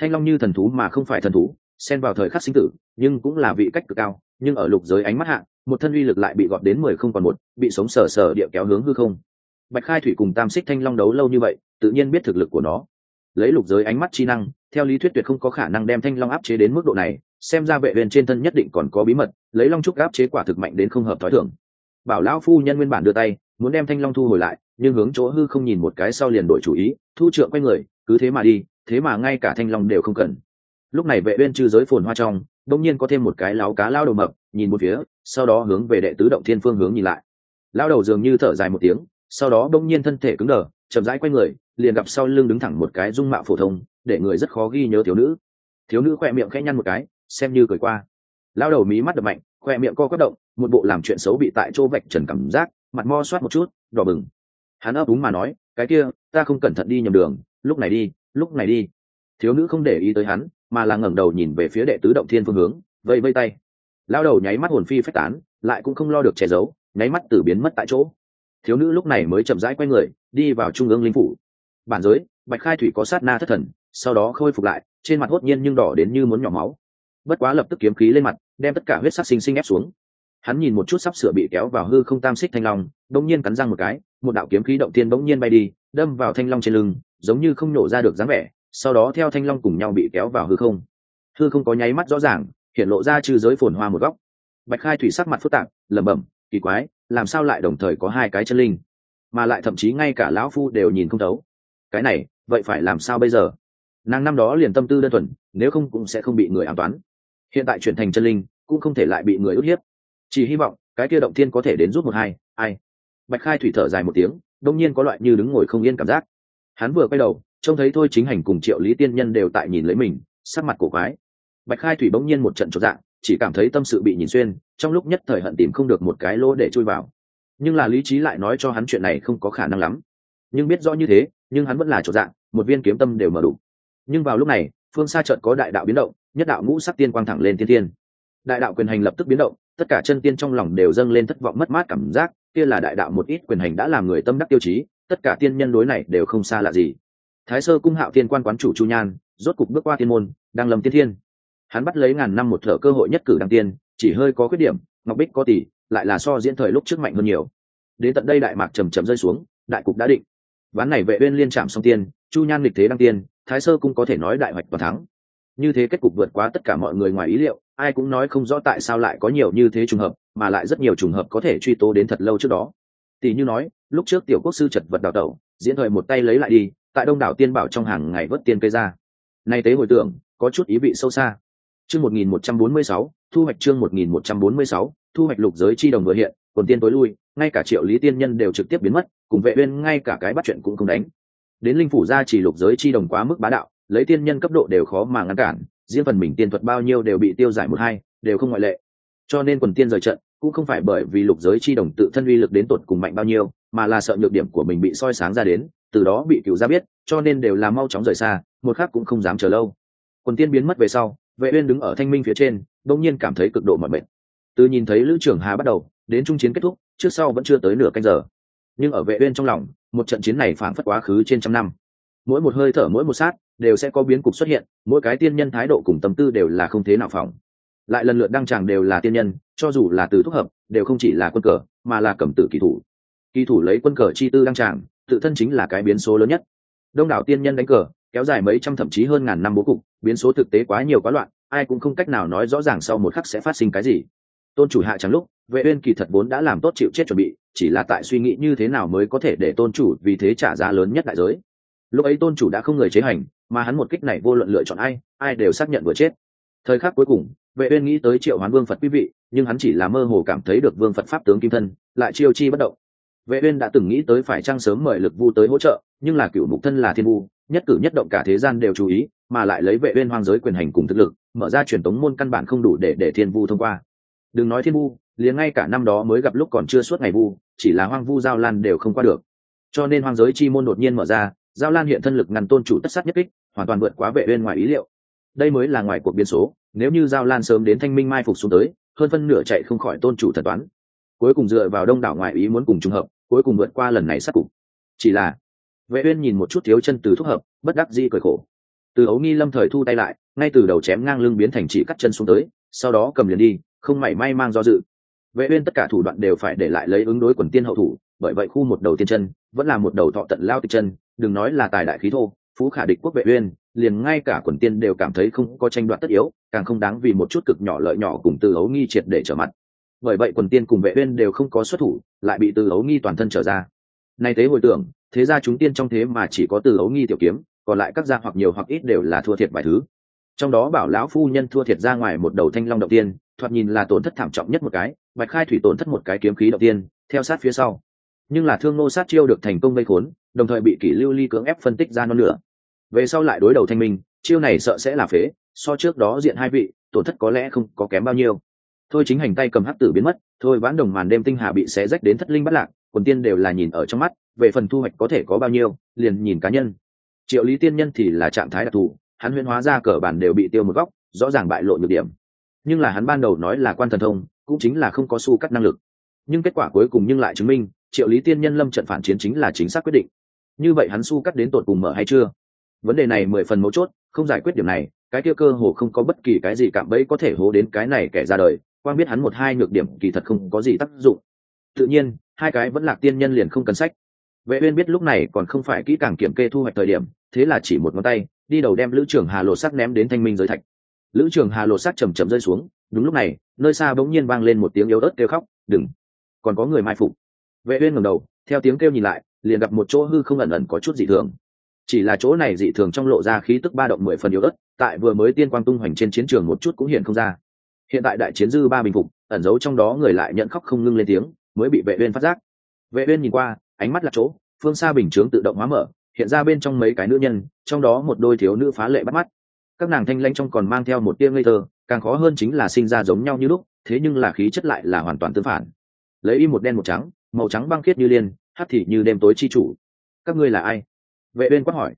Thanh long như thần thú mà không phải thần thú, xen vào thời khắc sinh tử, nhưng cũng là vị cách cực cao, nhưng ở lục giới ánh mắt hạ, một thân uy lực lại bị gọt đến mười không còn một, bị sống sờ sờ địa kéo hướng hư không. Bạch khai thủy cùng tam xích thanh long đấu lâu như vậy, tự nhiên biết thực lực của nó lấy lục giới ánh mắt chi năng, theo lý thuyết tuyệt không có khả năng đem thanh long áp chế đến mức độ này, xem ra vệ huyền trên thân nhất định còn có bí mật, lấy long trúc áp chế quả thực mạnh đến không hợp thói thường. Bảo lão phu nhân nguyên bản đưa tay, muốn đem thanh long thu hồi lại, nhưng hướng chỗ hư không nhìn một cái sau liền đổi chủ ý, thu trượng quay người, cứ thế mà đi, thế mà ngay cả thanh long đều không cần. Lúc này vệ uyên chư giới phồn hoa trong, đông nhiên có thêm một cái láo cá lao đầu mập, nhìn một phía, sau đó hướng về đệ tứ động thiên phương hướng nhìn lại. Lao đầu dường như thở dài một tiếng, sau đó đông nhiên thân thể cứng đờ, chậm rãi quay người liền gặp sau lưng đứng thẳng một cái dung mạo phổ thông, để người rất khó ghi nhớ thiếu nữ. Thiếu nữ khoe miệng khẽ nhăn một cái, xem như cười qua. Lao đầu mí mắt đập mạnh khoe miệng co quất động, một bộ làm chuyện xấu bị tại chỗ vạch trần cảm giác, mặt mo soát một chút, đỏ bừng. Hắn ấp úng mà nói, cái kia, ta không cẩn thận đi nhầm đường, lúc này đi, lúc này đi. Thiếu nữ không để ý tới hắn, mà là ngẩng đầu nhìn về phía đệ tứ động thiên phương hướng, vây vây tay. Lao đầu nháy mắt hồn phi phách tán, lại cũng không lo được che giấu, nháy mắt tử biến mất tại chỗ. Thiếu nữ lúc này mới chậm rãi quay người, đi vào trung ương linh phủ bản giới, bạch khai thủy có sát na thất thần, sau đó khôi phục lại, trên mặt hốt nhiên nhưng đỏ đến như muốn nhỏ máu. Bất quá lập tức kiếm khí lên mặt, đem tất cả huyết sắc sinh sinh ép xuống. Hắn nhìn một chút sắp sửa bị kéo vào hư không tam xích thanh long bỗng nhiên cắn răng một cái, một đạo kiếm khí động tiên bỗng nhiên bay đi, đâm vào thanh long trên lưng, giống như không nổ ra được dáng vẻ, sau đó theo thanh long cùng nhau bị kéo vào hư không. Hư không có nháy mắt rõ ràng, hiện lộ ra trừ giới phồn hoa một góc. Bạch khai thủy sắc mặt phức tạp, lẩm bẩm, kỳ quái, làm sao lại đồng thời có hai cái chân linh? Mà lại thậm chí ngay cả lão phu đều nhìn không thấu cái này, vậy phải làm sao bây giờ? Nàng năm đó liền tâm tư đơn thuần, nếu không cũng sẽ không bị người an toán. Hiện tại chuyển thành chân linh, cũng không thể lại bị người ức hiếp. Chỉ hy vọng, cái kia động thiên có thể đến giúp một hai, ai? Bạch khai thủy thở dài một tiếng, đông nhiên có loại như đứng ngồi không yên cảm giác. Hắn vừa quay đầu, trông thấy thôi chính hành cùng triệu lý tiên nhân đều tại nhìn lấy mình, sắc mặt cổ quái. Bạch khai thủy bỗng nhiên một trận trọn dạng, chỉ cảm thấy tâm sự bị nhìn xuyên, trong lúc nhất thời hận tìm không được một cái lỗ để chui vào. Nhưng là lý trí lại nói cho hắn chuyện này không có khả năng lắm. Nhưng biết rõ như thế nhưng hắn vẫn là chỗ dạng, một viên kiếm tâm đều mở đủ. Nhưng vào lúc này, phương xa trận có đại đạo biến động, nhất đạo ngũ sắc tiên quang thẳng lên thiên thiên. đại đạo quyền hành lập tức biến động, tất cả chân tiên trong lòng đều dâng lên thất vọng mất mát cảm giác, kia là đại đạo một ít quyền hành đã làm người tâm đắc tiêu chí, tất cả tiên nhân đối này đều không xa lạ gì. Thái sơ cung hạo tiên quan quán chủ chu nhan, rốt cục bước qua tiên môn, đang lầm tiên thiên. Hắn bắt lấy ngàn năm một thở cơ hội nhất cử đăng tiên, chỉ hơi có khuyết điểm, ngọc bích có tỷ, lại là so diễn thời lúc trước mạnh hơn nhiều. Đến tận đây đại mạc trầm trầm rơi xuống, đại cục đã định ván này vệ uyên liên chạm song tiên, chu nhan lịch thế đăng tiên, thái sơ cũng có thể nói đại hoạch toàn thắng. Như thế kết cục vượt quá tất cả mọi người ngoài ý liệu, ai cũng nói không rõ tại sao lại có nhiều như thế trùng hợp, mà lại rất nhiều trùng hợp có thể truy tố đến thật lâu trước đó. Tỷ như nói, lúc trước tiểu quốc sư chật vật đào tẩu, diễn thời một tay lấy lại đi, tại đông đảo tiên bảo trong hàng ngày vớt tiên cây ra. Nay tế hồi tưởng, có chút ý vị sâu xa. Chương một nghìn một trăm bốn mươi sáu, thu hoạch chương một nghìn một trăm bốn mươi sáu, thu hoạch lục giới chi đồng vừa hiện quần tiên tối lui, ngay cả triệu lý tiên nhân đều trực tiếp biến mất, cùng vệ uyên ngay cả cái bắt chuyện cũng không đánh. Đến linh phủ gia chỉ lục giới chi đồng quá mức bá đạo, lấy tiên nhân cấp độ đều khó mà ngăn cản, riêng phần mình tiên thuật bao nhiêu đều bị tiêu giải một hai, đều không ngoại lệ. Cho nên quần tiên rời trận, cũng không phải bởi vì lục giới chi đồng tự thân uy lực đến tột cùng mạnh bao nhiêu, mà là sợ nhược điểm của mình bị soi sáng ra đến, từ đó bị cựu gia biết, cho nên đều là mau chóng rời xa, một khác cũng không dám chờ lâu. Quần tiên biến mất về sau, vệ uyên đứng ở thanh minh phía trên đông nhiên cảm thấy cực độ mỏi mệt. Từ nhìn thấy lữ trưởng hà bắt đầu đến trung chiến kết thúc, trước sau vẫn chưa tới nửa canh giờ. Nhưng ở vệ uyên trong lòng, một trận chiến này phảng phất quá khứ trên trăm năm. Mỗi một hơi thở, mỗi một sát, đều sẽ có biến cục xuất hiện, mỗi cái tiên nhân thái độ cùng tâm tư đều là không thế nào phòng lại lần lượt đăng tràng đều là tiên nhân, cho dù là từ thúc hợp, đều không chỉ là quân cờ, mà là cẩm tử kỳ thủ. Kỳ thủ lấy quân cờ chi tư đăng tràng, tự thân chính là cái biến số lớn nhất. Đông đảo tiên nhân đánh cờ, kéo dài mấy trăm thậm chí hơn ngàn năm bố cục, biến số thực tế quá nhiều quá loạn, ai cũng không cách nào nói rõ ràng sau một khắc sẽ phát sinh cái gì tôn chủ hạ chẳng lúc, vệ uyên kỳ thật vốn đã làm tốt chịu chết chuẩn bị, chỉ là tại suy nghĩ như thế nào mới có thể để tôn chủ vì thế trả giá lớn nhất đại giới. Lúc ấy tôn chủ đã không người chế hành, mà hắn một kích này vô luận lựa chọn ai ai đều xác nhận vừa chết. Thời khắc cuối cùng, vệ uyên nghĩ tới triệu hoán vương phật quý vị, nhưng hắn chỉ là mơ hồ cảm thấy được vương phật pháp tướng kim thân, lại chiêu chi bất động. Vệ uyên đã từng nghĩ tới phải trang sớm mời lực vu tới hỗ trợ, nhưng là cựu mục thân là thiên vu, nhất cử nhất động cả thế gian đều chú ý, mà lại lấy vệ uyên hoang giới quyền hành cùng thực lực, mở ra truyền tống môn căn bản không đủ để để thiên vu thông qua đừng nói thiên vu, liền ngay cả năm đó mới gặp lúc còn chưa suốt ngày vu, chỉ là hoang vu giao lan đều không qua được. Cho nên hoang giới chi môn đột nhiên mở ra, giao lan hiện thân lực ngăn tôn chủ tất sát nhất kích, hoàn toàn vượt quá vệ uyên ngoài ý liệu. Đây mới là ngoài cuộc biến số, nếu như giao lan sớm đến thanh minh mai phục xuống tới, hơn phân nửa chạy không khỏi tôn chủ thật toán. Cuối cùng dựa vào đông đảo ngoại ý muốn cùng trùng hợp, cuối cùng vượt qua lần này sát cục. Chỉ là, vệ uyên nhìn một chút thiếu chân từ thúc hợp, bất đắc dĩ cười khổ. Từ ấu nghi lâm thời thu tay lại, ngay từ đầu chém ngang lưng biến thành chỉ cắt chân xuống tới, sau đó cầm liền đi không mảy may mang do dự. Vệ uyên tất cả thủ đoạn đều phải để lại lấy ứng đối quần tiên hậu thủ, bởi vậy khu một đầu tiên chân vẫn là một đầu thọ tận lao tịch chân, đừng nói là tài đại khí thô, phú khả địch quốc vệ uyên, liền ngay cả quần tiên đều cảm thấy không có tranh đoạt tất yếu, càng không đáng vì một chút cực nhỏ lợi nhỏ cùng từ ấu nghi triệt để trở mặt. Bởi vậy quần tiên cùng vệ uyên đều không có xuất thủ, lại bị từ ấu nghi toàn thân trở ra. Nay thế hồi tưởng, thế ra chúng tiên trong thế mà chỉ có từ ấu nghi tiểu kiếm, còn lại các gia hoặc nhiều hoặc ít đều là thua thiệt vài thứ. Trong đó bảo lão phu nhân thua thiệt ra ngoài một đầu thanh long đầu tiên thoạt nhìn là tổn thất thảm trọng nhất một cái, bạch khai thủy tổn thất một cái kiếm khí đầu tiên, theo sát phía sau. Nhưng là thương nô sát chiêu được thành công gây khốn, đồng thời bị kỷ lưu ly cưỡng ép phân tích ra non lửa về sau lại đối đầu thanh minh, chiêu này sợ sẽ là phế, so trước đó diện hai vị, tổn thất có lẽ không có kém bao nhiêu. Thôi chính hành tay cầm hắc tử biến mất, thôi vãn đồng màn đêm tinh hà bị xé rách đến thất linh bắt lạc, quần tiên đều là nhìn ở trong mắt, về phần thu hoạch có thể có bao nhiêu, liền nhìn cá nhân. Triệu lý tiên nhân thì là trạng thái đặc thù, hắn huyễn hóa ra cờ bản đều bị tiêu một góc, rõ ràng bại lộ nhược điểm nhưng là hắn ban đầu nói là quan thần thông, cũng chính là không có su cắt năng lực. Nhưng kết quả cuối cùng nhưng lại chứng minh, triệu lý tiên nhân lâm trận phản chiến chính là chính xác quyết định. Như vậy hắn su cắt đến tột cùng mở hay chưa? Vấn đề này mười phần mấu chốt, không giải quyết điểm này, cái kia cơ hồ không có bất kỳ cái gì cạm bẫy có thể hố đến cái này kẻ ra đời quan biết hắn một hai nhược điểm kỳ thật không có gì tác dụng. Tự nhiên, hai cái vẫn lạc tiên nhân liền không cần sách. Vệ uyên biết lúc này còn không phải kỹ càng kiểm kê thu hoạch thời điểm, thế là chỉ một ngón tay, đi đầu đem lữ trưởng hà lộ sắc ném đến thanh minh giới thạch lữ trường hà lộ sắc chầm chầm rơi xuống, đúng lúc này, nơi xa bỗng nhiên vang lên một tiếng yếu ớt kêu khóc, đừng, còn có người mai phục. Vệ uyên ngẩng đầu, theo tiếng kêu nhìn lại, liền gặp một chỗ hư không ẩn ẩn có chút dị thường. Chỉ là chỗ này dị thường trong lộ ra khí tức ba động mười phần yếu ớt, tại vừa mới tiên quang tung hoành trên chiến trường một chút cũng hiện không ra. Hiện tại đại chiến dư ba bình phục, ẩn giấu trong đó người lại nhận khóc không ngưng lên tiếng, mới bị vệ uyên phát giác. Vệ uyên nhìn qua, ánh mắt là chỗ, phương xa bình chướng tự động hóa mở, hiện ra bên trong mấy cái nữ nhân, trong đó một đôi thiếu nữ phá lệ bắt mắt các nàng thanh lanh trong còn mang theo một tia ngây thơ, càng khó hơn chính là sinh ra giống nhau như lúc, thế nhưng là khí chất lại là hoàn toàn tương phản. Lấy y một đen một trắng, màu trắng băng khiết như liên hắt thì như đêm tối chi chủ. Các ngươi là ai? Vệ bên quát hỏi.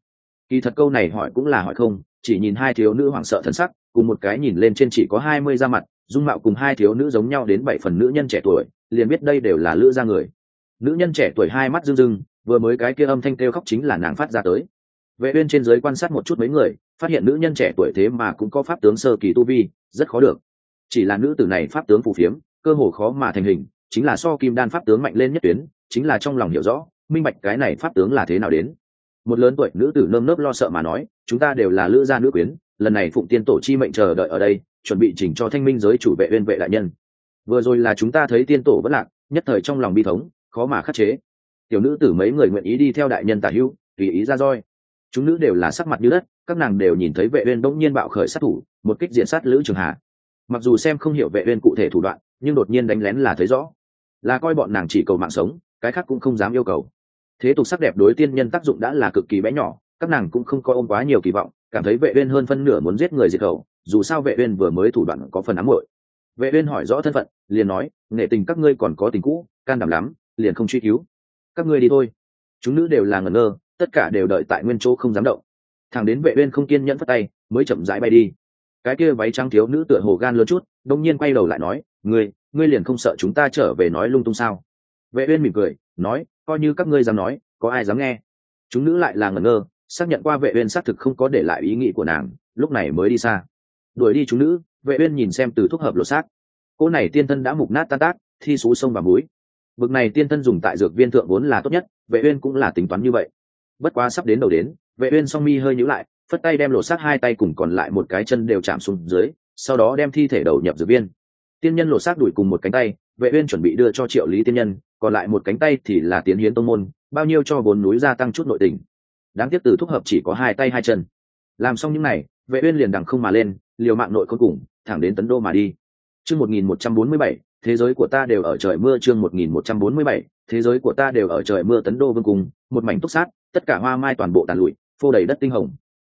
Kỳ thật câu này hỏi cũng là hỏi không, chỉ nhìn hai thiếu nữ hoảng sợ thân sắc, cùng một cái nhìn lên trên chỉ có hai mươi da mặt, dung mạo cùng hai thiếu nữ giống nhau đến bảy phần nữ nhân trẻ tuổi, liền biết đây đều là lữ gia người. Nữ nhân trẻ tuổi hai mắt rưng rưng, vừa mới cái kia âm thanh kêu khóc chính là nàng phát ra tới vệ uyên trên dưới quan sát một chút mấy người phát hiện nữ nhân trẻ tuổi thế mà cũng có pháp tướng sơ kỳ tu vi rất khó được. Chỉ là nữ tử này pháp tướng phù phiếm cơ hồ khó mà thành hình chính là so kim đan pháp tướng mạnh lên nhất tuyến chính là trong lòng hiểu rõ minh bạch cái này pháp tướng là thế nào đến. Một lớn tuổi nữ tử nơm nớp lo sợ mà nói chúng ta đều là lữ gia nữ quyến lần này phụng tiên tổ chi mệnh chờ đợi ở đây chuẩn bị chỉnh cho thanh minh giới chủ vệ uyên vệ đại nhân. Vừa rồi là chúng ta thấy tiên tổ bất lạc nhất thời trong lòng bi thống khó mà khắc chế. Tiểu nữ tử mấy người nguyện ý đi theo đại nhân tả hưu, tùy ý ra roi chúng nữ đều là sắc mặt như đất, các nàng đều nhìn thấy vệ uyên bỗng nhiên bạo khởi sát thủ, một kích diện sát lữ trường hà. Mặc dù xem không hiểu vệ uyên cụ thể thủ đoạn, nhưng đột nhiên đánh lén là thấy rõ. Là coi bọn nàng chỉ cầu mạng sống, cái khác cũng không dám yêu cầu. Thế tục sắc đẹp đối tiên nhân tác dụng đã là cực kỳ bé nhỏ, các nàng cũng không coi ôm quá nhiều kỳ vọng, cảm thấy vệ uyên hơn phân nửa muốn giết người diệt khẩu, dù sao vệ uyên vừa mới thủ đoạn có phần ám muội. Vệ uyên hỏi rõ thân phận, liền nói, nghệ tình các ngươi còn có tình cũ, can đảm lắm, liền không truy cứu. Các ngươi đi thôi. Chúng nữ đều là ngẩn ngơ tất cả đều đợi tại nguyên chỗ không dám động. Thằng đến vệ uyên không kiên nhẫn phất tay, mới chậm rãi bay đi. Cái kia váy trắng thiếu nữ tựa hồ gan lớn chút, đông nhiên quay đầu lại nói, ngươi ngươi liền không sợ chúng ta trở về nói lung tung sao? Vệ uyên mỉm cười, nói, coi như các ngươi dám nói, có ai dám nghe? Chúng nữ lại là ngẩn ngơ, xác nhận qua vệ uyên xác thực không có để lại ý nghĩ của nàng, lúc này mới đi xa. Đuổi đi chúng nữ, vệ uyên nhìn xem từ thuốc hợp lộ xác. Cô này tiên thân đã mục nát tan tác, thi sú sông và mũi bực này tiên thân dùng tại dược viên thượng vốn là tốt nhất, vệ uyên cũng là tính toán như vậy bất quá sắp đến đầu đến, vệ uyên song mi hơi nhíu lại, phất tay đem lộ xác hai tay cùng còn lại một cái chân đều chạm xuống dưới, sau đó đem thi thể đầu nhập dược viên. Tiên nhân lộ xác đuổi cùng một cánh tay, vệ uyên chuẩn bị đưa cho triệu lý tiên nhân, còn lại một cánh tay thì là tiến hiến tông môn, bao nhiêu cho vốn núi gia tăng chút nội tình. Đáng tiếc từ thúc hợp chỉ có hai tay hai chân. Làm xong những này, vệ uyên liền đằng không mà lên, liều mạng nội cuối cùng, thẳng đến tấn đô mà đi. Chương 1147 thế giới của ta đều ở trời mưa chương 1147 thế giới của ta đều ở trời mưa tấn đô vương cung, một mảnh túc sát, tất cả hoa mai toàn bộ tàn lụi, phô đầy đất tinh hồng.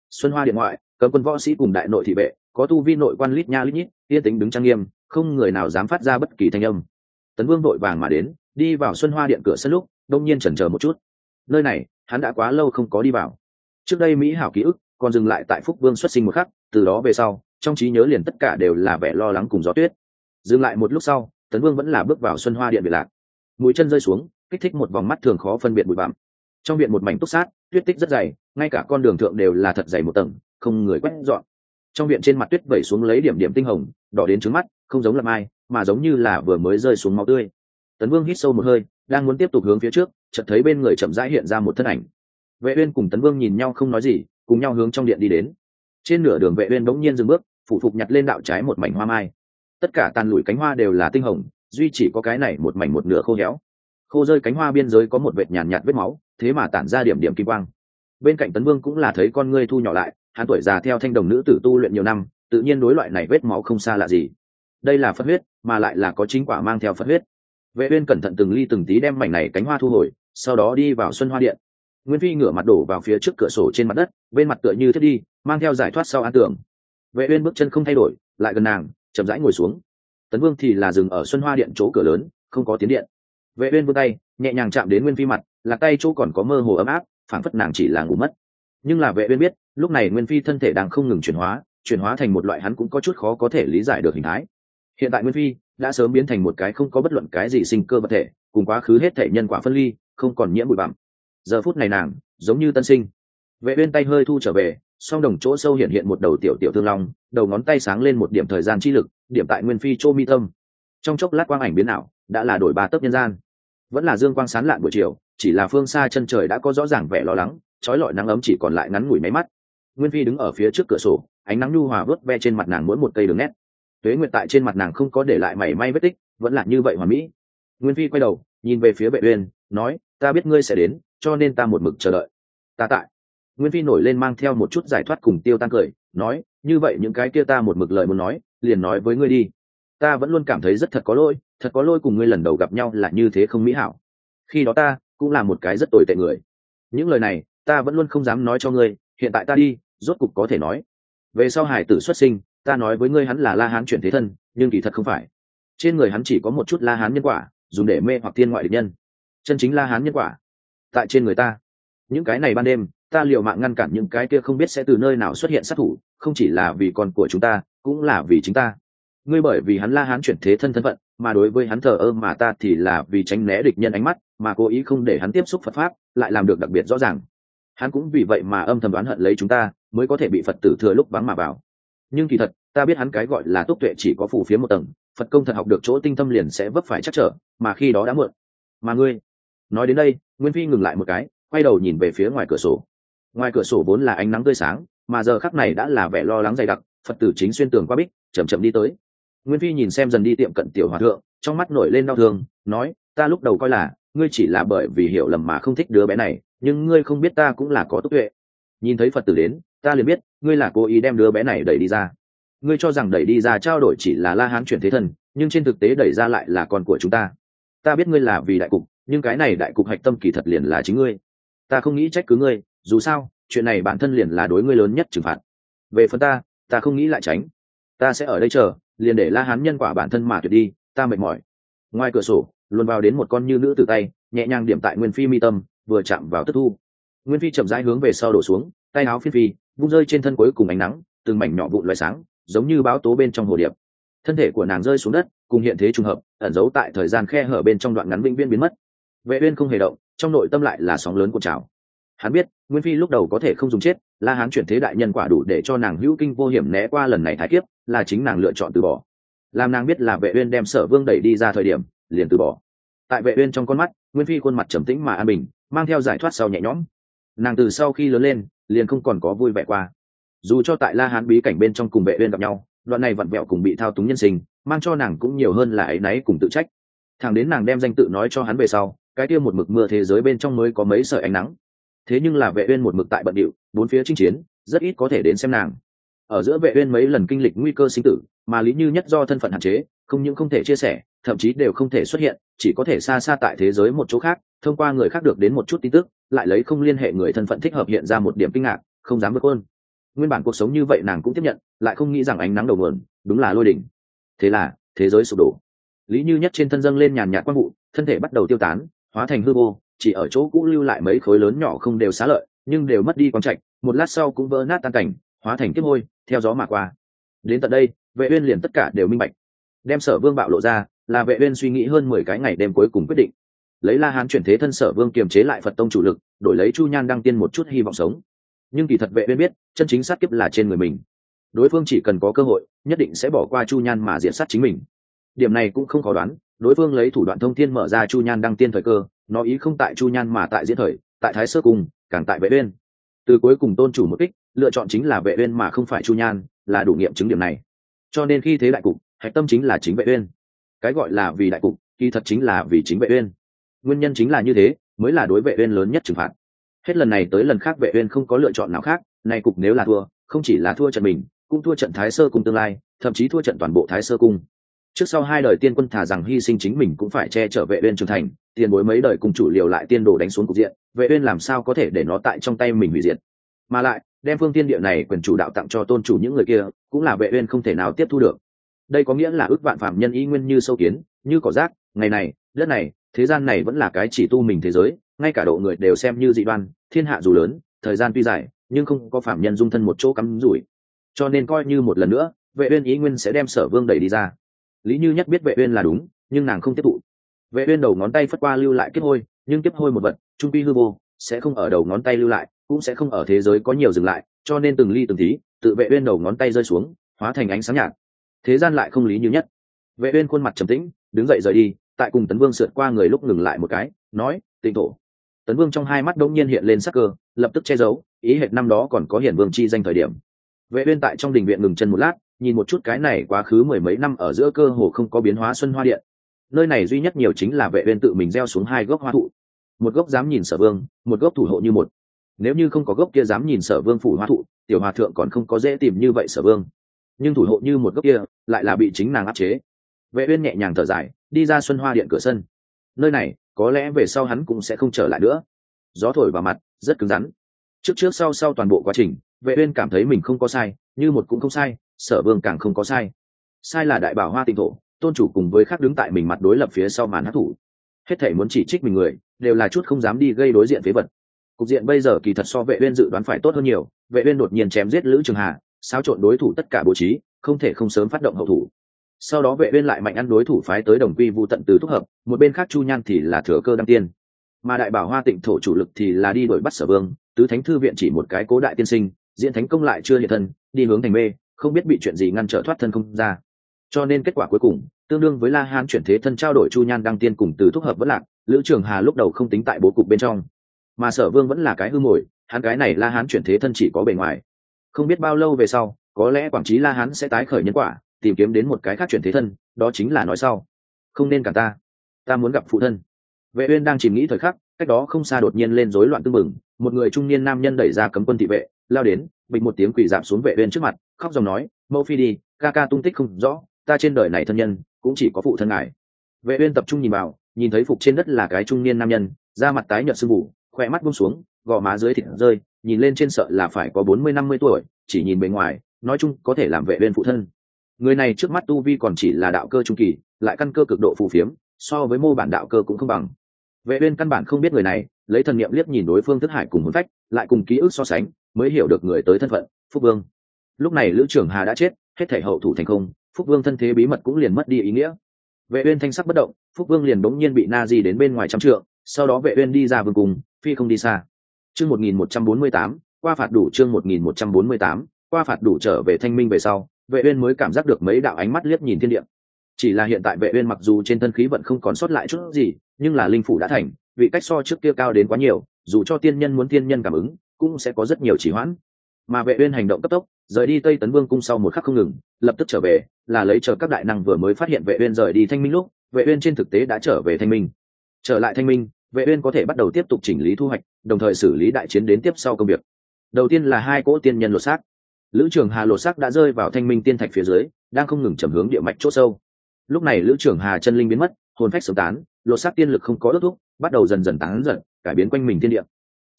Xuân hoa điện ngoại, cấm quân võ sĩ cùng đại nội thị vệ, có tu vi nội quan lít nha lít nhít, yên tính đứng trang nghiêm, không người nào dám phát ra bất kỳ thanh âm. Tấn vương vội vàng mà đến, đi vào xuân hoa điện cửa sân lúc, đông nhiên chần chờ một chút. Nơi này, hắn đã quá lâu không có đi vào. Trước đây mỹ hảo ký ức, còn dừng lại tại phúc vương xuất sinh một khắc, từ đó về sau, trong trí nhớ liền tất cả đều là vẻ lo lắng cùng gió tuyết dừng lại một lúc sau tấn vương vẫn là bước vào xuân hoa điện bị lạc. Mũi chân rơi xuống kích thích một vòng mắt thường khó phân biệt bụi bặm. Trong viện một mảnh túc sát tuyết tích rất dày ngay cả con đường thượng đều là thật dày một tầng không người quét dọn. Trong viện trên mặt tuyết vẩy xuống lấy điểm điểm tinh hồng đỏ đến trứng mắt không giống là ai, mà giống như là vừa mới rơi xuống máu tươi. Tấn vương hít sâu một hơi đang muốn tiếp tục hướng phía trước chợt thấy bên người chậm rãi hiện ra một thân ảnh. Vệ uyên cùng tấn vương nhìn nhau không nói gì cùng nhau hướng trong điện đi đến. Trên nửa đường vệ uyên đống nhiên dừng bước phụ phục nhặt lên đạo trái một mảnh hoa mai tất cả tàn lụi cánh hoa đều là tinh hồng duy chỉ có cái này một mảnh một nửa khô héo. Khô rơi cánh hoa biên giới có một vệt nhàn nhạt, nhạt vết máu thế mà tản ra điểm điểm kim quang. Bên cạnh tấn vương cũng là thấy con ngươi thu nhỏ lại hắn tuổi già theo thanh đồng nữ tử tu luyện nhiều năm tự nhiên đối loại này vết máu không xa lạ gì. Đây là phân huyết mà lại là có chính quả mang theo phân huyết. Vệ uyên cẩn thận từng ly từng tí đem mảnh này cánh hoa thu hồi sau đó đi vào xuân hoa điện. Nguyên phi ngửa mặt đổ vào phía trước cửa sổ trên mặt đất bên mặt tựa như thiết đi mang theo giải thoát sau an tưởng. Vệ uyên bước chân không thay đổi lại gần nàng chậm rãi ngồi xuống. Tấn vương thì là dừng ở xuân hoa điện chỗ cửa lớn, không có tiến điện. Vệ uyên vươn tay, nhẹ nhàng chạm đến nguyên phi mặt lạc tay chỗ còn có mơ hồ ấm áp, phảng phất nàng chỉ là ngủ mất. Nhưng là vệ uyên biết, lúc này nguyên phi thân thể đang không ngừng chuyển hóa chuyển hóa thành một loại hắn cũng có chút khó có thể lý giải được hình thái. Hiện tại nguyên phi đã sớm biến thành một cái không có bất luận cái gì sinh cơ vật thể, cùng quá khứ hết thể nhân quả phân ly, không còn nhiễm bụi bặm. Giờ phút này nàng giống như tân sinh vệ uyên tay hơi thu trở về, song đồng chỗ sâu hiện hiện một đầu tiểu tiểu thương long, đầu ngón tay sáng lên một điểm thời gian chi lực, điểm tại nguyên phi chỗ mi tâm. Trong chốc lát quang ảnh biến ảo, đã là đổi ba tấc nhân gian. Vẫn là dương quang sáng lạn buổi chiều, chỉ là phương xa chân trời đã có rõ ràng vẻ lo lắng trói lọi nắng ấm chỉ còn lại ngắn ngủi máy mắt. Nguyên phi đứng ở phía trước cửa sổ, ánh nắng nhu hòa vớt ve trên mặt nàng mỗi một cây đường nét. Tuế nguyệt tại trên mặt nàng không có để lại mảy may vết tích, vẫn là như vậy hòa mỹ. Nguyên phi quay đầu, nhìn về phía vệ uyên, nói, ta biết ngươi sẽ đến, cho nên ta một mực chờ đợi. Ta tại nguyên phi nổi lên mang theo một chút giải thoát cùng tiêu tan cười, nói, như vậy những cái kia ta một mực lời muốn nói, liền nói với ngươi đi. Ta vẫn luôn cảm thấy rất thật có lỗi, thật có lỗi cùng ngươi lần đầu gặp nhau là như thế không mỹ hảo. Khi đó ta cũng là một cái rất tồi tệ người. Những lời này, ta vẫn luôn không dám nói cho ngươi, hiện tại ta đi, rốt cục có thể nói. Về sau hải tử xuất sinh, ta nói với ngươi hắn là la hán chuyển thế thân, nhưng kỳ thật không phải. Trên người hắn chỉ có một chút la hán nhân quả, dùng để mê hoặc thiên ngoại địch nhân. Chân chính la hán nhân quả, tại trên người ta. Những cái này ban đêm ta liều mạng ngăn cản những cái kia không biết sẽ từ nơi nào xuất hiện sát thủ, không chỉ là vì con của chúng ta, cũng là vì chính ta. Ngươi bởi vì hắn la hán chuyển thế thân thân phận, mà đối với hắn thờ ơ mà ta thì là vì tránh né địch nhân ánh mắt, mà cố ý không để hắn tiếp xúc phật pháp, lại làm được đặc biệt rõ ràng. Hắn cũng vì vậy mà âm thầm đoán hận lấy chúng ta, mới có thể bị phật tử thừa lúc vắng mà vào. Nhưng kỳ thật, ta biết hắn cái gọi là túc tuệ chỉ có phù phía một tầng, phật công thật học được chỗ tinh tâm liền sẽ vấp phải chắc trở, mà khi đó đã muộn. Mà ngươi, nói đến đây, nguyên phi ngừng lại một cái, quay đầu nhìn về phía ngoài cửa sổ ngoài cửa sổ vốn là ánh nắng tươi sáng, mà giờ khắc này đã là vẻ lo lắng dày đặc, phật tử chính xuyên tường qua bích, chậm chậm đi tới. Nguyên phi nhìn xem dần đi tiệm cận tiểu hòa thượng, trong mắt nổi lên đau thương, nói, ta lúc đầu coi là, ngươi chỉ là bởi vì hiểu lầm mà không thích đứa bé này, nhưng ngươi không biết ta cũng là có túc tuệ. Nhìn thấy phật tử đến, ta liền biết, ngươi là cố ý đem đứa bé này đẩy đi ra. Ngươi cho rằng đẩy đi ra trao đổi chỉ là la hán chuyển thế thần nhưng trên thực tế đẩy ra lại là con của chúng ta. Ta biết ngươi là vì đại cục, nhưng cái này đại cục hạch tâm kỳ thật liền là chính ngươi. Ta không nghĩ trách cứ ngươi dù sao, chuyện này bản thân liền là đối ngươi lớn nhất trừng phạt. Về phần ta ta không nghĩ lại tránh. Ta sẽ ở đây chờ, liền để la hán nhân quả bản thân mà tuyệt đi, ta mệt mỏi. Ngoài cửa sổ, luôn vào đến một con như nữ từ tay, nhẹ nhàng điểm tại nguyên phi mi tâm, vừa chạm vào tức thu. Nguyên phi chậm rãi hướng về sau đổ xuống, tay áo phi phi, vung rơi trên thân cuối cùng ánh nắng, từng mảnh nhỏ vụn loại sáng, giống như báo tố bên trong hồ điệp. Thân thể của nàng rơi xuống đất, cùng hiện thế trùng hợp, ẩn giấu tại thời gian khe hở bên trong đoạn ngắn vĩnh viên biến mất. Vệ uyên không hề động, trong nội tâm lại là sóng lớn của trào. Hắn biết nguyên phi lúc đầu có thể không dùng chết, la hán chuyển thế đại nhân quả đủ để cho nàng hữu kinh vô hiểm né qua lần này thái kiếp, là chính nàng lựa chọn từ bỏ. Làm nàng biết là vệ uyên đem sở vương đẩy đi ra thời điểm, liền từ bỏ. Tại vệ uyên trong con mắt, nguyên phi khuôn mặt trầm tĩnh mà an bình, mang theo giải thoát sau nhẹ nhõm. Nàng từ sau khi lớn lên, liền không còn có vui vẻ qua. Dù cho tại la hán bí cảnh bên trong cùng vệ uyên gặp nhau, đoạn này vặn vẹo cùng bị thao túng nhân sinh, mang cho nàng cũng nhiều hơn là ấy nấy cùng tự trách. Thằng đến nàng đem danh tự nói cho hắn về sau, cái kia một mực mưa thế giới bên trong mới có mấy sợi ánh nắng thế nhưng là vệ uyên một mực tại bận điệu, bốn phía chinh chiến, rất ít có thể đến xem nàng. Ở giữa vệ uyên mấy lần kinh lịch nguy cơ sinh tử, mà lý như nhất do thân phận hạn chế, không những không thể chia sẻ, thậm chí đều không thể xuất hiện, chỉ có thể xa xa tại thế giới một chỗ khác, thông qua người khác được đến một chút tin tức, lại lấy không liên hệ người thân phận thích hợp hiện ra một điểm kinh ngạc, không dám vượt ơn nguyên bản cuộc sống như vậy nàng cũng tiếp nhận, lại không nghĩ rằng ánh nắng đầu nguồn, đúng là lôi đỉnh. Thế là, thế giới sụp đổ. Lý như nhất trên thân dâng lên nhàn nhạt quang vụ, thân thể bắt đầu tiêu tán, hóa thành hư vô chỉ ở chỗ cũ lưu lại mấy khối lớn nhỏ không đều xá lợi, nhưng đều mất đi quang trạch, một lát sau cũng vỡ nát tan cảnh, hóa thành kiếp hôi, theo gió mà qua. Đến tận đây, vệ uyên liền tất cả đều minh bạch. Đem sở vương bạo lộ ra, là vệ uyên suy nghĩ hơn mười cái ngày đêm cuối cùng quyết định. Lấy la hán chuyển thế thân sở vương kiềm chế lại phật tông chủ lực, đổi lấy chu nhan đăng tiên một chút hy vọng sống. Nhưng kỳ thật vệ uyên biết, chân chính sát kiếp là trên người mình. Đối phương chỉ cần có cơ hội, nhất định sẽ bỏ qua chu nhan mà diện sát chính mình. Điểm này cũng không khó đoán, đối phương lấy thủ đoạn thông thiên mở ra chu nhan đăng tiên thời cơ nó ý không tại chu nhan mà tại diễn thời, tại thái sơ cùng, càng tại vệ uyên. Từ cuối cùng tôn chủ một kích, lựa chọn chính là vệ uyên mà không phải chu nhan, là đủ nghiệm chứng điểm này. Cho nên khi thế đại cục, hạch tâm chính là chính vệ uyên. Cái gọi là vì đại cục, kỳ thật chính là vì chính vệ uyên. Nguyên nhân chính là như thế, mới là đối vệ uyên lớn nhất trừng phạt. Hết lần này tới lần khác vệ uyên không có lựa chọn nào khác này cục nếu là thua, không chỉ là thua trận mình, cũng thua trận thái sơ cung tương lai, thậm chí thua trận toàn bộ thái sơ cung trước sau hai đời tiên quân thả rằng hy sinh chính mình cũng phải che chở vệ uyên trưởng thành, tiền bối mấy đời cùng chủ liều lại tiên đồ đánh xuống cục diện, vệ uyên làm sao có thể để nó tại trong tay mình hủy diệt? Mà lại, đem phương tiên địa này quyền chủ đạo tặng cho tôn chủ những người kia, cũng là vệ uyên không thể nào tiếp thu được. Đây có nghĩa là ước vạn phạm nhân ý nguyên như sâu kiến, như cỏ rác, ngày này, đất này, thế gian này vẫn là cái chỉ tu mình thế giới, ngay cả độ người đều xem như dị đoan, thiên hạ dù lớn, thời gian tuy dài, nhưng không có phạm nhân dung thân một chỗ cắm rủi. Cho nên coi như một lần nữa, vệ uyên ý nguyên sẽ đem sở vương đẩy đi ra lý như nhất biết vệ uyên là đúng, nhưng nàng không tiếp thụ. Vệ uyên đầu ngón tay phất qua lưu lại kiếp hôi, nhưng kiếp hôi một vật, trung quy hư vô, sẽ không ở đầu ngón tay lưu lại, cũng sẽ không ở thế giới có nhiều dừng lại, cho nên từng ly từng tí, tự vệ uyên đầu ngón tay rơi xuống, hóa thành ánh sáng nhạt. Thế gian lại không lý như nhất. Vệ uyên khuôn mặt trầm tĩnh, đứng dậy rời đi, tại cùng tấn vương sượt qua người lúc ngừng lại một cái, nói, tịnh thổ. Tấn vương trong hai mắt đống nhiên hiện lên sắc cơ, lập tức che giấu, ý hệt năm đó còn có hiển vương chi danh thời điểm. Vệ uyên tại trong đình viện ngừng chân một lát nhìn một chút cái này quá khứ mười mấy năm ở giữa cơ hồ không có biến hóa xuân hoa điện. Nơi này duy nhất nhiều chính là vệ uyên tự mình gieo xuống hai gốc hoa thụ. Một gốc dám nhìn sở vương, một gốc thủ hộ như một. Nếu như không có gốc kia dám nhìn sở vương phủ hoa thụ, tiểu hòa thượng còn không có dễ tìm như vậy sở vương. Nhưng thủ hộ như một gốc kia, lại là bị chính nàng áp chế. Vệ uyên nhẹ nhàng thở dài, đi ra xuân hoa điện cửa sân. Nơi này, có lẽ về sau hắn cũng sẽ không trở lại nữa. Gió thổi vào mặt, rất cứng rắn. Trước trước sau sau toàn bộ quá trình, vệ uyên cảm thấy mình không có sai, như một cũng không sai sở vương càng không có sai. Sai là đại bảo hoa tinh thổ, tôn chủ cùng với khác đứng tại mình mặt đối lập phía sau màn hát thủ. Hết thảy muốn chỉ trích mình người, đều là chút không dám đi gây đối diện phế vật. Cục diện bây giờ kỳ thật so vệ uyên dự đoán phải tốt hơn nhiều, vệ uyên đột nhiên chém giết lữ trường hà, xáo trộn đối thủ tất cả bố trí, không thể không sớm phát động hậu thủ. Sau đó vệ uyên lại mạnh ăn đối thủ phái tới đồng quy vu tận từ thúc hợp, một bên khác chu nhan thì là thừa cơ đăng tiên. Mà đại bảo hoa tịnh thổ chủ lực thì là đi đuổi bắt sở vương, tứ thánh thư viện chỉ một cái cố đại tiên sinh, diễn thánh công lại chưa hiện thân, đi hướng thành mê không biết bị chuyện gì ngăn trở thoát thân không ra. Cho nên kết quả cuối cùng, tương đương với la hán chuyển thế thân trao đổi chu nhan đăng tiên cùng từ thúc hợp vẫn lạc, lữ trường hà lúc đầu không tính tại bố cục bên trong. Mà sở vương vẫn là cái hư mồi, hắn cái này la hán chuyển thế thân chỉ có bề ngoài. Không biết bao lâu về sau, có lẽ quảng trí la hán sẽ tái khởi nhân quả, tìm kiếm đến một cái khác chuyển thế thân, đó chính là nói sau. Không nên cả ta. Ta muốn gặp phụ thân. Vệ uyên đang chìm nghĩ thời khắc, cách đó không xa đột nhiên lên rối loạn tương mừng một người trung niên nam nhân đẩy ra cấm quân thị vệ, lao đến bình một tiếng quỳ dạp xuống vệ uyên trước mặt khóc dòng nói mẫu phi đi ca ca tung tích không rõ ta trên đời này thân nhân cũng chỉ có phụ thân ngài. Vệ uyên tập trung nhìn vào nhìn thấy phục trên đất là cái trung niên nam nhân da mặt tái nhợt sưng mù, khoe mắt buông xuống gò má dưới thịt rơi nhìn lên trên sợ là phải có bốn mươi năm mươi tuổi chỉ nhìn bề ngoài nói chung có thể làm vệ uyên phụ thân. Người này trước mắt tu vi còn chỉ là đạo cơ trung kỳ lại căn cơ cực độ phù phiếm so với mô bản đạo cơ cũng không bằng. Vệ uyên căn bản không biết người này lấy thần niệm liếc nhìn đối phương thức hải cùng hồn phách lại cùng ký ức so sánh mới hiểu được người tới thân phận, phúc vương. Lúc này lữ trưởng hà đã chết, hết thể hậu thủ thành công, phúc vương thân thế bí mật cũng liền mất đi ý nghĩa. Vệ uyên thanh sắc bất động, phúc vương liền đống nhiên bị na di đến bên ngoài trăm trượng, sau đó vệ uyên đi ra vương cùng phi không đi xa. Chương 1148 qua phạt đủ chương 1148 qua phạt đủ trở về thanh minh về sau, vệ uyên mới cảm giác được mấy đạo ánh mắt liếc nhìn thiên địa. Chỉ là hiện tại vệ uyên mặc dù trên thân khí vận không còn sót lại chút gì, nhưng là linh phủ đã thành, vị cách so trước kia cao đến quá nhiều, dù cho tiên nhân muốn tiên nhân cảm ứng cũng sẽ có rất nhiều chỉ hoãn. Mà vệ uyên hành động cấp tốc, rời đi tây tấn vương cung sau một khắc không ngừng, lập tức trở về, là lấy chờ các đại năng vừa mới phát hiện vệ uyên rời đi thanh minh lúc, vệ uyên trên thực tế đã trở về thanh minh. Trở lại thanh minh, vệ uyên có thể bắt đầu tiếp tục chỉnh lý thu hoạch, đồng thời xử lý đại chiến đến tiếp sau công việc. Đầu tiên là hai cỗ tiên nhân lột xác. Lữ trường hà lột xác đã rơi vào thanh minh tiên thạch phía dưới, đang không ngừng chầm hướng địa mạch chỗ sâu. Lúc này lữ trường hà chân linh biến mất, hồn phách sớm tán, lột xác tiên lực không có ước thúc bắt đầu dần dần tán dần cải biến quanh mình thiên địa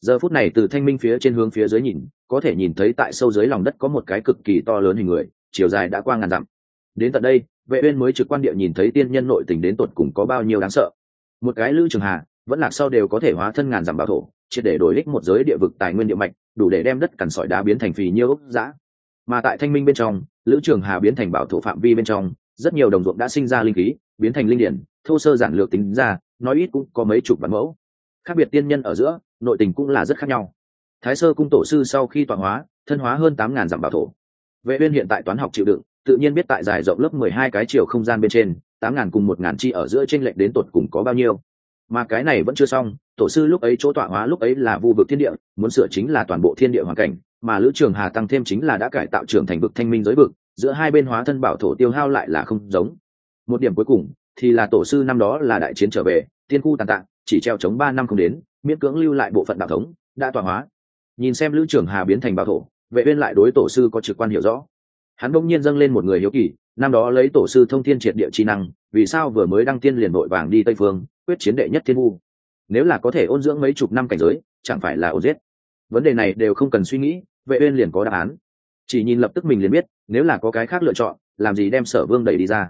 giờ phút này từ thanh minh phía trên hướng phía dưới nhìn, có thể nhìn thấy tại sâu dưới lòng đất có một cái cực kỳ to lớn hình người, chiều dài đã qua ngàn dặm. Đến tận đây, vệ uyên mới trực quan địa nhìn thấy tiên nhân nội tình đến tột cùng có bao nhiêu đáng sợ. Một cái lữ trường hà, vẫn lạc sau đều có thể hóa thân ngàn dặm bảo thổ chỉ để đổi lấy một giới địa vực tài nguyên địa mạch, đủ để đem đất cằn sỏi đá biến thành phì nhiêu ốc dã. Mà tại thanh minh bên trong, lữ trường hà biến thành bảo thổ phạm vi bên trong, rất nhiều đồng ruộng đã sinh ra linh khí, biến thành linh điển, thô sơ giản lược tính ra, nói ít cũng có mấy chục vạn mẫu. Khác biệt tiên nhân ở giữa nội tình cũng là rất khác nhau. Thái sơ cung tổ sư sau khi tọa hóa, thân hóa hơn tám ngàn dặm bảo thổ. Vệ uyên hiện tại toán học chịu đựng, tự nhiên biết tại dài rộng lớp mười hai cái chiều không gian bên trên, tám ngàn cùng một ngàn chi ở giữa trên lệch đến tột cùng có bao nhiêu. Mà cái này vẫn chưa xong, tổ sư lúc ấy chỗ tọa hóa lúc ấy là vu vực thiên địa, muốn sửa chính là toàn bộ thiên địa hoàn cảnh, mà lữ trường hà tăng thêm chính là đã cải tạo trường thành vực thanh minh giới vực, giữa hai bên hóa thân bảo thổ tiêu hao lại là không giống. Một điểm cuối cùng, thì là tổ sư năm đó là đại chiến trở về, tiên khu tàn tạng chỉ treo chống ba năm không đến miễn cưỡng lưu lại bộ phận đạo thống, đã tọa hóa. Nhìn xem lữ trưởng hà biến thành bảo thổ, vệ uyên lại đối tổ sư có trực quan hiểu rõ. Hắn đung nhiên dâng lên một người hiếu kỳ, năm đó lấy tổ sư thông thiên triệt địa chi năng, vì sao vừa mới đăng tiên liền nội vàng đi tây phương, quyết chiến đệ nhất thiên vu? Nếu là có thể ôn dưỡng mấy chục năm cảnh giới, chẳng phải là ôn giết. Vấn đề này đều không cần suy nghĩ, vệ uyên liền có đáp án. Chỉ nhìn lập tức mình liền biết, nếu là có cái khác lựa chọn, làm gì đem sở vương đẩy đi ra.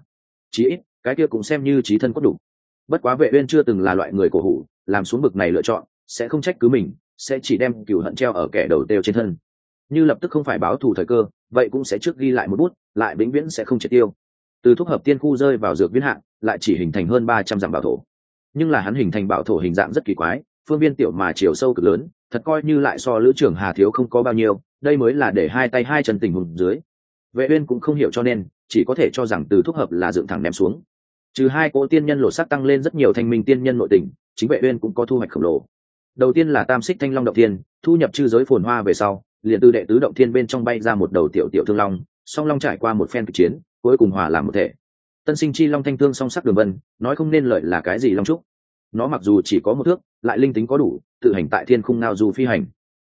Chí ít, cái kia cũng xem như trí thân có đủ. Bất quá vệ uyên chưa từng là loại người cổ hủ làm xuống bực này lựa chọn, sẽ không trách cứ mình, sẽ chỉ đem cửu hận treo ở kẻ đầu tiêu trên thân. Như lập tức không phải báo thù thời cơ, vậy cũng sẽ trước ghi lại một bút, lại vĩnh viễn sẽ không triệt tiêu. Từ thuốc hợp tiên khu rơi vào dược viên hạng, lại chỉ hình thành hơn ba trăm dặm bảo thổ. Nhưng là hắn hình thành bảo thổ hình dạng rất kỳ quái, phương viên tiểu mà chiều sâu cực lớn, thật coi như lại so lữ trưởng hà thiếu không có bao nhiêu, đây mới là để hai tay hai chân tình hùng dưới. Vệ uyên cũng không hiểu cho nên, chỉ có thể cho rằng từ thuốc hợp là dựng thẳng ném xuống trừ hai cỗ tiên nhân lộ sắc tăng lên rất nhiều thanh minh tiên nhân nội tình, chính vệ uyên cũng có thu hoạch khổng lồ. Đầu tiên là tam xích thanh long động thiên, thu nhập chư giới phồn hoa về sau, liền từ đệ tứ động thiên bên trong bay ra một đầu tiểu tiểu thương long, song long trải qua một phen kịch chiến, cuối cùng hòa làm một thể. Tân sinh chi long thanh thương song sắc đường vân, nói không nên lợi là cái gì long trúc. Nó mặc dù chỉ có một thước, lại linh tính có đủ, tự hành tại thiên khung ngao du phi hành.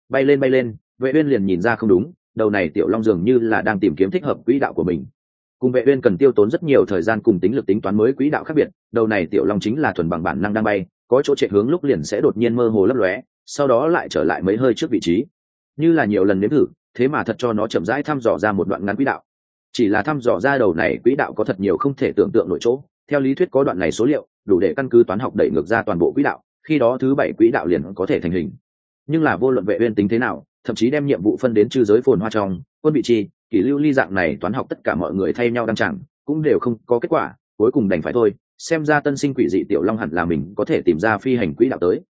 Bay lên bay lên, vệ uyên liền nhìn ra không đúng, đầu này tiểu long dường như là đang tìm kiếm thích hợp quỹ đạo của mình cùng vệ uyên cần tiêu tốn rất nhiều thời gian cùng tính lực tính toán mới quỹ đạo khác biệt, đầu này tiểu long chính là thuần bằng bản năng đang bay, có chỗ trệ hướng lúc liền sẽ đột nhiên mơ hồ lấp lóe, sau đó lại trở lại mấy hơi trước vị trí. Như là nhiều lần nếm thử, thế mà thật cho nó chậm rãi thăm dò ra một đoạn ngắn quỹ đạo. Chỉ là thăm dò ra đầu này quỹ đạo có thật nhiều không thể tưởng tượng nội chỗ. Theo lý thuyết có đoạn này số liệu, đủ để căn cứ toán học đẩy ngược ra toàn bộ quỹ đạo, khi đó thứ bảy quỹ đạo liền có thể thành hình. Nhưng là vô luận vệ uyên tính thế nào, thậm chí đem nhiệm vụ phân đến chư giới phồn hoa trong, quân bị chi kỷ lưu ly dạng này toán học tất cả mọi người thay nhau đăng chẳng cũng đều không có kết quả, cuối cùng đành phải thôi, xem ra tân sinh quỷ dị tiểu long hẳn là mình có thể tìm ra phi hành quỹ đạo tới.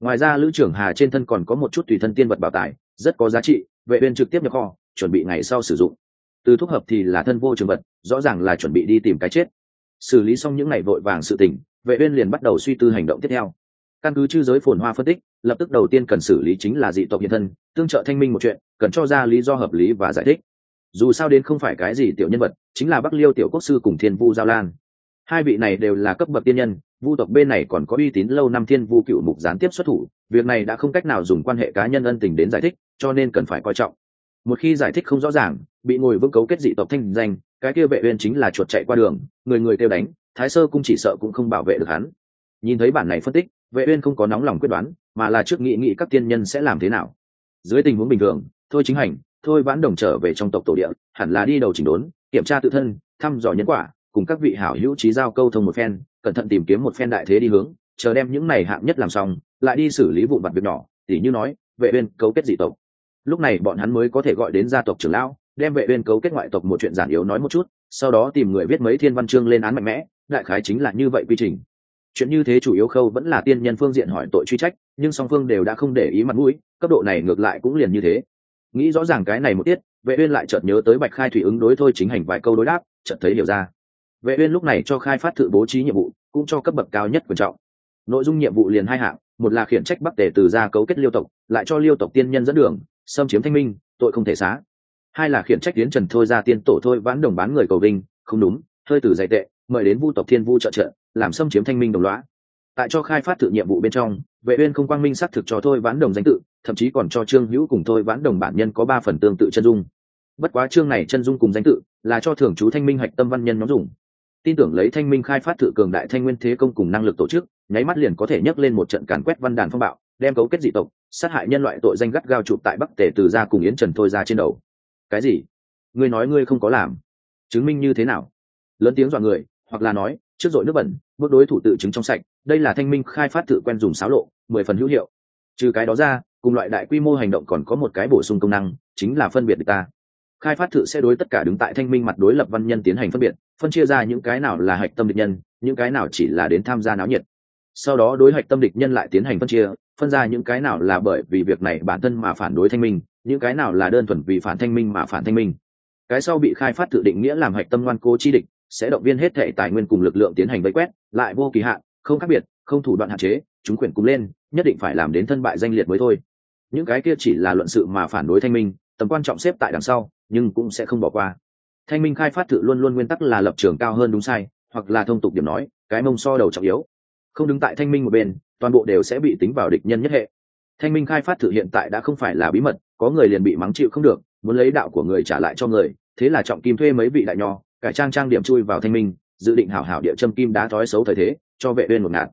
Ngoài ra lữ trưởng hà trên thân còn có một chút tùy thân tiên vật bảo tài, rất có giá trị, vệ viên trực tiếp nhập kho, chuẩn bị ngày sau sử dụng. Từ thuốc hợp thì là thân vô trường vật, rõ ràng là chuẩn bị đi tìm cái chết. Xử lý xong những ngày vội vàng sự tình, vệ viên liền bắt đầu suy tư hành động tiếp theo. Căn cứ chư giới phồn hoa phân tích, lập tức đầu tiên cần xử lý chính là dị tộc hiện thân, tương trợ thanh minh một chuyện, cần cho ra lý do hợp lý và giải thích dù sao đến không phải cái gì tiểu nhân vật, chính là bắc liêu tiểu quốc sư cùng thiên vu giao lan. Hai vị này đều là cấp bậc tiên nhân, vu tộc bên này còn có uy tín lâu năm thiên vu cựu mục gián tiếp xuất thủ, việc này đã không cách nào dùng quan hệ cá nhân ân tình đến giải thích, cho nên cần phải coi trọng. Một khi giải thích không rõ ràng, bị ngồi vững cấu kết dị tộc thanh danh, cái kia vệ uyên chính là chuột chạy qua đường, người người kêu đánh, thái sơ cung chỉ sợ cũng không bảo vệ được hắn. Nhìn thấy bản này phân tích, vệ uyên không có nóng lòng quyết đoán, mà là trước nghĩ nghĩ các tiên nhân sẽ làm thế nào. Dưới tình huống bình thường, thôi chính hành thôi vãn đồng trở về trong tộc tổ địa, hẳn là đi đầu chỉnh đốn, kiểm tra tự thân, thăm dò nhân quả, cùng các vị hảo hữu trí giao câu thông một phen, cẩn thận tìm kiếm một phen đại thế đi hướng, chờ đem những này hạng nhất làm xong, lại đi xử lý vụ vặt việc nhỏ, tỉ như nói, vệ uyên cấu kết dị tộc. Lúc này bọn hắn mới có thể gọi đến gia tộc trưởng lão, đem vệ uyên cấu kết ngoại tộc một chuyện giản yếu nói một chút, sau đó tìm người viết mấy thiên văn chương lên án mạnh mẽ, đại khái chính là như vậy quy trình. Chuyện như thế chủ yếu khâu vẫn là tiên nhân phương diện hỏi tội truy trách, nhưng song phương đều đã không để ý mặt mũi, cấp độ này ngược lại cũng liền như thế nghĩ rõ ràng cái này một tiết, vệ uyên lại chợt nhớ tới bạch khai thủy ứng đối thôi chính hành vài câu đối đáp, chợt thấy hiểu ra. Vệ uyên lúc này cho khai phát tự bố trí nhiệm vụ, cũng cho cấp bậc cao nhất quan trọng. Nội dung nhiệm vụ liền hai hạng, một là khiển trách bắc tề từ gia cấu kết liêu tộc, lại cho liêu tộc tiên nhân dẫn đường, xâm chiếm thanh minh, tội không thể xá. Hai là khiển trách tiến trần thôi ra tiên tổ thôi vãn đồng bán người cầu vinh, không đúng, hơi từ dạy tệ, mời đến vu tộc thiên vu trợ trợ, làm xâm chiếm thanh minh đồng lõa. Tại cho khai phát tự nhiệm vụ bên trong, vệ uyên không quang minh xác thực cho thôi vãn đồng danh tự thậm chí còn cho trương hữu cùng thôi vãn đồng bản nhân có ba phần tương tự chân dung. Bất quá chương này chân dung cùng danh tự là cho thường chú thanh minh hạch tâm văn nhân nhóm dùng. Tin tưởng lấy thanh minh khai phát tự cường đại thanh nguyên thế công cùng năng lực tổ chức, nháy mắt liền có thể nhấc lên một trận càn quét văn đàn phong bạo, đem cấu kết dị tộc, sát hại nhân loại tội danh gắt gao chụp tại bắc tề từ ra cùng yến trần thôi ra trên đầu. Cái gì? Ngươi nói ngươi không có làm. Chứng minh như thế nào? Lớn tiếng dọa người, hoặc là nói, trước dội nước bẩn, bước đối thủ tự chứng trong sạch, đây là thanh minh khai phát tự quen dùng xáo lộ, mười phần hữu hiệu. Trừ cái đó ra cùng loại đại quy mô hành động còn có một cái bổ sung công năng, chính là phân biệt địch ta. Khai phát thử sẽ đối tất cả đứng tại thanh minh mặt đối lập văn nhân tiến hành phân biệt, phân chia ra những cái nào là hạch tâm địch nhân, những cái nào chỉ là đến tham gia náo nhiệt. Sau đó đối hạch tâm địch nhân lại tiến hành phân chia, phân ra những cái nào là bởi vì việc này bản thân mà phản đối thanh minh, những cái nào là đơn thuần vì phản thanh minh mà phản thanh minh. Cái sau bị khai phát tự định nghĩa làm hạch tâm ngoan cố chi địch, sẽ động viên hết thể tài nguyên cùng lực lượng tiến hành vây quét, lại vô kỳ hạn, không khác biệt, không thủ đoạn hạn chế, chúng quyền cùng lên, nhất định phải làm đến thân bại danh liệt mới thôi những cái kia chỉ là luận sự mà phản đối thanh minh, tầm quan trọng xếp tại đằng sau, nhưng cũng sẽ không bỏ qua. Thanh minh khai phát tự luôn luôn nguyên tắc là lập trường cao hơn đúng sai, hoặc là thông tục điểm nói, cái mông so đầu trọng yếu. Không đứng tại thanh minh một bên, toàn bộ đều sẽ bị tính vào địch nhân nhất hệ. Thanh minh khai phát thử hiện tại đã không phải là bí mật, có người liền bị mắng chịu không được, muốn lấy đạo của người trả lại cho người, thế là trọng kim thuê mấy vị đại nho, cải trang trang điểm chui vào thanh minh, dự định hảo hảo địa châm kim đá thói xấu thời thế, cho vệ uyên một ngạt.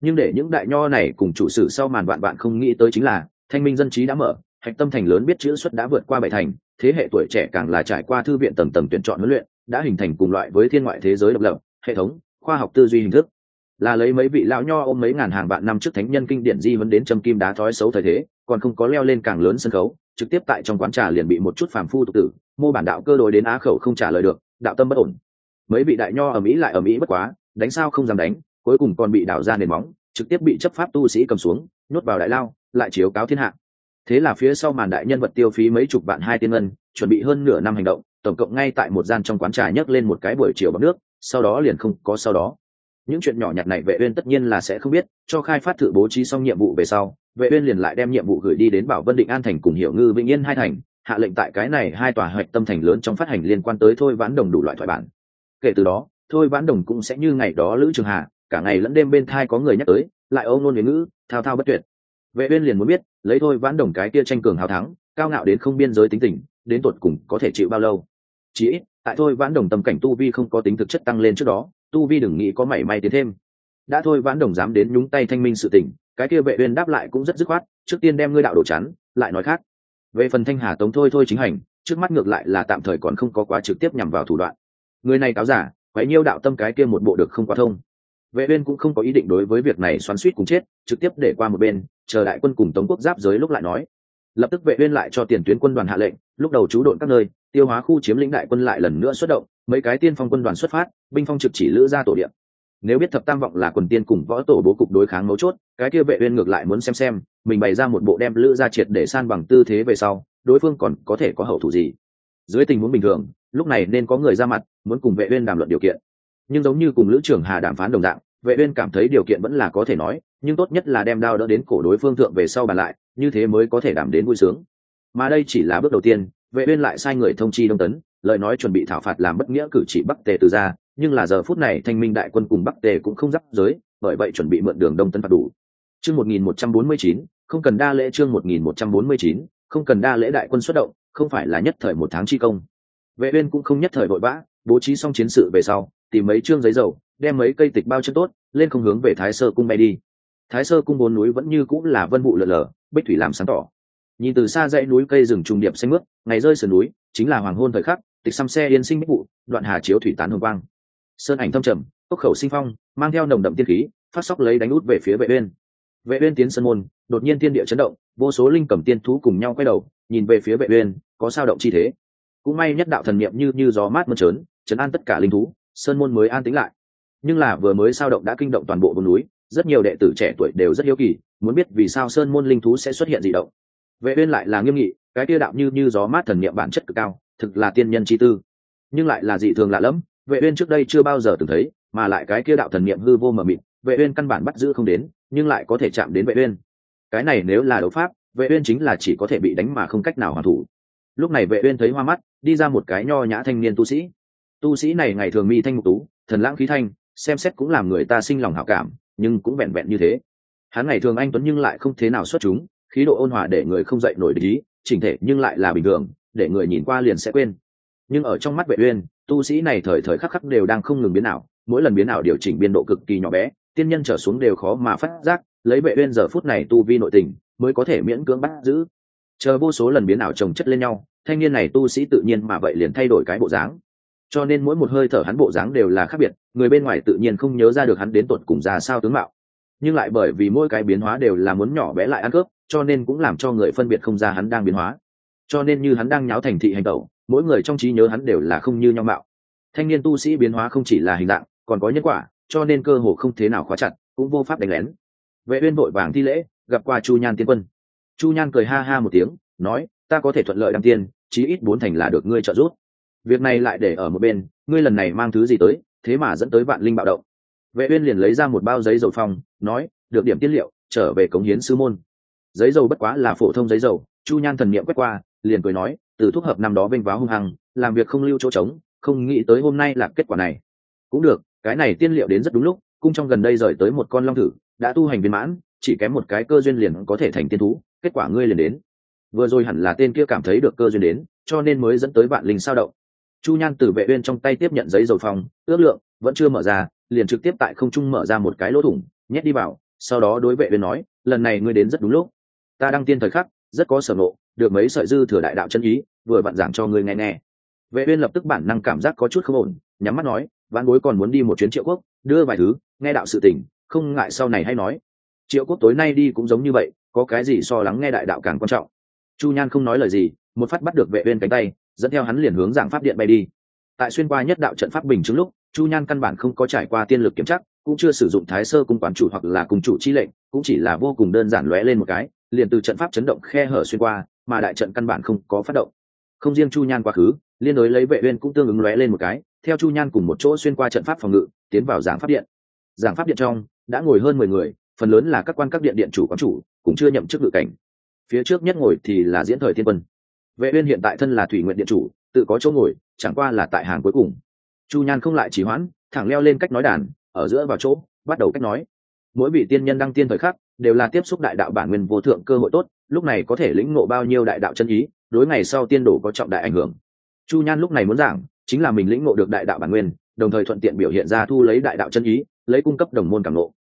Nhưng để những đại nho này cùng chủ sử sau màn vạn bạn không nghĩ tới chính là thanh minh dân trí đã mở, hạch tâm thành lớn biết chữ xuất đã vượt qua bảy thành, thế hệ tuổi trẻ càng là trải qua thư viện tầng tầng tuyển chọn huấn luyện, đã hình thành cùng loại với thiên ngoại thế giới độc lập, hệ thống, khoa học tư duy hình thức. Là lấy mấy vị lão nho ôm mấy ngàn hàng vạn năm trước thánh nhân kinh điển di vấn đến châm kim đá thói xấu thời thế, còn không có leo lên càng lớn sân khấu, trực tiếp tại trong quán trà liền bị một chút phàm phu tục tử, mô bản đạo cơ đối đến á khẩu không trả lời được, đạo tâm bất ổn. Mấy vị đại nho ở mỹ lại ở mỹ bất quá, đánh sao không dám đánh, cuối cùng còn bị đảo ra nền móng, trực tiếp bị chấp pháp tu sĩ cầm xuống, nhốt vào đại lao lại chiếu cáo thiên hạ. Thế là phía sau màn đại nhân vật tiêu phí mấy chục vạn hai tiên ngân, chuẩn bị hơn nửa năm hành động, tổng cộng ngay tại một gian trong quán trà nhấc lên một cái buổi chiều bằng nước, sau đó liền không có sau đó. Những chuyện nhỏ nhặt này vệ uyên tất nhiên là sẽ không biết, cho khai phát thử bố trí xong nhiệm vụ về sau, vệ uyên liền lại đem nhiệm vụ gửi đi đến bảo vân định an thành cùng hiểu ngư vĩnh yên hai thành, hạ lệnh tại cái này hai tòa hoạch tâm thành lớn trong phát hành liên quan tới thôi vãn đồng đủ loại thoại bản. Kể từ đó, thôi vãn đồng cũng sẽ như ngày đó lữ trường hạ cả ngày lẫn đêm bên thai có người nhắc tới, lại ôm nôn ngữ, thao thao bất tuyệt vệ uyên liền muốn biết, lấy thôi vãn đồng cái kia tranh cường hào thắng, cao ngạo đến không biên giới tính tình, đến tuột cùng có thể chịu bao lâu? Chỉ ít, tại thôi vãn đồng tâm cảnh tu vi không có tính thực chất tăng lên trước đó, tu vi đừng nghĩ có mảy may tiến thêm. Đã thôi vãn đồng dám đến nhúng tay thanh minh sự tình, cái kia vệ uyên đáp lại cũng rất dứt khoát, trước tiên đem ngươi đạo đổ chắn, lại nói khác. Về phần thanh hà tống thôi thôi chính hành, trước mắt ngược lại là tạm thời còn không có quá trực tiếp nhằm vào thủ đoạn. Người này cáo giả, quấy nhiêu đạo tâm cái kia một bộ được không quá thông. Vệ uyên cũng không có ý định đối với việc này xoắn xuýt cùng chết, trực tiếp để qua một bên chờ đại quân cùng tống quốc giáp giới lúc lại nói. Lập tức vệ uyên lại cho tiền tuyến quân đoàn hạ lệnh, lúc đầu trú độn các nơi, tiêu hóa khu chiếm lĩnh đại quân lại lần nữa xuất động, mấy cái tiên phong quân đoàn xuất phát, binh phong trực chỉ lữ ra tổ điện nếu biết thập tam vọng là quần tiên cùng võ tổ bố cục đối kháng mấu chốt, cái kia vệ uyên ngược lại muốn xem xem, mình bày ra một bộ đem lữ ra triệt để san bằng tư thế về sau, đối phương còn có thể có hậu thủ gì. Dưới tình huống bình thường, lúc này nên có người ra mặt, muốn cùng vệ uyên đàm luận điều kiện. Nhưng giống như cùng lữ trưởng hà đàm phán đồng dạng vệ uyên cảm thấy điều kiện vẫn là có thể nói, nhưng tốt nhất là đem đao đỡ đến cổ đối phương thượng về sau bàn lại, như thế mới có thể đảm đến vui sướng. Mà đây chỉ là bước đầu tiên, vệ uyên lại sai người thông chi đông tấn, lời nói chuẩn bị thảo phạt làm bất nghĩa cử chỉ bắc tề từ ra, nhưng là giờ phút này thanh minh đại quân cùng bắc tề cũng không giáp giới bởi vậy chuẩn bị mượn đường đông tấn phạt đủ. Chương 1149 không cần đa lễ chương 1149 không cần đa lễ đại quân xuất động, không phải là nhất thời một tháng chi công. Vệ uyên cũng không nhất thời vội vã, bố trí xong chiến sự về sau, tìm mấy trương giấy dầu đem mấy cây tịch bao chân tốt, lên không hướng về thái sơ cung bay đi. Thái sơ cung bốn núi vẫn như cũng là vân vụ lờ lờ bích thủy làm sáng tỏ. Nhìn từ xa dãy núi cây rừng trùng điệp xanh mướt, ngày rơi sườn núi, chính là hoàng hôn thời khắc, tịch xăm xe yên sinh bích vụ, đoạn hà chiếu thủy tán hồng quang. Sơn ảnh thâm trầm, cốc khẩu sinh phong, mang theo nồng đậm tiên khí, phát sóc lấy đánh út về phía vệ uyên. Vệ uyên tiến sân môn, đột nhiên tiên địa chấn động, vô số linh cầm tiên thú cùng nhau quay đầu, nhìn về phía vệ uyên, có sao động chi thế. Cũng may nhất đạo thần niệm như như gió mát mơn trớn, chấn an tất cả linh thú, sơn môn mới an tĩnh lại nhưng là vừa mới sao động đã kinh động toàn bộ vùng núi, rất nhiều đệ tử trẻ tuổi đều rất hiếu kỳ, muốn biết vì sao sơn môn linh thú sẽ xuất hiện dị động. Vệ uyên lại là nghiêm nghị, cái kia đạo như như gió mát thần niệm bản chất cực cao, thực là tiên nhân chi tư. Nhưng lại là dị thường lạ lẫm, vệ uyên trước đây chưa bao giờ từng thấy, mà lại cái kia đạo thần niệm hư vô mờ mịt, vệ uyên căn bản bắt giữ không đến, nhưng lại có thể chạm đến vệ uyên. Cái này nếu là đấu pháp, vệ uyên chính là chỉ có thể bị đánh mà không cách nào hoàn thủ. Lúc này vệ uyên thấy hoa mắt, đi ra một cái nho nhã thanh niên tu sĩ. Tu sĩ này ngày thường mi thanh mục tú, thần lãng khí thanh xem xét cũng làm người ta sinh lòng hảo cảm, nhưng cũng vẹn vẹn như thế. Hắn ngày thường anh tuấn nhưng lại không thế nào xuất chúng, khí độ ôn hòa để người không dậy nổi ý, chỉnh thể nhưng lại là bình thường, để người nhìn qua liền sẽ quên. Nhưng ở trong mắt vệ uyên, tu sĩ này thời thời khắc khắc đều đang không ngừng biến ảo, mỗi lần biến ảo điều chỉnh biên độ cực kỳ nhỏ bé, tiên nhân trở xuống đều khó mà phát giác, lấy vệ uyên giờ phút này tu vi nội tình, mới có thể miễn cưỡng bắt giữ. Chờ vô số lần biến ảo chồng chất lên nhau, thanh niên này tu sĩ tự nhiên mà vậy liền thay đổi cái bộ dáng cho nên mỗi một hơi thở hắn bộ dáng đều là khác biệt, người bên ngoài tự nhiên không nhớ ra được hắn đến tuột cùng ra sao tướng mạo. Nhưng lại bởi vì mỗi cái biến hóa đều là muốn nhỏ bé lại ăn cướp, cho nên cũng làm cho người phân biệt không ra hắn đang biến hóa. Cho nên như hắn đang nháo thành thị hành tẩu, mỗi người trong trí nhớ hắn đều là không như nhau mạo. Thanh niên tu sĩ biến hóa không chỉ là hình dạng, còn có nhân quả, cho nên cơ hồ không thế nào khóa chặt, cũng vô pháp đánh lén. Vệ uyên vội vàng thi lễ, gặp qua chu nhan tiên quân. Chu nhan cười ha ha một tiếng, nói, ta có thể thuận lợi đăng tiên, chí ít bốn thành là được ngươi trợ giúp việc này lại để ở một bên, ngươi lần này mang thứ gì tới, thế mà dẫn tới vạn linh bạo động. Vệ uyên liền lấy ra một bao giấy dầu phong, nói, được điểm tiết liệu, trở về cống hiến sư môn. Giấy dầu bất quá là phổ thông giấy dầu, chu nhan thần niệm quét qua, liền cười nói, từ thuốc hợp năm đó vênh váo hung hăng, làm việc không lưu chỗ trống, không nghĩ tới hôm nay là kết quả này. Cũng được, cái này tiên liệu đến rất đúng lúc cung trong gần đây rời tới một con long thử, đã tu hành viên mãn, chỉ kém một cái cơ duyên liền có thể thành tiên thú, kết quả ngươi liền đến. Vừa rồi hẳn là tên kia cảm thấy được cơ duyên đến, cho nên mới dẫn tới vạn linh sao động chu nhan từ vệ uyên trong tay tiếp nhận giấy dầu phòng ước lượng, vẫn chưa mở ra, liền trực tiếp tại không trung mở ra một cái lỗ thủng, nhét đi vào, sau đó đối vệ uyên nói, lần này ngươi đến rất đúng lúc. Ta đăng tiên thời khắc, rất có sở nộ được mấy sợi dư thừa đại đạo chân ý, vừa vặn giảng cho ngươi nghe nghe. Vệ uyên lập tức bản năng cảm giác có chút không ổn, nhắm mắt nói, vãn bối còn muốn đi một chuyến triệu quốc, đưa vài thứ, nghe đạo sự tình, không ngại sau này hay nói. Triệu quốc tối nay đi cũng giống như vậy, có cái gì so lắng nghe đại đạo càng quan trọng. Chu nhan không nói lời gì, một phát bắt được vệ uyên cánh tay dẫn theo hắn liền hướng giảng pháp điện bay đi. Tại xuyên qua nhất đạo trận pháp bình chứng lúc, chu nhan căn bản không có trải qua tiên lực kiểm chắc cũng chưa sử dụng thái sơ cung quán chủ hoặc là cung chủ chi lệnh, cũng chỉ là vô cùng đơn giản lóe lên một cái, liền từ trận pháp chấn động khe hở xuyên qua, mà đại trận căn bản không có phát động. Không riêng chu nhan quá khứ, liên đối lấy vệ uyên cũng tương ứng lóe lên một cái, theo chu nhan cùng một chỗ xuyên qua trận pháp phòng ngự, tiến vào giảng pháp điện. Giảng pháp điện trong, đã ngồi hơn mười người, phần lớn là các quan các điện điện chủ quán chủ, cũng chưa nhậm chức ngự cảnh. Phía trước nhất ngồi thì là diễn thời thiên quân vệ uyên hiện tại thân là thủy nguyện điện chủ, tự có chỗ ngồi, chẳng qua là tại hàng cuối cùng. Chu nhan không lại chỉ hoãn, thẳng leo lên cách nói đàn, ở giữa vào chỗ, bắt đầu cách nói. Mỗi vị tiên nhân đăng tiên thời khắc, đều là tiếp xúc đại đạo bản nguyên vô thượng cơ hội tốt, lúc này có thể lĩnh ngộ bao nhiêu đại đạo chân ý, đối ngày sau tiên đổ có trọng đại ảnh hưởng. Chu nhan lúc này muốn giảng, chính là mình lĩnh ngộ được đại đạo bản nguyên, đồng thời thuận tiện biểu hiện ra thu lấy đại đạo chân ý, lấy cung cấp đồng môn cảm ngộ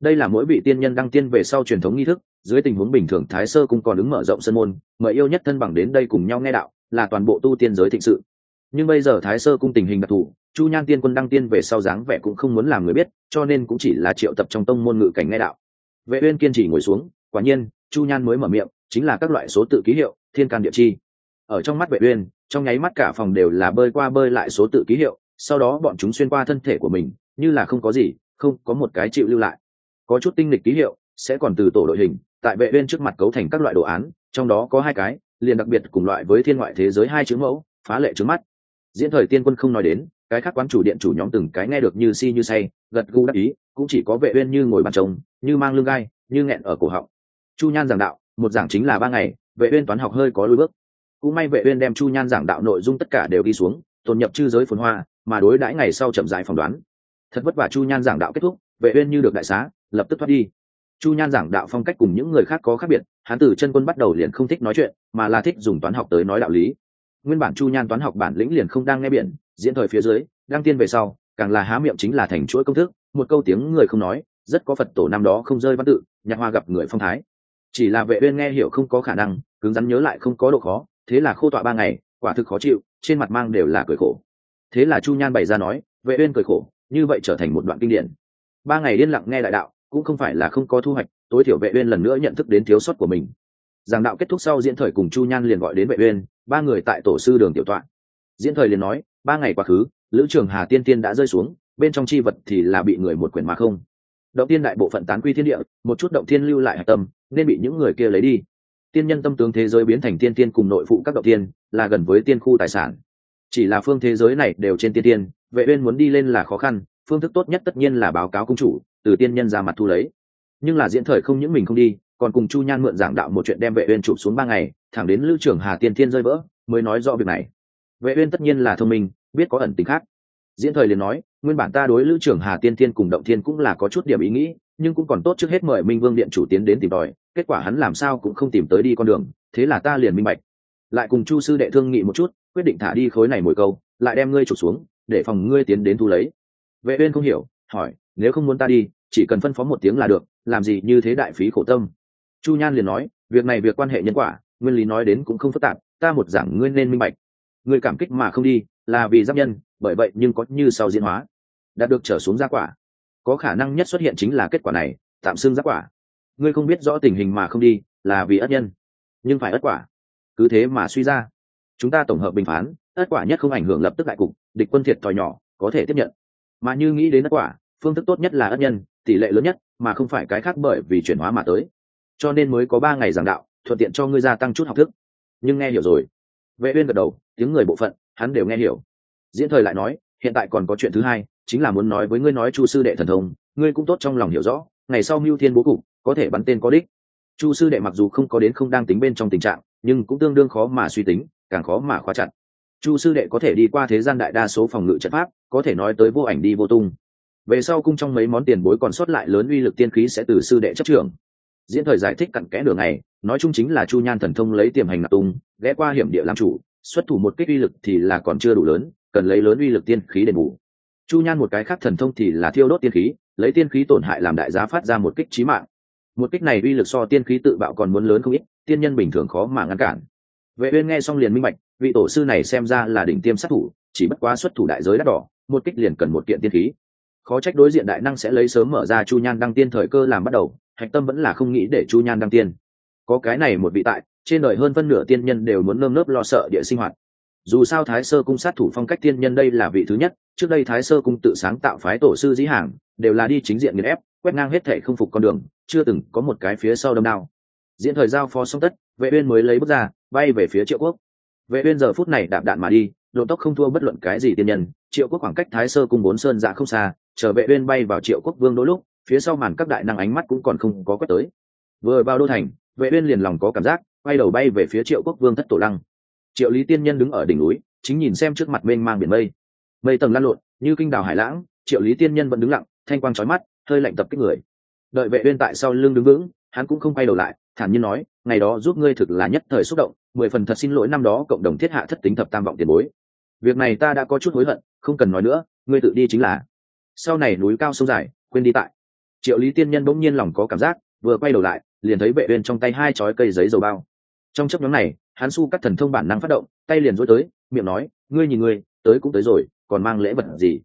đây là mỗi vị tiên nhân đăng tiên về sau truyền thống nghi thức, dưới tình huống bình thường thái sơ cũng còn ứng mở rộng sân môn, mời yêu nhất thân bằng đến đây cùng nhau nghe đạo, là toàn bộ tu tiên giới thịnh sự. Nhưng bây giờ thái sơ cung tình hình đặc thù, chu nhan tiên quân đăng tiên về sau dáng vẻ cũng không muốn làm người biết, cho nên cũng chỉ là triệu tập trong tông môn ngự cảnh nghe đạo. Vệ uyên kiên trì ngồi xuống, quả nhiên, chu nhan mới mở miệng, chính là các loại số tự ký hiệu, thiên can địa chi. Ở trong mắt vệ uyên, trong nháy mắt cả phòng đều là bơi qua bơi lại số tự ký hiệu, sau đó bọn chúng xuyên qua thân thể của mình, như là không có gì, không có một cái chịu lưu lại có chút tinh lịch ký hiệu, sẽ còn từ tổ đội hình, tại vệ uyên trước mặt cấu thành các loại đồ án, trong đó có hai cái, liền đặc biệt cùng loại với thiên ngoại thế giới hai chữ mẫu, phá lệ trước mắt. Diễn thời tiên quân không nói đến, cái khác quán chủ điện chủ nhóm từng cái nghe được như si như say, gật gù đắc ý, cũng chỉ có vệ uyên như ngồi bàn chồng như mang lưng gai, như nghẹn ở cổ họng. Chu nhan giảng đạo, một giảng chính là ba ngày, vệ uyên toán học hơi có lùi bước. Cũng may vệ uyên đem chu nhan giảng đạo nội dung tất cả đều đi xuống, tồn nhập chư giới phồn hoa, mà đối đãi ngày sau chậm rãi phỏng đoán. Thật vất vả chu nhan giảng đạo kết thúc vệ uyên như được đại xá, lập tức thoát đi. Chu nhan giảng đạo phong cách cùng những người khác có khác biệt, hắn từ chân quân bắt đầu liền không thích nói chuyện, mà là thích dùng toán học tới nói đạo lý. Nguyên bản chu nhan toán học bản lĩnh liền không đang nghe biển, diễn thời phía dưới, đăng tiên về sau, càng là há miệng chính là thành chuỗi công thức, một câu tiếng người không nói, rất có phật tổ năm đó không rơi văn tự, nhạc hoa gặp người phong thái. Chỉ là vệ uyên nghe hiểu không có khả năng, cứng rắn nhớ lại không có độ khó, thế là khô tọa ba ngày, quả thực khó chịu, trên mặt mang đều là cười khổ. Thế là chu nhan bày ra nói, vệ uyên cười khổ, như vậy trở thành một đoạn kinh điển ba ngày yên lặng nghe đại đạo, cũng không phải là không có thu hoạch, tối thiểu vệ uyên lần nữa nhận thức đến thiếu sót của mình. Giảng đạo kết thúc sau diễn thời cùng chu nhan liền gọi đến vệ uyên, ba người tại tổ sư đường tiểu tọa. Diễn thời liền nói, ba ngày quá khứ, lữ trường hà tiên tiên đã rơi xuống, bên trong chi vật thì là bị người một quyển mà không. Động tiên đại bộ phận tán quy thiên địa, một chút động thiên lưu lại hạch tâm, nên bị những người kia lấy đi. Tiên nhân tâm tướng thế giới biến thành tiên tiên cùng nội phụ các động tiên, là gần với tiên khu tài sản. Chỉ là phương thế giới này đều trên tiên tiên, vệ uyên muốn đi lên là khó khăn phương thức tốt nhất tất nhiên là báo cáo công chủ, từ tiên nhân ra mặt thu lấy. Nhưng là diễn thời không những mình không đi, còn cùng chu nhan mượn giảng đạo một chuyện đem vệ uyên chụp xuống ba ngày, thẳng đến lưu trưởng hà tiên thiên rơi vỡ, mới nói rõ việc này. Vệ uyên tất nhiên là thông minh, biết có ẩn tình khác. Diễn thời liền nói, nguyên bản ta đối lưu trưởng hà tiên thiên cùng động thiên cũng là có chút điểm ý nghĩ, nhưng cũng còn tốt trước hết mời minh vương điện chủ tiến đến tìm đòi kết quả hắn làm sao cũng không tìm tới đi con đường, thế là ta liền minh bạch. Lại cùng chu sư đệ thương nghị một chút, quyết định thả đi khối này mồi câu, lại đem ngươi chụp xuống, để phòng ngươi tiến đến thu lấy vệ uyên không hiểu, hỏi, nếu không muốn ta đi, chỉ cần phân phó một tiếng là được, làm gì như thế đại phí khổ tâm? Chu nhan liền nói, việc này việc quan hệ nhân quả, nguyên lý nói đến cũng không phức tạp, ta một giảng ngươi nên minh bạch. Ngươi cảm kích mà không đi, là vì giáp nhân, bởi vậy nhưng có như sau diễn hóa. Đã được trở xuống ra quả. Có khả năng nhất xuất hiện chính là kết quả này, tạm xưng giác quả. Ngươi không biết rõ tình hình mà không đi, là vì ất nhân. Nhưng phải ất quả. Cứ thế mà suy ra. Chúng ta tổng hợp bình phán, ất quả nhất không ảnh hưởng lập tức đại cục, địch quân thiệt thòi nhỏ, có thể tiếp nhận mà như nghĩ đến ất quả, phương thức tốt nhất là ất nhân, tỷ lệ lớn nhất, mà không phải cái khác bởi vì chuyển hóa mà tới. Cho nên mới có ba ngày giảng đạo, thuận tiện cho ngươi gia tăng chút học thức. Nhưng nghe hiểu rồi. Vệ uyên gật đầu, tiếng người bộ phận, hắn đều nghe hiểu. Diễn thời lại nói, hiện tại còn có chuyện thứ hai, chính là muốn nói với ngươi nói chu sư đệ thần thông, ngươi cũng tốt trong lòng hiểu rõ, ngày sau mưu thiên bố cục, có thể bắn tên có đích. Chu sư đệ mặc dù không có đến không đang tính bên trong tình trạng, nhưng cũng tương đương khó mà suy tính, càng khó mà khóa chặt chu sư đệ có thể đi qua thế gian đại đa số phòng ngự trận pháp, có thể nói tới vô ảnh đi vô tung. Về sau cung trong mấy món tiền bối còn sót lại lớn uy lực tiên khí sẽ từ sư đệ chấp trưởng. Diễn thời giải thích cặn kẽ đường này, nói chung chính là chu nhan thần thông lấy tiềm hành nạp tung, ghé qua hiểm địa làm chủ, xuất thủ một kích uy lực thì là còn chưa đủ lớn, cần lấy lớn uy lực tiên khí đền bù. Chu nhan một cái khác thần thông thì là thiêu đốt tiên khí, lấy tiên khí tổn hại làm đại giá phát ra một kích trí mạng. Một kích này uy lực so tiên khí tự bạo còn muốn lớn không ít, tiên nhân bình thường khó mà ngăn cản vệ uyên nghe xong liền minh bạch, vị tổ sư này xem ra là đỉnh tiêm sát thủ, chỉ bất quá xuất thủ đại giới đắt đỏ, một kích liền cần một kiện tiên khí. Khó trách đối diện đại năng sẽ lấy sớm mở ra chu nhan đăng tiên thời cơ làm bắt đầu, hạch tâm vẫn là không nghĩ để chu nhan đăng tiên. Có cái này một vị tại, trên đời hơn phân nửa tiên nhân đều muốn nơm nớp lo sợ địa sinh hoạt. Dù sao thái sơ cung sát thủ phong cách tiên nhân đây là vị thứ nhất, trước đây thái sơ cung tự sáng tạo phái tổ sư dĩ hàng, đều là đi chính diện nghiền ép, quét ngang hết thể không phục con đường, chưa từng có một cái phía sau đâm đao. Diễn thời giao phó xong tất vệ uyên mới lấy bước ra, bay về phía triệu quốc. vệ uyên giờ phút này đạp đạn mà đi, độ tốc không thua bất luận cái gì tiên nhân. triệu quốc khoảng cách thái sơ cung bốn sơn dạ không xa, chờ vệ uyên bay vào triệu quốc vương đôi lúc, phía sau màn các đại năng ánh mắt cũng còn không có quét tới. vừa vào đô thành, vệ uyên liền lòng có cảm giác, quay đầu bay về phía triệu quốc vương thất tổ lăng. triệu lý tiên nhân đứng ở đỉnh núi, chính nhìn xem trước mặt mênh mang biển mây. mây tầng lan lộn, như kinh đảo hải lãng, triệu lý tiên nhân vẫn đứng lặng, thanh quang chói mắt, hơi lạnh tập kích người. đợi vệ uyên tại sau lưng đứng vững, hắn cũng không quay đầu lại, thản nhiên nói ngày đó giúp ngươi thực là nhất thời xúc động, mười phần thật xin lỗi năm đó cộng đồng thiết hạ thất tính thập tam vọng tiền bối. Việc này ta đã có chút hối hận, không cần nói nữa, ngươi tự đi chính là. Sau này núi cao sông dài, quên đi tại. Triệu lý tiên nhân bỗng nhiên lòng có cảm giác, vừa quay đầu lại, liền thấy vệ uyên trong tay hai chói cây giấy dầu bao. Trong chấp nhóm này, hắn su cắt thần thông bản năng phát động, tay liền dối tới, miệng nói, ngươi nhìn ngươi, tới cũng tới rồi, còn mang lễ vật gì?